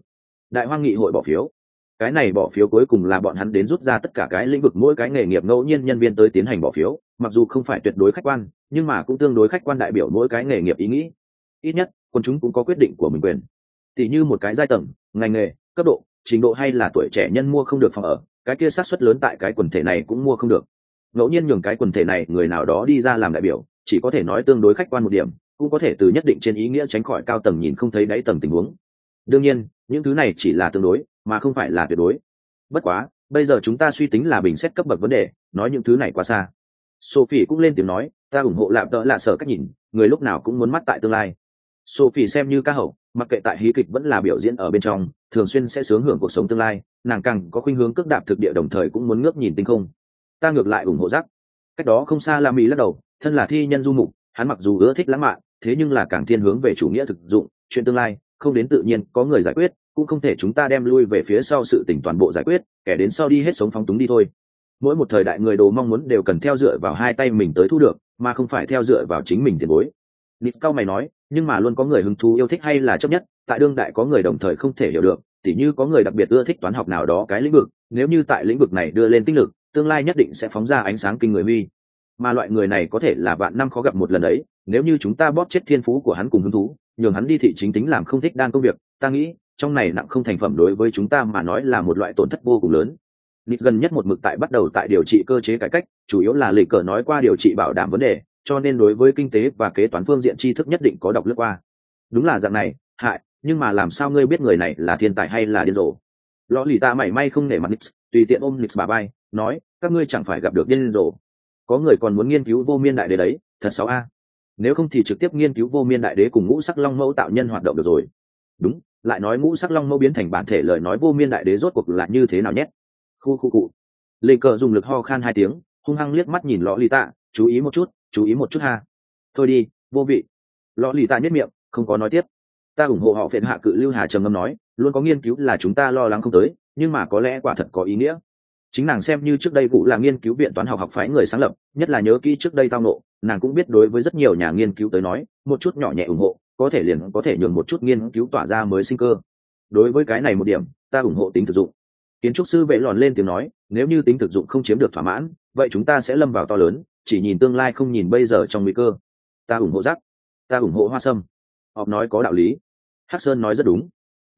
Đại hoang nghị hội bỏ phiếu. Cái này bỏ phiếu cuối cùng là bọn hắn đến rút ra tất cả cái lĩnh vực mỗi cái nghề nghiệp ngẫu nhiên nhân viên tới tiến hành bỏ phiếu, mặc dù không phải tuyệt đối khách quan, nhưng mà cũng tương đối khách quan đại biểu mỗi cái nghề nghiệp ý nghĩ. Ít nhất, quân chúng cũng có quyết định của mình quyền tỷ như một cái giai tầng, ngành nghề, cấp độ, trình độ hay là tuổi trẻ nhân mua không được phòng ở, cái kia sát suất lớn tại cái quần thể này cũng mua không được. Ngẫu nhiên nhường cái quần thể này, người nào đó đi ra làm đại biểu, chỉ có thể nói tương đối khách quan một điểm, cũng có thể từ nhất định trên ý nghĩa tránh khỏi cao tầng nhìn không thấy đáy tầng tình huống. Đương nhiên, những thứ này chỉ là tương đối, mà không phải là tuyệt đối. Bất quá, bây giờ chúng ta suy tính là bình xét cấp bậc vấn đề, nói những thứ này quá xa. Sophie cũng lên tiếng nói, ta ủng hộ lạm đỡ lạ sở cách nhìn, người lúc nào cũng muốn mắt tại tương lai sophie xem như ca hậu, mặc kệ tại hí kịch vẫn là biểu diễn ở bên trong, thường xuyên sẽ sướng hưởng cuộc sống tương lai, nàng càng có khuynh hướng cước đạp thực địa đồng thời cũng muốn ngước nhìn tinh không. Ta ngược lại ủng hộ rắc. cách đó không xa là mỹ lắc đầu, thân là thi nhân du mục, hắn mặc dù ưa thích lãng mạn, thế nhưng là càng thiên hướng về chủ nghĩa thực dụng, chuyện tương lai, không đến tự nhiên, có người giải quyết, cũng không thể chúng ta đem lui về phía sau sự tỉnh toàn bộ giải quyết, kẻ đến sau đi hết sống phóng túng đi thôi. Mỗi một thời đại người đồ mong muốn đều cần theo dựa vào hai tay mình tới thu được, mà không phải theo dựa vào chính mình tiền bối. Nịt cao mày nói nhưng mà luôn có người hứng thú yêu thích hay là chấp nhất, tại đương đại có người đồng thời không thể hiểu được, tỉ như có người đặc biệt ưa thích toán học nào đó cái lĩnh vực, nếu như tại lĩnh vực này đưa lên tích lực, tương lai nhất định sẽ phóng ra ánh sáng kinh người huy. Mà loại người này có thể là bạn năm khó gặp một lần ấy nếu như chúng ta bóp chết thiên phú của hắn cùng hứng thú, nhường hắn đi thị chính tính làm không thích đan công việc, ta nghĩ, trong này nặng không thành phẩm đối với chúng ta mà nói là một loại tổn thất vô cùng lớn. Nít gần nhất một mực tại bắt đầu tại điều trị cơ chế cải cách, chủ yếu là lịch cờ nói qua điều trị bảo đảm vấn đề cho nên đối với kinh tế và kế toán phương diện tri thức nhất định có đọc lướt qua. Đúng là dạng này, hại, nhưng mà làm sao ngươi biết người này là thiên tài hay là điên rồ? Lò lì ta mảy may không nể mặt nix, tùy tiện ôm nix bà bay nói, các ngươi chẳng phải gặp được điên rồ. Có người còn muốn nghiên cứu vô miên đại đế đấy, thật xấu a. Nếu không thì trực tiếp nghiên cứu vô miên đại đế cùng ngũ sắc long mẫu tạo nhân hoạt động được rồi. Đúng, lại nói ngũ sắc long mẫu biến thành bản thể lời nói vô miên đại đế rốt cuộc là như thế nào nhét? Khu khu cụ. Lê cờ dùng lực ho khan hai tiếng, hung hăng liếc mắt nhìn lò lì tạ chú ý một chút chú ý một chút ha. Thôi đi, vô vị. Lò lì tạ nhất miệng, không có nói tiếp. Ta ủng hộ họ phiện hạ cự lưu hà trầm ngâm nói, luôn có nghiên cứu là chúng ta lo lắng không tới, nhưng mà có lẽ quả thật có ý nghĩa. Chính nàng xem như trước đây vụ là nghiên cứu viện toán học học phái người sáng lập, nhất là nhớ kỹ trước đây tao nộ nàng cũng biết đối với rất nhiều nhà nghiên cứu tới nói, một chút nhỏ nhẹ ủng hộ, có thể liền có thể nhường một chút nghiên cứu tỏa ra mới sinh cơ. Đối với cái này một điểm, ta ủng hộ tính thực dụng. Kiến trúc sư vệ lòn lên tiếng nói, nếu như tính thực dụng không chiếm được thỏa mãn, vậy chúng ta sẽ lâm vào to lớn chỉ nhìn tương lai không nhìn bây giờ trong nguy cơ. Ta ủng hộ rắc ta ủng hộ hoa sâm. Họ nói có đạo lý. Hắc sơn nói rất đúng.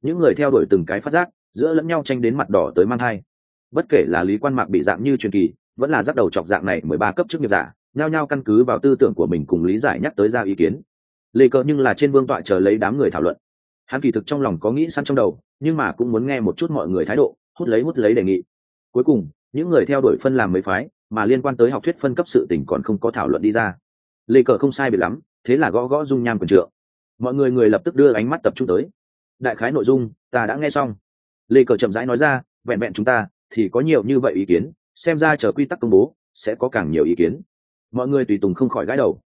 Những người theo đuổi từng cái phát giác, giữa lẫn nhau tranh đến mặt đỏ tới mang hai bất kể là lý quan mạc bị dạng như truyền kỳ, vẫn là dắt đầu chọc dạng này mười ba cấp chức nghiệp giả, nhao nhao căn cứ vào tư tưởng của mình cùng lý giải nhắc tới ra ý kiến. Lê cờ nhưng là trên vương tọa chờ lấy đám người thảo luận. Hắn kỳ thực trong lòng có nghĩ săn trong đầu, nhưng mà cũng muốn nghe một chút mọi người thái độ, hút lấy hút lấy đề nghị. Cuối cùng, những người theo đuổi phân làm mấy phái mà liên quan tới học thuyết phân cấp sự tình còn không có thảo luận đi ra. Lê cờ không sai biệt lắm, thế là gõ gõ dung nham quần trượng. Mọi người người lập tức đưa ánh mắt tập trung tới. Đại khái nội dung, ta đã nghe xong. Lê cờ chậm rãi nói ra, vẹn vẹn chúng ta, thì có nhiều như vậy ý kiến, xem ra chờ quy tắc công bố, sẽ có càng nhiều ý kiến. Mọi người tùy tùng không khỏi gãi đầu.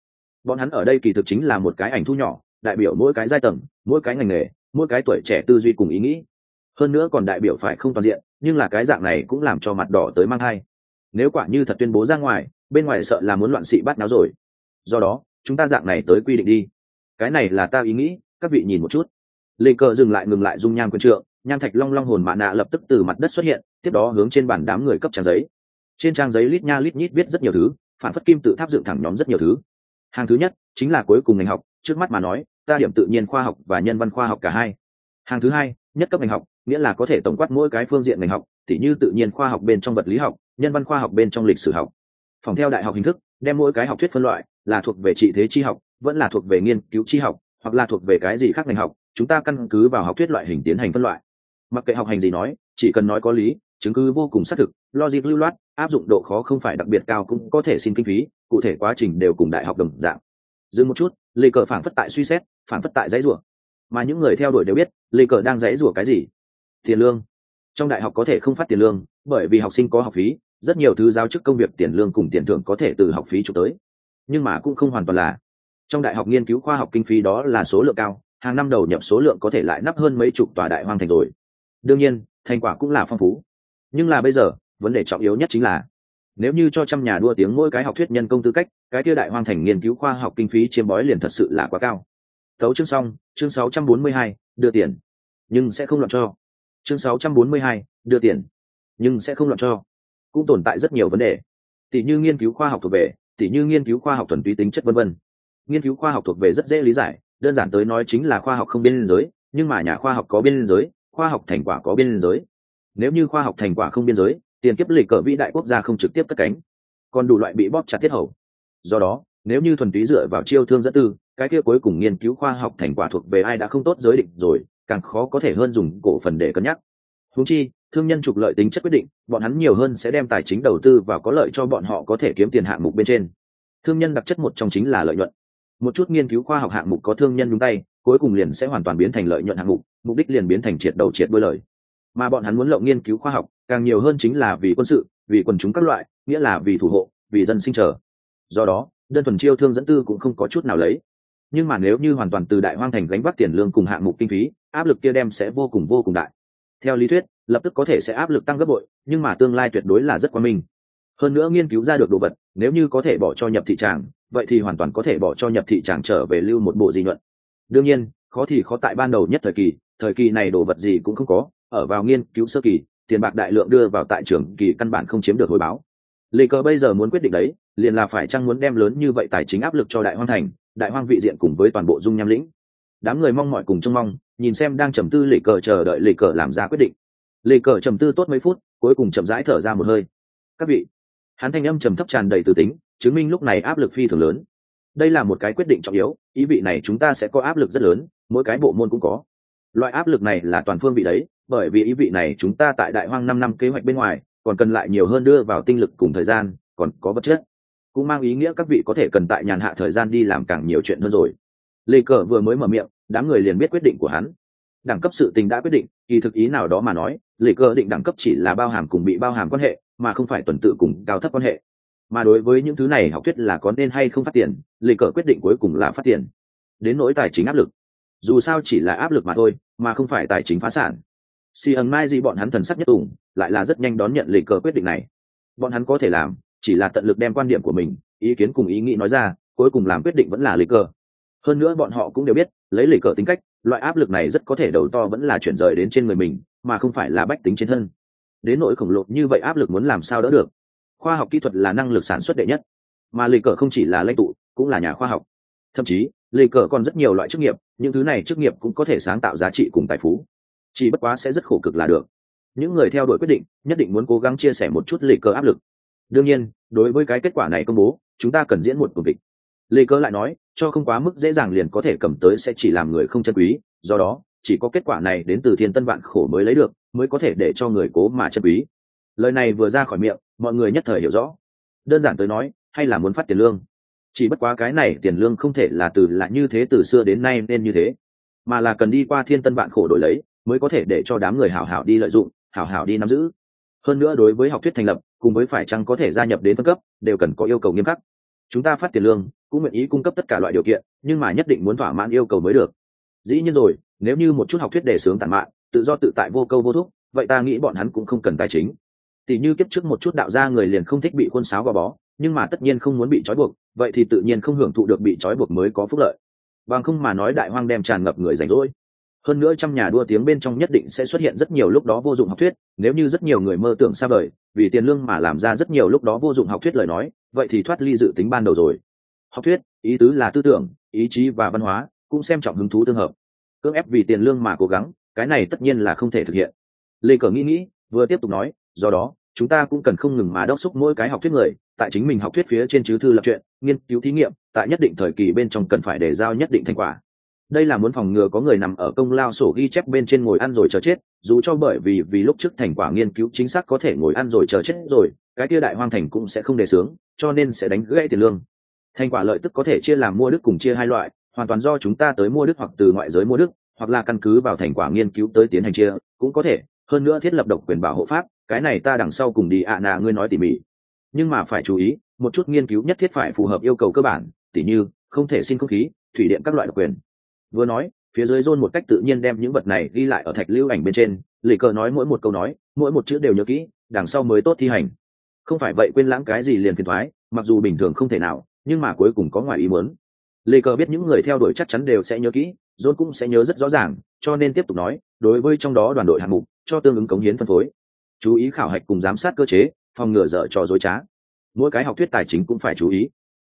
Bọn hắn ở đây kỳ thực chính là một cái ảnh thu nhỏ, đại biểu mỗi cái giai tầng, mỗi cái ngành nghề, mỗi cái tuổi trẻ tư duy cùng ý nghĩ. Hơn nữa còn đại biểu phải không toàn diện, nhưng là cái dạng này cũng làm cho mặt đỏ tới mang hai nếu quả như thật tuyên bố ra ngoài, bên ngoài sợ là muốn loạn sĩ bắt náo rồi. Do đó, chúng ta dạng này tới quy định đi. Cái này là ta ý nghĩ, các vị nhìn một chút. Lê cờ dừng lại ngừng lại dung nham quân trượng, nham thạch long long hồn mạ nạ lập tức từ mặt đất xuất hiện, tiếp đó hướng trên bản đám người cấp trang giấy. Trên trang giấy lít nha lít nhít viết rất nhiều thứ, phản phất kim tự tháp dựng thẳng nhóm rất nhiều thứ. Hàng thứ nhất, chính là cuối cùng ngành học, trước mắt mà nói, ta điểm tự nhiên khoa học và nhân văn khoa học cả hai. Hàng thứ hai, nhất cấp ngành học, nghĩa là có thể tổng quát mỗi cái phương diện ngành học, tỉ như tự nhiên khoa học bên trong vật lý học nhân văn khoa học bên trong lịch sử học. Phòng theo đại học hình thức, đem mỗi cái học thuyết phân loại, là thuộc về trị thế tri học, vẫn là thuộc về nghiên cứu tri học, hoặc là thuộc về cái gì khác ngành học, chúng ta căn cứ vào học thuyết loại hình tiến hành phân loại. Mặc kệ học hành gì nói, chỉ cần nói có lý, chứng cứ vô cùng xác thực, logic lưu loát, áp dụng độ khó không phải đặc biệt cao cũng có thể xin kinh phí, cụ thể quá trình đều cùng đại học đồng dạng. Dừng một chút, lê cờ phản phất tại suy xét phản phất tại giấy rủa. Mà những người theo đuổi đều biết, lê cờ đang giấy rủa cái gì? Tiền lương. Trong đại học có thể không phát tiền lương, bởi vì học sinh có học phí rất nhiều thứ giao chức công việc tiền lương cùng tiền thưởng có thể từ học phí chụp tới. Nhưng mà cũng không hoàn toàn là. Trong đại học nghiên cứu khoa học kinh phí đó là số lượng cao hàng năm đầu nhập số lượng có thể lại nắp hơn mấy chục tòa đại hoang thành rồi. Đương nhiên thành quả cũng là phong phú. Nhưng là bây giờ vấn đề trọng yếu nhất chính là nếu như cho trăm nhà đua tiếng mỗi cái học thuyết nhân công tư cách cái kia đại hoang thành nghiên cứu khoa học kinh phí chiếm bói liền thật sự là quá cao. Tấu chương xong chương 642, đưa tiền. Nhưng sẽ không loạn cho. Chương 642, đưa tiền. Nhưng sẽ không loạn cho cũng tồn tại rất nhiều vấn đề. Tỷ như nghiên cứu khoa học thuộc về, tỷ như nghiên cứu khoa học thuần túy tính chất vân vân. Nghiên cứu khoa học thuộc về rất dễ lý giải, đơn giản tới nói chính là khoa học không biên giới, nhưng mà nhà khoa học có biên giới, khoa học thành quả có biên giới. Nếu như khoa học thành quả không biên giới, tiền kiếp lịch cờ vĩ đại quốc gia không trực tiếp cất cánh. Còn đủ loại bị bóp chặt tiết hầu. Do đó, nếu như thuần túy dựa vào chiêu thương dẫn tư, cái kia cuối cùng nghiên cứu khoa học thành quả thuộc về ai đã không tốt giới định rồi, càng khó có thể hơn dùng cổ phần để cân nhắc húng chi, thương nhân trục lợi tính chất quyết định, bọn hắn nhiều hơn sẽ đem tài chính đầu tư vào có lợi cho bọn họ có thể kiếm tiền hạng mục bên trên. Thương nhân đặc chất một trong chính là lợi nhuận. Một chút nghiên cứu khoa học hạng mục có thương nhân nhúng tay, cuối cùng liền sẽ hoàn toàn biến thành lợi nhuận hạng mục mục đích liền biến thành triệt đầu triệt đuôi lời. Mà bọn hắn muốn lộng nghiên cứu khoa học, càng nhiều hơn chính là vì quân sự, vì quần chúng các loại, nghĩa là vì thủ hộ, vì dân sinh trở do đó, đơn thuần chiêu thương dẫn tư cũng không có chút nào lấy. Nhưng mà nếu như hoàn toàn từ đại hoang thành gánh vác tiền lương cùng hạng mục kinh phí, áp lực kia đem sẽ vô cùng vô cùng đại theo lý thuyết, lập tức có thể sẽ áp lực tăng gấp bội, nhưng mà tương lai tuyệt đối là rất quan minh. Hơn nữa nghiên cứu ra được đồ vật, nếu như có thể bỏ cho nhập thị tràng, vậy thì hoàn toàn có thể bỏ cho nhập thị tràng trở về lưu một bộ di nhuận. Đương nhiên, khó thì khó tại ban đầu nhất thời kỳ thời kỳ này đồ vật gì cũng không có, ở vào nghiên cứu sơ kỳ, tiền bạc đại lượng đưa vào tại trường kỳ căn bản không chiếm được hồi báo. Lê cờ bây giờ muốn quyết định đấy, liền là phải chăng muốn đem lớn như vậy tài chính áp lực cho đại hoang thành, đại hoang vị diện cùng với toàn bộ dung nham lĩnh. Đám người mong mọi cùng trông mong nhìn xem đang trầm tư lê cờ chờ đợi lê cờ làm ra quyết định. Lê cờ trầm tư tốt mấy phút, cuối cùng chậm rãi thở ra một hơi. Các vị, hắn thanh âm trầm thấp tràn đầy từ tính, chứng minh lúc này áp lực phi thường lớn. Đây là một cái quyết định trọng yếu, ý vị này chúng ta sẽ có áp lực rất lớn, mỗi cái bộ môn cũng có. Loại áp lực này là toàn phương vị đấy, bởi vì ý vị này chúng ta tại đại hoang năm năm kế hoạch bên ngoài, còn cần lại nhiều hơn đưa vào tinh lực cùng thời gian, còn có vật chất. Cũng mang ý nghĩa các vị có thể cần tại nhàn hạ thời gian đi làm càng nhiều chuyện hơn rồi. Lê cờ vừa mới mở miệng đám người liền biết quyết định của hắn. Đẳng cấp sự tình đã quyết định, kỳ thực ý nào đó mà nói lê cờ định đẳng cấp chỉ là bao hàm cùng bị bao hàm quan hệ, mà không phải tuần tự cùng cao thấp quan hệ. Mà đối với những thứ này học thuyết là có nên hay không phát tiền lê cờ quyết định cuối cùng là phát tiền. Đến nỗi tài chính áp lực. Dù sao chỉ là áp lực mà thôi, mà không phải tài chính phá sản. Si ẩn mai gì bọn hắn thần sắc nhất ủng lại là rất nhanh đón nhận lệ cờ quyết định này. Bọn hắn có thể làm, chỉ là tận lực đem quan điểm của mình, ý kiến cùng ý nghĩ nói ra, cuối cùng làm quyết định vẫn là lệ cờ hơn nữa bọn họ cũng đều biết lấy lì cờ tính cách, loại áp lực này rất có thể đầu to vẫn là chuyển rời đến trên người mình, mà không phải là bách tính trên thân. Đến nỗi khổng lồ như vậy áp lực muốn làm sao đỡ được? Khoa học kỹ thuật là năng lực sản xuất đệ nhất, mà lì cờ không chỉ là lãnh tụ, cũng là nhà khoa học. Thậm chí lì cờ còn rất nhiều loại chức nghiệp, những thứ này chức nghiệp cũng có thể sáng tạo giá trị cùng tài phú. Chỉ bất quá sẽ rất khổ cực là được. Những người theo đuổi quyết định, nhất định muốn cố gắng chia sẻ một chút lì cờ áp lực. Đương nhiên, đối với cái kết quả này công bố, chúng ta cần diễn một cuộc kịch lê cơ lại nói, cho không quá mức dễ dàng liền có thể cầm tới sẽ chỉ làm người không chân quý, do đó, chỉ có kết quả này đến từ thiên tân vạn khổ mới lấy được, mới có thể để cho người cố mà chân quý. Lời này vừa ra khỏi miệng, mọi người nhất thời hiểu rõ. Đơn giản tới nói, hay là muốn phát tiền lương. Chỉ bất quá cái này tiền lương không thể là từ là như thế từ xưa đến nay nên như thế. Mà là cần đi qua thiên tân vạn khổ đổi lấy, mới có thể để cho đám người hảo hảo đi lợi dụng, hảo hảo đi nắm giữ. Hơn nữa đối với học thuyết thành lập, cùng với phải chăng có thể gia nhập đến phân cấp, đều cần có yêu cầu nghiêm khắc. Chúng ta phát tiền lương cũng nguyện ý cung cấp tất cả loại điều kiện, nhưng mà nhất định muốn thỏa mãn yêu cầu mới được. Dĩ nhiên rồi, nếu như một chút học thuyết đề sướng tản mạn, tự do tự tại vô câu vô thúc, vậy ta nghĩ bọn hắn cũng không cần tài chính. Tỷ như kiếp trước một chút đạo gia người liền không thích bị khuôn sáo gò bó, nhưng mà tất nhiên không muốn bị trói buộc, vậy thì tự nhiên không hưởng thụ được bị trói buộc mới có phúc lợi. Bằng không mà nói đại hoang đem tràn ngập người rảnh rỗi. Hơn nữa trong nhà đua tiếng bên trong nhất định sẽ xuất hiện rất nhiều lúc đó vô dụng học thuyết, nếu như rất nhiều người mơ tưởng xa vời, vì tiền lương mà làm ra rất nhiều lúc đó vô dụng học thuyết lời nói, vậy thì thoát ly dự tính ban đầu rồi học thuyết, ý tứ là tư tưởng, ý chí và văn hóa, cũng xem trọng hứng thú tương hợp. Cưỡng ép vì tiền lương mà cố gắng, cái này tất nhiên là không thể thực hiện. Lê cờ nghĩ nghĩ, vừa tiếp tục nói, do đó, chúng ta cũng cần không ngừng mà đốc xúc mỗi cái học thuyết người, tại chính mình học thuyết phía trên chứ thư lập chuyện nghiên cứu thí nghiệm, tại nhất định thời kỳ bên trong cần phải để giao nhất định thành quả. Đây là muốn phòng ngừa có người nằm ở công lao sổ ghi chép bên trên ngồi ăn rồi chờ chết, dù cho bởi vì vì lúc trước thành quả nghiên cứu chính xác có thể ngồi ăn rồi chờ chết rồi, cái kia đại hoang thành cũng sẽ không đề xướng, cho nên sẽ đánh gãy tiền lương thành quả lợi tức có thể chia làm mua đức cùng chia hai loại, hoàn toàn do chúng ta tới mua đức hoặc từ ngoại giới mua đức, hoặc là căn cứ vào thành quả nghiên cứu tới tiến hành chia, cũng có thể. Hơn nữa thiết lập độc quyền bảo hộ pháp, cái này ta đằng sau cùng đi ạ à nà ngươi nói tỉ mỉ. Nhưng mà phải chú ý, một chút nghiên cứu nhất thiết phải phù hợp yêu cầu cơ bản, tỉ như, không thể xin không khí, thủy điện các loại độc quyền. Vừa nói, phía dưới rôn một cách tự nhiên đem những vật này ghi lại ở thạch lưu ảnh bên trên, lì cờ nói mỗi một câu nói, mỗi một chữ đều nhớ kỹ, đằng sau mới tốt thi hành. Không phải vậy quên lãng cái gì liền phiền thoái, mặc dù bình thường không thể nào nhưng mà cuối cùng có ngoài ý muốn. Lê cờ biết những người theo đuổi chắc chắn đều sẽ nhớ kỹ, john cũng sẽ nhớ rất rõ ràng, cho nên tiếp tục nói, đối với trong đó đoàn đội hạng mục, cho tương ứng cống hiến phân phối. Chú ý khảo hạch cùng giám sát cơ chế, phòng ngừa dở trò dối trá. Mỗi cái học thuyết tài chính cũng phải chú ý.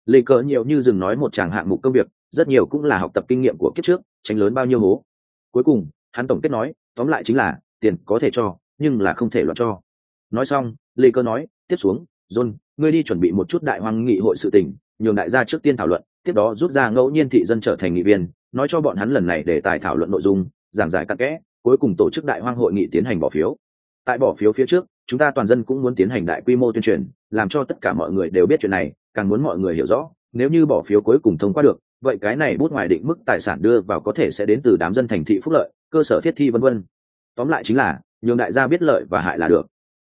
Lê cờ nhiều như dừng nói một chàng hạng mục công việc, rất nhiều cũng là học tập kinh nghiệm của kiếp trước, tránh lớn bao nhiêu hố. Cuối cùng, hắn tổng kết nói, tóm lại chính là, tiền có thể cho, nhưng là không thể loạn cho. Nói xong, lê cơ nói, tiếp xuống, john, ngươi đi chuẩn bị một chút đại hoang nghị hội sự tình nhường đại gia trước tiên thảo luận, tiếp đó rút ra ngẫu nhiên thị dân trở thành nghị viên, nói cho bọn hắn lần này để tài thảo luận nội dung, giảng giải cặn kẽ, cuối cùng tổ chức đại hoang hội nghị tiến hành bỏ phiếu. Tại bỏ phiếu phía trước, chúng ta toàn dân cũng muốn tiến hành đại quy mô tuyên truyền, làm cho tất cả mọi người đều biết chuyện này, càng muốn mọi người hiểu rõ, nếu như bỏ phiếu cuối cùng thông qua được, vậy cái này bút ngoài định mức tài sản đưa vào có thể sẽ đến từ đám dân thành thị phúc lợi, cơ sở thiết thi vân vân. Tóm lại chính là, nhường đại gia biết lợi và hại là được.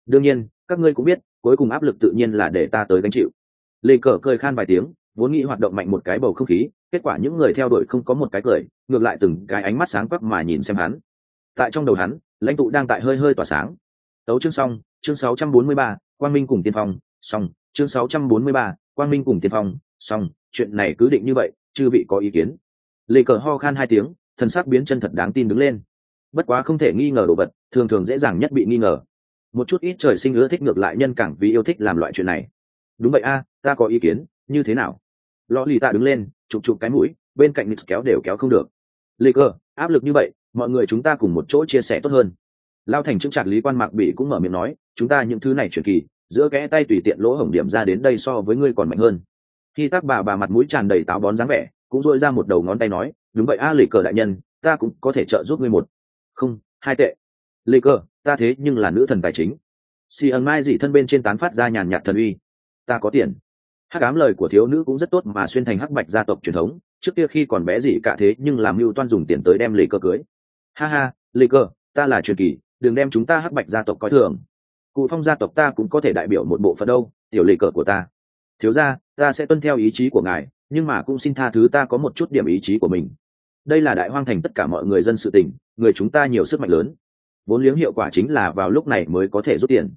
Đương nhiên, các ngươi cũng biết, cuối cùng áp lực tự nhiên là để ta tới gánh chịu lê cờ cười khan vài tiếng vốn nghĩ hoạt động mạnh một cái bầu không khí kết quả những người theo đuổi không có một cái cười ngược lại từng cái ánh mắt sáng quắc mà nhìn xem hắn. Tại trong đầu hắn lãnh tụ đang tại hơi hơi tỏa sáng. Tấu chương xong chương 643, quang minh cùng tiên phong xong chương 643, quang minh cùng tiên phong xong chuyện này cứ định như vậy chư vị có ý kiến. Lê cờ ho khan hai tiếng thần sắc biến chân thật đáng tin đứng lên. Bất quá không thể nghi ngờ đồ vật thường thường dễ dàng nhất bị nghi ngờ. Một chút ít trời sinh ưa thích ngược lại nhân cảng vì yêu thích làm loại chuyện này đúng vậy a ta có ý kiến như thế nào? Lò lì tạ đứng lên chụp chụp cái mũi bên cạnh nix kéo đều kéo không được. Lê cơ áp lực như vậy mọi người chúng ta cùng một chỗ chia sẻ tốt hơn. Lao thành chứng trạc lý quan mạc bị cũng mở miệng nói chúng ta những thứ này truyền kỳ giữa kẽ tay tùy tiện lỗ hổng điểm ra đến đây so với ngươi còn mạnh hơn. Khi tác bà bà mặt mũi tràn đầy táo bón dáng vẻ cũng dội ra một đầu ngón tay nói đúng vậy a lì cờ đại nhân ta cũng có thể trợ giúp ngươi một. Không hai tệ. Lê cơ, ta thế nhưng là nữ thần tài chính. Si ẩn mai dị thân bên trên tán phát ra nhàn nhạt thần uy ta có tiền. Hắc ám lời của thiếu nữ cũng rất tốt mà xuyên thành hắc bạch gia tộc truyền thống, trước kia khi còn bé gì cả thế nhưng làm mưu toan dùng tiền tới đem lì cơ cưới. Ha ha lì cơ, ta là truyền kỳ, đừng đem chúng ta hắc bạch gia tộc coi thường. Cụ phong gia tộc ta cũng có thể đại biểu một bộ phận đâu, tiểu lì cờ của ta. Thiếu ra ta sẽ tuân theo ý chí của ngài, nhưng mà cũng xin tha thứ ta có một chút điểm ý chí của mình. Đây là đại hoang thành tất cả mọi người dân sự tình, người chúng ta nhiều sức mạnh lớn. Vốn liếng hiệu quả chính là vào lúc này mới có thể rút tiền.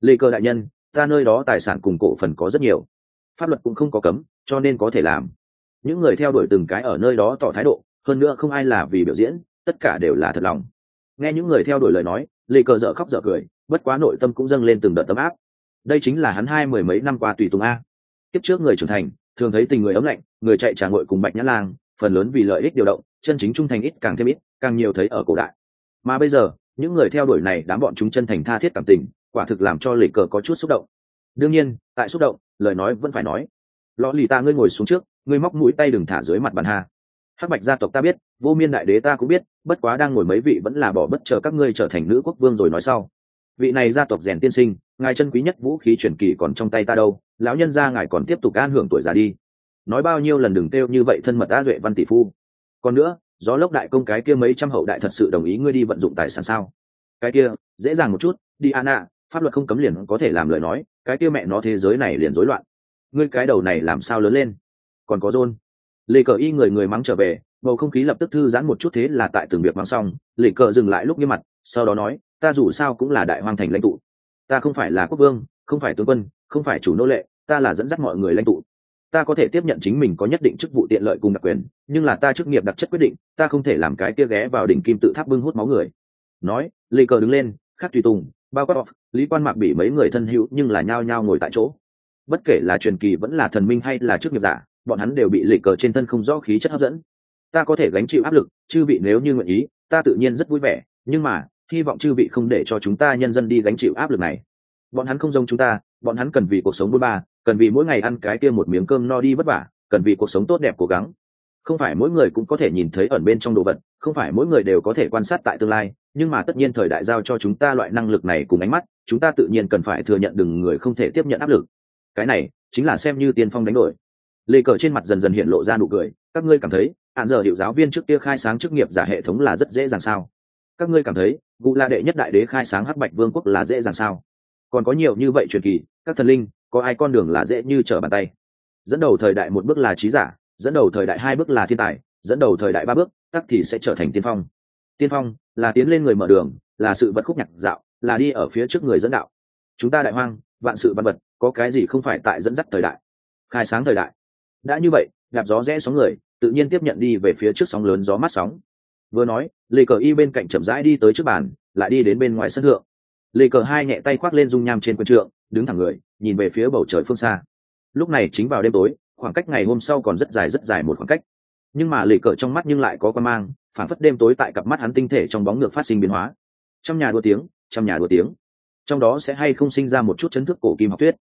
Lê cơ đại nhân ta nơi đó tài sản cùng cổ phần có rất nhiều. Pháp luật cũng không có cấm, cho nên có thể làm. Những người theo đuổi từng cái ở nơi đó tỏ thái độ, hơn nữa không ai là vì biểu diễn, tất cả đều là thật lòng. Nghe những người theo đuổi lời nói, lê cờ dở khóc dở cười, bất quá nội tâm cũng dâng lên từng đợt tấm áp. Đây chính là hắn hai mười mấy năm qua tùy tùng a. Kiếp trước người trưởng thành, thường thấy tình người ấm lạnh, người chạy trả ngội cùng bạch nhã lang, phần lớn vì lợi ích điều động, chân chính trung thành ít càng thêm ít, càng nhiều thấy ở cổ đại. Mà bây giờ, những người theo đuổi này đám bọn chúng chân thành tha thiết cảm tình quả thực làm cho lì cờ có chút xúc động. Đương nhiên, tại xúc động, lời nói vẫn phải nói. Lò lì ta, ngươi ngồi xuống trước, ngươi móc mũi tay đừng thả dưới mặt bàn hà. hắc bạch gia tộc ta biết, vô miên đại đế ta cũng biết, bất quá đang ngồi mấy vị vẫn là bỏ bất chờ các ngươi trở thành nữ quốc vương rồi nói sau. Vị này gia tộc rèn tiên sinh, ngài chân quý nhất vũ khí truyền kỳ còn trong tay ta đâu, lão nhân gia ngài còn tiếp tục an hưởng tuổi già đi. Nói bao nhiêu lần đừng kêu như vậy thân mật a duệ văn tỷ phu. Còn nữa, gió lốc đại công cái kia mấy trăm hậu đại thật sự đồng ý ngươi đi vận dụng tài sản sao? Cái kia, dễ dàng một chút đi an ạ pháp luật không cấm liền có thể làm lời nói, cái kia mẹ nó thế giới này liền rối loạn. Ngươi cái đầu này làm sao lớn lên? Còn có rôn lê cờ y người người mắng trở về, bầu không khí lập tức thư giãn một chút thế là tại từng việc mắng xong, lê cờ dừng lại lúc nghiêm mặt, sau đó nói, ta dù sao cũng là đại hoàng thành lãnh tụ. Ta không phải là quốc vương, không phải tướng quân, không phải chủ nô lệ, ta là dẫn dắt mọi người lãnh tụ. Ta có thể tiếp nhận chính mình có nhất định chức vụ tiện lợi cùng đặc quyền, nhưng là ta chức nghiệp đặc chất quyết định, ta không thể làm cái kia ghé vào đỉnh kim tự tháp bưng hút máu người. Nói, lê cờ đứng lên, khắc tùy tùng bao quát lý quan mạc bị mấy người thân hữu nhưng là nhao nhao ngồi tại chỗ. Bất kể là truyền kỳ vẫn là thần minh hay là chức nghiệp giả, bọn hắn đều bị lệ cờ trên thân không rõ khí chất hấp dẫn. Ta có thể gánh chịu áp lực, chư vị nếu như nguyện ý, ta tự nhiên rất vui vẻ, nhưng mà, hy vọng chư vị không để cho chúng ta nhân dân đi gánh chịu áp lực này. Bọn hắn không giống chúng ta, bọn hắn cần vì cuộc sống bôn ba, cần vì mỗi ngày ăn cái kia một miếng cơm no đi vất vả, cần vì cuộc sống tốt đẹp cố gắng. Không phải mỗi người cũng có thể nhìn thấy ẩn bên trong đồ vật không phải mỗi người đều có thể quan sát tại tương lai, nhưng mà tất nhiên thời đại giao cho chúng ta loại năng lực này cùng ánh mắt, chúng ta tự nhiên cần phải thừa nhận đừng người không thể tiếp nhận áp lực. Cái này chính là xem như tiên phong đánh đổi. Lê cờ trên mặt dần dần hiện lộ ra nụ cười, các ngươi cảm thấy, hạn giờ hiệu giáo viên trước kia khai sáng chức nghiệp giả hệ thống là rất dễ dàng sao? Các ngươi cảm thấy, cụ la đệ nhất đại đế khai sáng hắc bạch vương quốc là dễ dàng sao? Còn có nhiều như vậy truyền kỳ, các thần linh, có ai con đường là dễ như trở bàn tay? Dẫn đầu thời đại một bước là trí giả, dẫn đầu thời đại hai bước là thiên tài dẫn đầu thời đại ba bước, tắc thì sẽ trở thành tiên phong. Tiên phong là tiến lên người mở đường, là sự vật khúc nhạc dạo, là đi ở phía trước người dẫn đạo. Chúng ta đại hoang, vạn sự văn vật, có cái gì không phải tại dẫn dắt thời đại? Khai sáng thời đại. Đã như vậy đạp gió rẽ sóng người, tự nhiên tiếp nhận đi về phía trước sóng lớn gió mát sóng. Vừa nói, lê cờ y bên cạnh chậm rãi đi tới trước bàn, lại đi đến bên ngoài sân thượng. Lê cờ hai nhẹ tay khoác lên dung nham trên quân trượng, đứng thẳng người, nhìn về phía bầu trời phương xa. Lúc này chính vào đêm tối, khoảng cách ngày hôm sau còn rất dài rất dài một khoảng cách nhưng mà lì cờ trong mắt nhưng lại có quan mang phản phất đêm tối tại cặp mắt hắn tinh thể trong bóng ngược phát sinh biến hóa. Trong nhà đua tiếng, trong nhà đua tiếng. Trong đó sẽ hay không sinh ra một chút chấn thức cổ kim học thuyết?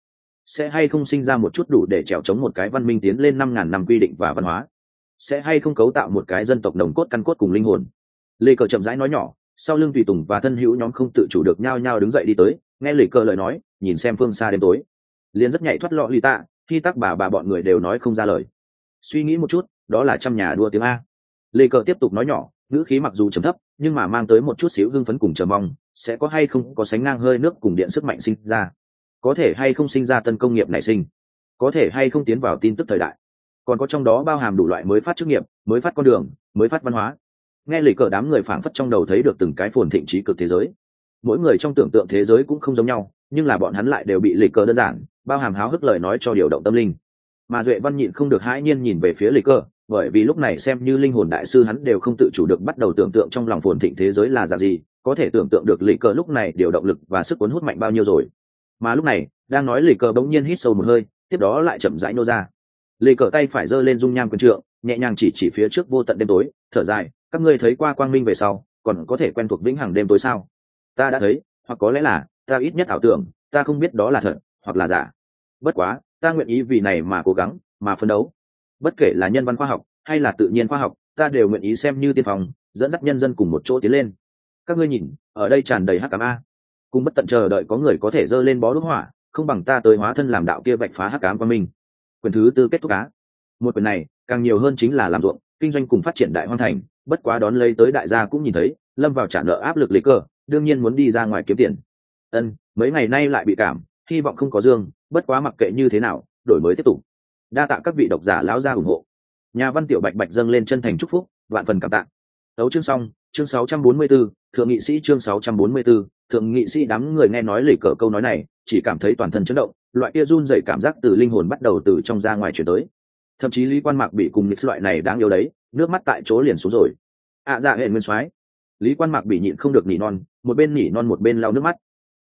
Sẽ hay không sinh ra một chút đủ để trèo chống một cái văn minh tiến lên năm ngàn năm quy định và văn hóa? Sẽ hay không cấu tạo một cái dân tộc đồng cốt căn cốt cùng linh hồn? Lê cờ chậm rãi nói nhỏ, sau lưng tùy tùng và thân hữu nhóm không tự chủ được nhao nhao đứng dậy đi tới, nghe lê cờ lời nói, nhìn xem phương xa đêm tối. Liền rất nhảy thoát lọ lì tạ, khi tắc bà bà bọn người đều nói không ra lời. Suy nghĩ một chút đó là trăm nhà đua tiếng a. Lê cờ tiếp tục nói nhỏ, ngữ khí mặc dù trầm thấp, nhưng mà mang tới một chút xíu hưng phấn cùng chờ mong, sẽ có hay không có sánh ngang hơi nước cùng điện sức mạnh sinh ra. Có thể hay không sinh ra tân công nghiệp nảy sinh. Có thể hay không tiến vào tin tức thời đại. Còn có trong đó bao hàm đủ loại mới phát chức nghiệp, mới phát con đường, mới phát văn hóa. Nghe lời cờ đám người phảng phất trong đầu thấy được từng cái phồn thịnh trí cực thế giới. Mỗi người trong tưởng tượng thế giới cũng không giống nhau, nhưng là bọn hắn lại đều bị lịch cờ đơn giản, bao hàm háo hức lời nói cho điều động tâm linh. Mà duệ văn nhịn không được hãi nhiên nhìn về phía lịch cờ bởi vì lúc này xem như linh hồn đại sư hắn đều không tự chủ được bắt đầu tưởng tượng trong lòng phồn thịnh thế giới là dạng gì, có thể tưởng tượng được lì cờ lúc này điều động lực và sức cuốn hút mạnh bao nhiêu rồi. Mà lúc này, đang nói lì cờ bỗng nhiên hít sâu một hơi, tiếp đó lại chậm rãi nô ra. Lì cờ tay phải giơ lên dung nham quân trượng, nhẹ nhàng chỉ chỉ phía trước vô tận đêm tối, thở dài, các ngươi thấy qua quang minh về sau, còn có thể quen thuộc vĩnh hằng đêm tối sao? Ta đã thấy, hoặc có lẽ là, ta ít nhất ảo tưởng, ta không biết đó là thật, hoặc là giả. Bất quá, ta nguyện ý vì này mà cố gắng, mà phấn đấu bất kể là nhân văn khoa học hay là tự nhiên khoa học, ta đều nguyện ý xem như tiên phong, dẫn dắt nhân dân cùng một chỗ tiến lên. Các ngươi nhìn, ở đây tràn đầy hắc cám a. Cùng bất tận chờ đợi có người có thể dơ lên bó đốt hỏa, không bằng ta tới hóa thân làm đạo kia vạch phá hắc cám qua mình quyền thứ tư kết thúc cá một quyền này, càng nhiều hơn chính là làm ruộng, kinh doanh cùng phát triển đại hoan thành, bất quá đón lấy tới đại gia cũng nhìn thấy, lâm vào trả nợ áp lực lý cơ, đương nhiên muốn đi ra ngoài kiếm tiền. Ân, mấy ngày nay lại bị cảm, hy vọng không có dương, bất quá mặc kệ như thế nào, đổi mới tiếp tục đa tạ các vị độc giả lão gia ủng hộ. Nhà văn tiểu bạch bạch dâng lên chân thành chúc phúc vạn phần cảm tạ. Đấu chương xong chương 644, thượng nghị sĩ chương 644, thượng nghị sĩ đám người nghe nói lì cờ câu nói này chỉ cảm thấy toàn thân chấn động loại kia run dậy cảm giác từ linh hồn bắt đầu từ trong ra ngoài chuyển tới. Thậm chí lý quan mạc bị cùng những loại này đáng yêu đấy nước mắt tại chỗ liền xuống rồi. Ạ à, dạ hệ nguyên soái. Lý quan mạc bị nhịn không được nỉ non một bên nỉ non một bên lau nước mắt.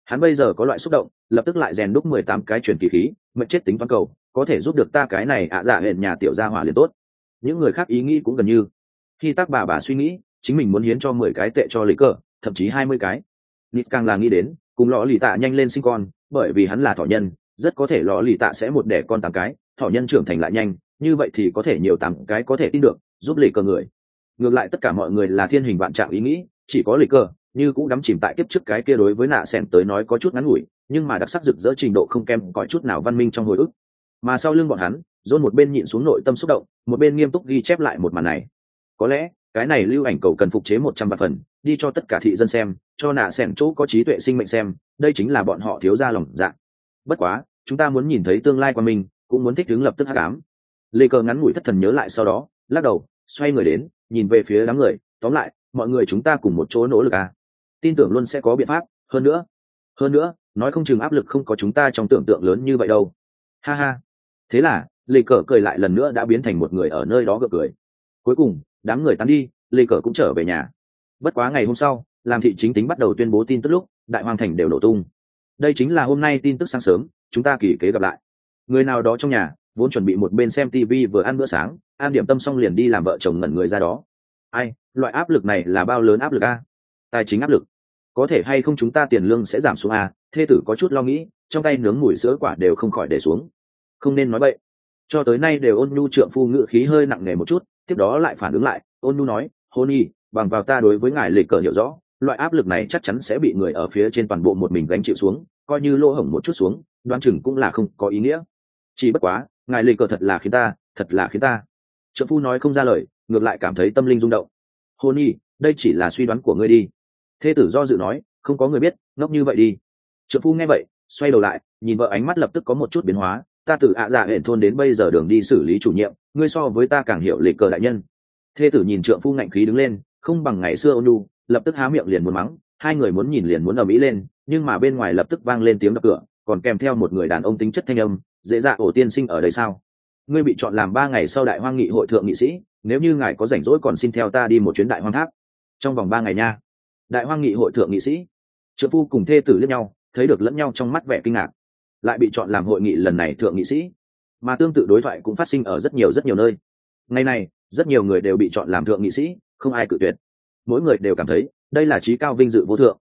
Hắn bây giờ có loại xúc động lập tức lại rèn đúc mười tám cái truyền kỳ khí mệnh chết tính văn cầu có thể giúp được ta cái này ạ à dạ hẹn nhà tiểu gia hỏa liền tốt. Những người khác ý nghĩ cũng gần như. Khi tác bà bà suy nghĩ, chính mình muốn hiến cho mười cái tệ cho lấy cờ thậm chí hai mươi cái. Nít càng là nghĩ đến, cùng lọ lì tạ nhanh lên sinh con, bởi vì hắn là thỏ nhân, rất có thể lọ lì tạ sẽ một đẻ con tám cái, thỏ nhân trưởng thành lại nhanh, như vậy thì có thể nhiều tám cái có thể tin được, giúp lì cờ người. Ngược lại tất cả mọi người là thiên hình vạn trạng ý nghĩ, chỉ có lì cờ như cũng đắm chìm tại kiếp trước cái kia đối với nạ sẻn tới nói có chút ngắn ngủi, nhưng mà đặc sắc rực rỡ trình độ không kém, có chút nào văn minh trong hồi ức mà sau lưng bọn hắn dôn một bên nhịn xuống nội tâm xúc động, một bên nghiêm túc ghi chép lại một màn này. Có lẽ, cái này lưu ảnh cầu cần phục chế một trăm vạn phần, đi cho tất cả thị dân xem, cho nạ xẻn chỗ có trí tuệ sinh mệnh xem, đây chính là bọn họ thiếu ra lòng dạ. Bất quá, chúng ta muốn nhìn thấy tương lai của mình, cũng muốn thích ứng lập tức hát cám lê cờ ngắn ngủi thất thần nhớ lại sau đó, lắc đầu, xoay người đến, nhìn về phía đám người, tóm lại, mọi người chúng ta cùng một chỗ nỗ lực à. Tin tưởng luôn sẽ có biện pháp, hơn nữa hơn nữa, nói không chừng áp lực không có chúng ta trong tưởng tượng lớn như vậy đâu. Ha ha thế là lì cờ cười lại lần nữa đã biến thành một người ở nơi đó gợi cười. Cuối cùng, đám người tán đi lì cờ cũng trở về nhà. Bất quá ngày hôm sau, làm thị chính tính bắt đầu tuyên bố tin tức lúc, đại hoàng thành đều nổ tung. Đây chính là hôm nay tin tức sáng sớm, chúng ta kỳ kế gặp lại. Người nào đó trong nhà, vốn chuẩn bị một bên xem tv vừa ăn bữa sáng an điểm tâm xong liền đi làm vợ chồng ngẩn người ra đó. Ai, loại áp lực này là bao lớn áp lực a? Tài chính áp lực. Có thể hay không chúng ta tiền lương sẽ giảm xuống a? Thê tử có chút lo nghĩ, trong tay nướng mùi sữa quả đều không khỏi để xuống không nên nói vậy cho tới nay đều ôn nhu trượng phu ngự khí hơi nặng nề một chút, tiếp đó lại phản ứng lại, ôn nhu nói hôn y bằng vào ta đối với ngài lịch cờ hiểu rõ, loại áp lực này chắc chắn sẽ bị người ở phía trên toàn bộ một mình gánh chịu xuống, coi như lỗ hổng một chút xuống đoan chừng cũng là không có ý nghĩa. Chỉ bất quá, ngài lịch cờ thật là khiến ta, thật là khiến ta. Trượng phu nói không ra lời, ngược lại cảm thấy tâm linh rung động. Hôn y đây chỉ là suy đoán của ngươi đi. Thê tử do dự nói, không có người biết, ngốc như vậy đi. Trượng phu nghe vậy, xoay đầu lại, nhìn vợ ánh mắt lập tức có một chút biến hóa ta từ ạ dạ hển thôn đến bây giờ đường đi xử lý chủ nhiệm, ngươi so với ta càng hiểu lịch cờ đại nhân. Thê tử nhìn trượng phu ngạnh khí đứng lên, không bằng ngày xưa ônu lập tức há miệng liền muốn mắng, hai người muốn nhìn liền muốn ở mỹ lên, nhưng mà bên ngoài lập tức vang lên tiếng đập cửa, còn kèm theo một người đàn ông tính chất thanh âm, dễ dạ ổ tiên sinh ở đây sao? Ngươi bị chọn làm ba ngày sau đại hoang nghị hội thượng nghị sĩ, nếu như ngài có rảnh rỗi còn xin theo ta đi một chuyến đại hoang tháp. Trong vòng ba ngày nha, đại hoang nghị hội thượng nghị sĩ, trượng phu cùng thê tử lẫn nhau, thấy được lẫn nhau trong mắt vẻ kinh ngạc lại bị chọn làm hội nghị lần này thượng nghị sĩ. Mà tương tự đối thoại cũng phát sinh ở rất nhiều rất nhiều nơi. Ngày nay, rất nhiều người đều bị chọn làm thượng nghị sĩ không ai cự tuyệt. Mỗi người đều cảm thấy đây là trí cao vinh dự vô thượng.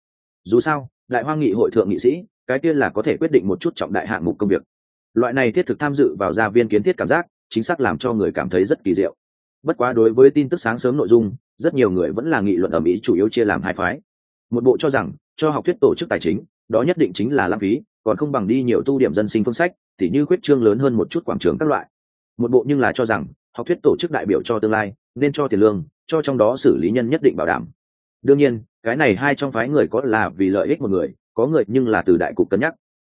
Dù sao đại hoa nghị hội thượng nghị sĩ cái tiên là có thể quyết định một chút trọng đại hạng mục công việc. Loại này thiết thực tham dự vào gia viên kiến thiết cảm giác chính xác làm cho người cảm thấy rất kỳ diệu. Bất quá đối với tin tức sáng sớm nội dung rất nhiều người vẫn là nghị luận ở mỹ chủ yếu chia làm hai phái. Một bộ cho rằng cho học thuyết tổ chức tài chính đó nhất định chính là lãng phí, còn không bằng đi nhiều tu điểm dân sinh phương sách thì như khuyết trương lớn hơn một chút quảng trường các loại. Một bộ nhưng là cho rằng, học thuyết tổ chức đại biểu cho tương lai, nên cho tiền lương, cho trong đó xử lý nhân nhất định bảo đảm. Đương nhiên, cái này hai trong phái người có là vì lợi ích một người, có người nhưng là từ đại cục cân nhắc.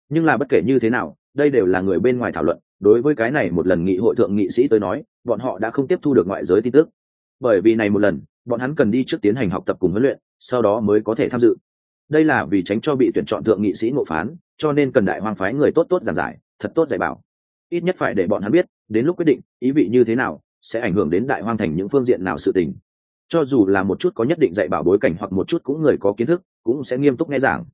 Nhưng là bất kể như thế nào, đây đều là người bên ngoài thảo luận, đối với cái này một lần nghị hội thượng nghị sĩ tới nói, bọn họ đã không tiếp thu được ngoại giới tin tức. Bởi vì này một lần, bọn hắn cần đi trước tiến hành học tập cùng huấn luyện, sau đó mới có thể tham dự đây là vì tránh cho bị tuyển chọn thượng nghị sĩ ngộ phán, cho nên cần đại hoang phái người tốt tốt giảng giải, thật tốt dạy bảo. Ít nhất phải để bọn hắn biết, đến lúc quyết định, ý vị như thế nào, sẽ ảnh hưởng đến đại hoang thành những phương diện nào sự tình. Cho dù là một chút có nhất định dạy bảo bối cảnh hoặc một chút cũng người có kiến thức, cũng sẽ nghiêm túc nghe giảng.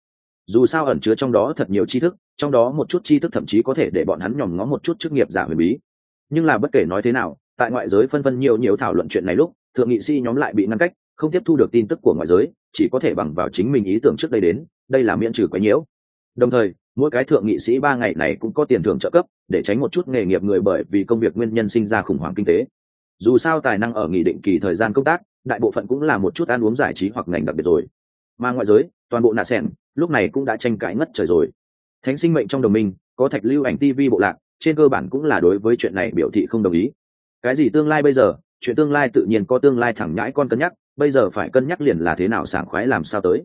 Dù sao ẩn chứa trong đó thật nhiều tri thức, trong đó một chút tri thức thậm chí có thể để bọn hắn nhòm ngó một chút chức nghiệp giả huyền bí. Nhưng là bất kể nói thế nào, tại ngoại giới phân vân nhiều nhiều thảo luận chuyện này lúc, thượng nghị sĩ nhóm lại bị ngăn cách không tiếp thu được tin tức của ngoại giới, chỉ có thể bằng vào chính mình ý tưởng trước đây đến, đây là miễn trừ quấy nhiễu. Đồng thời, mỗi cái thượng nghị sĩ ba ngày này cũng có tiền thưởng trợ cấp, để tránh một chút nghề nghiệp người bởi vì công việc nguyên nhân sinh ra khủng hoảng kinh tế. Dù sao tài năng ở nghị định kỳ thời gian công tác, đại bộ phận cũng là một chút ăn uống giải trí hoặc ngành đặc biệt rồi. Mà ngoại giới, toàn bộ nạ sẻn, lúc này cũng đã tranh cãi ngất trời rồi. Thánh sinh mệnh trong đồng minh, có thạch lưu ảnh tv bộ lạc, trên cơ bản cũng là đối với chuyện này biểu thị không đồng ý. Cái gì tương lai bây giờ? Chuyện tương lai tự nhiên có tương lai thẳng nhãi con cân nhắc bây giờ phải cân nhắc liền là thế nào sảng khoái làm sao tới.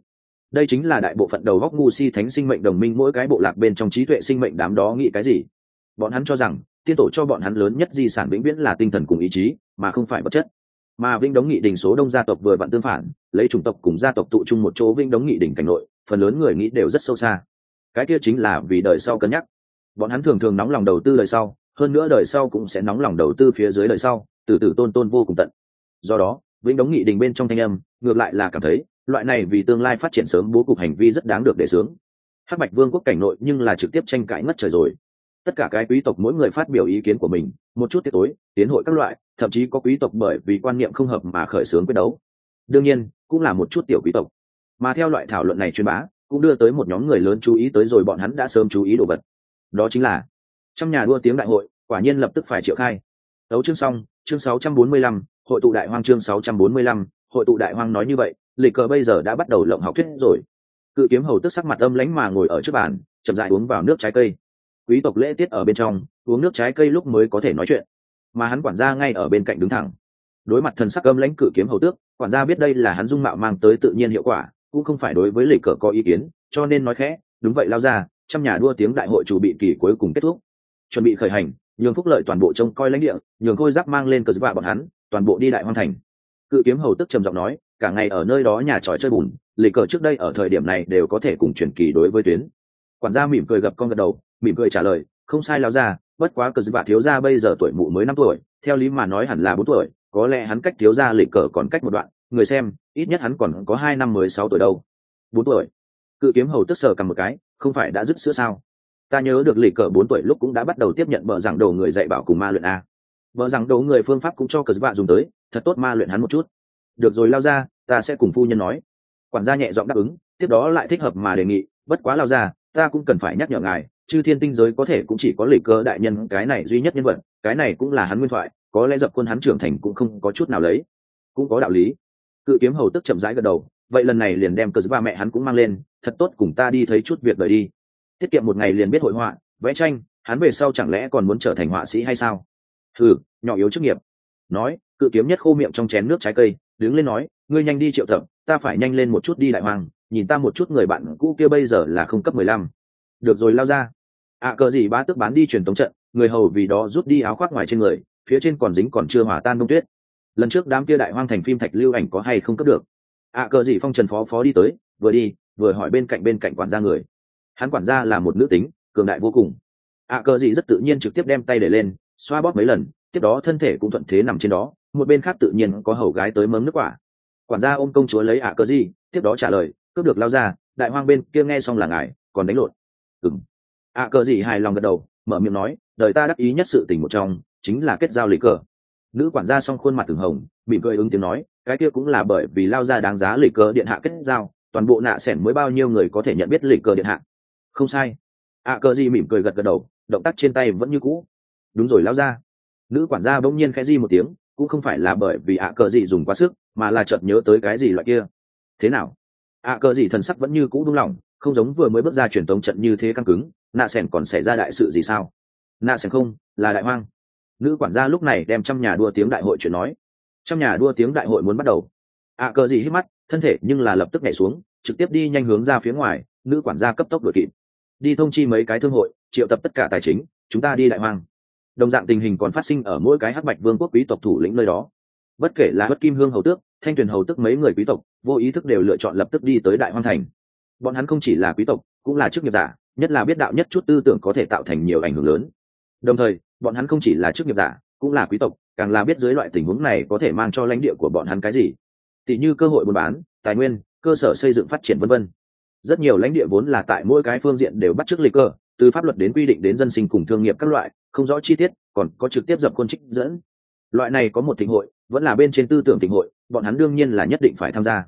Đây chính là đại bộ phận đầu góc ngu si thánh sinh mệnh đồng minh mỗi cái bộ lạc bên trong trí tuệ sinh mệnh đám đó nghĩ cái gì. Bọn hắn cho rằng, tiên tổ cho bọn hắn lớn nhất di sản vĩnh viễn là tinh thần cùng ý chí, mà không phải vật chất. Mà vĩnh đống nghị đình số đông gia tộc vừa vặn tương phản, lấy chủng tộc cùng gia tộc tụ chung một chỗ vĩnh đống nghị đình cảnh nội, phần lớn người nghĩ đều rất sâu xa. Cái kia chính là vì đời sau cân nhắc. Bọn hắn thường thường nóng lòng đầu tư đời sau, hơn nữa đời sau cũng sẽ nóng lòng đầu tư phía dưới đời sau, từ từ tôn tôn vô cùng tận. Do đó vĩnh đống nghị đình bên trong thanh âm ngược lại là cảm thấy loại này vì tương lai phát triển sớm bố cục hành vi rất đáng được để sướng hắc bạch vương quốc cảnh nội nhưng là trực tiếp tranh cãi ngất trời rồi. Tất cả cái quý tộc mỗi người phát biểu ý kiến của mình một chút tiết tối tiến hội các loại thậm chí có quý tộc bởi vì quan niệm không hợp mà khởi xướng quyết đấu. Đương nhiên cũng là một chút tiểu quý tộc. Mà theo loại thảo luận này truyền bá cũng đưa tới một nhóm người lớn chú ý tới rồi bọn hắn đã sớm chú ý đồ vật. Đó chính là trong nhà đua tiếng đại hội quả nhiên lập tức phải triệu khai. Đấu chương xong chương 645, hội tụ đại hoang chương 645, hội tụ đại hoang nói như vậy lịch cờ bây giờ đã bắt đầu lộng học thuyết rồi. Cự kiếm hầu tức sắc mặt âm lãnh mà ngồi ở trước bàn chậm rãi uống vào nước trái cây. Quý tộc lễ tiết ở bên trong uống nước trái cây lúc mới có thể nói chuyện. Mà hắn quản gia ngay ở bên cạnh đứng thẳng. Đối mặt thần sắc âm lãnh cự kiếm hầu tước quản gia biết đây là hắn dung mạo mang tới tự nhiên hiệu quả cũng không phải đối với lịch cờ có ý kiến cho nên nói khẽ đúng vậy lao ra trăm nhà đua tiếng đại hội chủ bị kỳ cuối cùng kết thúc. Chuẩn bị khởi hành nhường phúc lợi toàn bộ trông coi lãnh địa nhường khôi giáp mang lên cờ vạ bọn hắn toàn bộ đi đại hoang thành. Cự kiếm hầu tức trầm giọng nói, cả ngày ở nơi đó nhà tròi chơi bùn, lịch cờ trước đây ở thời điểm này đều có thể cùng chuyển kỳ đối với tuyến. Quản gia mỉm cười gặp con gật đầu, mỉm cười trả lời, không sai lao ra bất quá cờ vạ thiếu gia bây giờ tuổi mụ mới năm tuổi, theo lý mà nói hẳn là bốn tuổi, có lẽ hắn cách thiếu gia lịch cờ còn cách một đoạn, người xem, ít nhất hắn còn có hai năm mới sáu tuổi đâu. Bốn tuổi. Cự kiếm hầu tức sờ cầm một cái, không phải đã dứt sữa sao? Ta nhớ được lịch cờ bốn tuổi lúc cũng đã bắt đầu tiếp nhận vợ giảng đồ người dạy bảo cùng ma luyện a vợ rằng đấu người phương pháp cũng cho cờ vạ dùng tới, thật tốt ma luyện hắn một chút. Được rồi, lao ra, ta sẽ cùng phu nhân nói. Quản gia nhẹ giọng đáp ứng, tiếp đó lại thích hợp mà đề nghị, bất quá lao ra, ta cũng cần phải nhắc nhở ngài, chư thiên tinh giới có thể cũng chỉ có lịch cơ đại nhân cái này duy nhất nhân vật, cái này cũng là hắn nguyên thoại, có lẽ dập quân hắn trưởng thành cũng không có chút nào lấy. Cũng có đạo lý. Cự kiếm hầu tức chậm rãi gật đầu, vậy lần này liền đem cờ ba mẹ hắn cũng mang lên, thật tốt cùng ta đi thấy chút việc đời đi. Tiết kiệm một ngày liền biết hội họa, vẽ tranh, hắn về sau chẳng lẽ còn muốn trở thành họa sĩ hay sao? Thử nhỏ yếu chức nghiệp. Nói cự kiếm nhất khô miệng trong chén nước trái cây đứng lên nói ngươi nhanh đi triệu thập, ta phải nhanh lên một chút đi đại hoàng nhìn ta một chút người bạn cũ kia bây giờ là không cấp mười lăm. Được rồi lao ra. Ạ à, cờ gì ba tước bán đi truyền tống trận người hầu vì đó rút đi áo khoác ngoài trên người phía trên còn dính còn chưa hòa tan đông tuyết. Lần trước đám kia đại hoang thành phim thạch lưu ảnh có hay không cấp được? Ạ à, cờ gì phong trần phó phó đi tới vừa đi vừa hỏi bên cạnh bên cạnh quản gia người. Hắn quản gia là một nữ tính cường đại vô cùng. Ạ à, cờ gì rất tự nhiên trực tiếp đem tay để lên xoa bóp mấy lần, tiếp đó thân thể cũng thuận thế nằm trên đó, một bên khác tự nhiên có hầu gái tới mớm nước quả. Quản gia ôm công chúa lấy ạ cơ gì tiếp đó trả lời, cướp được lao ra, đại hoang bên kia nghe xong là ngài, còn đánh lộn. Ừng ạ cơ gì hài lòng gật đầu, mở miệng nói, đời ta đắc ý nhất sự tình một trong, chính là kết giao lý cờ. Nữ quản gia xong khuôn mặt từng hồng bị cười ứng tiếng nói, cái kia cũng là bởi vì lao ra đáng giá lịch cờ điện hạ kết giao, toàn bộ nạ sẻn mới bao nhiêu người có thể nhận biết lịch cờ điện hạ. Không sai. Ạ cờ gì mỉm cười gật gật đầu, động tác trên tay vẫn như cũ đúng rồi lao ra nữ quản gia bỗng nhiên khẽ di một tiếng, cũng không phải là bởi vì ạ cờ gì dùng quá sức, mà là chợt nhớ tới cái gì loại kia. Thế nào? Ạ cờ gì thần sắc vẫn như cũ đúng lòng không giống vừa mới bước ra truyền tống trận như thế căng cứng, nạ sẻn còn xảy ra đại sự gì sao? Nạ sẻn không, là đại hoang. Nữ quản gia lúc này đem trăm nhà đua tiếng đại hội chuyện nói. Trăm nhà đua tiếng đại hội muốn bắt đầu. Ạ cờ gì hít mắt, thân thể nhưng là lập tức nhảy xuống, trực tiếp đi nhanh hướng ra phía ngoài, nữ quản gia cấp tốc đuổi kịp. Đi thông chi mấy cái thương hội, triệu tập tất cả tài chính, chúng ta đi đại hoang đồng dạng tình hình còn phát sinh ở mỗi cái hắc bạch vương quốc quý tộc thủ lĩnh nơi đó. Bất kể là bất kim hương hầu tước, thanh tuyền hầu tước mấy người quý tộc, vô ý thức đều lựa chọn lập tức đi tới đại hoang thành. Bọn hắn không chỉ là quý tộc, cũng là chức nghiệp giả, nhất là biết đạo nhất chút tư tưởng có thể tạo thành nhiều ảnh hưởng lớn. Đồng thời, bọn hắn không chỉ là chức nghiệp giả, cũng là quý tộc, càng là biết dưới loại tình huống này có thể mang cho lãnh địa của bọn hắn cái gì. Tỷ như cơ hội buôn bán, tài nguyên, cơ sở xây dựng phát triển vân vân. Rất nhiều lãnh địa vốn là tại mỗi cái phương diện đều bắt chước lịch cơ từ pháp luật đến quy định đến dân sinh cùng thương nghiệp các loại, không rõ chi tiết, còn có trực tiếp dập quân trích dẫn. Loại này có một thịnh hội, vẫn là bên trên tư tưởng thịnh hội, bọn hắn đương nhiên là nhất định phải tham gia.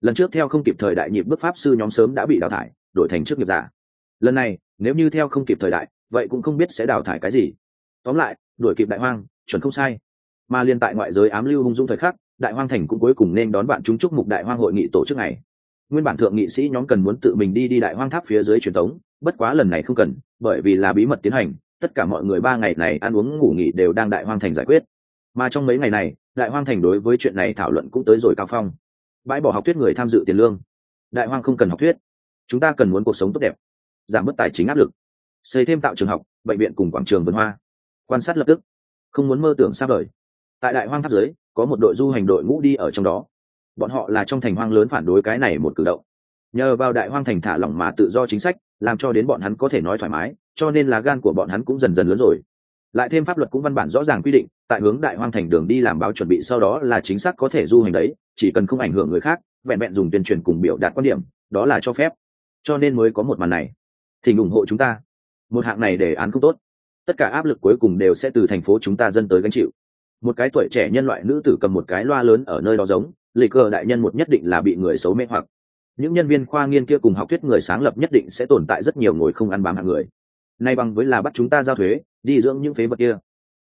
Lần trước theo không kịp thời đại nhịp bức pháp sư nhóm sớm đã bị đào thải, đổi thành chức nghiệp giả. Lần này, nếu như theo không kịp thời đại, vậy cũng không biết sẽ đào thải cái gì. Tóm lại, đuổi kịp đại hoang, chuẩn không sai. Mà liên tại ngoại giới ám lưu hung dung thời khắc, đại hoang thành cũng cuối cùng nên đón bạn chúng chúc mục đại hoang hội nghị tổ chức này. Nguyên bản thượng nghị sĩ nhóm cần muốn tự mình đi đi đại hoang tháp phía dưới truyền thống bất quá lần này không cần, bởi vì là bí mật tiến hành, tất cả mọi người ba ngày này ăn uống ngủ nghỉ đều đang đại hoang thành giải quyết. Mà trong mấy ngày này, đại hoang thành đối với chuyện này thảo luận cũng tới rồi cao phong. Bãi bỏ học thuyết người tham dự tiền lương. Đại hoang không cần học thuyết. Chúng ta cần muốn cuộc sống tốt đẹp. Giảm bớt tài chính áp lực. Xây thêm tạo trường học, bệnh viện cùng quảng trường vườn hoa. Quan sát lập tức. Không muốn mơ tưởng xa vời. Tại đại hoang tháp giới có một đội du hành đội ngũ đi ở trong đó. Bọn họ là trong thành hoang lớn phản đối cái này một cử động nhờ vào đại hoang thành thả lỏng mà tự do chính sách, làm cho đến bọn hắn có thể nói thoải mái, cho nên là gan của bọn hắn cũng dần dần lớn rồi. Lại thêm pháp luật cũng văn bản rõ ràng quy định, tại hướng đại hoang thành đường đi làm báo chuẩn bị sau đó là chính xác có thể du hành đấy, chỉ cần không ảnh hưởng người khác, vẹn vẹn dùng tuyên truyền cùng biểu đạt quan điểm, đó là cho phép. Cho nên mới có một màn này. Thỉnh ủng hộ chúng ta. Một hạng này đề án không tốt. Tất cả áp lực cuối cùng đều sẽ từ thành phố chúng ta dân tới gánh chịu. Một cái tuổi trẻ nhân loại nữ tử cầm một cái loa lớn ở nơi đó giống lì cờ đại nhân một nhất định là bị người xấu mê hoặc những nhân viên khoa nghiên kia cùng học thuyết người sáng lập nhất định sẽ tồn tại rất nhiều ngồi không ăn bám hạng người. Nay bằng với là bắt chúng ta giao thuế, đi dưỡng những phế vật kia.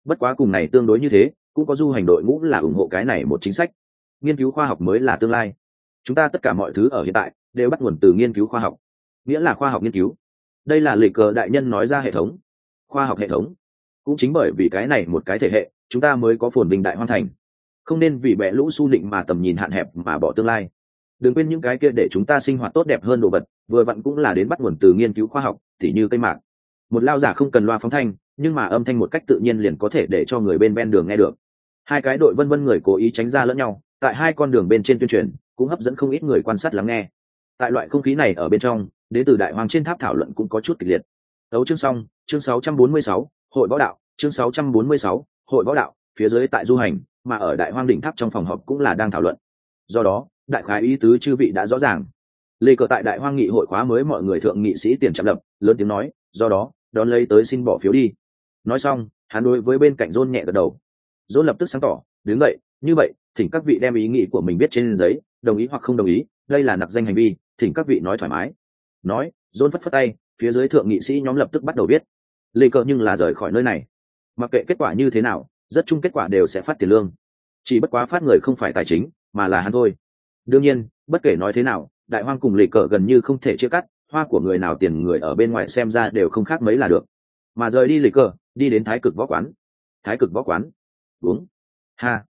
Bất quá cùng này tương đối như thế, cũng có du hành đội ngũ là ủng hộ cái này một chính sách. Nghiên cứu khoa học mới là tương lai. Chúng ta tất cả mọi thứ ở hiện tại đều bắt nguồn từ nghiên cứu khoa học, nghĩa là khoa học nghiên cứu. Đây là lịch cờ đại nhân nói ra hệ thống, khoa học hệ thống. Cũng chính bởi vì cái này một cái thể hệ, chúng ta mới có phồn bình đại hoan thành. Không nên vì bẻ lũ su định mà tầm nhìn hạn hẹp mà bỏ tương lai đừng quên những cái kia để chúng ta sinh hoạt tốt đẹp hơn đồ vật vừa vặn cũng là đến bắt nguồn từ nghiên cứu khoa học thì như cây mạc. Một lao giả không cần loa phóng thanh nhưng mà âm thanh một cách tự nhiên liền có thể để cho người bên ven đường nghe được. Hai cái đội vân vân người cố ý tránh ra lẫn nhau tại hai con đường bên trên tuyên truyền cũng hấp dẫn không ít người quan sát lắng nghe. Tại loại không khí này ở bên trong đến từ đại hoàng trên tháp thảo luận cũng có chút kịch liệt. Đấu chương xong chương 646, hội võ đạo chương 646, hội võ đạo phía dưới tại du hành mà ở đại hoang đỉnh tháp trong phòng họp cũng là đang thảo luận. Do đó đại khái ý tứ chư vị đã rõ ràng. Lê cờ tại đại hoang nghị hội khóa mới mọi người thượng nghị sĩ tiền trạm lập, lớn tiếng nói, do đó, đón lấy tới xin bỏ phiếu đi. Nói xong, hắn đối với bên cạnh rôn nhẹ gật đầu. Rôn lập tức sáng tỏ, đứng vậy, như vậy, thỉnh các vị đem ý nghĩ của mình viết trên giấy, đồng ý hoặc không đồng ý, đây là nặc danh hành vi, thỉnh các vị nói thoải mái. Nói rôn phất phất tay, phía dưới thượng nghị sĩ nhóm lập tức bắt đầu viết. Lê cờ nhưng là rời khỏi nơi này. Mặc kệ kết quả như thế nào, rất chung kết quả đều sẽ phát tiền lương. Chỉ bất quá phát người không phải tài chính, mà là hắn thôi đương nhiên, bất kể nói thế nào, đại hoang cùng lì cờ gần như không thể chia cắt, hoa của người nào tiền người ở bên ngoài xem ra đều không khác mấy là được. Mà rời đi lì cờ, đi đến thái cực võ quán. Thái cực võ quán? Uống. Ha.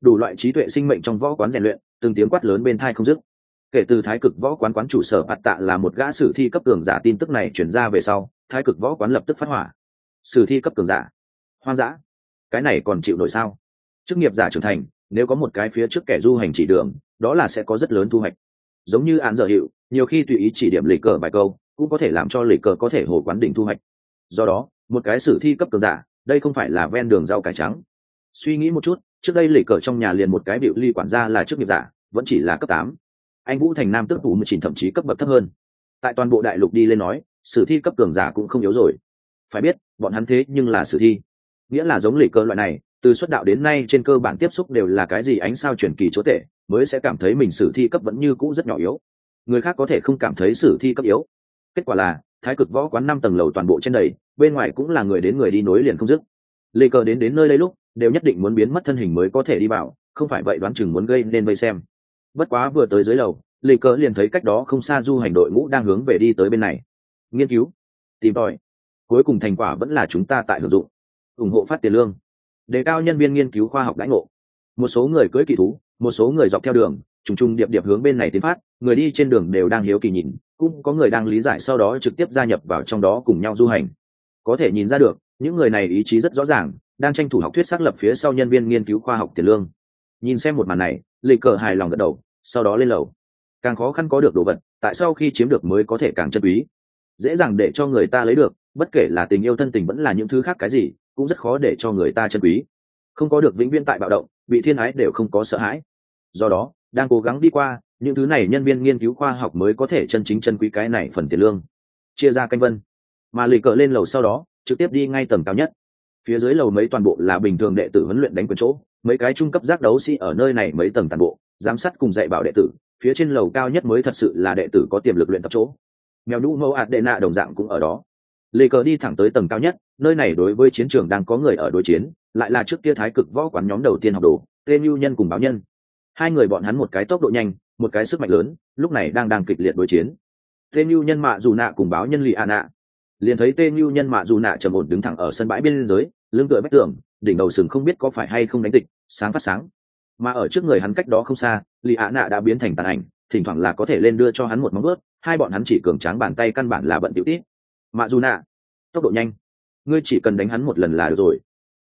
Đủ loại trí tuệ sinh mệnh trong võ quán rèn luyện, từng tiếng quát lớn bên thai không dứt. Kể từ thái cực võ quán quán chủ sở bạt tạ là một gã sử thi cấp tường giả, tin tức này chuyển ra về sau, thái cực võ quán lập tức phát hỏa. Sử thi cấp tường giả. Hoang dã. Cái này còn chịu nổi sao? Chức nghiệp giả trưởng thành nếu có một cái phía trước kẻ du hành chỉ đường, đó là sẽ có rất lớn thu hoạch. Giống như án dở hiệu, nhiều khi tùy ý chỉ điểm lì cờ vài câu, cũng có thể làm cho lì cờ có thể hồi quán đỉnh thu hoạch. Do đó, một cái sử thi cấp cường giả, đây không phải là ven đường rau cải trắng. Suy nghĩ một chút, trước đây lì cờ trong nhà liền một cái biểu ly quản gia là chức nghiệp giả, vẫn chỉ là cấp tám. Anh vũ thành nam tức phủ một thậm chí cấp bậc thấp hơn. Tại toàn bộ đại lục đi lên nói, sử thi cấp cường giả cũng không yếu rồi. Phải biết, bọn hắn thế nhưng là sử thi. Nghĩa là giống lì cờ loại này từ xuất đạo đến nay trên cơ bản tiếp xúc đều là cái gì ánh sao truyền kỳ chúa tể, mới sẽ cảm thấy mình sử thi cấp vẫn như cũ rất nhỏ yếu. Người khác có thể không cảm thấy sử thi cấp yếu. Kết quả là, thái cực võ quán năm tầng lầu toàn bộ trên đầy, bên ngoài cũng là người đến người đi nối liền không dứt. Lê cờ đến đến nơi đây lúc, đều nhất định muốn biến mất thân hình mới có thể đi vào, không phải vậy đoán chừng muốn gây nên vây xem. Bất quá vừa tới dưới lầu, lê cờ liền thấy cách đó không xa du hành đội ngũ đang hướng về đi tới bên này. Nghiên cứu, tìm tòi. Cuối cùng thành quả vẫn là chúng ta tại hưởng dụng. Ủng hộ phát tiền lương đề cao nhân viên nghiên cứu khoa học đãi ngộ. Một số người cưỡi kỳ thú, một số người dọc theo đường, trùng trùng điệp điệp hướng bên này tiến phát, người đi trên đường đều đang hiếu kỳ nhìn, cũng có người đang lý giải sau đó trực tiếp gia nhập vào trong đó cùng nhau du hành. Có thể nhìn ra được, những người này ý chí rất rõ ràng, đang tranh thủ học thuyết xác lập phía sau nhân viên nghiên cứu khoa học tiền lương. Nhìn xem một màn này lịch cờ hài lòng gật đầu, sau đó lên lầu. Càng khó khăn có được đồ vật, tại sao khi chiếm được mới có thể càng chân quý? Dễ dàng để cho người ta lấy được, bất kể là tình yêu thân tình vẫn là những thứ khác cái gì cũng rất khó để cho người ta chân quý. Không có được vĩnh viễn tại bạo động, bị thiên ái đều không có sợ hãi. Do đó, đang cố gắng đi qua, những thứ này nhân viên nghiên cứu khoa học mới có thể chân chính chân quý cái này phần tiền lương. Chia ra canh vân. Mà lì cờ lên lầu sau đó, trực tiếp đi ngay tầng cao nhất. Phía dưới lầu mấy toàn bộ là bình thường đệ tử huấn luyện đánh quyền chỗ, mấy cái trung cấp giác đấu sĩ ở nơi này mấy tầng toàn bộ, giám sát cùng dạy bảo đệ tử, phía trên lầu cao nhất mới thật sự là đệ tử có tiềm lực luyện tập chỗ. Mèo nhũ mẫu ạt đệ nạ đồng dạng cũng ở đó. Lê cờ đi thẳng tới tầng cao nhất nơi này đối với chiến trường đang có người ở đối chiến, lại là trước kia thái cực võ quán nhóm đầu tiên học đồ tên nhu nhân cùng báo nhân. Hai người bọn hắn một cái tốc độ nhanh, một cái sức mạnh lớn, lúc này đang đang kịch liệt đối chiến. Tên nhu nhân mạ dù nạ cùng báo nhân lì a nạ. Liền thấy tên nhu nhân mạ dù nạ trầm ổn đứng thẳng ở sân bãi biên giới lưng tựa vách tường, đỉnh đầu sừng không biết có phải hay không đánh tịch, sáng phát sáng. Mà ở trước người hắn cách đó không xa, lì a nạ đã biến thành tàn ảnh, thỉnh thoảng là có thể lên đưa cho hắn một móng ướt hai bọn hắn chỉ cường tráng bàn tay căn bản là bận tiểu tít mạ dù nạ, tốc độ nhanh ngươi chỉ cần đánh hắn một lần là được rồi.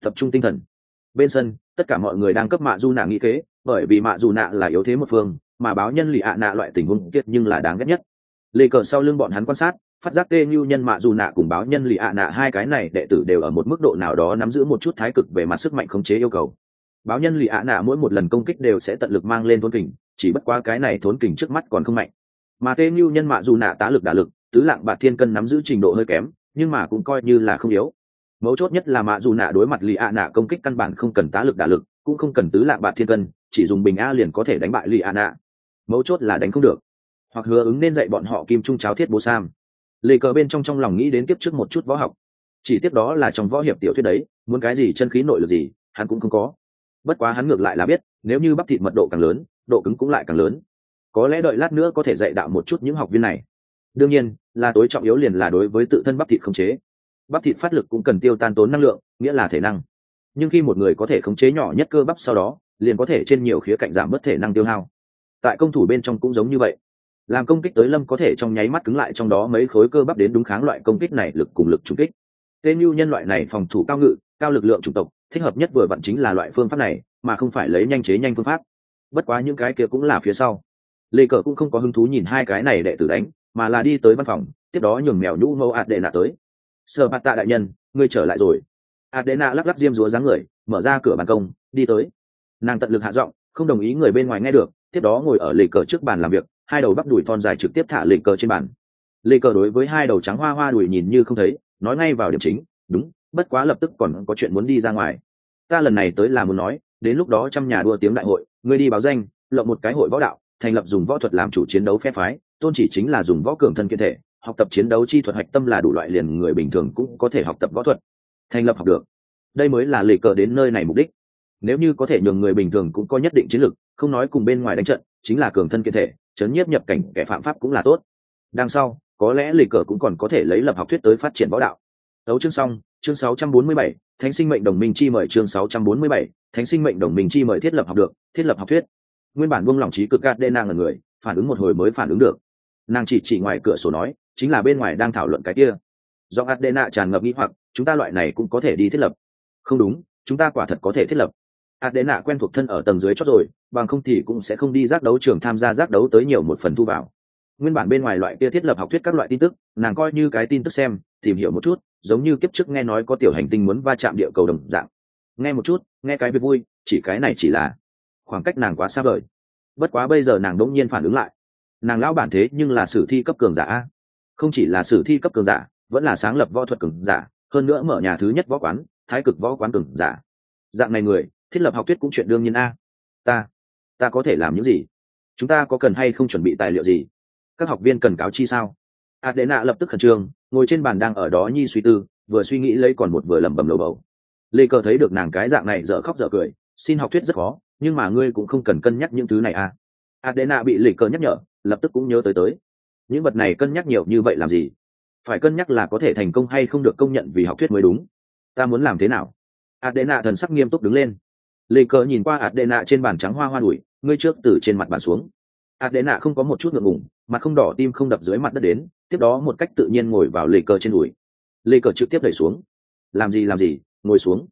Tập trung tinh thần. Bên sân, tất cả mọi người đang cấp mạ du nạ nghĩ kế, bởi vì mạ dù nạ là yếu thế một phương, mà báo nhân lì ạ nạ loại tình huống kiệt nhưng là đáng ghét nhất. Lê cờ sau lưng bọn hắn quan sát, phát giác tê như nhân mạ dù nạ cùng báo nhân lì ạ nạ hai cái này đệ tử đều ở một mức độ nào đó nắm giữ một chút thái cực về mặt sức mạnh khống chế yêu cầu. Báo nhân lì ạ nạ mỗi một lần công kích đều sẽ tận lực mang lên thốn kình, chỉ bất qua cái này thốn kình trước mắt còn không mạnh. Mà tê như nhân mạ dù nạ tá lực đả lực, tứ lạng bạc thiên cân nắm giữ trình độ hơi kém nhưng mà cũng coi như là không yếu. Mấu chốt nhất là mạ dù nạ đối mặt lì ạ nạ công kích căn bản không cần tá lực đả lực, cũng không cần tứ lạng bạc thiên cân, chỉ dùng bình a liền có thể đánh bại lì ạ nạ. Mấu chốt là đánh không được. Hoặc hứa ứng nên dạy bọn họ kim trung cháo thiết bố sam. Lê cờ bên trong trong lòng nghĩ đến tiếp trước một chút võ học. Chỉ tiếp đó là trong võ hiệp tiểu thuyết đấy, muốn cái gì chân khí nội lực gì, hắn cũng không có. Bất quá hắn ngược lại là biết, nếu như bắp thịt mật độ càng lớn, độ cứng cũng lại càng lớn. Có lẽ đợi lát nữa có thể dạy đạo một chút những học viên này đương nhiên, là tối trọng yếu liền là đối với tự thân bắp thịt khống chế. Bắp thịt phát lực cũng cần tiêu tan tốn năng lượng, nghĩa là thể năng. Nhưng khi một người có thể khống chế nhỏ nhất cơ bắp sau đó, liền có thể trên nhiều khía cạnh giảm bớt thể năng tiêu hao. Tại công thủ bên trong cũng giống như vậy. Làm công kích tới lâm có thể trong nháy mắt cứng lại trong đó mấy khối cơ bắp đến đúng kháng loại công kích này lực cùng lực trùng kích. Tên như nhân loại này phòng thủ cao ngự, cao lực lượng chủng tộc, thích hợp nhất vừa vặn chính là loại phương pháp này, mà không phải lấy nhanh chế nhanh phương pháp. Bất quá những cái kia cũng là phía sau. Lê cờ cũng không có hứng thú nhìn hai cái này đệ tử đánh mà là đi tới văn phòng, tiếp đó nhường mèo nhũ mẫu ạt đệ nạ tới. Sợ bạt tạ đại nhân, ngươi trở lại rồi. Ạt đệ nạ lắc lắc diêm rúa dáng người, mở ra cửa bàn công, đi tới. Nàng tận lực hạ giọng, không đồng ý người bên ngoài nghe được, tiếp đó ngồi ở lề cờ trước bàn làm việc, hai đầu bắp đùi thon dài trực tiếp thả lề cờ trên bàn. Lề cờ đối với hai đầu trắng hoa hoa đùi nhìn như không thấy, nói ngay vào điểm chính, đúng, bất quá lập tức còn có chuyện muốn đi ra ngoài. Ta lần này tới là muốn nói, đến lúc đó trăm nhà đua tiếng đại hội, ngươi đi báo danh, lộng một cái hội võ đạo, thành lập dùng võ thuật làm chủ chiến đấu phe phái tôn chỉ chính là dùng võ cường thân kiện thể học tập chiến đấu chi thuật hạch tâm là đủ loại liền người bình thường cũng có thể học tập võ thuật thành lập học được. Đây mới là lề cờ đến nơi này mục đích. Nếu như có thể nhường người bình thường cũng có nhất định chiến lược không nói cùng bên ngoài đánh trận chính là cường thân kiện thể chấn nhiếp nhập cảnh kẻ phạm pháp cũng là tốt. Đằng sau có lẽ lề cờ cũng còn có thể lấy lập học thuyết tới phát triển võ đạo. Đấu chương xong chương 647, thánh sinh mệnh đồng minh chi mời chương 647, thánh sinh mệnh đồng minh chi mời thiết lập học được thiết lập học thuyết. Nguyên bản buông lòng trí cực gạt đê nang ở người phản ứng một hồi mới phản ứng được nàng chỉ chỉ ngoài cửa sổ nói, chính là bên ngoài đang thảo luận cái kia. Do adena tràn ngập nghĩ hoặc, chúng ta loại này cũng có thể đi thiết lập. Không đúng, chúng ta quả thật có thể thiết lập. Adena quen thuộc thân ở tầng dưới chót rồi, bằng không thì cũng sẽ không đi giác đấu trường tham gia giác đấu tới nhiều một phần thu vào. Nguyên bản bên ngoài loại kia thiết lập học thuyết các loại tin tức, nàng coi như cái tin tức xem, tìm hiểu một chút, giống như kiếp trước nghe nói có tiểu hành tinh muốn va chạm địa cầu đồng dạng. Nghe một chút, nghe cái việc vui, chỉ cái này chỉ là. Khoảng cách nàng quá xa vời. Bất quá bây giờ nàng đỗng nhiên phản ứng lại nàng lão bản thế nhưng là sử thi cấp cường giả không chỉ là sử thi cấp cường giả, vẫn là sáng lập võ thuật cường giả, hơn nữa mở nhà thứ nhất võ quán, thái cực võ quán cường giả. Dạng này người, thiết lập học thuyết cũng chuyện đương nhiên a. Ta ta có thể làm những gì? Chúng ta có cần hay không chuẩn bị tài liệu gì? Các học viên cần cáo chi sao? Adena lập tức khẩn trương, ngồi trên bàn đang ở đó nhi suy tư, vừa suy nghĩ lấy còn một vừa lẩm bẩm lầu bầu. Lê cờ thấy được nàng cái dạng này dở khóc dở cười, xin học thuyết rất khó, nhưng mà ngươi cũng không cần cân nhắc những thứ này à adena bị lê cờ nhắc nhở lập tức cũng nhớ tới tới. Những vật này cân nhắc nhiều như vậy làm gì? Phải cân nhắc là có thể thành công hay không được công nhận vì học thuyết mới đúng. Ta muốn làm thế nào? Adena thần sắc nghiêm túc đứng lên. Lê cờ nhìn qua adena trên bàn trắng hoa hoa đùi, ngươi trước từ trên mặt bàn xuống. Adena không có một chút ngượng ngùng, mặt không đỏ tim không đập dưới mặt đất đến, tiếp đó một cách tự nhiên ngồi vào lê cờ trên đùi. Lê cờ trực tiếp đẩy xuống. Làm gì làm gì? Ngồi xuống.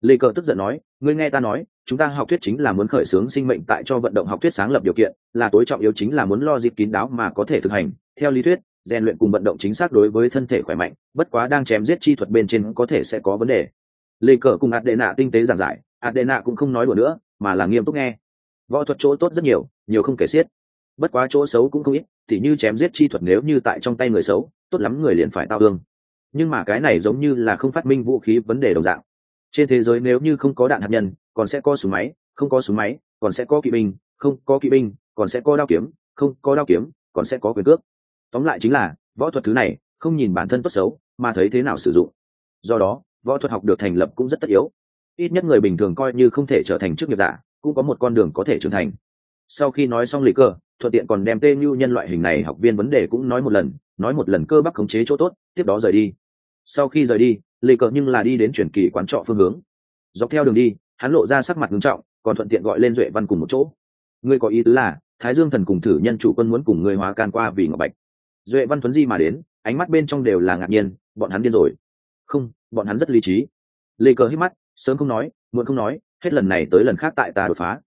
Lê cờ tức giận nói ngươi nghe ta nói, chúng ta học thuyết chính là muốn khởi xướng sinh mệnh tại cho vận động học thuyết sáng lập điều kiện, là tối trọng yếu chính là muốn lo dịp kín đáo mà có thể thực hành. Theo lý thuyết, rèn luyện cùng vận động chính xác đối với thân thể khỏe mạnh, bất quá đang chém giết chi thuật bên trên có thể sẽ có vấn đề. Lê cờ cùng ạt đệ nạ tinh tế giảng giải, ạt đệ nạ cũng không nói đùa nữa, mà là nghiêm túc nghe. Võ thuật chỗ tốt rất nhiều nhiều không kể xiết. Bất quá chỗ xấu cũng không ít thì như chém giết chi thuật nếu như tại trong tay người xấu, tốt lắm người liền phải tao thương. Nhưng mà cái này giống như là không phát minh vũ khí vấn đề đồng dạng trên thế giới nếu như không có đạn hạt nhân, còn sẽ có súng máy, không có súng máy, còn sẽ có kỵ binh, không có kỵ binh, còn sẽ có đao kiếm, không có đao kiếm, còn sẽ có quyền cước. Tóm lại chính là, võ thuật thứ này, không nhìn bản thân tốt xấu, mà thấy thế nào sử dụng. Do đó, võ thuật học được thành lập cũng rất tất yếu. Ít nhất người bình thường coi như không thể trở thành chức nghiệp giả, cũng có một con đường có thể trưởng thành. Sau khi nói xong lý cơ, thuận tiện còn đem tê như nhân loại hình này học viên vấn đề cũng nói một lần, nói một lần cơ bắp khống chế chỗ tốt, tiếp đó rời đi. Sau khi rời đi lê cờ nhưng là đi đến chuyển kỳ quán trọ phương hướng. Dọc theo đường đi, hắn lộ ra sắc mặt nghiêm trọng, còn thuận tiện gọi lên duệ văn cùng một chỗ. Ngươi có ý tứ là, thái dương thần cùng thử nhân chủ quân muốn cùng ngươi hóa can qua vì ngọc bạch. Duệ văn thuấn di mà đến, ánh mắt bên trong đều là ngạc nhiên, bọn hắn điên rồi. Không, bọn hắn rất lý trí. Lê cờ hít mắt, sớm không nói, muộn không nói, hết lần này tới lần khác tại ta đột phá.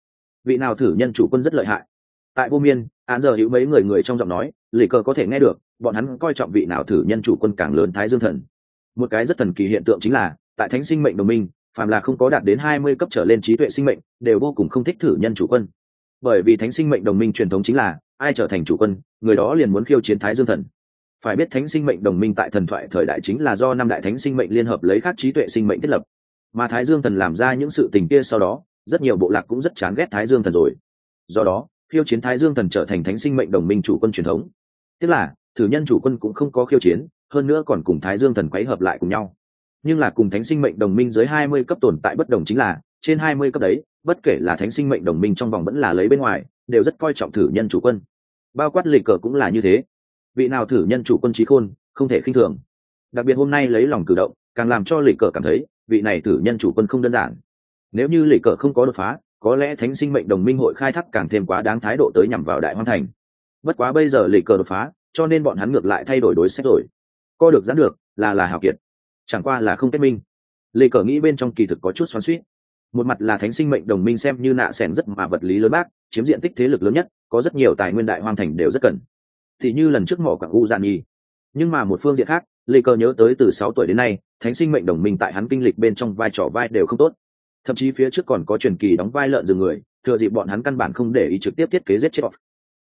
Vị nào thử nhân chủ quân rất lợi hại. Tại vô miên, án giờ hữu mấy người người trong giọng nói lê cờ có thể nghe được, bọn hắn coi trọng vị nào thử nhân chủ quân càng lớn thái dương thần một cái rất thần kỳ hiện tượng chính là, tại thánh sinh mệnh đồng minh, phàm là không có đạt đến hai mươi cấp trở lên trí tuệ sinh mệnh, đều vô cùng không thích thử nhân chủ quân. Bởi vì thánh sinh mệnh đồng minh truyền thống chính là, ai trở thành chủ quân, người đó liền muốn khiêu chiến thái dương thần. Phải biết thánh sinh mệnh đồng minh tại thần thoại thời đại chính là do năm đại thánh sinh mệnh liên hợp lấy các trí tuệ sinh mệnh thiết lập. Mà thái dương thần làm ra những sự tình kia sau đó, rất nhiều bộ lạc cũng rất chán ghét thái dương thần rồi. Do đó, khiêu chiến thái dương thần trở thành thánh sinh mệnh đồng minh chủ quân truyền thống. Tức là, thử nhân chủ quân cũng không có khiêu chiến hơn nữa còn cùng thái dương thần quấy hợp lại cùng nhau. Nhưng là cùng thánh sinh mệnh đồng minh dưới hai mươi cấp tồn tại bất đồng chính là, trên hai mươi cấp đấy, bất kể là thánh sinh mệnh đồng minh trong vòng vẫn là lấy bên ngoài, đều rất coi trọng thử nhân chủ quân. Bao quát lịch cờ cũng là như thế. Vị nào thử nhân chủ quân trí khôn, không thể khinh thường. Đặc biệt hôm nay lấy lòng cử động, càng làm cho lịch cờ cảm thấy, vị này thử nhân chủ quân không đơn giản. Nếu như lịch cờ không có đột phá, có lẽ thánh sinh mệnh đồng minh hội khai thác càng thêm quá đáng thái độ tới nhằm vào đại Hoan thành. Bất quá bây giờ lịch cờ đột phá, cho nên bọn hắn ngược lại thay đổi đối sách rồi co được giãn được, là là hào kiệt. Chẳng qua là không kết minh. Lê cờ nghĩ bên trong kỳ thực có chút xoắn suýt một mặt là thánh sinh mệnh đồng minh xem như nạ sẻn rất mà vật lý lớn bác, chiếm diện tích thế lực lớn nhất, có rất nhiều tài nguyên đại hoang thành đều rất cần. Thì như lần trước mỏ quảng u gian nhi. Nhưng mà một phương diện khác, lê cờ nhớ tới từ sáu tuổi đến nay, thánh sinh mệnh đồng minh tại hắn kinh lịch bên trong vai trò vai đều không tốt. Thậm chí phía trước còn có truyền kỳ đóng vai lợn rừng người, thừa dịp bọn hắn căn bản không để ý trực tiếp thiết kế giết chết off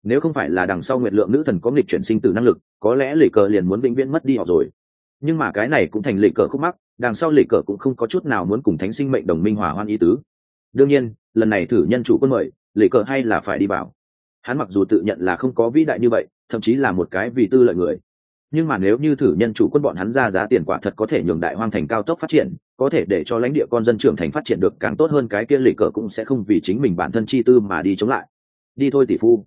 nếu không phải là đằng sau nguyệt lượng nữ thần có nghịch chuyển sinh từ năng lực, có lẽ lì cờ liền muốn vĩnh viễn mất đi họ rồi. Nhưng mà cái này cũng thành lì cờ khúc mắc, đằng sau lì cờ cũng không có chút nào muốn cùng thánh sinh mệnh đồng minh hòa hoan ý tứ. Đương nhiên, lần này thử nhân chủ quân mời lì cờ hay là phải đi bảo hắn mặc dù tự nhận là không có vĩ đại như vậy, thậm chí là một cái vì tư lợi người. Nhưng mà nếu như thử nhân chủ quân bọn hắn ra giá tiền quả thật có thể nhường đại hoang thành cao tốc phát triển, có thể để cho lãnh địa con dân trưởng thành phát triển được càng tốt hơn, cái kia lì cờ cũng sẽ không vì chính mình bản thân chi tư mà đi chống lại. Đi thôi tỷ phu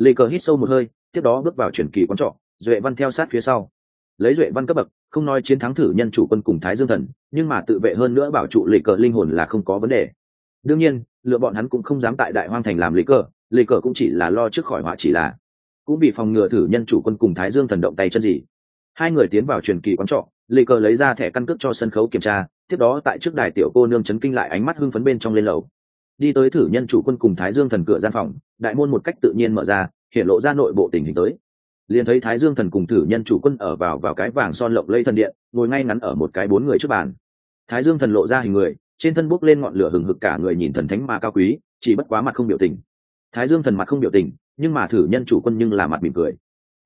lê cờ hít sâu một hơi, tiếp đó bước vào chuyển kỳ quán trọ, duệ văn theo sát phía sau. Lấy duệ văn cấp bậc, không nói chiến thắng thử nhân chủ quân cùng thái dương thần, nhưng mà tự vệ hơn nữa bảo trụ lê cờ linh hồn là không có vấn đề. Đương nhiên, lựa bọn hắn cũng không dám tại đại hoang thành làm lê cờ lê cờ cũng chỉ là lo trước khỏi họa chỉ là. Cũng bị phòng ngừa thử nhân chủ quân cùng thái dương thần động tay chân gì. Hai người tiến vào truyền kỳ quán trọ, lê cờ lấy ra thẻ căn cước cho sân khấu kiểm tra, tiếp đó tại trước đài tiểu cô nương chấn kinh lại ánh mắt hưng phấn bên trong lên lầu đi tới thử nhân chủ quân cùng thái dương thần cửa gian phòng, đại môn một cách tự nhiên mở ra, hiện lộ ra nội bộ tình hình tới. Liền thấy thái dương thần cùng thử nhân chủ quân ở vào vào cái vàng son lộng lây thần điện, ngồi ngay ngắn ở một cái bốn người trước bàn. Thái dương thần lộ ra hình người, trên thân bốc lên ngọn lửa hừng hực cả người nhìn thần thánh mà cao quý, chỉ bất quá mặt không biểu tình. Thái dương thần mặt không biểu tình, nhưng mà thử nhân chủ quân nhưng là mặt mỉm cười.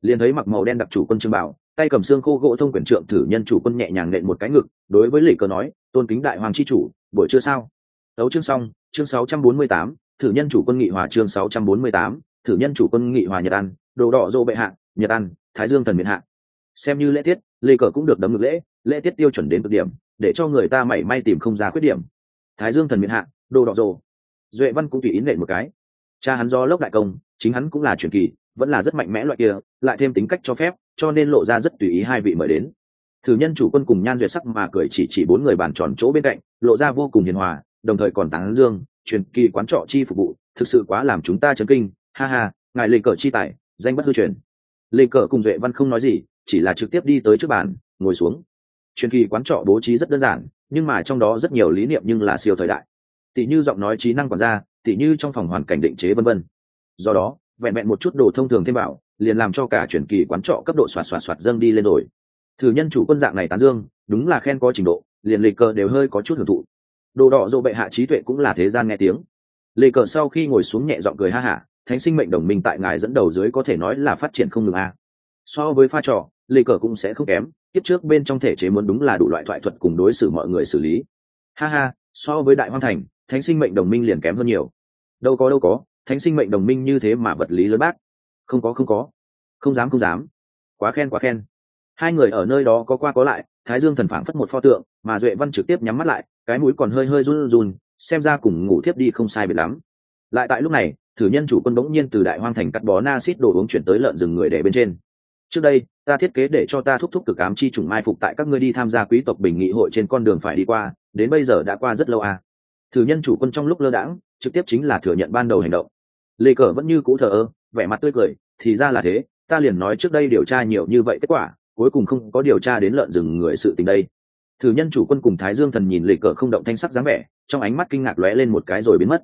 Liền thấy mặc màu đen đặc chủ quân trương bảo, tay cầm xương khô gỗ thông quyền trượng thử nhân chủ quân nhẹ nhàng nện một cái ngực, đối với lì cờ nói, tôn kính đại hoàng c h i chủ, buổi trưa sao? Tấu chương xong chương 648, thử nhân chủ quân nghị hòa chương 648, thử nhân chủ quân nghị hòa nhật an đồ đỏ dô bệ hạ nhật an thái dương thần miền hạ. Xem như lễ tiết lê cờ cũng được đấm ngực lễ lễ tiết tiêu chuẩn đến cực điểm để cho người ta mảy may tìm không ra khuyết điểm. Thái dương thần miền hạ đồ đỏ dô duệ văn cũng tùy ý nệ một cái. Cha hắn do lốc đại công chính hắn cũng là truyền kỳ vẫn là rất mạnh mẽ loại kia lại thêm tính cách cho phép cho nên lộ ra rất tùy ý hai vị mời đến. Thử nhân chủ quân cùng nhan duyệt sắc mà cười chỉ chỉ bốn người bàn tròn chỗ bên cạnh lộ ra vô cùng hiền hòa đồng thời còn tán dương, truyền kỳ quán trọ chi phục vụ, thực sự quá làm chúng ta chấn kinh, ha ha, ngài lê cờ chi tài, danh bất hư truyền. Lê cờ cùng duệ văn không nói gì, chỉ là trực tiếp đi tới trước bàn, ngồi xuống. Truyền kỳ quán trọ bố trí rất đơn giản, nhưng mà trong đó rất nhiều lý niệm nhưng là siêu thời đại. Tỷ như giọng nói trí năng quản gia, tỷ như trong phòng hoàn cảnh định chế vân vân. Do đó, vẹn vẹn một chút đồ thông thường thêm bảo liền làm cho cả truyền kỳ quán trọ cấp độ xoạt xoạt xoạt dâng đi lên rồi. Thử nhân chủ quân dạng này tán dương, đúng là khen có trình độ, liền lịch cờ đều hơi có chút hưởng thụ đồ đỏ dỗ bệ hạ trí tuệ cũng là thế gian nghe tiếng. Lê cờ sau khi ngồi xuống nhẹ giọng cười ha hả, thánh sinh mệnh đồng minh tại ngài dẫn đầu dưới có thể nói là phát triển không ngừng a. So với pha trò, lê cờ cũng sẽ không kém, tiếp trước bên trong thể chế muốn đúng là đủ loại thoại thuật cùng đối xử mọi người xử lý. Ha ha, so với đại hoang thành, thánh sinh mệnh đồng minh liền kém hơn nhiều. Đâu có đâu có, thánh sinh mệnh đồng minh như thế mà vật lý lớn bác. Không có không có. Không dám không dám. Quá khen quá khen. Hai người ở nơi đó có qua có lại, thái dương thần phảng phất một pho tượng, mà duệ văn trực tiếp nhắm mắt lại cái mũi còn hơi hơi run run, xem ra cùng ngủ thiếp đi không sai biệt lắm. Lại tại lúc này, thử nhân chủ quân bỗng nhiên từ đại hoang thành cắt bó na xít đồ uống chuyển tới lợn rừng người để bên trên. Trước đây, ta thiết kế để cho ta thúc thúc cực ám chi trùng mai phục tại các ngươi đi tham gia quý tộc bình nghị hội trên con đường phải đi qua, đến bây giờ đã qua rất lâu à. thử nhân chủ quân trong lúc lơ đãng, trực tiếp chính là thừa nhận ban đầu hành động. Lê cờ vẫn như cũ thờ ơ, vẻ mặt tươi cười, thì ra là thế, ta liền nói trước đây điều tra nhiều như vậy kết quả, cuối cùng không có điều tra đến lợn rừng người sự tình đây thử nhân chủ quân cùng thái dương thần nhìn lịch cờ không động thanh sắc dáng vẻ, trong ánh mắt kinh ngạc lóe lên một cái rồi biến mất.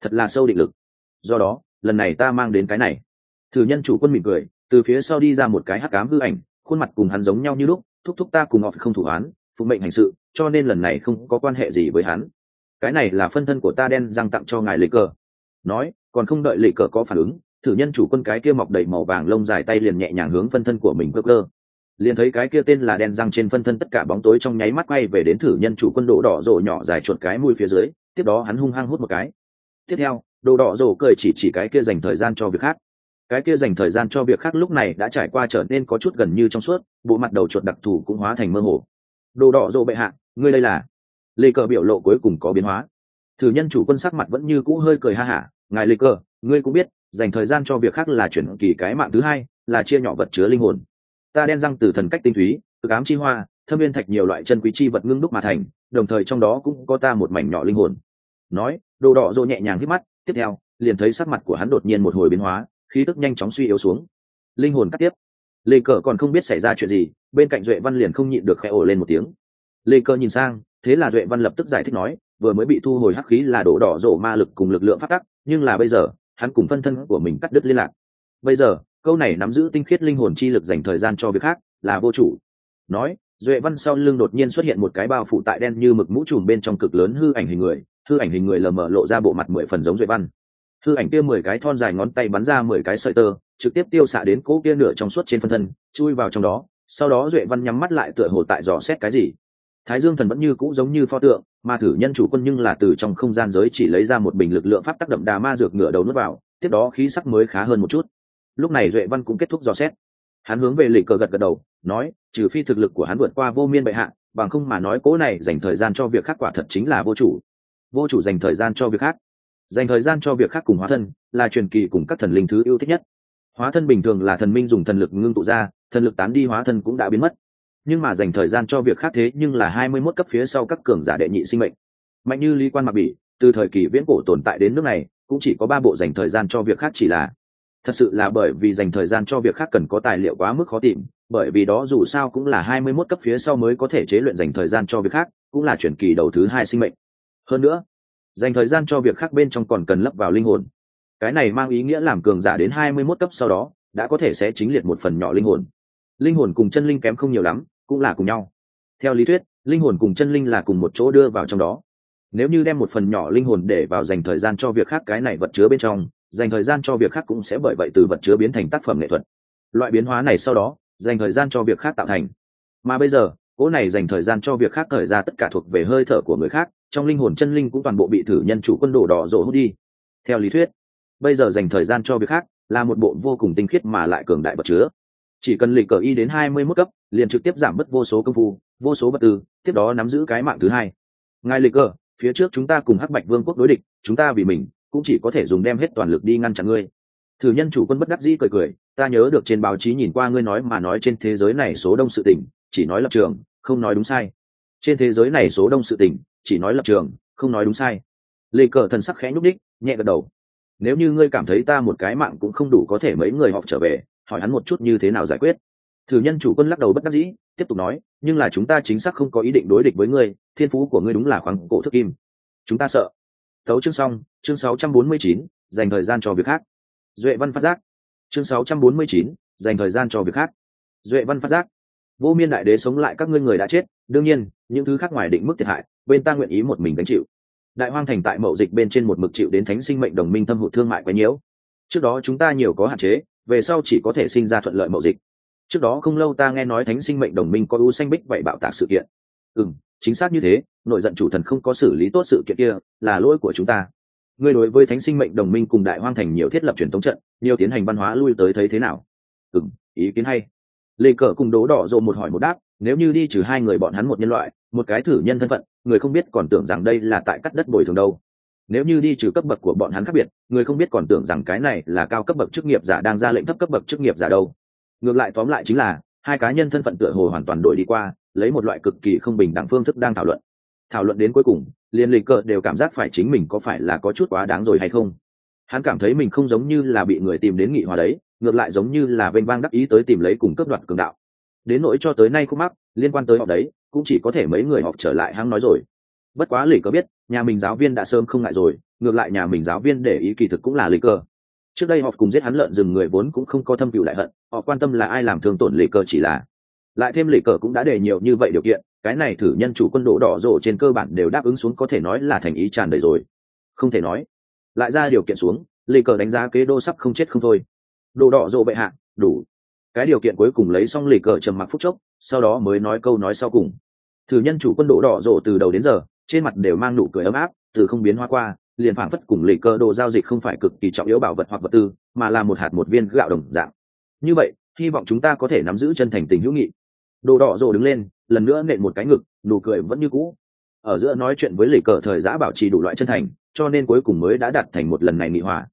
Thật là sâu định lực. Do đó, lần này ta mang đến cái này. Thử nhân chủ quân mỉm cười, từ phía sau đi ra một cái hắc cám hư ảnh, khuôn mặt cùng hắn giống nhau như lúc, thúc thúc ta cùng họ phải không thủ án, phụ mệnh hành sự, cho nên lần này không có quan hệ gì với hắn. Cái này là phân thân của ta đen răng tặng cho ngài lịch cờ. Nói, còn không đợi lệ cờ có phản ứng, thử nhân chủ quân cái kia mọc đầy màu vàng lông dài tay liền nhẹ nhàng hướng phân thân của mình cơ cơ liền thấy cái kia tên là đen răng trên phân thân tất cả bóng tối trong nháy mắt quay về đến thử nhân chủ quân đỗ đỏ rổ nhỏ dài chuột cái mũi phía dưới, tiếp đó hắn hung hăng hút một cái. Tiếp theo, đồ đỏ rổ cười chỉ chỉ cái kia dành thời gian cho việc khác. Cái kia dành thời gian cho việc khác lúc này đã trải qua trở nên có chút gần như trong suốt, bộ mặt đầu chuột đặc thù cũng hóa thành mơ hồ. Đồ đỏ rổ bệ hạ, ngươi đây là? Lê cờ biểu lộ cuối cùng có biến hóa. Thử nhân chủ quân sắc mặt vẫn như cũ hơi cười ha hả, ngài lê cờ, ngươi cũng biết, dành thời gian cho việc khác là chuyển kỳ cái mạng thứ hai, là chia nhỏ vật chứa linh hồn ta đen răng từ thần cách tinh túy từ ám chi hoa, thâm viên thạch nhiều loại chân quý chi vật ngưng đúc mà thành, đồng thời trong đó cũng có ta một mảnh nhỏ linh hồn. Nói, đồ đỏ rộ nhẹ nhàng hít mắt, tiếp theo, liền thấy sắc mặt của hắn đột nhiên một hồi biến hóa, khí tức nhanh chóng suy yếu xuống. Linh hồn cắt tiếp. Lê cờ còn không biết xảy ra chuyện gì, bên cạnh duệ văn liền không nhịn được khẽ ổ lên một tiếng. Lê cờ nhìn sang, thế là duệ văn lập tức giải thích nói, vừa mới bị thu hồi hắc khí là đổ đỏ rổ ma lực cùng lực lượng phát tắc, nhưng là bây giờ, hắn cùng phân thân của mình cắt đứt liên lạc. Bây giờ câu này nắm giữ tinh khiết linh hồn chi lực dành thời gian cho việc khác, là vô chủ. Nói, duệ văn sau lưng đột nhiên xuất hiện một cái bao phủ tại đen như mực mũ trùm bên trong cực lớn hư ảnh hình người, hư ảnh hình người lờ mờ lộ ra bộ mặt mười phần giống duệ văn. Hư ảnh kia mười cái thon dài ngón tay bắn ra mười cái sợi tơ, trực tiếp tiêu xạ đến cỗ kia nửa trong suốt trên phân thân, chui vào trong đó. Sau đó duệ văn nhắm mắt lại tựa hồ tại dò xét cái gì. Thái dương thần vẫn như cũ giống như pho tượng, mà thử nhân chủ quân nhưng là từ trong không gian giới chỉ lấy ra một bình lực lượng pháp tác động đà ma dược ngựa đầu nuốt vào, tiếp đó khí sắc mới khá hơn một chút lúc này duệ văn cũng kết thúc dò xét. Hắn hướng về lịch cờ gật gật đầu, nói, trừ phi thực lực của hắn vượt qua vô miên bệ hạ, bằng không mà nói cố này dành thời gian cho việc khác quả thật chính là vô chủ. Vô chủ dành thời gian cho việc khác. Dành thời gian cho việc khác cùng hóa thân, là truyền kỳ cùng các thần linh thứ yêu thích nhất. Hóa thân bình thường là thần minh dùng thần lực ngưng tụ ra, thần lực tán đi hóa thân cũng đã biến mất. Nhưng mà dành thời gian cho việc khác thế nhưng là hai mươi mốt cấp phía sau các cường giả đệ nhị sinh mệnh. Mạnh như lý quan mặc bỉ, từ thời kỳ viễn cổ tồn tại đến nước này, cũng chỉ có ba bộ dành thời gian cho việc khác chỉ là thật sự là bởi vì dành thời gian cho việc khác cần có tài liệu quá mức khó tìm, bởi vì đó dù sao cũng là hai mươi mốt cấp phía sau mới có thể chế luyện dành thời gian cho việc khác, cũng là chuyển kỳ đầu thứ hai sinh mệnh. Hơn nữa, dành thời gian cho việc khác bên trong còn cần lấp vào linh hồn. Cái này mang ý nghĩa làm cường giả đến hai mươi mốt cấp sau đó, đã có thể sẽ chính liệt một phần nhỏ linh hồn. Linh hồn cùng chân linh kém không nhiều lắm, cũng là cùng nhau. Theo lý thuyết, linh hồn cùng chân linh là cùng một chỗ đưa vào trong đó. Nếu như đem một phần nhỏ linh hồn để vào dành thời gian cho việc khác cái này vật chứa bên trong dành thời gian cho việc khác cũng sẽ bởi vậy từ vật chứa biến thành tác phẩm nghệ thuật. Loại biến hóa này sau đó, dành thời gian cho việc khác tạo thành. Mà bây giờ cỗ này dành thời gian cho việc khác thời ra tất cả thuộc về hơi thở của người khác, trong linh hồn chân linh cũng toàn bộ bị thử nhân chủ quân đồ đỏ rộ hút đi. Theo lý thuyết, bây giờ dành thời gian cho việc khác là một bộ vô cùng tinh khiết mà lại cường đại vật chứa. Chỉ cần lịch cờ y đến hai mươi mức cấp, liền trực tiếp giảm mất vô số công phu, vô số vật tư, tiếp đó nắm giữ cái mạng thứ hai. Ngài lịch cờ, phía trước chúng ta cùng hắc bạch vương quốc đối địch, chúng ta vì mình cũng chỉ có thể dùng đem hết toàn lực đi ngăn chặn ngươi. Thử nhân chủ quân bất đắc dĩ cười cười, ta nhớ được trên báo chí nhìn qua ngươi nói mà nói trên thế giới này số đông sự tình, chỉ nói lập trường, không nói đúng sai. Trên thế giới này số đông sự tình, chỉ nói lập trường, không nói đúng sai. Lê cờ thần sắc khẽ nhúc đích nhẹ gật đầu. Nếu như ngươi cảm thấy ta một cái mạng cũng không đủ có thể mấy người họp trở về, hỏi hắn một chút như thế nào giải quyết. Thử nhân chủ quân lắc đầu bất đắc dĩ, tiếp tục nói, nhưng là chúng ta chính xác không có ý định đối địch với ngươi, thiên phú của ngươi đúng là khoáng cổ thức kim. Chúng ta sợ. Tấu chương xong chương 649, dành thời gian cho việc khác. Duệ văn phát giác. Chương 649, dành thời gian cho việc khác. Duệ văn phát giác. Vô miên đại đế sống lại các ngươi người đã chết đương nhiên những thứ khác ngoài định mức thiệt hại bên ta nguyện ý một mình gánh chịu. Đại hoang thành tại mậu dịch bên trên một mực chịu đến thánh sinh mệnh đồng minh thâm hụt thương mại quấy nhiễu. Trước đó chúng ta nhiều có hạn chế về sau chỉ có thể sinh ra thuận lợi mậu dịch. Trước đó không lâu ta nghe nói thánh sinh mệnh đồng minh có ưu xanh bích vậy bạo tạc sự kiện. Ừ chính xác như thế nội giận chủ thần không có xử lý tốt sự kiện kia, là lỗi của chúng ta. Ngươi đối với thánh sinh mệnh đồng minh cùng đại hoang thành nhiều thiết lập truyền thống trận, nhiều tiến hành văn hóa lui tới thấy thế nào? Ừ ý kiến hay. Lê cờ cùng đố đỏ rộ một hỏi một đáp, nếu như đi trừ hai người bọn hắn một nhân loại, một cái thử nhân thân phận, người không biết còn tưởng rằng đây là tại cắt đất bồi thường đâu. Nếu như đi trừ cấp bậc của bọn hắn khác biệt, người không biết còn tưởng rằng cái này là cao cấp bậc chức nghiệp giả đang ra lệnh thấp cấp bậc chức nghiệp giả đâu. Ngược lại tóm lại chính là, hai cá nhân thân phận tựa hồ hoàn toàn đổi đi qua, lấy một loại cực kỳ không bình đẳng phương thức đang thảo luận thảo luận đến cuối cùng liên lịch cờ đều cảm giác phải chính mình có phải là có chút quá đáng rồi hay không. Hắn cảm thấy mình không giống như là bị người tìm đến nghị hòa đấy, ngược lại giống như là vênh vang đắc ý tới tìm lấy cùng cấp đoạt cường đạo. Đến nỗi cho tới nay khúc mắc, liên quan tới họ đấy, cũng chỉ có thể mấy người họp trở lại hắn nói rồi. Bất quá lì cờ biết, nhà mình giáo viên đã sớm không ngại rồi, ngược lại nhà mình giáo viên để ý kỳ thực cũng là lì cờ. Trước đây họ cùng giết hắn lợn rừng người vốn cũng không có thâm cựu đại hận, họ quan tâm là ai làm thương tổn lì cờ chỉ là. Lại thêm lì cờ cũng đã để nhiều như vậy điều kiện cái này thử nhân chủ quân độ đỏ rộ trên cơ bản đều đáp ứng xuống có thể nói là thành ý tràn đầy rồi. Không thể nói. Lại ra điều kiện xuống lì cờ đánh giá kế đô sắp không chết không thôi. Đồ đỏ rộ bệ hạ, đủ. Cái điều kiện cuối cùng lấy xong lì cờ trầm mặc phúc chốc, sau đó mới nói câu nói sau cùng. Thử nhân chủ quân độ đỏ rộ từ đầu đến giờ, trên mặt đều mang nụ cười ấm áp, từ không biến hoa qua, liền phảng phất cùng lì cờ đồ giao dịch không phải cực kỳ trọng yếu bảo vật hoặc vật tư, mà là một hạt một viên gạo đồng dạng. Như vậy, hy vọng chúng ta có thể nắm giữ chân thành tình hữu nghị. Đồ đỏ rộ đứng lên lần nữa nện một cái ngực, nụ cười vẫn như cũ. Ở giữa nói chuyện với lì cờ thời giã bảo trì đủ loại chân thành, cho nên cuối cùng mới đã đạt thành một lần này nghị hòa.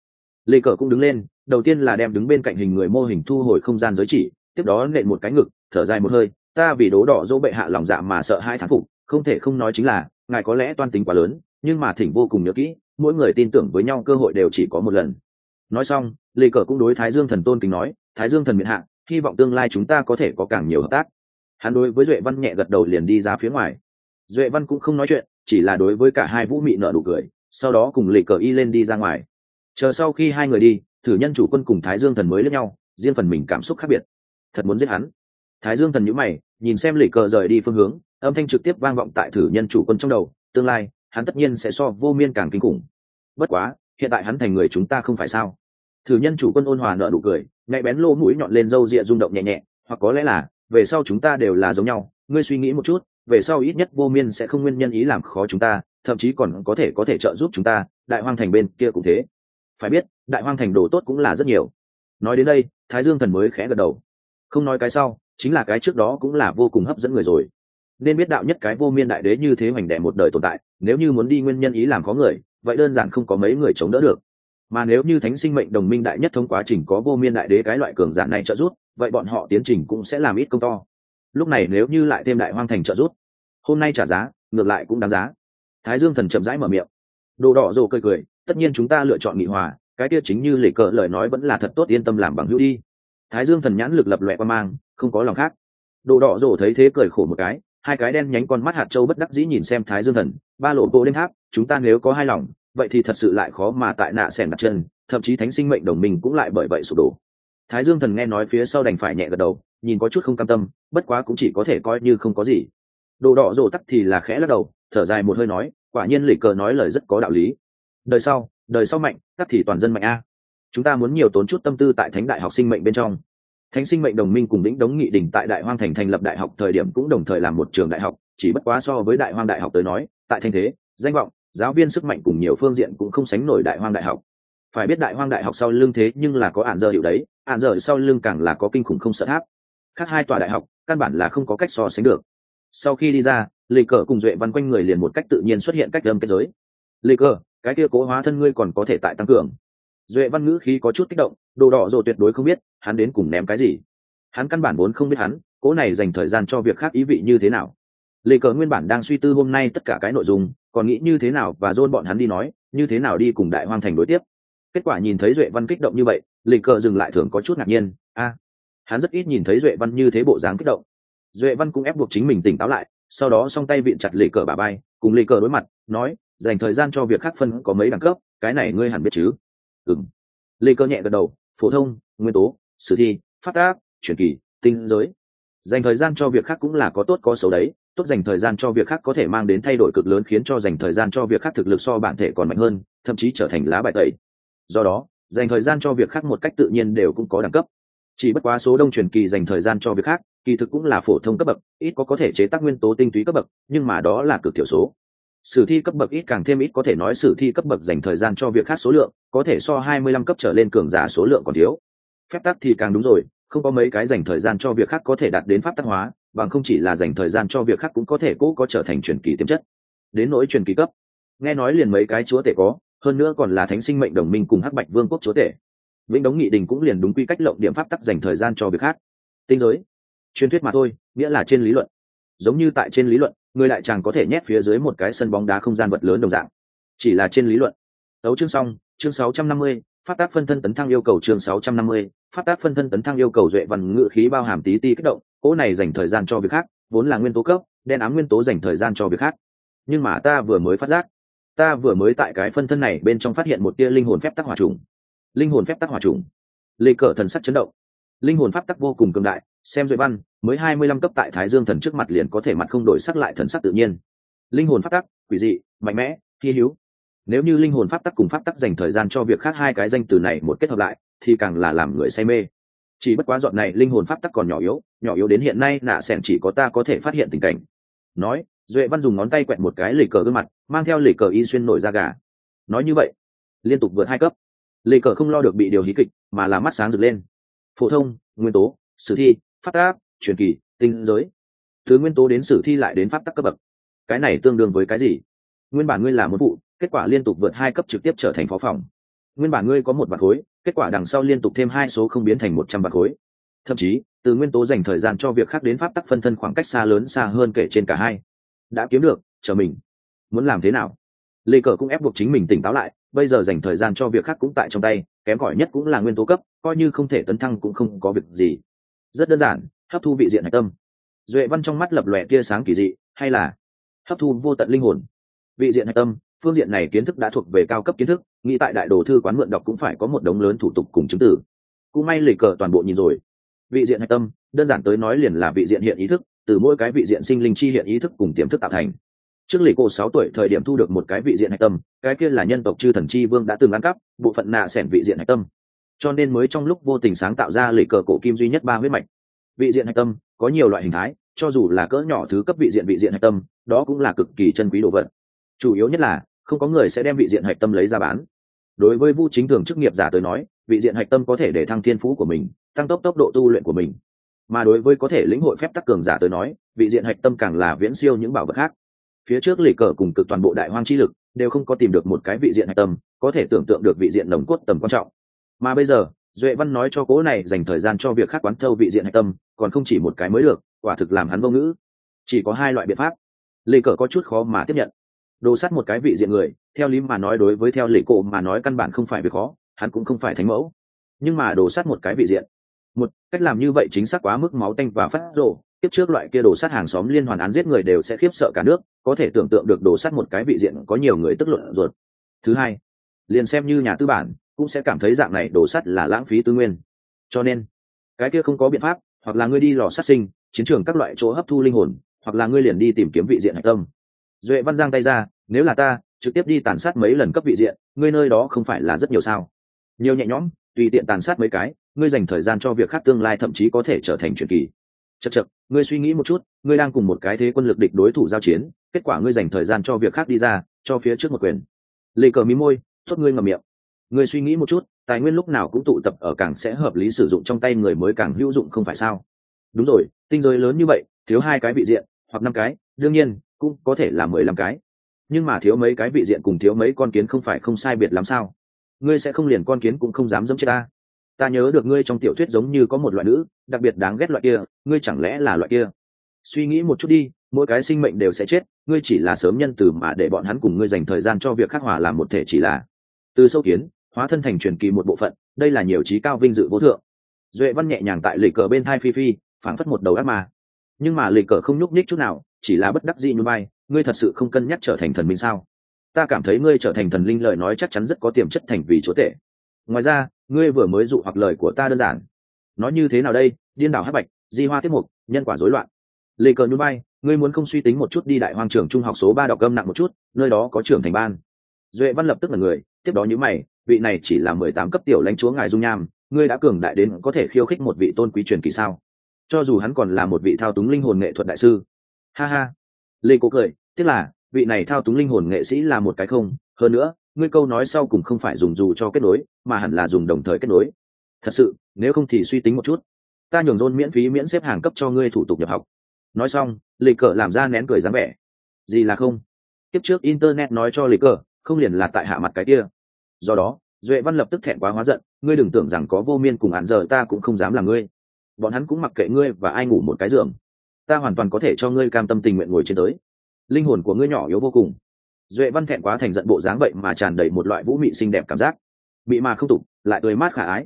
Lì cờ cũng đứng lên, đầu tiên là đem đứng bên cạnh hình người mô hình thu hồi không gian giới chỉ, tiếp đó nện một cái ngực, thở dài một hơi, ta vì đố đỏ dỗ bệ hạ lòng dạ mà sợ hai thán phục, không thể không nói chính là, ngài có lẽ toan tính quá lớn, nhưng mà thỉnh vô cùng nhớ kỹ, mỗi người tin tưởng với nhau cơ hội đều chỉ có một lần. Nói xong lê cờ cũng đối thái dương thần tôn kính nói, thái dương thần miền hạ, hy vọng tương lai chúng ta có thể có càng nhiều hợp tác hắn đối với duệ văn nhẹ gật đầu liền đi ra phía ngoài. Duệ văn cũng không nói chuyện, chỉ là đối với cả hai vũ mị nợ nụ cười, sau đó cùng lì cờ y lên đi ra ngoài. Chờ sau khi hai người đi, thử nhân chủ quân cùng thái dương thần mới lẫn nhau, riêng phần mình cảm xúc khác biệt. Thật muốn giết hắn. Thái dương thần nhữ mày, nhìn xem lì cờ rời đi phương hướng, âm thanh trực tiếp vang vọng tại thử nhân chủ quân trong đầu, tương lai, hắn tất nhiên sẽ so vô miên càng kinh khủng. Bất quá, hiện tại hắn thành người chúng ta không phải sao? Thử nhân chủ quân ôn hòa nợ nụ cười, nhạy bén lô mũi nhọn lên râu rịa rung động nhẹ nhẹ, hoặc có lẽ là về sau chúng ta đều là giống nhau, ngươi suy nghĩ một chút, về sau ít nhất vô miên sẽ không nguyên nhân ý làm khó chúng ta, thậm chí còn có thể có thể trợ giúp chúng ta, đại hoang thành bên kia cũng thế. Phải biết, đại hoang thành đồ tốt cũng là rất nhiều. Nói đến đây, thái dương thần mới khẽ gật đầu. Không nói cái sau, chính là cái trước đó cũng là vô cùng hấp dẫn người rồi. Nên biết đạo nhất cái vô miên đại đế như thế hoành đệ một đời tồn tại, nếu như muốn đi nguyên nhân ý làm khó người, vậy đơn giản không có mấy người chống đỡ được mà nếu như thánh sinh mệnh đồng minh đại nhất thông quá trình có vô miên đại đế cái loại cường giả này trợ giúp, vậy bọn họ tiến trình cũng sẽ làm ít công to. Lúc này nếu như lại thêm đại hoang thành trợ giúp, hôm nay trả giá, ngược lại cũng đáng giá. Thái dương thần chậm rãi mở miệng. Đồ đỏ rồ cười cười, tất nhiên chúng ta lựa chọn nghị hòa, cái kia chính như lệ cờ lời nói vẫn là thật tốt, yên tâm làm bằng hữu đi. Thái dương thần nhãn lực lập lòe qua mang, không có lòng khác. Đồ đỏ rồ thấy thế cười khổ một cái, hai cái đen nhánh con mắt hạt châu bất đắc dĩ nhìn xem thái dương thần, ba lộ bộ đêm tháp, chúng ta nếu có hai lòng vậy thì thật sự lại khó mà tại nạ sẻn đặt chân, thậm chí thánh sinh mệnh đồng minh cũng lại bởi vậy sụp đổ. Thái dương thần nghe nói phía sau đành phải nhẹ gật đầu, nhìn có chút không cam tâm, bất quá cũng chỉ có thể coi như không có gì. Đồ đỏ rổ tắc thì là khẽ lắc đầu, thở dài một hơi nói, quả nhiên lỉ cờ nói lời rất có đạo lý. Đời sau đời sau mạnh, tắc thì toàn dân mạnh a. Chúng ta muốn nhiều tốn chút tâm tư tại thánh đại học sinh mệnh bên trong. Thánh sinh mệnh đồng minh cùng lĩnh đống nghị đình tại đại hoang thành thành lập đại học thời điểm cũng đồng thời làm một trường đại học, chỉ bất quá so với đại hoang đại học tới nói, tại thanh thế, danh vọng giáo viên sức mạnh cùng nhiều phương diện cũng không sánh nổi đại hoang đại học. Phải biết đại hoang đại học sau lưng thế nhưng là có ạn giờ hiệu đấy ạn giờ sau lưng càng là có kinh khủng không sợ tháp. Khác hai tòa đại học, căn bản là không có cách so sánh được. Sau khi đi ra, lê cờ cùng duệ văn quanh người liền một cách tự nhiên xuất hiện cách đâm kết giới. Lê cờ, cái kia cố hóa thân ngươi còn có thể tại tăng cường. Duệ văn ngữ khí có chút kích động, đồ đỏ rồi tuyệt đối không biết hắn đến cùng ném cái gì. Hắn căn bản vốn không biết hắn, cố này dành thời gian cho việc khác ý vị như thế nào. Lê cờ nguyên bản đang suy tư hôm nay tất cả cái nội dung còn nghĩ như thế nào và dôn bọn hắn đi nói, như thế nào đi cùng đại hoang thành đối tiếp. Kết quả nhìn thấy duệ văn kích động như vậy lê cờ dừng lại thường có chút ngạc nhiên, a, hắn rất ít nhìn thấy duệ văn như thế bộ dáng kích động. Duệ văn cũng ép buộc chính mình tỉnh táo lại, sau đó song tay vịn chặt lê cờ bà bay cùng lê cờ đối mặt, nói, dành thời gian cho việc khác phân có mấy đẳng cấp, cái này ngươi hẳn biết chứ? Ừng lê cờ nhẹ gật đầu, phổ thông, nguyên tố, sử thi, phát tác, truyền kỳ, tinh giới dành thời gian cho việc khác cũng là có tốt có xấu đấy. Tốt dành thời gian cho việc khác có thể mang đến thay đổi cực lớn khiến cho dành thời gian cho việc khác thực lực so bản thể còn mạnh hơn, thậm chí trở thành lá bài tẩy. Do đó, dành thời gian cho việc khác một cách tự nhiên đều cũng có đẳng cấp. Chỉ bất quá số đông truyền kỳ dành thời gian cho việc khác, kỳ thực cũng là phổ thông cấp bậc, ít có có thể chế tác nguyên tố tinh túy cấp bậc, nhưng mà đó là cực thiểu số. Sử thi cấp bậc ít càng thêm ít có thể nói sử thi cấp bậc dành thời gian cho việc khác số lượng, có thể so hai mươi lăm cấp trở lên cường giả số lượng còn thiếu. Phép tắc thì càng đúng rồi không có mấy cái dành thời gian cho việc khác có thể đạt đến pháp tắc hóa bằng không chỉ là dành thời gian cho việc khác cũng có thể cố có trở thành truyền kỳ tiềm chất. Đến nỗi truyền kỳ cấp nghe nói liền mấy cái chúa tể có hơn nữa còn là thánh sinh mệnh đồng minh cùng hắc bạch vương quốc chúa tể. Vĩnh đống nghị đình cũng liền đúng quy cách lộng điểm pháp tắc dành thời gian cho việc khác. Tinh giới truyền thuyết mà thôi nghĩa là trên lý luận. Giống như tại trên lý luận người lại chàng có thể nhét phía dưới một cái sân bóng đá không gian vật lớn đồng dạng. Chỉ là trên lý luận. Đấu chương xong chương 650, phát tác phân thân tấn thăng yêu cầu chương 650, phát tác phân thân tấn thăng yêu cầu duệ văn ngự khí bao hàm tí ti kích động cỗ này dành thời gian cho việc khác vốn là nguyên tố cấp đen ám nguyên tố dành thời gian cho việc khác. Nhưng mà ta vừa mới phát giác ta vừa mới tại cái phân thân này bên trong phát hiện một tia linh hồn phép tắc hỏa trùng. Linh hồn phép tắc hỏa trùng. Lê cờ thần sắc chấn động. Linh hồn pháp tắc vô cùng cường đại xem duệ văn mới hai mươi lăm cấp tại thái dương thần trước mặt liền có thể mặt không đổi sắc lại thần sắc tự nhiên. Linh hồn pháp tắc quỷ dị mạnh mẽ hy hữu nếu như linh hồn pháp tắc cùng pháp tắc dành thời gian cho việc khác hai cái danh từ này một kết hợp lại, thì càng là làm người say mê. Chỉ bất quá dọn này linh hồn pháp tắc còn nhỏ yếu nhỏ yếu đến hiện nay nạ sẻn chỉ có ta có thể phát hiện tình cảnh. Nói, duệ văn dùng ngón tay quẹt một cái lì cờ gương mặt, mang theo lì cờ y xuyên nổi ra gà. Nói như vậy, liên tục vượt hai cấp. Lì cờ không lo được bị điều hí kịch, mà là mắt sáng rực lên. Phổ thông, nguyên tố, sử thi phát tác truyền kỳ, tinh giới. Thứ nguyên tố đến sử thi lại đến pháp tắc cấp bậc. Cái này tương đương với cái gì? Nguyên bản ngươi là một vụ kết quả liên tục vượt hai cấp trực tiếp trở thành phó phòng. Nguyên bản ngươi có một bạc khối, kết quả đằng sau liên tục thêm hai số không biến thành một trăm bạc khối. Thậm chí, từ nguyên tố dành thời gian cho việc khác đến pháp tắc phân thân khoảng cách xa lớn xa hơn kể trên cả hai. Đã kiếm được, chờ mình. Muốn làm thế nào? Lê cờ cũng ép buộc chính mình tỉnh táo lại, bây giờ dành thời gian cho việc khác cũng tại trong tay, kém cỏi nhất cũng là nguyên tố cấp, coi như không thể tấn thăng cũng không có việc gì. Rất đơn giản, hấp thu vị diện hạch tâm. Duệ văn trong mắt lập lòe tia sáng kỳ dị, hay là hấp thu vô tận linh hồn? Vị diện hạch tâm phương diện này kiến thức đã thuộc về cao cấp kiến thức, nghĩ tại đại đồ thư quán mượn đọc cũng phải có một đống lớn thủ tục cùng chứng tử cũng may lì cờ toàn bộ nhìn rồi. Vị diện hạch tâm, đơn giản tới nói liền là vị diện hiện ý thức, từ mỗi cái vị diện sinh linh chi hiện ý thức cùng tiềm thức tạo thành. Trước lì cô sáu tuổi thời điểm thu được một cái vị diện hạch tâm, cái kia là nhân tộc chư thần chi vương đã từng ăn cắp, bộ phận nạ xẻn vị diện hạch tâm. Cho nên mới trong lúc vô tình sáng tạo ra lì cờ cổ kim duy nhất ba huyết mạch. Vị diện hạch tâm có nhiều loại hình thái, cho dù là cỡ nhỏ thứ cấp vị diện vị diện hạch tâm, đó cũng là cực kỳ chân quý đồ vật chủ yếu nhất là, không có người sẽ đem vị diện hạch tâm lấy ra bán. Đối với vu chính thường chức nghiệp giả tới nói, vị diện hạch tâm có thể để thăng thiên phú của mình, tăng tốc tốc độ tu luyện của mình. Mà đối với có thể lĩnh hội phép tắc cường giả tới nói, vị diện hạch tâm càng là viễn siêu những bảo vật khác. Phía trước lì cờ cùng cực toàn bộ đại hoang chi lực đều không có tìm được một cái vị diện hạch tâm, có thể tưởng tượng được vị diện nồng cốt tầm quan trọng. Mà bây giờ, duệ văn nói cho cố này dành thời gian cho việc khác quán thâu vị diện hạch tâm, còn không chỉ một cái mới được, quả thực làm hắn vô ngữ. Chỉ có hai loại biện pháp. Lì cờ có chút khó mà tiếp nhận đồ sắt một cái vị diện người, theo lý mà nói đối với theo lì cổ mà nói căn bản không phải việc khó, hắn cũng không phải thánh mẫu. Nhưng mà đồ sắt một cái vị diện, một, cách làm như vậy chính xác quá mức máu tanh và phát rộ tiếp trước loại kia đồ sát hàng xóm liên hoàn án giết người đều sẽ khiếp sợ cả nước, có thể tưởng tượng được đồ sát một cái vị diện có nhiều người tức luận ruột. Thứ hai, liền xem như nhà tư bản, cũng sẽ cảm thấy dạng này đồ sát là lãng phí tư nguyên. Cho nên, cái kia không có biện pháp, hoặc là ngươi đi lò sát sinh, chiến trường các loại chỗ hấp thu linh hồn, hoặc là ngươi liền đi tìm kiếm vị diện hạch tâm duệ văn giang tay ra, nếu là ta, trực tiếp đi tàn sát mấy lần cấp vị diện, ngươi nơi đó không phải là rất nhiều sao? Nhiều nhẹ nhõm, tùy tiện tàn sát mấy cái, ngươi dành thời gian cho việc khác tương lai thậm chí có thể trở thành truyền kỳ. Chật chật ngươi suy nghĩ một chút, ngươi đang cùng một cái thế quân lực địch đối thủ giao chiến, kết quả ngươi dành thời gian cho việc khác đi ra, cho phía trước một quyền. Lê cờ mí môi, thốt ngươi ngầm miệng. Ngươi suy nghĩ một chút, tài nguyên lúc nào cũng tụ tập ở càng sẽ hợp lý sử dụng trong tay người mới càng hữu dụng không phải sao? Đúng rồi, tinh giới lớn như vậy, thiếu hai cái vị diện, hoặc năm cái, đương nhiên cũng có thể là mười lăm cái. Nhưng mà thiếu mấy cái vị diện cùng thiếu mấy con kiến không phải không sai biệt lắm sao? Ngươi sẽ không liền con kiến cũng không dám dẫm chết ta. Ta nhớ được ngươi trong tiểu thuyết giống như có một loại nữ, đặc biệt đáng ghét loại kia, ngươi chẳng lẽ là loại kia? Suy nghĩ một chút đi, mỗi cái sinh mệnh đều sẽ chết, ngươi chỉ là sớm nhân từ mà để bọn hắn cùng ngươi dành thời gian cho việc khắc hòa làm một thể chỉ là. Từ sâu kiến, hóa thân thành truyền kỳ một bộ phận, đây là nhiều trí cao vinh dự vô thượng. Duệ văn nhẹ nhàng tại lì cờ bên thai phi phi, phảng phất một đầu ác ma. Nhưng mà lì cờ không nhúc nhích chút nào chỉ là bất đắc dĩ như bay, ngươi thật sự không cân nhắc trở thành thần minh sao? Ta cảm thấy ngươi trở thành thần linh lời nói chắc chắn rất có tiềm chất thành vì chúa tể. Ngoài ra, ngươi vừa mới dụ hoặc lời của ta đơn giản. Nói như thế nào đây? Điên đảo hát bạch, di hoa tiết mục, nhân quả rối loạn. Lê cờ nhún bay, ngươi muốn không suy tính một chút đi đại hoang trường trung học số ba đọc gâm nặng một chút, nơi đó có trưởng thành ban. Duệ văn lập tức là người, tiếp đó nhữ mày, vị này chỉ là mười tám cấp tiểu lãnh chúa ngài dung nham, ngươi đã cường đại đến có thể khiêu khích một vị tôn quý truyền kỳ sao? Cho dù hắn còn là một vị thao túng linh hồn nghệ thuật đại sư ha ha. Lê cố cười Tức là, vị này thao túng linh hồn nghệ sĩ là một cái không. Hơn nữa, ngươi câu nói sau cùng không phải dùng dù cho kết nối, mà hẳn là dùng đồng thời kết nối. Thật sự, nếu không thì suy tính một chút. Ta nhường rôn miễn phí miễn xếp hàng cấp cho ngươi thủ tục nhập học. Nói xong, Lê cờ làm ra nén cười dáng vẻ. Gì là không? Tiếp trước internet nói cho Lê cờ, không liền là tại hạ mặt cái kia. Do đó, duệ văn lập tức thẹn quá hóa giận, ngươi đừng tưởng rằng có vô miên cùng hạn giờ ta cũng không dám là ngươi. Bọn hắn cũng mặc kệ ngươi và ai ngủ một cái giường ta hoàn toàn có thể cho ngươi cam tâm tình nguyện ngồi trên tới. Linh hồn của ngươi nhỏ yếu vô cùng. Duệ văn thẹn quá thành giận bộ dáng vậy mà tràn đầy một loại vũ mị xinh đẹp cảm giác. Bị mà không tục lại tươi mát khả ái.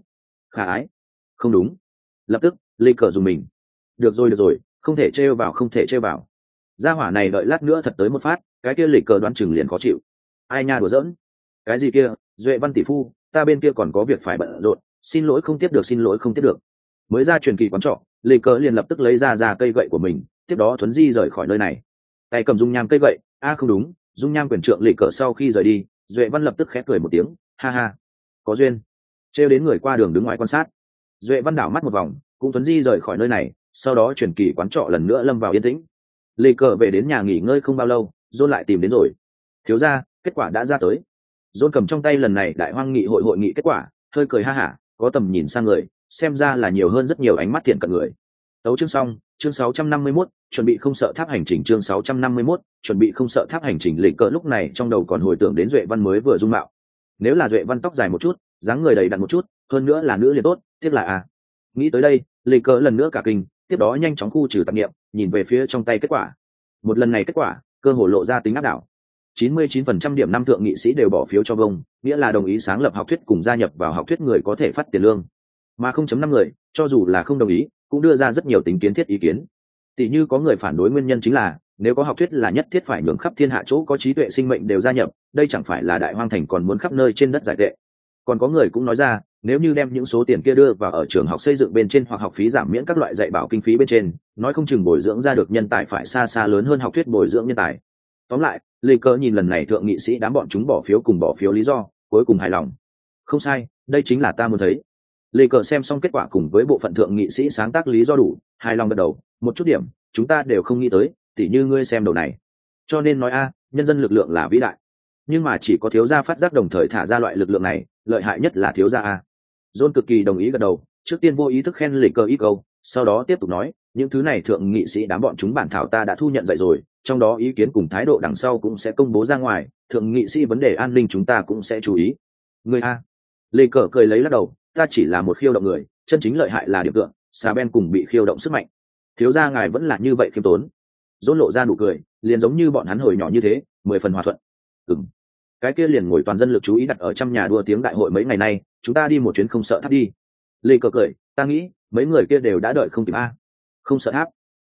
Khả ái? Không đúng. Lập tức lê cờ dùng mình. Được rồi được rồi, không thể trêu vào, không thể trêu vào. Gia hỏa này đợi lát nữa thật tới một phát, cái kia lê cờ đoán chừng liền khó chịu. Ai nha đùa giỡn. Cái gì kia, duệ văn tỷ phu, ta bên kia còn có việc phải bận rộn. Xin lỗi không tiếp được, xin lỗi không tiếp được mới ra truyền kỳ quán trọ, lê cờ liền lập tức lấy ra ra cây gậy của mình, tiếp đó thuấn di rời khỏi nơi này. Tay cầm dung nham cây gậy, a, không đúng, dung nham quyền trượng lì cờ sau khi rời đi, duệ văn lập tức khép cười một tiếng, ha ha, có duyên. Trêu đến người qua đường đứng ngoài quan sát. Duệ văn đảo mắt một vòng, cũng thuấn di rời khỏi nơi này, sau đó chuyển kỳ quán trọ lần nữa lâm vào yên tĩnh. Lì cờ về đến nhà nghỉ ngơi không bao lâu dôn lại tìm đến rồi. Thiếu ra kết quả đã ra tới. Dôn cầm trong tay lần này đại hoang nghị hội hội nghị kết quả, hơi cười ha hả, có tầm nhìn sang người xem ra là nhiều hơn rất nhiều ánh mắt thiện cận người. Tấu chương xong chương 651, chuẩn bị không sợ tháp hành trình chương 651, chuẩn bị không sợ tháp hành trình lịch cỡ lúc này trong đầu còn hồi tưởng đến duệ văn mới vừa dung mạo. Nếu là duệ văn tóc dài một chút dáng người đầy đặn một chút hơn nữa là nữ liền tốt tiếc là à? nghĩ tới đây lịch cỡ lần nữa cả kinh tiếp đó nhanh chóng khu trừ tạp nghiệm nhìn về phía trong tay kết quả. Một lần này kết quả cơ hội lộ ra tính áp đảo. 99% điểm năm thượng nghị sĩ đều bỏ phiếu cho Bông, nghĩa là đồng ý sáng lập học thuyết cùng gia nhập vào học thuyết người có thể phát tiền lương mà 0.5 người, cho dù là không đồng ý, cũng đưa ra rất nhiều tính kiến thiết ý kiến. Tỷ như có người phản đối nguyên nhân chính là, nếu có học thuyết là nhất thiết phải nhường khắp thiên hạ chỗ có trí tuệ sinh mệnh đều gia nhập, đây chẳng phải là đại hoang thành còn muốn khắp nơi trên đất giải tệ. Còn có người cũng nói ra, nếu như đem những số tiền kia đưa vào ở trường học xây dựng bên trên hoặc học phí giảm miễn các loại dạy bảo kinh phí bên trên, nói không chừng bồi dưỡng ra được nhân tài phải xa xa lớn hơn học thuyết bồi dưỡng nhân tài. Tóm lại, lê cơ nhìn lần này thượng nghị sĩ đám bọn chúng bỏ phiếu cùng bỏ phiếu lý do, cuối cùng hài lòng. Không sai, đây chính là ta muốn thấy lê cờ xem xong kết quả cùng với bộ phận thượng nghị sĩ sáng tác lý do đủ, hài lòng gật đầu, một chút điểm, chúng ta đều không nghĩ tới, tỉ như ngươi xem đầu này. Cho nên nói a, nhân dân lực lượng là vĩ đại. Nhưng mà chỉ có thiếu gia phát giác đồng thời thả ra loại lực lượng này, lợi hại nhất là thiếu gia a. John cực kỳ đồng ý gật đầu, trước tiên vô ý thức khen Lê cờ ít câu, sau đó tiếp tục nói, những thứ này thượng nghị sĩ đám bọn chúng bản thảo ta đã thu nhận dạy rồi, trong đó ý kiến cùng thái độ đằng sau cũng sẽ công bố ra ngoài, thượng nghị sĩ vấn đề an ninh chúng ta cũng sẽ chú ý. Người a. Lê cờ cười lấy lắc đầu ta chỉ là một khiêu động người, chân chính lợi hại là điểm tượng xà ben cùng bị khiêu động sức mạnh. Thiếu gia ngài vẫn là như vậy khiêm tốn. Dôn lộ ra nụ cười, liền giống như bọn hắn hồi nhỏ như thế, mười phần hòa thuận. Ừng cái kia liền ngồi toàn dân lực chú ý đặt ở trong nhà đua tiếng đại hội mấy ngày nay, chúng ta đi một chuyến không sợ tháp đi. Lê cờ cười, ta nghĩ, mấy người kia đều đã đợi không kịp a. Không sợ tháp.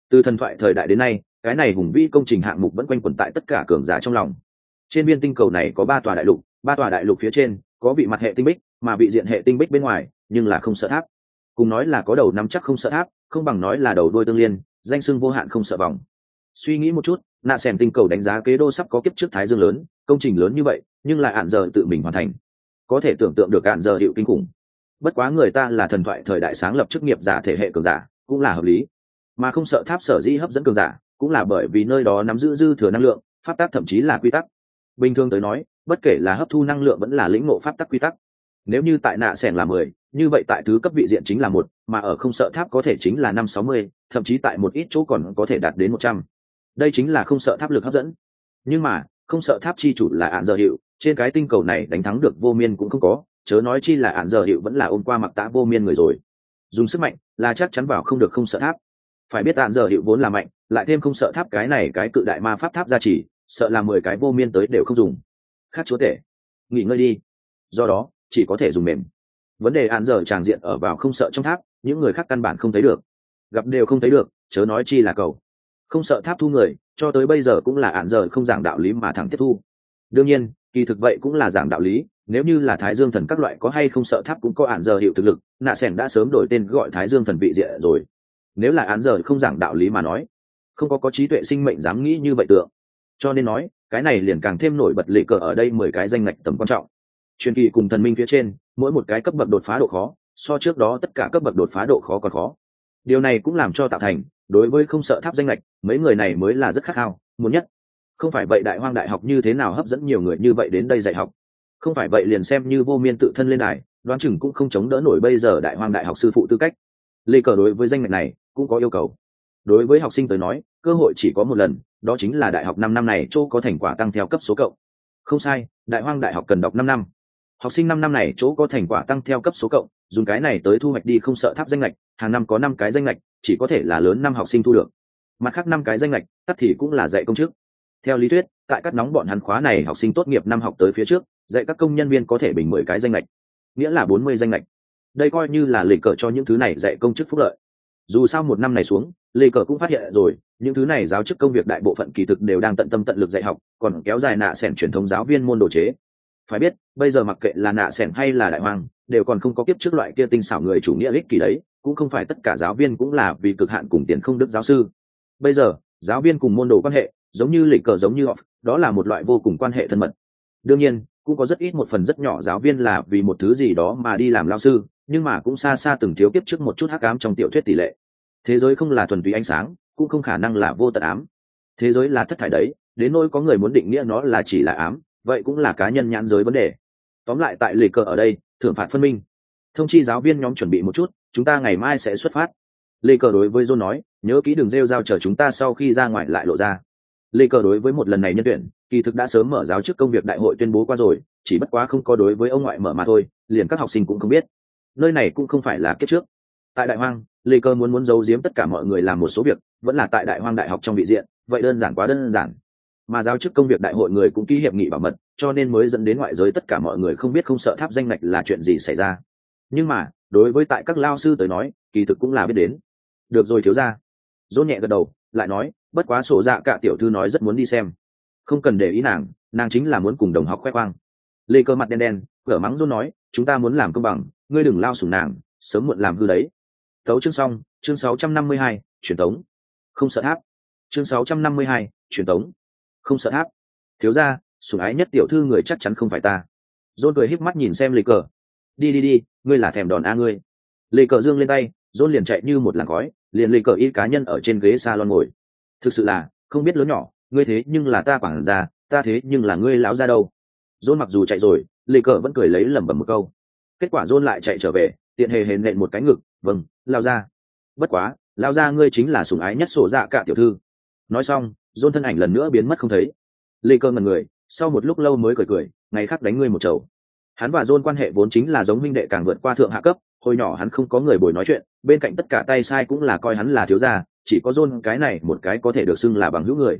Từ thần thoại thời đại đến nay, cái này hùng vĩ công trình hạng mục vẫn quanh quẩn tại tất cả cường giả trong lòng. Trên biên tinh cầu này có ba tòa đại lục, ba tòa đại lục phía trên, có vị mặt hệ tinh bích mà vị diện hệ tinh bích bên ngoài, nhưng là không sợ tháp. Cùng nói là có đầu nắm chắc không sợ tháp, không bằng nói là đầu đôi tương liên, danh sưng vô hạn không sợ vòng. Suy nghĩ một chút, nạ xem tinh cầu đánh giá kế đô sắp có kiếp trước thái dương lớn, công trình lớn như vậy, nhưng lại ạn giờ tự mình hoàn thành. Có thể tưởng tượng được ạn giờ hiệu kinh khủng. Bất quá người ta là thần thoại thời đại sáng lập chức nghiệp giả thể hệ cường giả, cũng là hợp lý. Mà không sợ tháp sở dĩ hấp dẫn cường giả, cũng là bởi vì nơi đó nắm giữ dư thừa năng lượng, pháp tắc thậm chí là quy tắc. Bình thường tới nói, bất kể là hấp thu năng lượng vẫn là lĩnh ngộ pháp tắc quy tắc nếu như tại nạ sẻng là mười, như vậy tại thứ cấp vị diện chính là một, mà ở không sợ tháp có thể chính là năm sáu mươi, thậm chí tại một ít chỗ còn có thể đạt đến một trăm. Đây chính là không sợ tháp lực hấp dẫn. Nhưng mà, không sợ tháp chi chủ là ạn dở hiệu, trên cái tinh cầu này đánh thắng được vô miên cũng không có, chớ nói chi là ạn dở hiệu vẫn là ôm qua mặc tã vô miên người rồi. Dùng sức mạnh là chắc chắn vào không được không sợ tháp. Phải biết ạn dở hiệu vốn là mạnh, lại thêm không sợ tháp cái này cái cự đại ma pháp tháp ra chỉ sợ là mười cái vô miên tới đều không dùng. Khát chúa tể, nghỉ ngơi đi. Do đó chỉ có thể dùng mềm. Vấn đề an giờ tràng diện ở vào không sợ trong tháp, những người khác căn bản không thấy được. Gặp đều không thấy được, chớ nói chi là cầu. Không sợ tháp thu người, cho tới bây giờ cũng là an giờ không giảng đạo lý mà thẳng tiếp thu. Đương nhiên, kỳ thực vậy cũng là giảng đạo lý, nếu như là thái dương thần các loại có hay không sợ tháp cũng có an giờ hiệu thực lực, nạ sẻn đã sớm đổi tên gọi thái dương thần vị diện rồi. Nếu là án giờ không giảng đạo lý mà nói, không có có trí tuệ sinh mệnh dám nghĩ như vậy tượng. Cho nên nói, cái này liền càng thêm nổi bật lệ cờ ở đây mười cái danh ngạch tầm quan trọng truyền kỳ cùng thần minh phía trên, mỗi một cái cấp bậc đột phá độ khó, so trước đó tất cả cấp bậc đột phá độ khó còn khó. Điều này cũng làm cho tạo thành, đối với không sợ tháp danh lệch, mấy người này mới là rất khát khao, muốn nhất. Không phải vậy đại hoang đại học như thế nào hấp dẫn nhiều người như vậy đến đây dạy học. Không phải vậy liền xem như vô miên tự thân lên đài, đoán chừng cũng không chống đỡ nổi bây giờ đại hoang đại học sư phụ tư cách. Lê cờ đối với danh lệch này cũng có yêu cầu. Đối với học sinh tới nói, cơ hội chỉ có một lần, đó chính là đại học năm năm này chỗ có thành quả tăng theo cấp số cộng không sai, đại hoang đại học cần đọc năm năm học sinh năm năm này chỗ có thành quả tăng theo cấp số cộng, dùng cái này tới thu hoạch đi không sợ tháp danh lệch, hàng năm có năm cái danh lệch, chỉ có thể là lớn năm học sinh thu được. Mặt khác năm cái danh lệch, tắt thì cũng là dạy công chức. Theo lý thuyết, tại các nóng bọn hắn khóa này học sinh tốt nghiệp năm học tới phía trước, dạy các công nhân viên có thể bình mười cái danh lệch, nghĩa là bốn mươi danh lệch. Đây coi như là lề cờ cho những thứ này dạy công chức phúc lợi. Dù sao một năm này xuống lê cờ cũng phát hiện rồi, những thứ này giáo chức công việc đại bộ phận kỳ thực đều đang tận tâm tận lực dạy học, còn kéo dài nạ sẻn truyền thống giáo viên môn đồ chế phải biết, bây giờ mặc kệ là nạ sẻn hay là đại hoàng, đều còn không có kiếp trước loại kia tinh xảo người chủ nghĩa ích kỳ đấy, cũng không phải tất cả giáo viên cũng là vì cực hạn cùng tiền không đức giáo sư. Bây giờ, giáo viên cùng môn đồ quan hệ, giống như lịch cờ giống như off, đó là một loại vô cùng quan hệ thân mật. Đương nhiên, cũng có rất ít một phần rất nhỏ giáo viên là vì một thứ gì đó mà đi làm lao sư, nhưng mà cũng xa xa từng thiếu kiếp trước một chút hắc ám trong tiểu thuyết tỷ lệ. Thế giới không là thuần túy ánh sáng, cũng không khả năng là vô tận ám. Thế giới là thất thải đấy, đến nỗi có người muốn định nghĩa nó là chỉ là ám vậy cũng là cá nhân nhãn giới vấn đề. Tóm lại tại lề cờ ở đây, thưởng phạt phân minh. Thông chi giáo viên nhóm chuẩn bị một chút, chúng ta ngày mai sẽ xuất phát. Lê cờ đối với john nói, nhớ kỹ đường rêu giao chờ chúng ta sau khi ra ngoài lại lộ ra. Lê cờ đối với một lần này nhân tuyển, kỳ thực đã sớm mở giáo chức công việc đại hội tuyên bố qua rồi, chỉ bất quá không có đối với ông ngoại mở mà thôi, liền các học sinh cũng không biết. Nơi này cũng không phải là kết trước. Tại đại hoang lê cơ muốn muốn giấu giếm tất cả mọi người làm một số việc, vẫn là tại đại hoang đại học trong vị diện, vậy đơn giản quá đơn giản mà giáo chức công việc đại hội người cũng ký hiệp nghị bảo mật cho nên mới dẫn đến ngoại giới tất cả mọi người không biết không sợ tháp danh lệch là chuyện gì xảy ra. Nhưng mà đối với tại các lao sư tới nói kỳ thực cũng là biết đến. Được rồi thiếu ra dỗ nhẹ gật đầu lại nói bất quá sổ dạ cả tiểu thư nói rất muốn đi xem. Không cần để ý nàng nàng chính là muốn cùng đồng học khoe khoang. Lê cơ mặt đen đen cửa mắng dỗ nói chúng ta muốn làm công bằng ngươi đừng lao sủng nàng sớm muộn làm hư đấy. Tấu chương xong chương 652, truyền tống. Không sợ tháp. Chương 652, truyền tống không sợ tháp. Thiếu ra sủng ái nhất tiểu thư người chắc chắn không phải ta. Dôn cười híp mắt nhìn xem lì cờ. Đi đi đi, ngươi là thèm đòn a ngươi. Lì cờ dương lên tay dôn liền chạy như một làn khói, liền lì cờ y cá nhân ở trên ghế salon ngồi. Thực sự là, không biết lớn nhỏ, ngươi thế nhưng là ta quản ra ta thế nhưng là ngươi lão ra đâu. Dôn mặc dù chạy rồi lì cờ vẫn cười lấy lẩm bẩm một câu. Kết quả dôn lại chạy trở về, tiện hề hề nện một cái ngực vâng lao ra bất quá lao ra ngươi chính là sủng ái nhất sổ dạ cả tiểu thư. Nói xong dôn thân ảnh lần nữa biến mất không thấy. Lê cơ ngần người, sau một lúc lâu mới cười cười, ngày khác đánh ngươi một chầu. Hắn và dôn quan hệ vốn chính là giống minh đệ càng vượt qua thượng hạ cấp, hồi nhỏ hắn không có người bồi nói chuyện, bên cạnh tất cả tay sai cũng là coi hắn là thiếu gia, chỉ có dôn cái này một cái có thể được xưng là bằng hữu người.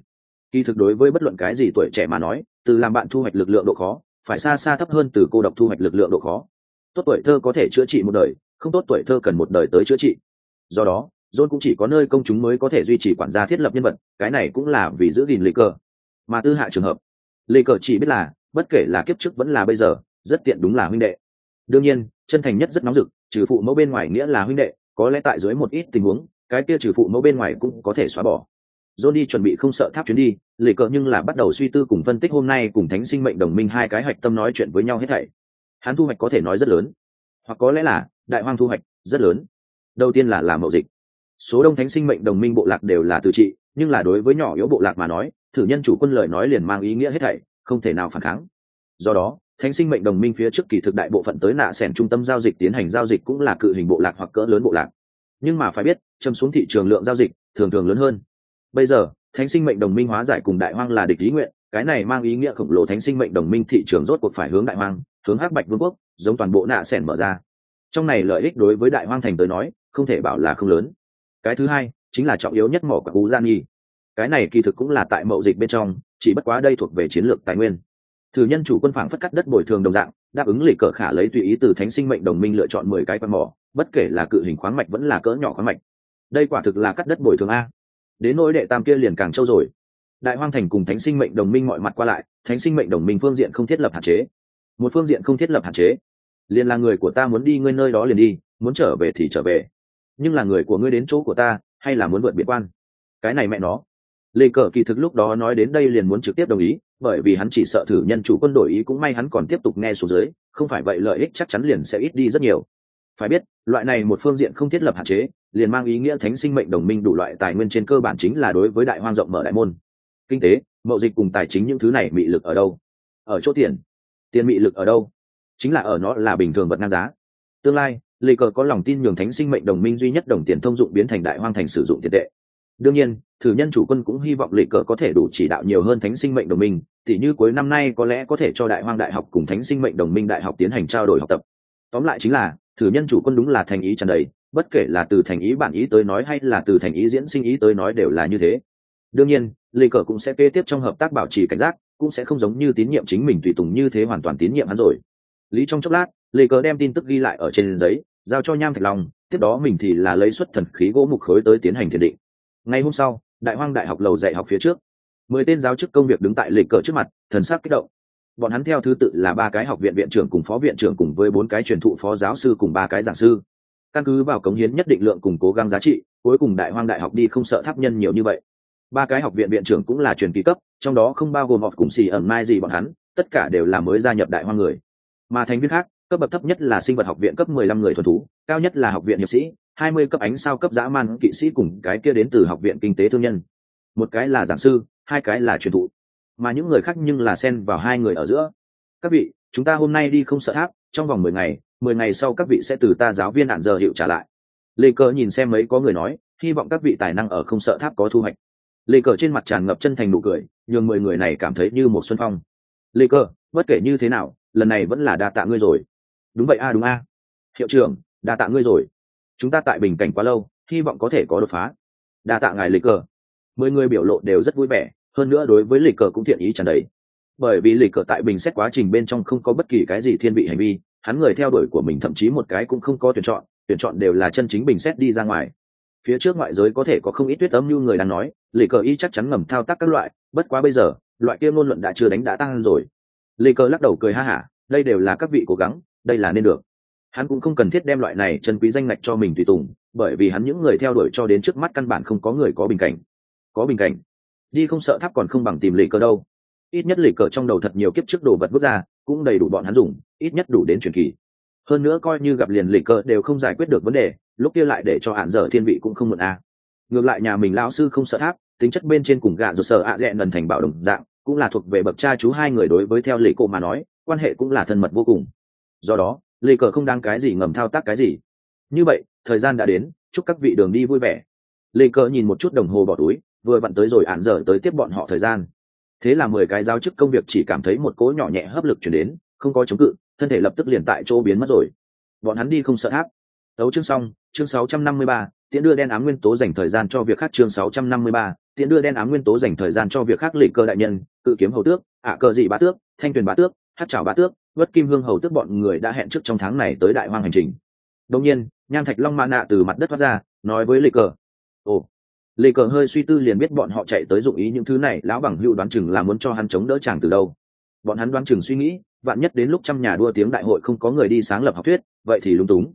Kỳ thực đối với bất luận cái gì tuổi trẻ mà nói, từ làm bạn thu hoạch lực lượng độ khó, phải xa xa thấp hơn từ cô độc thu hoạch lực lượng độ khó. Tốt tuổi thơ có thể chữa trị một đời, không tốt tuổi thơ cần một đời tới chữa trị. Do đó john cũng chỉ có nơi công chúng mới có thể duy trì quản gia thiết lập nhân vật cái này cũng là vì giữ gìn lê cờ mà tư hạ trường hợp lê cờ chỉ biết là bất kể là kiếp trước vẫn là bây giờ rất tiện đúng là huynh đệ đương nhiên chân thành nhất rất nóng rực trừ phụ mẫu bên ngoài nghĩa là huynh đệ có lẽ tại dưới một ít tình huống cái kia trừ phụ mẫu bên ngoài cũng có thể xóa bỏ John đi chuẩn bị không sợ tháp chuyến đi, lệ cờ nhưng là bắt đầu suy tư cùng phân tích hôm nay cùng thánh sinh mệnh đồng minh hai cái hạch tâm nói chuyện với nhau hết thảy. Hắn thu hoạch có thể nói rất lớn, hoặc có lẽ là đại hoang thu hoạch rất lớn. Đầu tiên là làm mậu dịch. Số đông thánh sinh mệnh đồng minh bộ lạc đều là tự trị, nhưng là đối với nhỏ yếu bộ lạc mà nói, thử nhân chủ quân lời nói liền mang ý nghĩa hết thảy, không thể nào phản kháng. Do đó, thánh sinh mệnh đồng minh phía trước kỳ thực đại bộ phận tới nạ sẻn trung tâm giao dịch tiến hành giao dịch cũng là cự hình bộ lạc hoặc cỡ lớn bộ lạc. Nhưng mà phải biết châm xuống thị trường lượng giao dịch thường thường lớn hơn. Bây giờ thánh sinh mệnh đồng minh hóa giải cùng đại hoang là địch ý nguyện cái này mang ý nghĩa khổng lồ thánh sinh mệnh đồng minh thị trường rốt cuộc phải hướng đại hoang hướng hắc bạch vương quốc giống toàn bộ nạ sẻn mở ra. Trong này lợi ích đối với đại hoang thành tới nói không thể bảo là không lớn cái thứ hai, chính là trọng yếu nhất mỏ của U gian nhi. Cái này kỳ thực cũng là tại mậu dịch bên trong, chỉ bất quá đây thuộc về chiến lược tài nguyên. Thử nhân chủ quân phảng phất cắt đất bồi thường đồng dạng, đáp ứng lì cờ khả lấy tùy ý từ thánh sinh mệnh đồng minh lựa chọn mười cái quan mỏ, bất kể là cự hình khoáng mạch vẫn là cỡ nhỏ khoáng mạch. Đây quả thực là cắt đất bồi thường a. Đến nỗi đệ tam kia liền càng trâu rồi. Đại hoang thành cùng thánh sinh mệnh đồng minh mọi mặt qua lại, thánh sinh mệnh đồng minh phương diện không thiết lập hạn chế. Một phương diện không thiết lập hạn chế. Liền là người của ta muốn đi, ngươi nơi đó liền đi, muốn trở về thì trở về nhưng là người của ngươi đến chỗ của ta, hay là muốn vượt biệt quan? Cái này mẹ nó. Lê cờ kỳ thực lúc đó nói đến đây liền muốn trực tiếp đồng ý, bởi vì hắn chỉ sợ thử nhân chủ quân đội ý cũng may hắn còn tiếp tục nghe xuống dưới, không phải vậy lợi ích chắc chắn liền sẽ ít đi rất nhiều. Phải biết, loại này một phương diện không thiết lập hạn chế, liền mang ý nghĩa thánh sinh mệnh đồng minh đủ loại tài nguyên trên cơ bản chính là đối với đại hoang rộng mở đại môn. Kinh tế, mậu dịch cùng tài chính những thứ này mị lực ở đâu? Ở chỗ tiền. Tiền mị lực ở đâu? Chính là ở nó là bình thường vật ngang giá. Tương lai lê cờ có lòng tin nhường thánh sinh mệnh đồng minh duy nhất đồng tiền thông dụng biến thành đại hoang thành sử dụng tiền tệ. Đương nhiên, thử nhân chủ quân cũng hy vọng lệ cờ có thể đủ chỉ đạo nhiều hơn thánh sinh mệnh đồng minh thì như cuối năm nay có lẽ có thể cho đại hoang đại học cùng thánh sinh mệnh đồng minh đại học tiến hành trao đổi học tập. Tóm lại chính là, thử nhân chủ quân đúng là thành ý tràn đầy, bất kể là từ thành ý bản ý tới nói hay là từ thành ý diễn sinh ý tới nói đều là như thế. Đương nhiên, lê cờ cũng sẽ kế tiếp trong hợp tác bảo trì cảnh giác, cũng sẽ không giống như tín nhiệm chính mình tùy tùng như thế hoàn toàn tín nhiệm hắn rồi. Lý trong chốc lát, lê cờ đem tin tức ghi lại ở trên giấy giao cho nham thạch long, tiếp đó mình thì là lấy xuất thần khí gỗ mục khối tới tiến hành thiền định. Ngày hôm sau, đại hoang đại học lầu dạy học phía trước. Mười tên giáo chức công việc đứng tại lịch cờ trước mặt, thần sắc kích động. Bọn hắn theo thứ tự là ba cái học viện viện trưởng cùng phó viện trưởng cùng với bốn cái truyền thụ phó giáo sư cùng ba cái giảng sư. Căn cứ vào cống hiến nhất định lượng cùng cố gắng giá trị, cuối cùng đại hoang đại học đi không sợ tháp nhân nhiều như vậy. Ba cái học viện viện trưởng cũng là truyền kỳ cấp, trong đó không bao gồm họp cùng xì ẩn mai gì bọn hắn, tất cả đều là mới gia nhập đại hoang người. Mà thành viên khác cấp bậc thấp nhất là sinh vật học viện cấp mười lăm người thuần thú, cao nhất là học viện hiệp sĩ, hai mươi cấp ánh sao cấp dã man kỵ sĩ cùng cái kia đến từ học viện kinh tế thương nhân. Một cái là giảng sư, hai cái là truyền thụ. Mà những người khác nhưng là xen vào hai người ở giữa. Các vị, chúng ta hôm nay đi không sợ tháp, trong vòng mười ngày mười ngày sau các vị sẽ từ ta giáo viên hạn giờ hiệu trả lại. Lê cờ nhìn xem mấy có người nói, hy vọng các vị tài năng ở không sợ tháp có thu hoạch. Lê cờ trên mặt tràn ngập chân thành nụ cười, nhường mười người này cảm thấy như một xuân phong. Lê cờ, bất kể như thế nào, lần này vẫn là đa tạ ngươi rồi đúng vậy a, đúng a. Hiệu trưởng, đa tạ ngươi rồi. Chúng ta tại bình cảnh quá lâu, hy vọng có thể có đột phá. Đa tạ ngài lịch cờ. Mười người biểu lộ đều rất vui vẻ, hơn nữa đối với lịch cờ cũng thiện ý tràn đầy. Bởi vì lịch cờ tại bình xét quá trình bên trong không có bất kỳ cái gì thiên vị hành vi, hắn người theo đuổi của mình thậm chí một cái cũng không có tuyển chọn tuyển chọn đều là chân chính bình xét đi ra ngoài. Phía trước ngoại giới có thể có không ít tuyết âm như người đang nói lì cờ y chắc chắn ngầm thao tác các loại, bất quá bây giờ, loại kia ngôn luận đã chưa đánh đã tăng rồi. Lì cờ lắc đầu cười ha hả, đây đều là các vị cố gắng đây là nên được. Hắn cũng không cần thiết đem loại này chân quý danh ngạch cho mình tùy tùng, bởi vì hắn những người theo đuổi cho đến trước mắt căn bản không có người có bình cảnh. Có bình cảnh. Đi không sợ tháp còn không bằng tìm lì cờ đâu. Ít nhất lì cờ trong đầu thật nhiều kiếp trước đồ vật bước ra, cũng đầy đủ bọn hắn dùng, ít nhất đủ đến truyền kỳ. Hơn nữa coi như gặp liền lì cờ đều không giải quyết được vấn đề, lúc kia lại để cho hạn dở thiên vị cũng không mượn a à. ngược lại nhà mình lão sư không sợ tháp, tính chất bên trên cùng gạ rồi sợ ạ à dẹ lần thành bảo đồng dạng, cũng là thuộc về bậc cha chú hai người đối với theo lì cổ mà nói, quan hệ cũng là thân mật vô cùng do đó lê cờ không đang cái gì ngầm thao tác cái gì. Như vậy thời gian đã đến chúc các vị đường đi vui vẻ. Lê cờ nhìn một chút đồng hồ bỏ túi vừa vặn tới rồi ạn dở tới tiếp bọn họ thời gian. Thế là mười cái giáo chức công việc chỉ cảm thấy một cỗ nhỏ nhẹ hấp lực chuyển đến không có chống cự thân thể lập tức liền tại chỗ biến mất rồi. Bọn hắn đi không sợ tháp. Đấu chương xong chương 653, tiễn đưa đen ám nguyên tố dành thời gian cho việc khác chương 653, tiễn đưa đen ám nguyên tố dành thời gian cho việc khác lịch cơ đại nhân cự kiếm hầu tước ạ cờ dị bá tước thanh tuyền bá tước hát chảo bá tước vất kim hương hầu tức bọn người đã hẹn trước trong tháng này tới đại hoang hành trình. Đông nhiên, nham thạch long mã nạ từ mặt đất thoát ra, nói với lê cờ. Ồ, lê cờ hơi suy tư liền biết bọn họ chạy tới dụng ý những thứ này, lão bằng hữu đoán chừng là muốn cho hắn chống đỡ chàng từ đâu. Bọn hắn đoán chừng suy nghĩ, vạn nhất đến lúc trăm nhà đua tiếng đại hội không có người đi sáng lập học thuyết, vậy thì lung túng.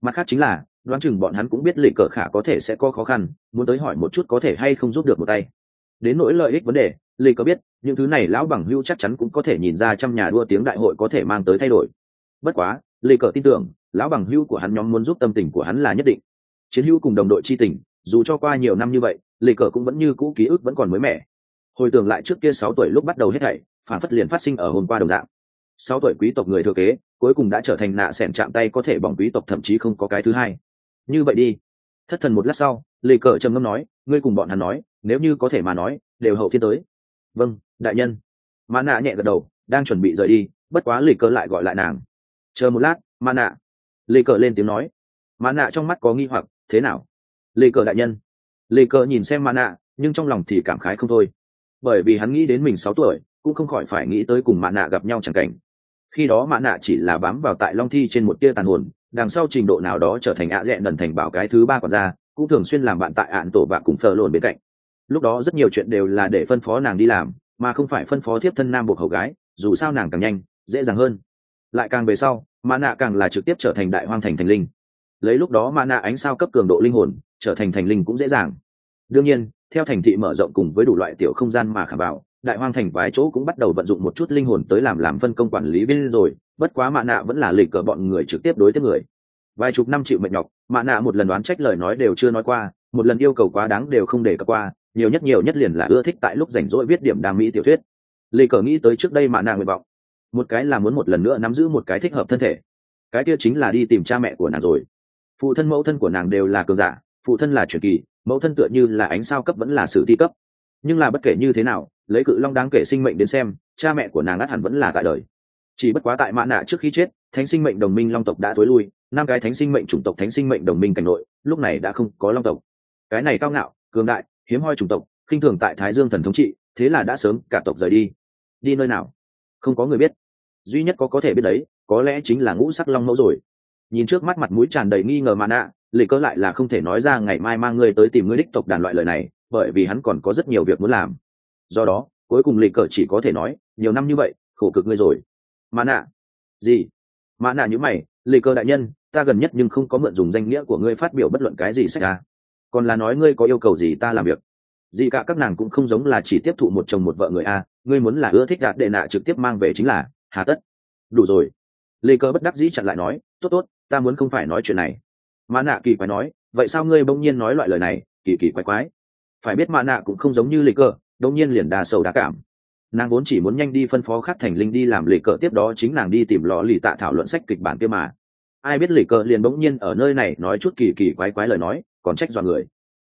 Mặt khác chính là, đoán chừng bọn hắn cũng biết Lệ cờ khả có thể sẽ có khó khăn, muốn tới hỏi một chút có thể hay không giúp được một tay. Đến nỗi lợi ích vấn đề Lê có biết, những thứ này lão bằng hưu chắc chắn cũng có thể nhìn ra trăm nhà đua tiếng đại hội có thể mang tới thay đổi. Bất quá, Lê cờ tin tưởng, lão bằng hưu của hắn nhóm muốn giúp tâm tình của hắn là nhất định. Chiến hữu cùng đồng đội chi tình, dù cho qua nhiều năm như vậy, Lê cờ cũng vẫn như cũ ký ức vẫn còn mới mẻ. Hồi tưởng lại trước kia sáu tuổi lúc bắt đầu hết thảy, phản phất liền phát sinh ở hôm qua đồng dạng. Sáu tuổi quý tộc người thừa kế, cuối cùng đã trở thành nạ sẻn chạm tay có thể bỏng quý tộc thậm chí không có cái thứ hai. Như vậy đi. Thất thần một lát sau, Lê cờ trầm ngâm nói, ngươi cùng bọn hắn nói, nếu như có thể mà nói, đều hậu thiên tới vâng đại nhân. Mã nạ nhẹ gật đầu, đang chuẩn bị rời đi, bất quá lì cờ lại gọi lại nàng. Chờ một lát mã nạ lì cờ lên tiếng nói. Mã nạ trong mắt có nghi hoặc, thế nào? Lì cờ đại nhân. Lì cờ nhìn xem mã nạ nhưng trong lòng thì cảm khái không thôi. Bởi vì hắn nghĩ đến mình sáu tuổi, cũng không khỏi phải nghĩ tới cùng mã nạ gặp nhau chẳng cảnh. Khi đó mã nạ chỉ là bám vào tại long thi trên một tia tàn hồn, đằng sau trình độ nào đó trở thành ạ dẹn đần thành bảo cái thứ ba còn ra, cũng thường xuyên làm bạn tại ạn tổ và cùng phờ lồn bên cạnh lúc đó rất nhiều chuyện đều là để phân phó nàng đi làm, mà không phải phân phó thiếp thân nam buộc hầu gái, dù sao nàng càng nhanh, dễ dàng hơn. Lại càng về sau mã nạ càng là trực tiếp trở thành đại hoang thành thành linh. Lấy lúc đó mã nạ ánh sao cấp cường độ linh hồn, trở thành thành linh cũng dễ dàng. Đương nhiên, theo thành thị mở rộng cùng với đủ loại tiểu không gian mà khả bảo đại hoang thành vái chỗ cũng bắt đầu vận dụng một chút linh hồn tới làm làm phân công quản lý viên rồi, bất quá mạ nạ vẫn là lịch cờ bọn người trực tiếp đối tiếp người. Vài chục năm chịu mệt nhọc mạ nạ một lần đoán trách lời nói đều chưa nói qua, một lần yêu cầu quá đáng đều không để cập qua nhiều nhất nhiều nhất liền là ưa thích tại lúc rảnh rỗi viết điểm đam mỹ tiểu thuyết. Lì cờ nghĩ tới trước đây mạ nàng nguyện vọng. Một cái là muốn một lần nữa nắm giữ một cái thích hợp thân thể. Cái kia chính là đi tìm cha mẹ của nàng rồi. Phụ thân mẫu thân của nàng đều là cường giả, phụ thân là truyền kỳ, mẫu thân tựa như là ánh sao cấp vẫn là sử thi cấp. Nhưng là bất kể như thế nào, lấy cự long đáng kể sinh mệnh đến xem, cha mẹ của nàng ắt hẳn vẫn là tại đời. Chỉ bất quá tại mã nạ trước khi chết, thánh sinh mệnh đồng minh long tộc đã tối lui, năm cái thánh sinh mệnh chủng tộc thánh sinh mệnh đồng minh cảnh nội, lúc này đã không có long tộc. Cái này cao ngạo, cường đại hiếm hoi chủng tộc, khinh thường tại thái dương thần thống trị, thế là đã sớm cả tộc rời đi. Đi nơi nào? Không có người biết. Duy nhất có có thể biết đấy, có lẽ chính là ngũ sắc long mẫu rồi. Nhìn trước mắt mặt mũi tràn đầy nghi ngờ mà nạ, Lệ Cơ lại là không thể nói ra ngày mai mang ngươi tới tìm ngươi đích tộc đàn loại lời này, bởi vì hắn còn có rất nhiều việc muốn làm. Do đó, cuối cùng Lệ cờ chỉ có thể nói, nhiều năm như vậy, khổ cực ngươi rồi. Mà nạ? Gì? Mà nạ như mày, Lệ Cơ đại nhân, ta gần nhất nhưng không có mượn dùng danh nghĩa của ngươi phát biểu bất luận cái gì sách ra còn là nói ngươi có yêu cầu gì ta làm việc? Gì cả các nàng cũng không giống là chỉ tiếp thụ một chồng một vợ người a, ngươi muốn là ưa thích đạt đệ nạ trực tiếp mang về chính là hà tất. Đủ rồi. Lê cờ bất đắc dĩ chặn lại nói, tốt tốt, ta muốn không phải nói chuyện này. Mã nạ kỳ quái nói, vậy sao ngươi bỗng nhiên nói loại lời này, kỳ kỳ quái quái? Phải biết mã nạ cũng không giống như lê cờ đông nhiên liền đà sầu đà cảm. Nàng vốn chỉ muốn nhanh đi phân phó khắc thành linh đi làm lì cờ tiếp đó chính nàng đi tìm lò lì tạ thảo luận sách kịch bản kia mà. Ai biết lì cờ liền bỗng nhiên ở nơi này nói chút kỳ kỳ quái quái lời nói còn trách dọa người.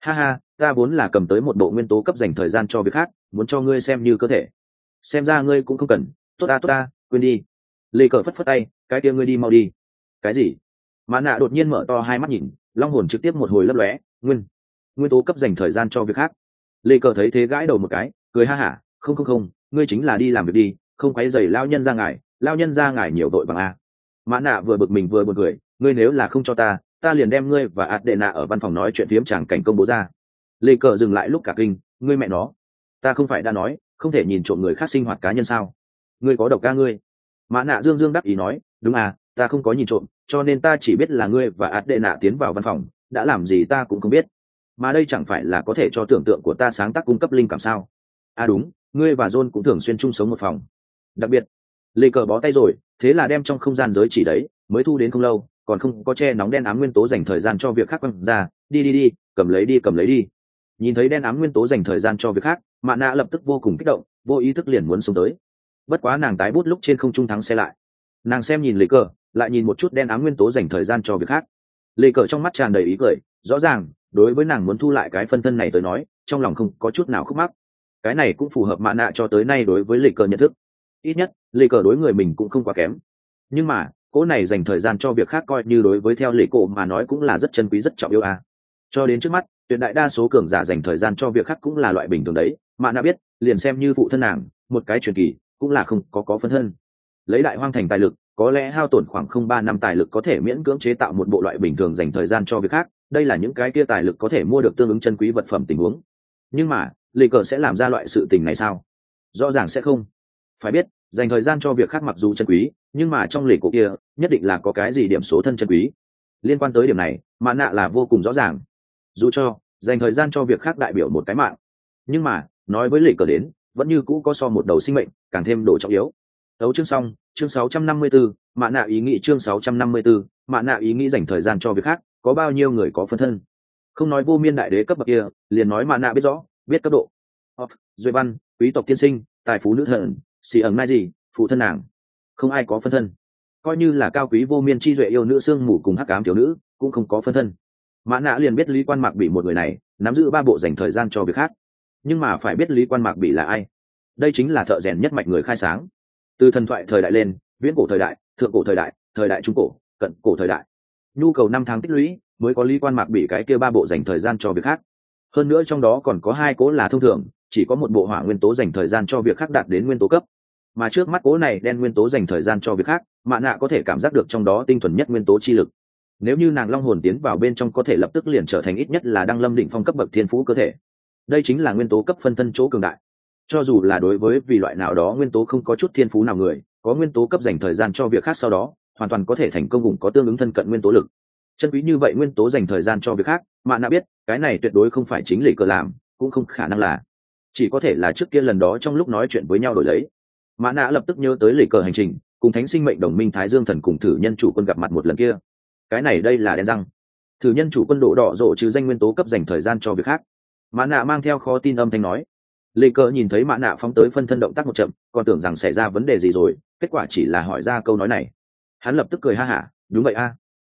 Ha ha, ta vốn là cầm tới một bộ nguyên tố cấp dành thời gian cho việc khác, muốn cho ngươi xem như cơ thể. Xem ra ngươi cũng không cần. Tốt ta tốt ta, quên đi. Lê cờ phất phất tay, cái kia ngươi đi mau đi. Cái gì? Mã nạ đột nhiên mở to hai mắt nhìn, long hồn trực tiếp một hồi lấp lóe, nguyên nguyên tố cấp dành thời gian cho việc khác. Lê cờ thấy thế gãi đầu một cái, cười ha hả, không không không, ngươi chính là đi làm việc đi, không quấy dày lao nhân ra ngài, lao nhân ra ngài nhiều đội bằng a. Mã nạ vừa bực mình vừa b u ồ n cười, ngươi nếu là không cho ta ta liền đem ngươi và ạt đệ nạ ở văn phòng nói chuyện phiếm chàng cảnh công bố ra. Lê cờ dừng lại lúc cả kinh, ngươi mẹ nó. Ta không phải đã nói, không thể nhìn trộm người khác sinh hoạt cá nhân sao? Ngươi có độc ca ngươi? Mã nạ dương dương đắc ý nói, đúng à ta không có nhìn trộm, cho nên ta chỉ biết là ngươi và ạt đệ nạ tiến vào văn phòng, đã làm gì ta cũng không biết. Mà đây chẳng phải là có thể cho tưởng tượng của ta sáng tác cung cấp linh cảm sao? À đúng, ngươi và john cũng thường xuyên chung sống một phòng. Đặc biệt, lê cờ bó tay rồi, thế là đem trong không gian giới chỉ đấy, mới thu đến không lâu còn không có che nóng đen ám nguyên tố dành thời gian cho việc khác quăng ra, đi đi đi, cầm lấy đi, cầm lấy đi. Nhìn thấy đen ám nguyên tố dành thời gian cho việc khác, mạ nạ lập tức vô cùng kích động, vô ý thức liền muốn xuống tới. Bất quá nàng tái bút lúc trên không trung thắng xe lại. Nàng xem nhìn lê cờ, lại nhìn một chút đen ám nguyên tố dành thời gian cho việc khác. Lê cờ trong mắt tràn đầy ý cười, rõ ràng, đối với nàng muốn thu lại cái phân thân này tới nói, trong lòng không có chút nào khúc mắc. Cái này cũng phù hợp mạ nạ cho tới nay đối với lê cờ nhận thức. Ít nhất, lê cờ đối người mình cũng không quá kém. Nhưng mà cỗ này dành thời gian cho việc khác coi như đối với theo lệ cổ mà nói cũng là rất chân quý, rất trọng yêu à. cho đến trước mắt, tuyệt đại đa số cường giả dành thời gian cho việc khác cũng là loại bình thường đấy. Mà đã biết, liền xem như phụ thân nàng, một cái truyền kỳ, cũng là không có có phân thân. Lấy đại hoang thành tài lực, có lẽ hao tổn khoảng không ba năm tài lực có thể miễn cưỡng chế tạo một bộ loại bình thường dành thời gian cho việc khác. Đây là những cái kia tài lực có thể mua được tương ứng chân quý vật phẩm tình huống. Nhưng mà lì cờ sẽ làm ra loại sự tình này sao? Rõ ràng sẽ không. Phải biết, dành thời gian cho việc khác mặc dù chân quý nhưng mà trong lề cổ kia nhất định là có cái gì điểm số thân chân quý. Liên quan tới điểm này mã nạ là vô cùng rõ ràng. Dù cho dành thời gian cho việc khác đại biểu một cái mạng. Nhưng mà nói với lịch cờ đến vẫn như cũ có so một đầu sinh mệnh càng thêm độ trọng yếu. Đấu chương xong chương 654, mạ nạ ý nghĩ chương 654, mạ nạ ý nghĩ dành thời gian cho việc khác có bao nhiêu người có phân thân? Không nói vô miên đại đế cấp bậc kia liền nói mạ nạ biết rõ biết cấp độ. Of duy văn quý tộc tiên sinh tài phú nữ thần xì ẩn mai gì phụ thân nàng không ai có phân thân. Coi như là cao quý vô miên chi duệ yêu nữ sương mù cùng hắc cám thiếu nữ, cũng không có phân thân. Mã nã liền biết lý quan mạc bị một người này, nắm giữ ba bộ dành thời gian cho việc khác. Nhưng mà phải biết lý quan mạc bị là ai? Đây chính là thợ rèn nhất mạch người khai sáng. Từ thần thoại thời đại lên, viễn cổ thời đại, thượng cổ thời đại thời đại trung cổ, cận cổ thời đại. Nhu cầu năm tháng tích lũy mới có lý quan mạc bị cái kia ba bộ dành thời gian cho việc khác. Hơn nữa trong đó còn có hai cố là thông thường, chỉ có một bộ hỏa nguyên tố dành thời gian cho việc khác đạt đến nguyên tố cấp mà trước mắt cố này đen nguyên tố dành thời gian cho việc khác mạ nạ có thể cảm giác được trong đó tinh thuần nhất nguyên tố chi lực. Nếu như nàng long hồn tiến vào bên trong có thể lập tức liền trở thành ít nhất là đăng lâm định phong cấp bậc thiên phú cơ thể. Đây chính là nguyên tố cấp phân thân chỗ cường đại. Cho dù là đối với vì loại nào đó nguyên tố không có chút thiên phú nào người, có nguyên tố cấp dành thời gian cho việc khác sau đó, hoàn toàn có thể thành công vùng có tương ứng thân cận nguyên tố lực. Chân quý như vậy nguyên tố dành thời gian cho việc khác mạ nạ biết, cái này tuyệt đối không phải chính lì cờ làm, cũng không khả năng là. Chỉ có thể là trước kia lần đó trong lúc nói chuyện với nhau đổi lấy mã nạ lập tức nhớ tới Lễ cờ hành trình, cùng thánh sinh mệnh đồng minh thái dương thần cùng thử nhân chủ quân gặp mặt một lần kia. Cái này đây là đen răng. Thử nhân chủ quân độ đỏ rộ trừ danh nguyên tố cấp dành thời gian cho việc khác. Mã nạ mang theo khó tin âm thanh nói. Lê cờ nhìn thấy mã nạ phóng tới phân thân động tác một chậm, còn tưởng rằng xảy ra vấn đề gì rồi, kết quả chỉ là hỏi ra câu nói này. Hắn lập tức cười ha hả, đúng vậy a.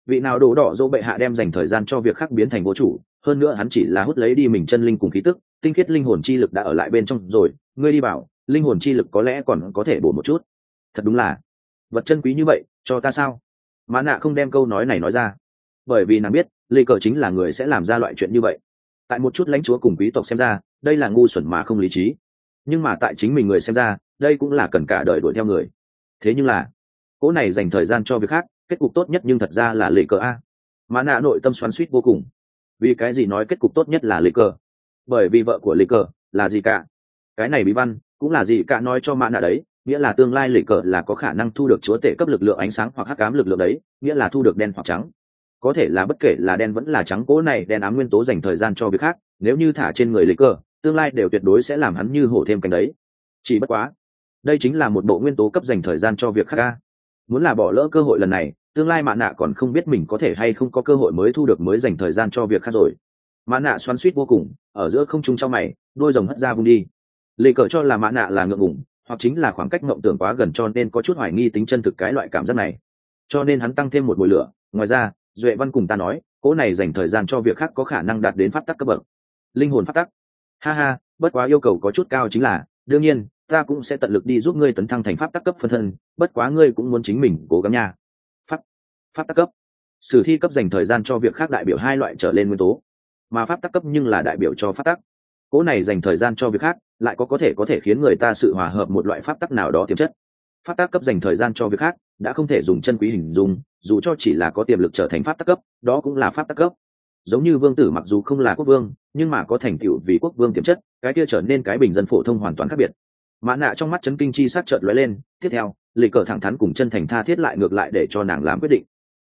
Vị nào đổ đỏ dỗ bệ hạ đem dành thời gian cho việc khác biến thành vô chủ, hơn nữa hắn chỉ là hút lấy đi mình chân linh cùng khí tức, tinh khiết linh hồn chi lực đã ở lại bên trong rồi, ngươi đi bảo linh hồn chi lực có lẽ còn có thể bổ một chút. Thật đúng là, vật chân quý như vậy, cho ta sao? Mã nạ không đem câu nói này nói ra. Bởi vì nàng biết, lê cờ chính là người sẽ làm ra loại chuyện như vậy. Tại một chút lãnh chúa cùng quý tộc xem ra, đây là ngu xuẩn mà không lý trí. Nhưng mà tại chính mình người xem ra, đây cũng là cần cả đời đuổi theo người. Thế nhưng là cỗ này dành thời gian cho việc khác, kết cục tốt nhất nhưng thật ra là lê cờ a. Mã nạ nội tâm xoắn suýt vô cùng. Vì cái gì nói kết cục tốt nhất là lê cờ? Bởi vì vợ của lê cờ là gì cả? Cái này bí văn cũng là gì cả nói cho mã nạ đấy, nghĩa là tương lai lệ cờ là có khả năng thu được chúa tể cấp lực lượng ánh sáng hoặc hắc ám lực lượng đấy, nghĩa là thu được đen hoặc trắng. Có thể là bất kể là đen vẫn là trắng cố này đen ám nguyên tố dành thời gian cho việc khác, nếu như thả trên người lệ cờ, tương lai đều tuyệt đối sẽ làm hắn như hổ thêm cánh đấy. Chỉ bất quá, đây chính là một bộ nguyên tố cấp dành thời gian cho việc khác ca muốn là bỏ lỡ cơ hội lần này, tương lai mạ nạ còn không biết mình có thể hay không có cơ hội mới thu được mới dành thời gian cho việc khác rồi. Mã nạ xoắn suýt vô cùng, ở giữa không trung trong mày, đôi rồng hất ra vung đi lệ cờ cho là mã nạ là ngượng ngủng hoặc chính là khoảng cách mộng tưởng quá gần cho nên có chút hoài nghi tính chân thực cái loại cảm giác này. Cho nên hắn tăng thêm một mùi lửa. Ngoài ra, duệ văn cùng ta nói, cỗ này dành thời gian cho việc khác có khả năng đạt đến pháp tắc cấp bậc. Linh hồn pháp tắc. Ha ha, bất quá yêu cầu có chút cao chính là, đương nhiên, ta cũng sẽ tận lực đi giúp ngươi tấn thăng thành pháp tắc cấp phân thân, bất quá ngươi cũng muốn chính mình cố gắng nha. Pháp pháp tắc cấp. Sử thi cấp dành thời gian cho việc khác đại biểu hai loại trở lên nguyên tố. Mà pháp tắc cấp nhưng là đại biểu cho pháp tắc cỗ này dành thời gian cho việc khác, lại có có thể có thể khiến người ta sự hòa hợp một loại pháp tắc nào đó tiềm chất. Pháp tắc cấp dành thời gian cho việc khác, đã không thể dùng chân quý hình dung, dù cho chỉ là có tiềm lực trở thành pháp tắc cấp, đó cũng là pháp tắc cấp. Giống như vương tử mặc dù không là quốc vương, nhưng mà có thành tựu vì quốc vương tiềm chất, cái kia trở nên cái bình dân phổ thông hoàn toàn khác biệt. Mã nạ trong mắt chấn kinh chi sát trợt lóe lên, tiếp theo, lịch cờ thẳng thắn cùng chân thành tha thiết lại ngược lại để cho nàng làm quyết định.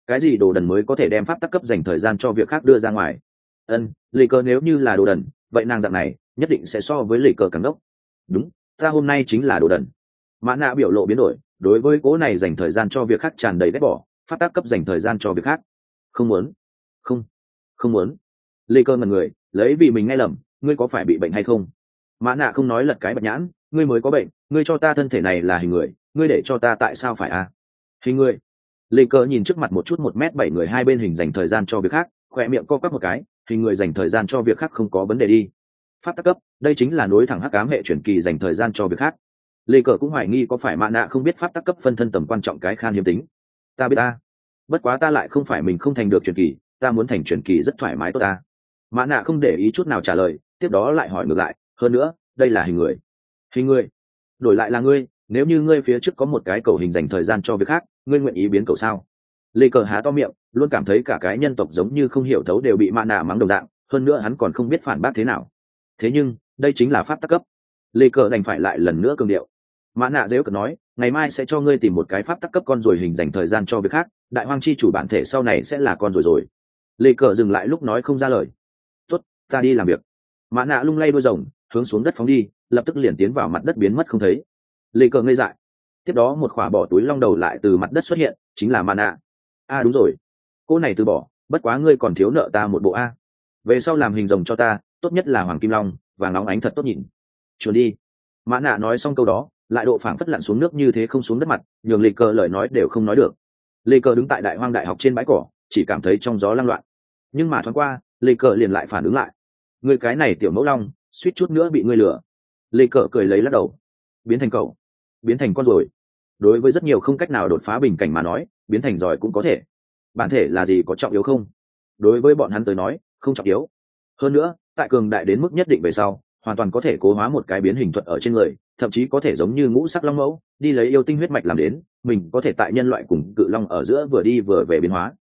Cái gì đồ đần mới có thể đem pháp tắc cấp dành thời gian cho việc khác đưa ra ngoài? Ân, lịch cờ nếu như là đồ đần vậy nàng dạng này nhất định sẽ so với lì cờ càng đốc. Đúng, ta hôm nay chính là đồ đần. Mã nạ biểu lộ biến đổi, đối với cố này dành thời gian cho việc khác tràn đầy ghét bỏ, phát tác cấp dành thời gian cho việc khác. Không muốn. Không. Không muốn. Lê cơ ngần người, lấy vì mình nghe lầm, ngươi có phải bị bệnh hay không? Mã nạ không nói lật cái bạch nhãn, ngươi mới có bệnh, ngươi cho ta thân thể này là hình người, ngươi để cho ta tại sao phải à? Hình người. Lê cơ nhìn trước mặt một chút một m bảy người hai bên hình dành thời gian cho việc khác, khỏe miệng co quắp một cái hình người dành thời gian cho việc khác không có vấn đề đi. Pháp tắc cấp, đây chính là nối thẳng hắc ám hệ chuyển kỳ dành thời gian cho việc khác. Lê cờ cũng hoài nghi có phải mạ nạ không biết pháp tắc cấp phân thân tầm quan trọng cái khan hiếm tính. Ta biết ta. Bất quá ta lại không phải mình không thành được truyền kỳ, ta muốn thành truyền kỳ rất thoải mái tốt ta. Mạ nạ không để ý chút nào trả lời, tiếp đó lại hỏi ngược lại, hơn nữa, đây là hình người. Hình người? Đổi lại là ngươi, nếu như ngươi phía trước có một cái cầu hình dành thời gian cho việc khác, ngươi nguyện ý biến cầu sao? Lê cờ há to miệng, luôn cảm thấy cả cái nhân tộc giống như không hiểu thấu đều bị mạ nạ mắng đồng dạng, hơn nữa hắn còn không biết phản bác thế nào. Thế nhưng, đây chính là pháp tắc cấp. Lê cờ đành phải lại lần nữa cường điệu. Mã nạ dễ cờ nói, ngày mai sẽ cho ngươi tìm một cái pháp tắc cấp con rồi hình dành thời gian cho việc khác, đại hoang chi chủ bản thể sau này sẽ là con rồi rồi. Lê cờ dừng lại lúc nói không ra lời. Tốt, ta đi làm việc. Mã nạ lung lay đôi rồng, hướng xuống đất phóng đi, lập tức liền tiến vào mặt đất biến mất không thấy. Lê cờ ngây dại. Tiếp đó một khỏa bỏ túi long đầu lại từ mặt đất xuất hiện, chính là mã nạ a đúng rồi. Cô này từ bỏ, bất quá ngươi còn thiếu nợ ta một bộ a. Về sau làm hình rồng cho ta, tốt nhất là hoàng kim long, và nóng ánh thật tốt nhìn. Chuồn đi. Mã nạ nói xong câu đó, lại độ phảng phất lặn xuống nước như thế không xuống đất mặt, nhường lê cờ lời nói đều không nói được. Lê cờ đứng tại đại hoang đại học trên bãi cỏ, chỉ cảm thấy trong gió lăng loạn. Nhưng mà thoáng qua, lê cờ liền lại phản ứng lại. Người cái này tiểu mẫu long, suýt chút nữa bị ngươi lừa. Lê cờ cười lấy lắc đầu. Biến thành cậu. Biến thành con rồi. Đối với rất nhiều không cách nào đột phá bình cảnh mà nói biến thành giỏi cũng có thể. Bản thể là gì có trọng yếu không? Đối với bọn hắn tới nói, không trọng yếu. Hơn nữa, tại cường đại đến mức nhất định về sau, hoàn toàn có thể cố hóa một cái biến hình thuật ở trên người, thậm chí có thể giống như ngũ sắc long mẫu, đi lấy yêu tinh huyết mạch làm đến, mình có thể tại nhân loại cùng cự long ở giữa vừa đi vừa về biến hóa.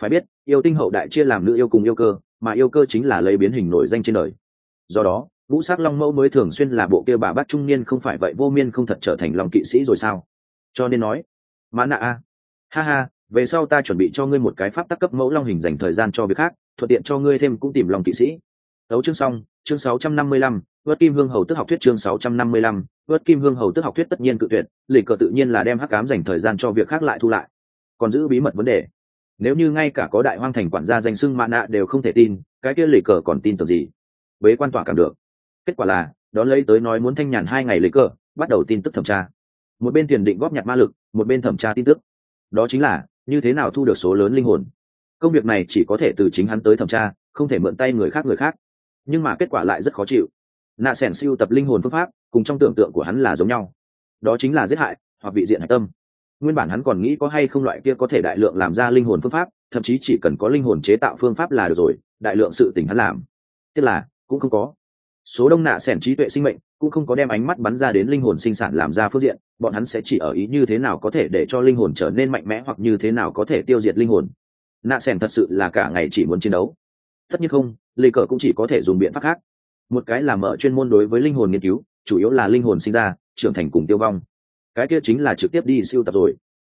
Phải biết, yêu tinh hậu đại chia làm nữ yêu cùng yêu cơ, mà yêu cơ chính là lấy biến hình nổi danh trên đời. Do đó, ngũ sắc long mẫu mới thường xuyên là bộ kia bà bác trung niên không phải vậy vô miên không thật trở thành lòng kỵ sĩ rồi sao? Cho nên nói, mã nạ a ha ha về sau ta chuẩn bị cho ngươi một cái pháp tắc cấp mẫu long hình dành thời gian cho việc khác thuận tiện cho ngươi thêm cũng tìm lòng kỵ sĩ. Đấu chương xong chương 655, vớt kim hương hầu tức học thuyết chương 655, vớt kim hương hầu tức học thuyết tất nhiên cự tuyệt lịch cờ tự nhiên là đem hắc cám dành thời gian cho việc khác lại thu lại. Còn giữ bí mật vấn đề. Nếu như ngay cả có đại hoang thành quản gia danh xưng mạ nạ đều không thể tin cái kia lịch cờ còn tin tưởng gì? Bế quan tỏa càng được. Kết quả là đón lấy tới nói muốn thanh nhàn hai ngày lịch cờ bắt đầu tin tức thẩm tra. Một bên tiền định góp nhặt ma lực một bên thẩm tra tin tức đó chính là, như thế nào thu được số lớn linh hồn? Công việc này chỉ có thể từ chính hắn tới thẩm tra, không thể mượn tay người khác người khác. Nhưng mà kết quả lại rất khó chịu. Nạ sẻn siêu tập linh hồn phương pháp, cùng trong tưởng tượng của hắn là giống nhau. Đó chính là giết hại, hoặc bị diện hạch tâm. Nguyên bản hắn còn nghĩ có hay không loại kia có thể đại lượng làm ra linh hồn phương pháp, thậm chí chỉ cần có linh hồn chế tạo phương pháp là được rồi, đại lượng sự tình hắn làm. Tức là, cũng không có số đông nạ sẻn trí tuệ sinh mệnh cũng không có đem ánh mắt bắn ra đến linh hồn sinh sản làm ra phương diện, bọn hắn sẽ chỉ ở ý như thế nào có thể để cho linh hồn trở nên mạnh mẽ hoặc như thế nào có thể tiêu diệt linh hồn. Nạ sẻn thật sự là cả ngày chỉ muốn chiến đấu. Tất nhiên không, lê cờ cũng chỉ có thể dùng biện pháp khác. Một cái là mở chuyên môn đối với linh hồn nghiên cứu, chủ yếu là linh hồn sinh ra, trưởng thành cùng tiêu vong. Cái kia chính là trực tiếp đi siêu tập rồi.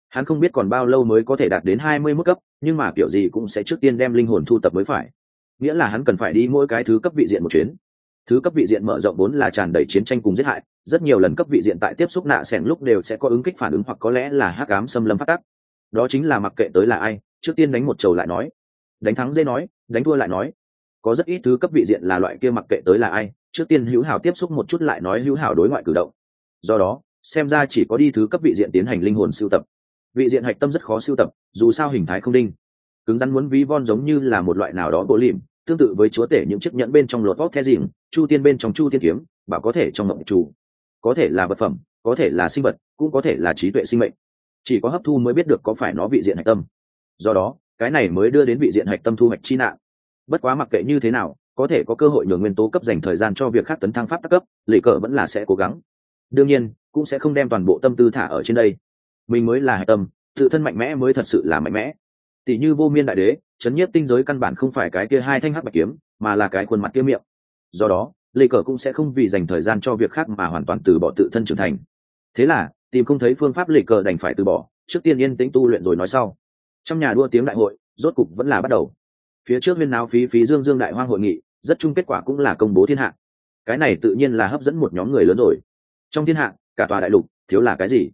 Hắn không biết còn bao lâu mới có thể đạt đến hai mươi mức cấp, nhưng mà kiểu gì cũng sẽ trước tiên đem linh hồn thu tập mới phải. Nghĩa là hắn cần phải đi mỗi cái thứ cấp vị diện một chuyến thứ cấp vị diện mở rộng vốn là tràn đầy chiến tranh cùng giết hại, rất nhiều lần cấp vị diện tại tiếp xúc nạ s lúc đều sẽ có ứng kích phản ứng hoặc có lẽ là hắc ám xâm lâm phát tắc đó chính là mặc kệ tới là ai, trước tiên đánh một trầu lại nói. Đánh thắng dễ nói, đánh thua lại nói. Có rất ít thứ cấp vị diện là loại kia mặc kệ tới là ai, trước tiên hữu hảo tiếp xúc một chút lại nói hữu hảo đối ngoại cử động. Do đó, xem ra chỉ có đi thứ cấp vị diện tiến hành linh hồn sưu tập. Vị diện hạch tâm rất khó siêu tập, dù sao hình thái không đinh. Cứng rắn muốn ví von giống như là một loại nào đó bộ lìm tương tự với chúa tể những chiếc nhẫn bên trong lột vóc the dìm, chu tiên bên trong chu tiên kiếm bảo có thể trong mộng chủ. Có thể là vật phẩm, có thể là sinh vật, cũng có thể là trí tuệ sinh mệnh. Chỉ có hấp thu mới biết được có phải nó vị diện hạch tâm. Do đó, cái này mới đưa đến vị diện hạch tâm thu hoạch chi nạn. Bất quá mặc kệ như thế nào, có thể có cơ hội nhường nguyên tố cấp dành thời gian cho việc khác tấn thăng pháp tắc cấp, lì cờ vẫn là sẽ cố gắng. Đương nhiên, cũng sẽ không đem toàn bộ tâm tư thả ở trên đây. Mình mới là hạch tâm, tự thân mạnh mẽ mới thật sự là mạnh mẽ tỷ như vô miên đại đế, chấn nhiếp tinh giới căn bản không phải cái kia hai thanh hắc bạch kiếm, mà là cái khuôn mặt kia miệng. Do đó, lê cờ cũng sẽ không vì dành thời gian cho việc khác mà hoàn toàn từ bỏ tự thân trưởng thành. Thế là, tìm không thấy phương pháp lê cờ đành phải từ bỏ, trước tiên yên tĩnh tu luyện rồi nói sau. Trong nhà đua tiếng đại hội, rốt cục vẫn là bắt đầu. Phía trước viên náo phí phí dương dương đại hoang hội nghị, rất chung kết quả cũng là công bố thiên hạ. Cái này tự nhiên là hấp dẫn một nhóm người lớn rồi. Trong thiên hạ, cả tòa đại lục, thiếu là cái gì?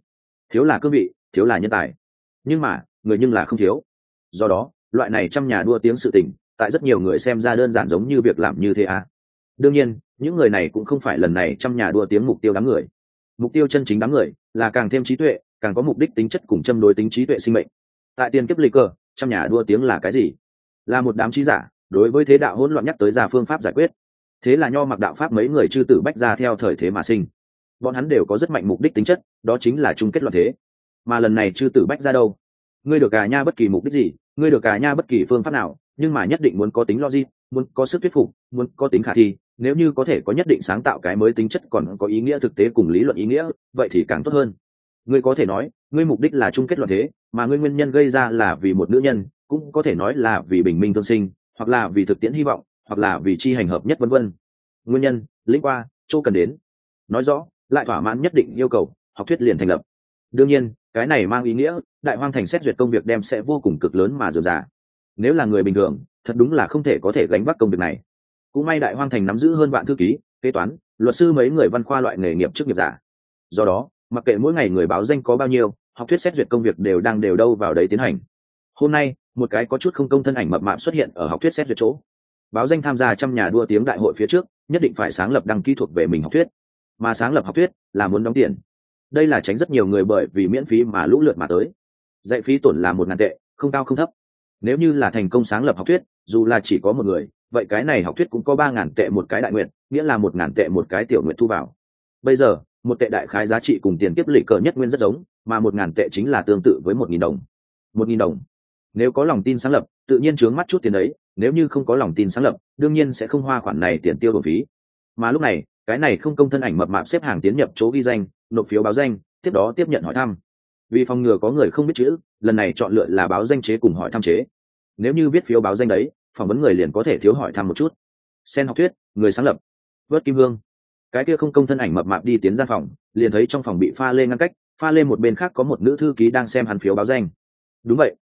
Thiếu là cương vị, thiếu là nhân tài. Nhưng mà, người nhưng là không thiếu do đó, loại này trăm nhà đua tiếng sự tình, tại rất nhiều người xem ra đơn giản giống như việc làm như thế à. Đương nhiên, những người này cũng không phải lần này trăm nhà đua tiếng mục tiêu đám người. Mục tiêu chân chính đám người là càng thêm trí tuệ, càng có mục đích tính chất cùng châm đối tính trí tuệ sinh mệnh. Tại tiền kiếp lịch cơ, trăm nhà đua tiếng là cái gì? Là một đám trí giả, đối với thế đạo hỗn loạn nhắc tới ra phương pháp giải quyết. Thế là nho mặc đạo pháp mấy người chư tử bách ra theo thời thế mà sinh. Bọn hắn đều có rất mạnh mục đích tính chất, đó chính là chung kết loạn thế. Mà lần này chư tử bách ra đâu? Ngươi được cả nha bất kỳ mục đích gì, ngươi được cả nha bất kỳ phương pháp nào, nhưng mà nhất định muốn có tính logic, muốn có sức thuyết phục, muốn có tính khả thi. Nếu như có thể có nhất định sáng tạo cái mới tính chất còn có ý nghĩa thực tế cùng lý luận ý nghĩa, vậy thì càng tốt hơn. Ngươi có thể nói, ngươi mục đích là chung kết loạn thế, mà ngươi nguyên nhân gây ra là vì một nữ nhân, cũng có thể nói là vì bình minh tương sinh, hoặc là vì thực tiễn hy vọng, hoặc là vì chi hành hợp nhất vân vân. Nguyên nhân, lĩnh qua, chỗ cần đến. Nói rõ, lại thỏa mãn nhất định yêu cầu, học thuyết liền thành lập đương nhiên, cái này mang ý nghĩa, đại hoang thành xét duyệt công việc đem sẽ vô cùng cực lớn mà dườm già. Nếu là người bình thường, thật đúng là không thể có thể gánh vác công việc này. Cũng may đại hoang thành nắm giữ hơn vạn thư ký, kế toán, luật sư mấy người văn khoa loại nghề nghiệp chức nghiệp giả. Do đó, mặc kệ mỗi ngày người báo danh có bao nhiêu, học thuyết xét duyệt công việc đều đang đều đâu vào đấy tiến hành. Hôm nay, một cái có chút không công thân ảnh mập mạp xuất hiện ở học thuyết xét duyệt chỗ. Báo danh tham gia trăm nhà đua tiếng đại hội phía trước, nhất định phải sáng lập đăng ký thuộc về mình học thuyết. Mà sáng lập học thuyết là muốn đóng tiền đây là tránh rất nhiều người bởi vì miễn phí mà lũ lượt mà tới. Dạy phí tổn là một ngàn tệ, không cao không thấp. Nếu như là thành công sáng lập học thuyết, dù là chỉ có một người, vậy cái này học thuyết cũng có ba ngàn tệ một cái đại nguyện, nghĩa là một ngàn tệ một cái tiểu nguyện thu vào. Bây giờ, một tệ đại khái giá trị cùng tiền tiếp lệ cờ nhất nguyên rất giống, mà một ngàn tệ chính là tương tự với một nghìn đồng. Một nghìn đồng. Nếu có lòng tin sáng lập, tự nhiên chướng mắt chút tiền đấy, nếu như không có lòng tin sáng lập, đương nhiên sẽ không hoa khoản này tiền tiêu bổ phí. Mà lúc này, cái này không công thân ảnh mập mạp xếp hàng tiến nhập chỗ ghi danh nộp phiếu báo danh, tiếp đó tiếp nhận hỏi thăm. Vì phòng ngừa có người không biết chữ, lần này chọn lựa là báo danh chế cùng hỏi thăm chế. Nếu như viết phiếu báo danh đấy, phỏng vấn người liền có thể thiếu hỏi thăm một chút. Sen học thuyết, người sáng lập. Vớt kim hương. Cái kia không công thân ảnh mập mạp đi tiến ra phòng, liền thấy trong phòng bị pha lê ngăn cách, pha lê một bên khác có một nữ thư ký đang xem hắn phiếu báo danh. Đúng vậy.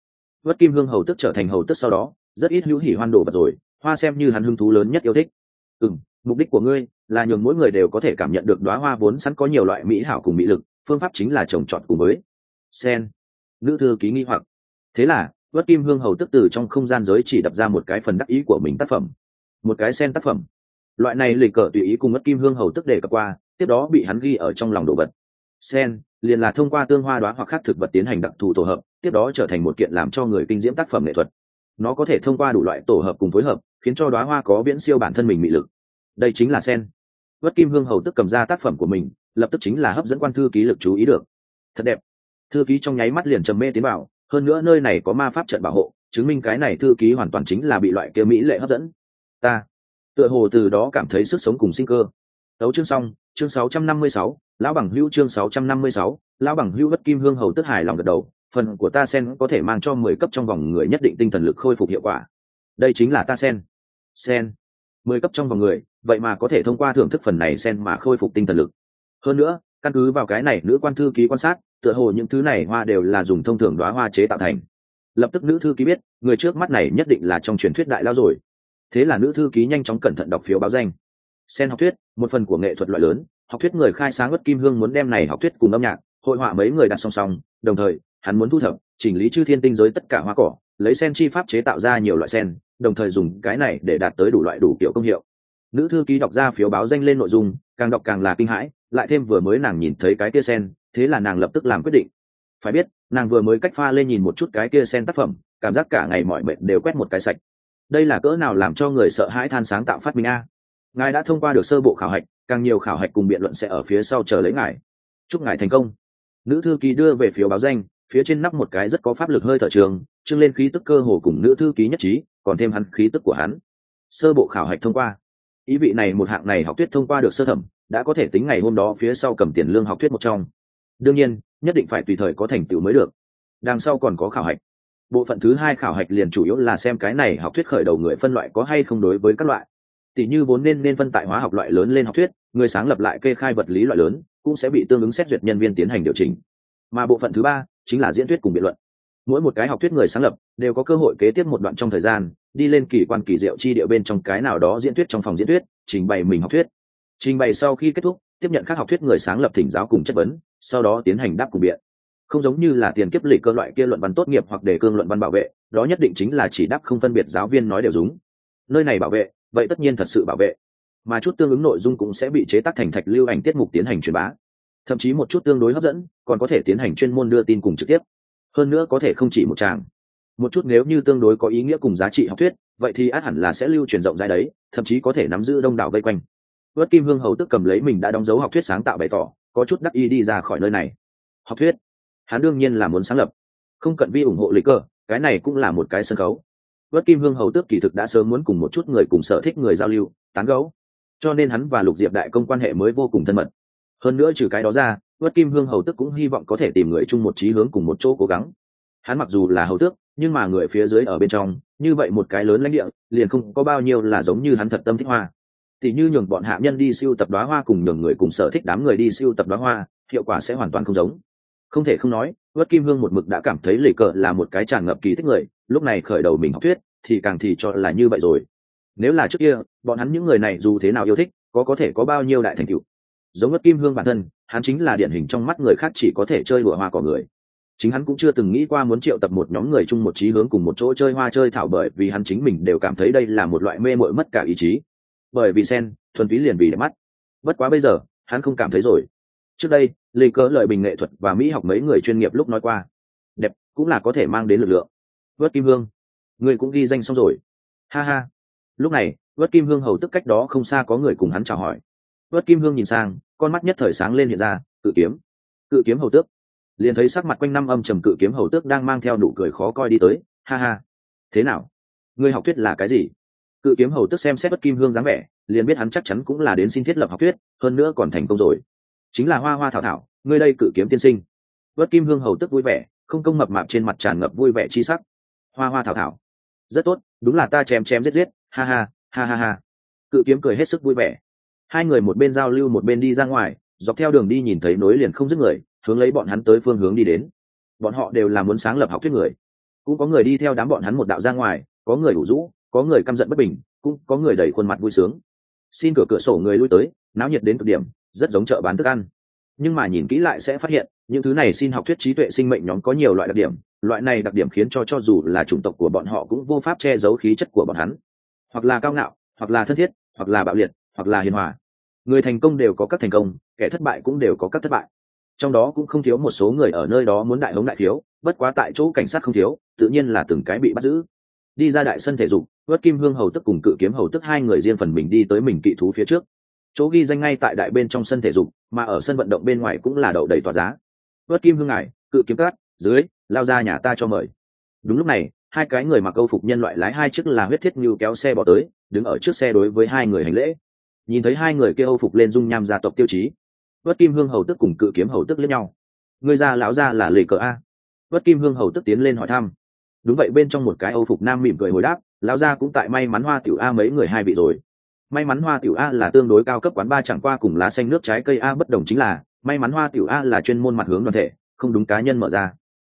Vớt kim hương hầu tức trở thành hầu tức sau đó, rất ít hữu hỉ hoan đồ vật rồi, hoa xem như hắn hứng thú lớn nhất yêu thích. Ừ mục đích của ngươi là nhường mỗi người đều có thể cảm nhận được đoá hoa vốn sẵn có nhiều loại mỹ hảo cùng mỹ lực, phương pháp chính là trồng trọt cùng với sen. Nữ thư ký nghi hoặc. Thế là vất kim hương hầu tức từ trong không gian giới chỉ đập ra một cái phần đắc ý của mình tác phẩm. Một cái sen tác phẩm. Loại này lịch cờ tùy ý cùng vất kim hương hầu tức để cập qua, tiếp đó bị hắn ghi ở trong lòng đồ vật. Sen, liền là thông qua tương hoa đoá hoặc khác thực vật tiến hành đặc thù tổ hợp, tiếp đó trở thành một kiện làm cho người kinh diễm tác phẩm nghệ thuật. Nó có thể thông qua đủ loại tổ hợp cùng phối hợp, khiến cho đoá hoa có viễn siêu bản thân mình mị lực đây chính là sen. Vất kim hương hầu tức cầm ra tác phẩm của mình lập tức chính là hấp dẫn quan thư ký lực chú ý được. Thật đẹp. Thư ký trong nháy mắt liền trầm mê tiến vào hơn nữa nơi này có ma pháp trận bảo hộ chứng minh cái này thư ký hoàn toàn chính là bị loại kia mỹ lệ hấp dẫn. Ta tựa hồ từ đó cảm thấy sức sống cùng sinh cơ. Tấu chương xong chương 656, lão bằng hữu chương 656, lão bằng hữu bất kim hương hầu tức hài lòng gật đầu phần của ta sen có thể mang cho mười cấp trong vòng người nhất định tinh thần lực khôi phục hiệu quả. Đây chính là ta sen. Sen mười cấp trong vòng người, vậy mà có thể thông qua thưởng thức phần này sen mà khôi phục tinh thần lực. Hơn nữa, căn cứ vào cái này nữ quan thư ký quan sát, tựa hồ những thứ này hoa đều là dùng thông thường đoá hoa chế tạo thành. Lập tức nữ thư ký biết, người trước mắt này nhất định là trong truyền thuyết đại lao rồi. Thế là nữ thư ký nhanh chóng cẩn thận đọc phiếu báo danh. Sen học thuyết, một phần của nghệ thuật loại lớn, học thuyết người khai sáng ất kim hương muốn đem này học thuyết cùng âm nhạc, hội họa mấy người đặt song song, đồng thời, hắn muốn thu thập chỉnh lý chư thiên tinh giới tất cả hoa cỏ, lấy sen chi pháp chế tạo ra nhiều loại sen, đồng thời dùng cái này để đạt tới đủ loại đủ kiểu công hiệu. Nữ thư ký đọc ra phiếu báo danh lên nội dung, càng đọc càng là kinh hãi, lại thêm vừa mới nàng nhìn thấy cái kia sen, thế là nàng lập tức làm quyết định. Phải biết, nàng vừa mới cách pha lên nhìn một chút cái kia sen tác phẩm, cảm giác cả ngày mọi mệt đều quét một cái sạch. Đây là cỡ nào làm cho người sợ hãi than sáng tạo phát minh a? Ngài đã thông qua được sơ bộ khảo hạch, càng nhiều khảo hạch cùng biện luận sẽ ở phía sau chờ lấy ngài. Chúc ngài thành công. Nữ thư ký đưa về phiếu báo danh phía trên nắp một cái rất có pháp lực hơi thở trường, trưng lên khí tức cơ hồ cùng nữ thư ký nhất trí, còn thêm hắn khí tức của hắn. Sơ bộ khảo hạch thông qua. Ý vị này một hạng này học thuyết thông qua được sơ thẩm, đã có thể tính ngày hôm đó phía sau cầm tiền lương học thuyết một trong. Đương nhiên, nhất định phải tùy thời có thành tựu mới được. Đằng sau còn có khảo hạch. Bộ phận thứ hai khảo hạch liền chủ yếu là xem cái này học thuyết khởi đầu người phân loại có hay không đối với các loại. Tỷ như vốn nên nên phân tại hóa học loại lớn lên học thuyết, người sáng lập lại kê khai vật lý loại lớn, cũng sẽ bị tương ứng xét duyệt nhân viên tiến hành điều chỉnh. Mà bộ phận thứ ba chính là diễn thuyết cùng biện luận. Mỗi một cái học thuyết người sáng lập đều có cơ hội kế tiếp một đoạn trong thời gian, đi lên kỳ quan kỳ diệu chi địa bên trong cái nào đó diễn thuyết trong phòng diễn thuyết, trình bày mình học thuyết. Trình bày sau khi kết thúc, tiếp nhận các học thuyết người sáng lập thỉnh giáo cùng chất vấn, sau đó tiến hành đáp cùng biện. Không giống như là tiền kiếp lịch cơ loại kia luận văn tốt nghiệp hoặc đề cương luận văn bảo vệ, đó nhất định chính là chỉ đáp không phân biệt giáo viên nói đều đúng. Nơi này bảo vệ, vậy tất nhiên thật sự bảo vệ. Mà chút tương ứng nội dung cũng sẽ bị chế tác thành thạch lưu ảnh tiết mục tiến hành truyền bá thậm chí một chút tương đối hấp dẫn, còn có thể tiến hành chuyên môn đưa tin cùng trực tiếp. Hơn nữa có thể không chỉ một tràng. Một chút nếu như tương đối có ý nghĩa cùng giá trị học thuyết, vậy thì át hẳn là sẽ lưu truyền rộng rãi đấy, thậm chí có thể nắm giữ đông đảo vây quanh. Vớt kim hương hầu tức cầm lấy mình đã đóng dấu học thuyết sáng tạo bày tỏ, có chút đắc ý đi ra khỏi nơi này. Học thuyết? Hắn đương nhiên là muốn sáng lập. Không cận vi ủng hộ lý cơ, cái này cũng là một cái sân khấu. Vớt kim hương hầu tước kỳ thực đã sớm muốn cùng một chút người cùng sở thích người giao lưu, tán gấu. Cho nên hắn và lục diệp đại công quan hệ mới vô cùng thân mật hơn nữa trừ cái đó ra vớt kim hương hầu tước cũng hy vọng có thể tìm người chung một trí hướng cùng một chỗ cố gắng. Hắn mặc dù là hầu tước, nhưng mà người phía dưới ở bên trong, như vậy một cái lớn lãnh địa, liền không có bao nhiêu là giống như hắn thật tâm thích hoa. Thì như nhường bọn hạ nhân đi siêu tập đoá hoa cùng nhường người cùng sở thích đám người đi siêu tập đoá hoa, hiệu quả sẽ hoàn toàn không giống. Không thể không nói vớt kim hương một mực đã cảm thấy lì cờ là một cái tràn ngập kỳ thích người, lúc này khởi đầu mình học thuyết, thì càng thì cho là như vậy rồi. Nếu là trước kia, bọn hắn những người này dù thế nào yêu thích, có có thể có bao nhiêu đại thành tựu giống ngất kim hương bản thân, hắn chính là điển hình trong mắt người khác chỉ có thể chơi đùa hoa cỏ người. Chính hắn cũng chưa từng nghĩ qua muốn triệu tập một nhóm người chung một trí hướng cùng một chỗ chơi hoa chơi thảo bởi vì hắn chính mình đều cảm thấy đây là một loại mê mội mất cả ý chí. Bởi vì sen, thuần túy liền vì đẹp mắt. Bất quá bây giờ, hắn không cảm thấy rồi. Trước đây, lê cớ lợi bình nghệ thuật và mỹ học mấy người chuyên nghiệp lúc nói qua, đẹp cũng là có thể mang đến lực lượng. Vớt kim hương người cũng ghi danh xong rồi. Ha ha. Lúc này, vớt kim hương hầu tức cách đó không xa có người cùng hắn chào hỏi vớt kim hương nhìn sang, con mắt nhất thời sáng lên hiện ra, cự kiếm. Cự kiếm hầu tước. Liền thấy sắc mặt quanh năm âm trầm cự kiếm hầu tước đang mang theo nụ cười khó coi đi tới, ha ha. Thế nào? Ngươi học thuyết là cái gì? Cự kiếm hầu tước xem xét bất kim hương dáng vẻ, liền biết hắn chắc chắn cũng là đến xin thiết lập học thuyết, hơn nữa còn thành công rồi. Chính là hoa hoa thảo thảo, ngươi đây cự kiếm tiên sinh. Bất kim hương hầu tước vui vẻ, không công mập mạp trên mặt tràn ngập vui vẻ chi sắc. Hoa hoa thảo thảo. Rất tốt, đúng là ta chém chém giết giết, ha ha ha ha ha. Cự kiếm cười hết sức vui vẻ hai người một bên giao lưu một bên đi ra ngoài, dọc theo đường đi nhìn thấy nối liền không dứt người, hướng lấy bọn hắn tới phương hướng đi đến. Bọn họ đều là muốn sáng lập học thuyết người. Cũng có người đi theo đám bọn hắn một đạo ra ngoài, có người đủ rũ, có người căm giận bất bình, cũng có người đầy khuôn mặt vui sướng. Xin cửa cửa sổ người lui tới, náo nhiệt đến cực điểm, rất giống chợ bán thức ăn. Nhưng mà nhìn kỹ lại sẽ phát hiện, những thứ này xin học thuyết trí tuệ sinh mệnh nhóm có nhiều loại đặc điểm, loại này đặc điểm khiến cho cho dù là chủng tộc của bọn họ cũng vô pháp che giấu khí chất của bọn hắn. Hoặc là cao ngạo, hoặc là thân thiết, hoặc là bạo liệt hoặc là hiền hòa. Người thành công đều có các thành công, kẻ thất bại cũng đều có các thất bại. Trong đó cũng không thiếu một số người ở nơi đó muốn đại hống đại thiếu, bất quá tại chỗ cảnh sát không thiếu, tự nhiên là từng cái bị bắt giữ. Đi ra đại sân thể dục vớt kim hương hầu tức cùng cự kiếm hầu tức hai người riêng phần mình đi tới mình kỵ thú phía trước. Chỗ ghi danh ngay tại đại bên trong sân thể dục, mà ở sân vận động bên ngoài cũng là đậu đầy tòa giá. Vớt kim hương ngài, cự kiếm cát dưới, lao ra nhà ta cho mời. Đúng lúc này, hai cái người mặc câu phục nhân loại lái hai chiếc là huyết thiết như kéo xe bỏ tới, đứng ở trước xe đối với hai người hành lễ nhìn thấy hai người kia âu phục lên dung nham gia tộc tiêu chí vất kim hương hầu tức cùng cự kiếm hầu tức lẫn nhau. Người già lão gia là lề cờ a? Vất kim hương hầu tức tiến lên hỏi thăm. Đúng vậy, bên trong một cái âu phục nam mỉm cười hồi đáp, lão gia cũng tại may mắn hoa tiểu a mấy người hai vị rồi. May mắn hoa tiểu a là tương đối cao cấp quán ba chẳng qua cùng lá xanh nước trái cây a bất đồng chính là, may mắn hoa tiểu a là chuyên môn mặt hướng đoàn thể, không đúng cá nhân mở ra.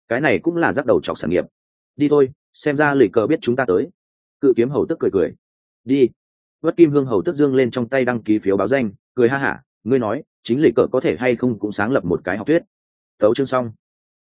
Cái này cũng là rắc đầu chọc sản nghiệp. Đi thôi, xem ra lì cờ biết chúng ta tới. Cự kiếm hầu tức cười cười. Đi vất kim hương hầu tức dương lên trong tay đăng ký phiếu báo danh, cười ha hả, ngươi nói, chính lệ cờ có thể hay không cũng sáng lập một cái học thuyết. Tấu chương xong.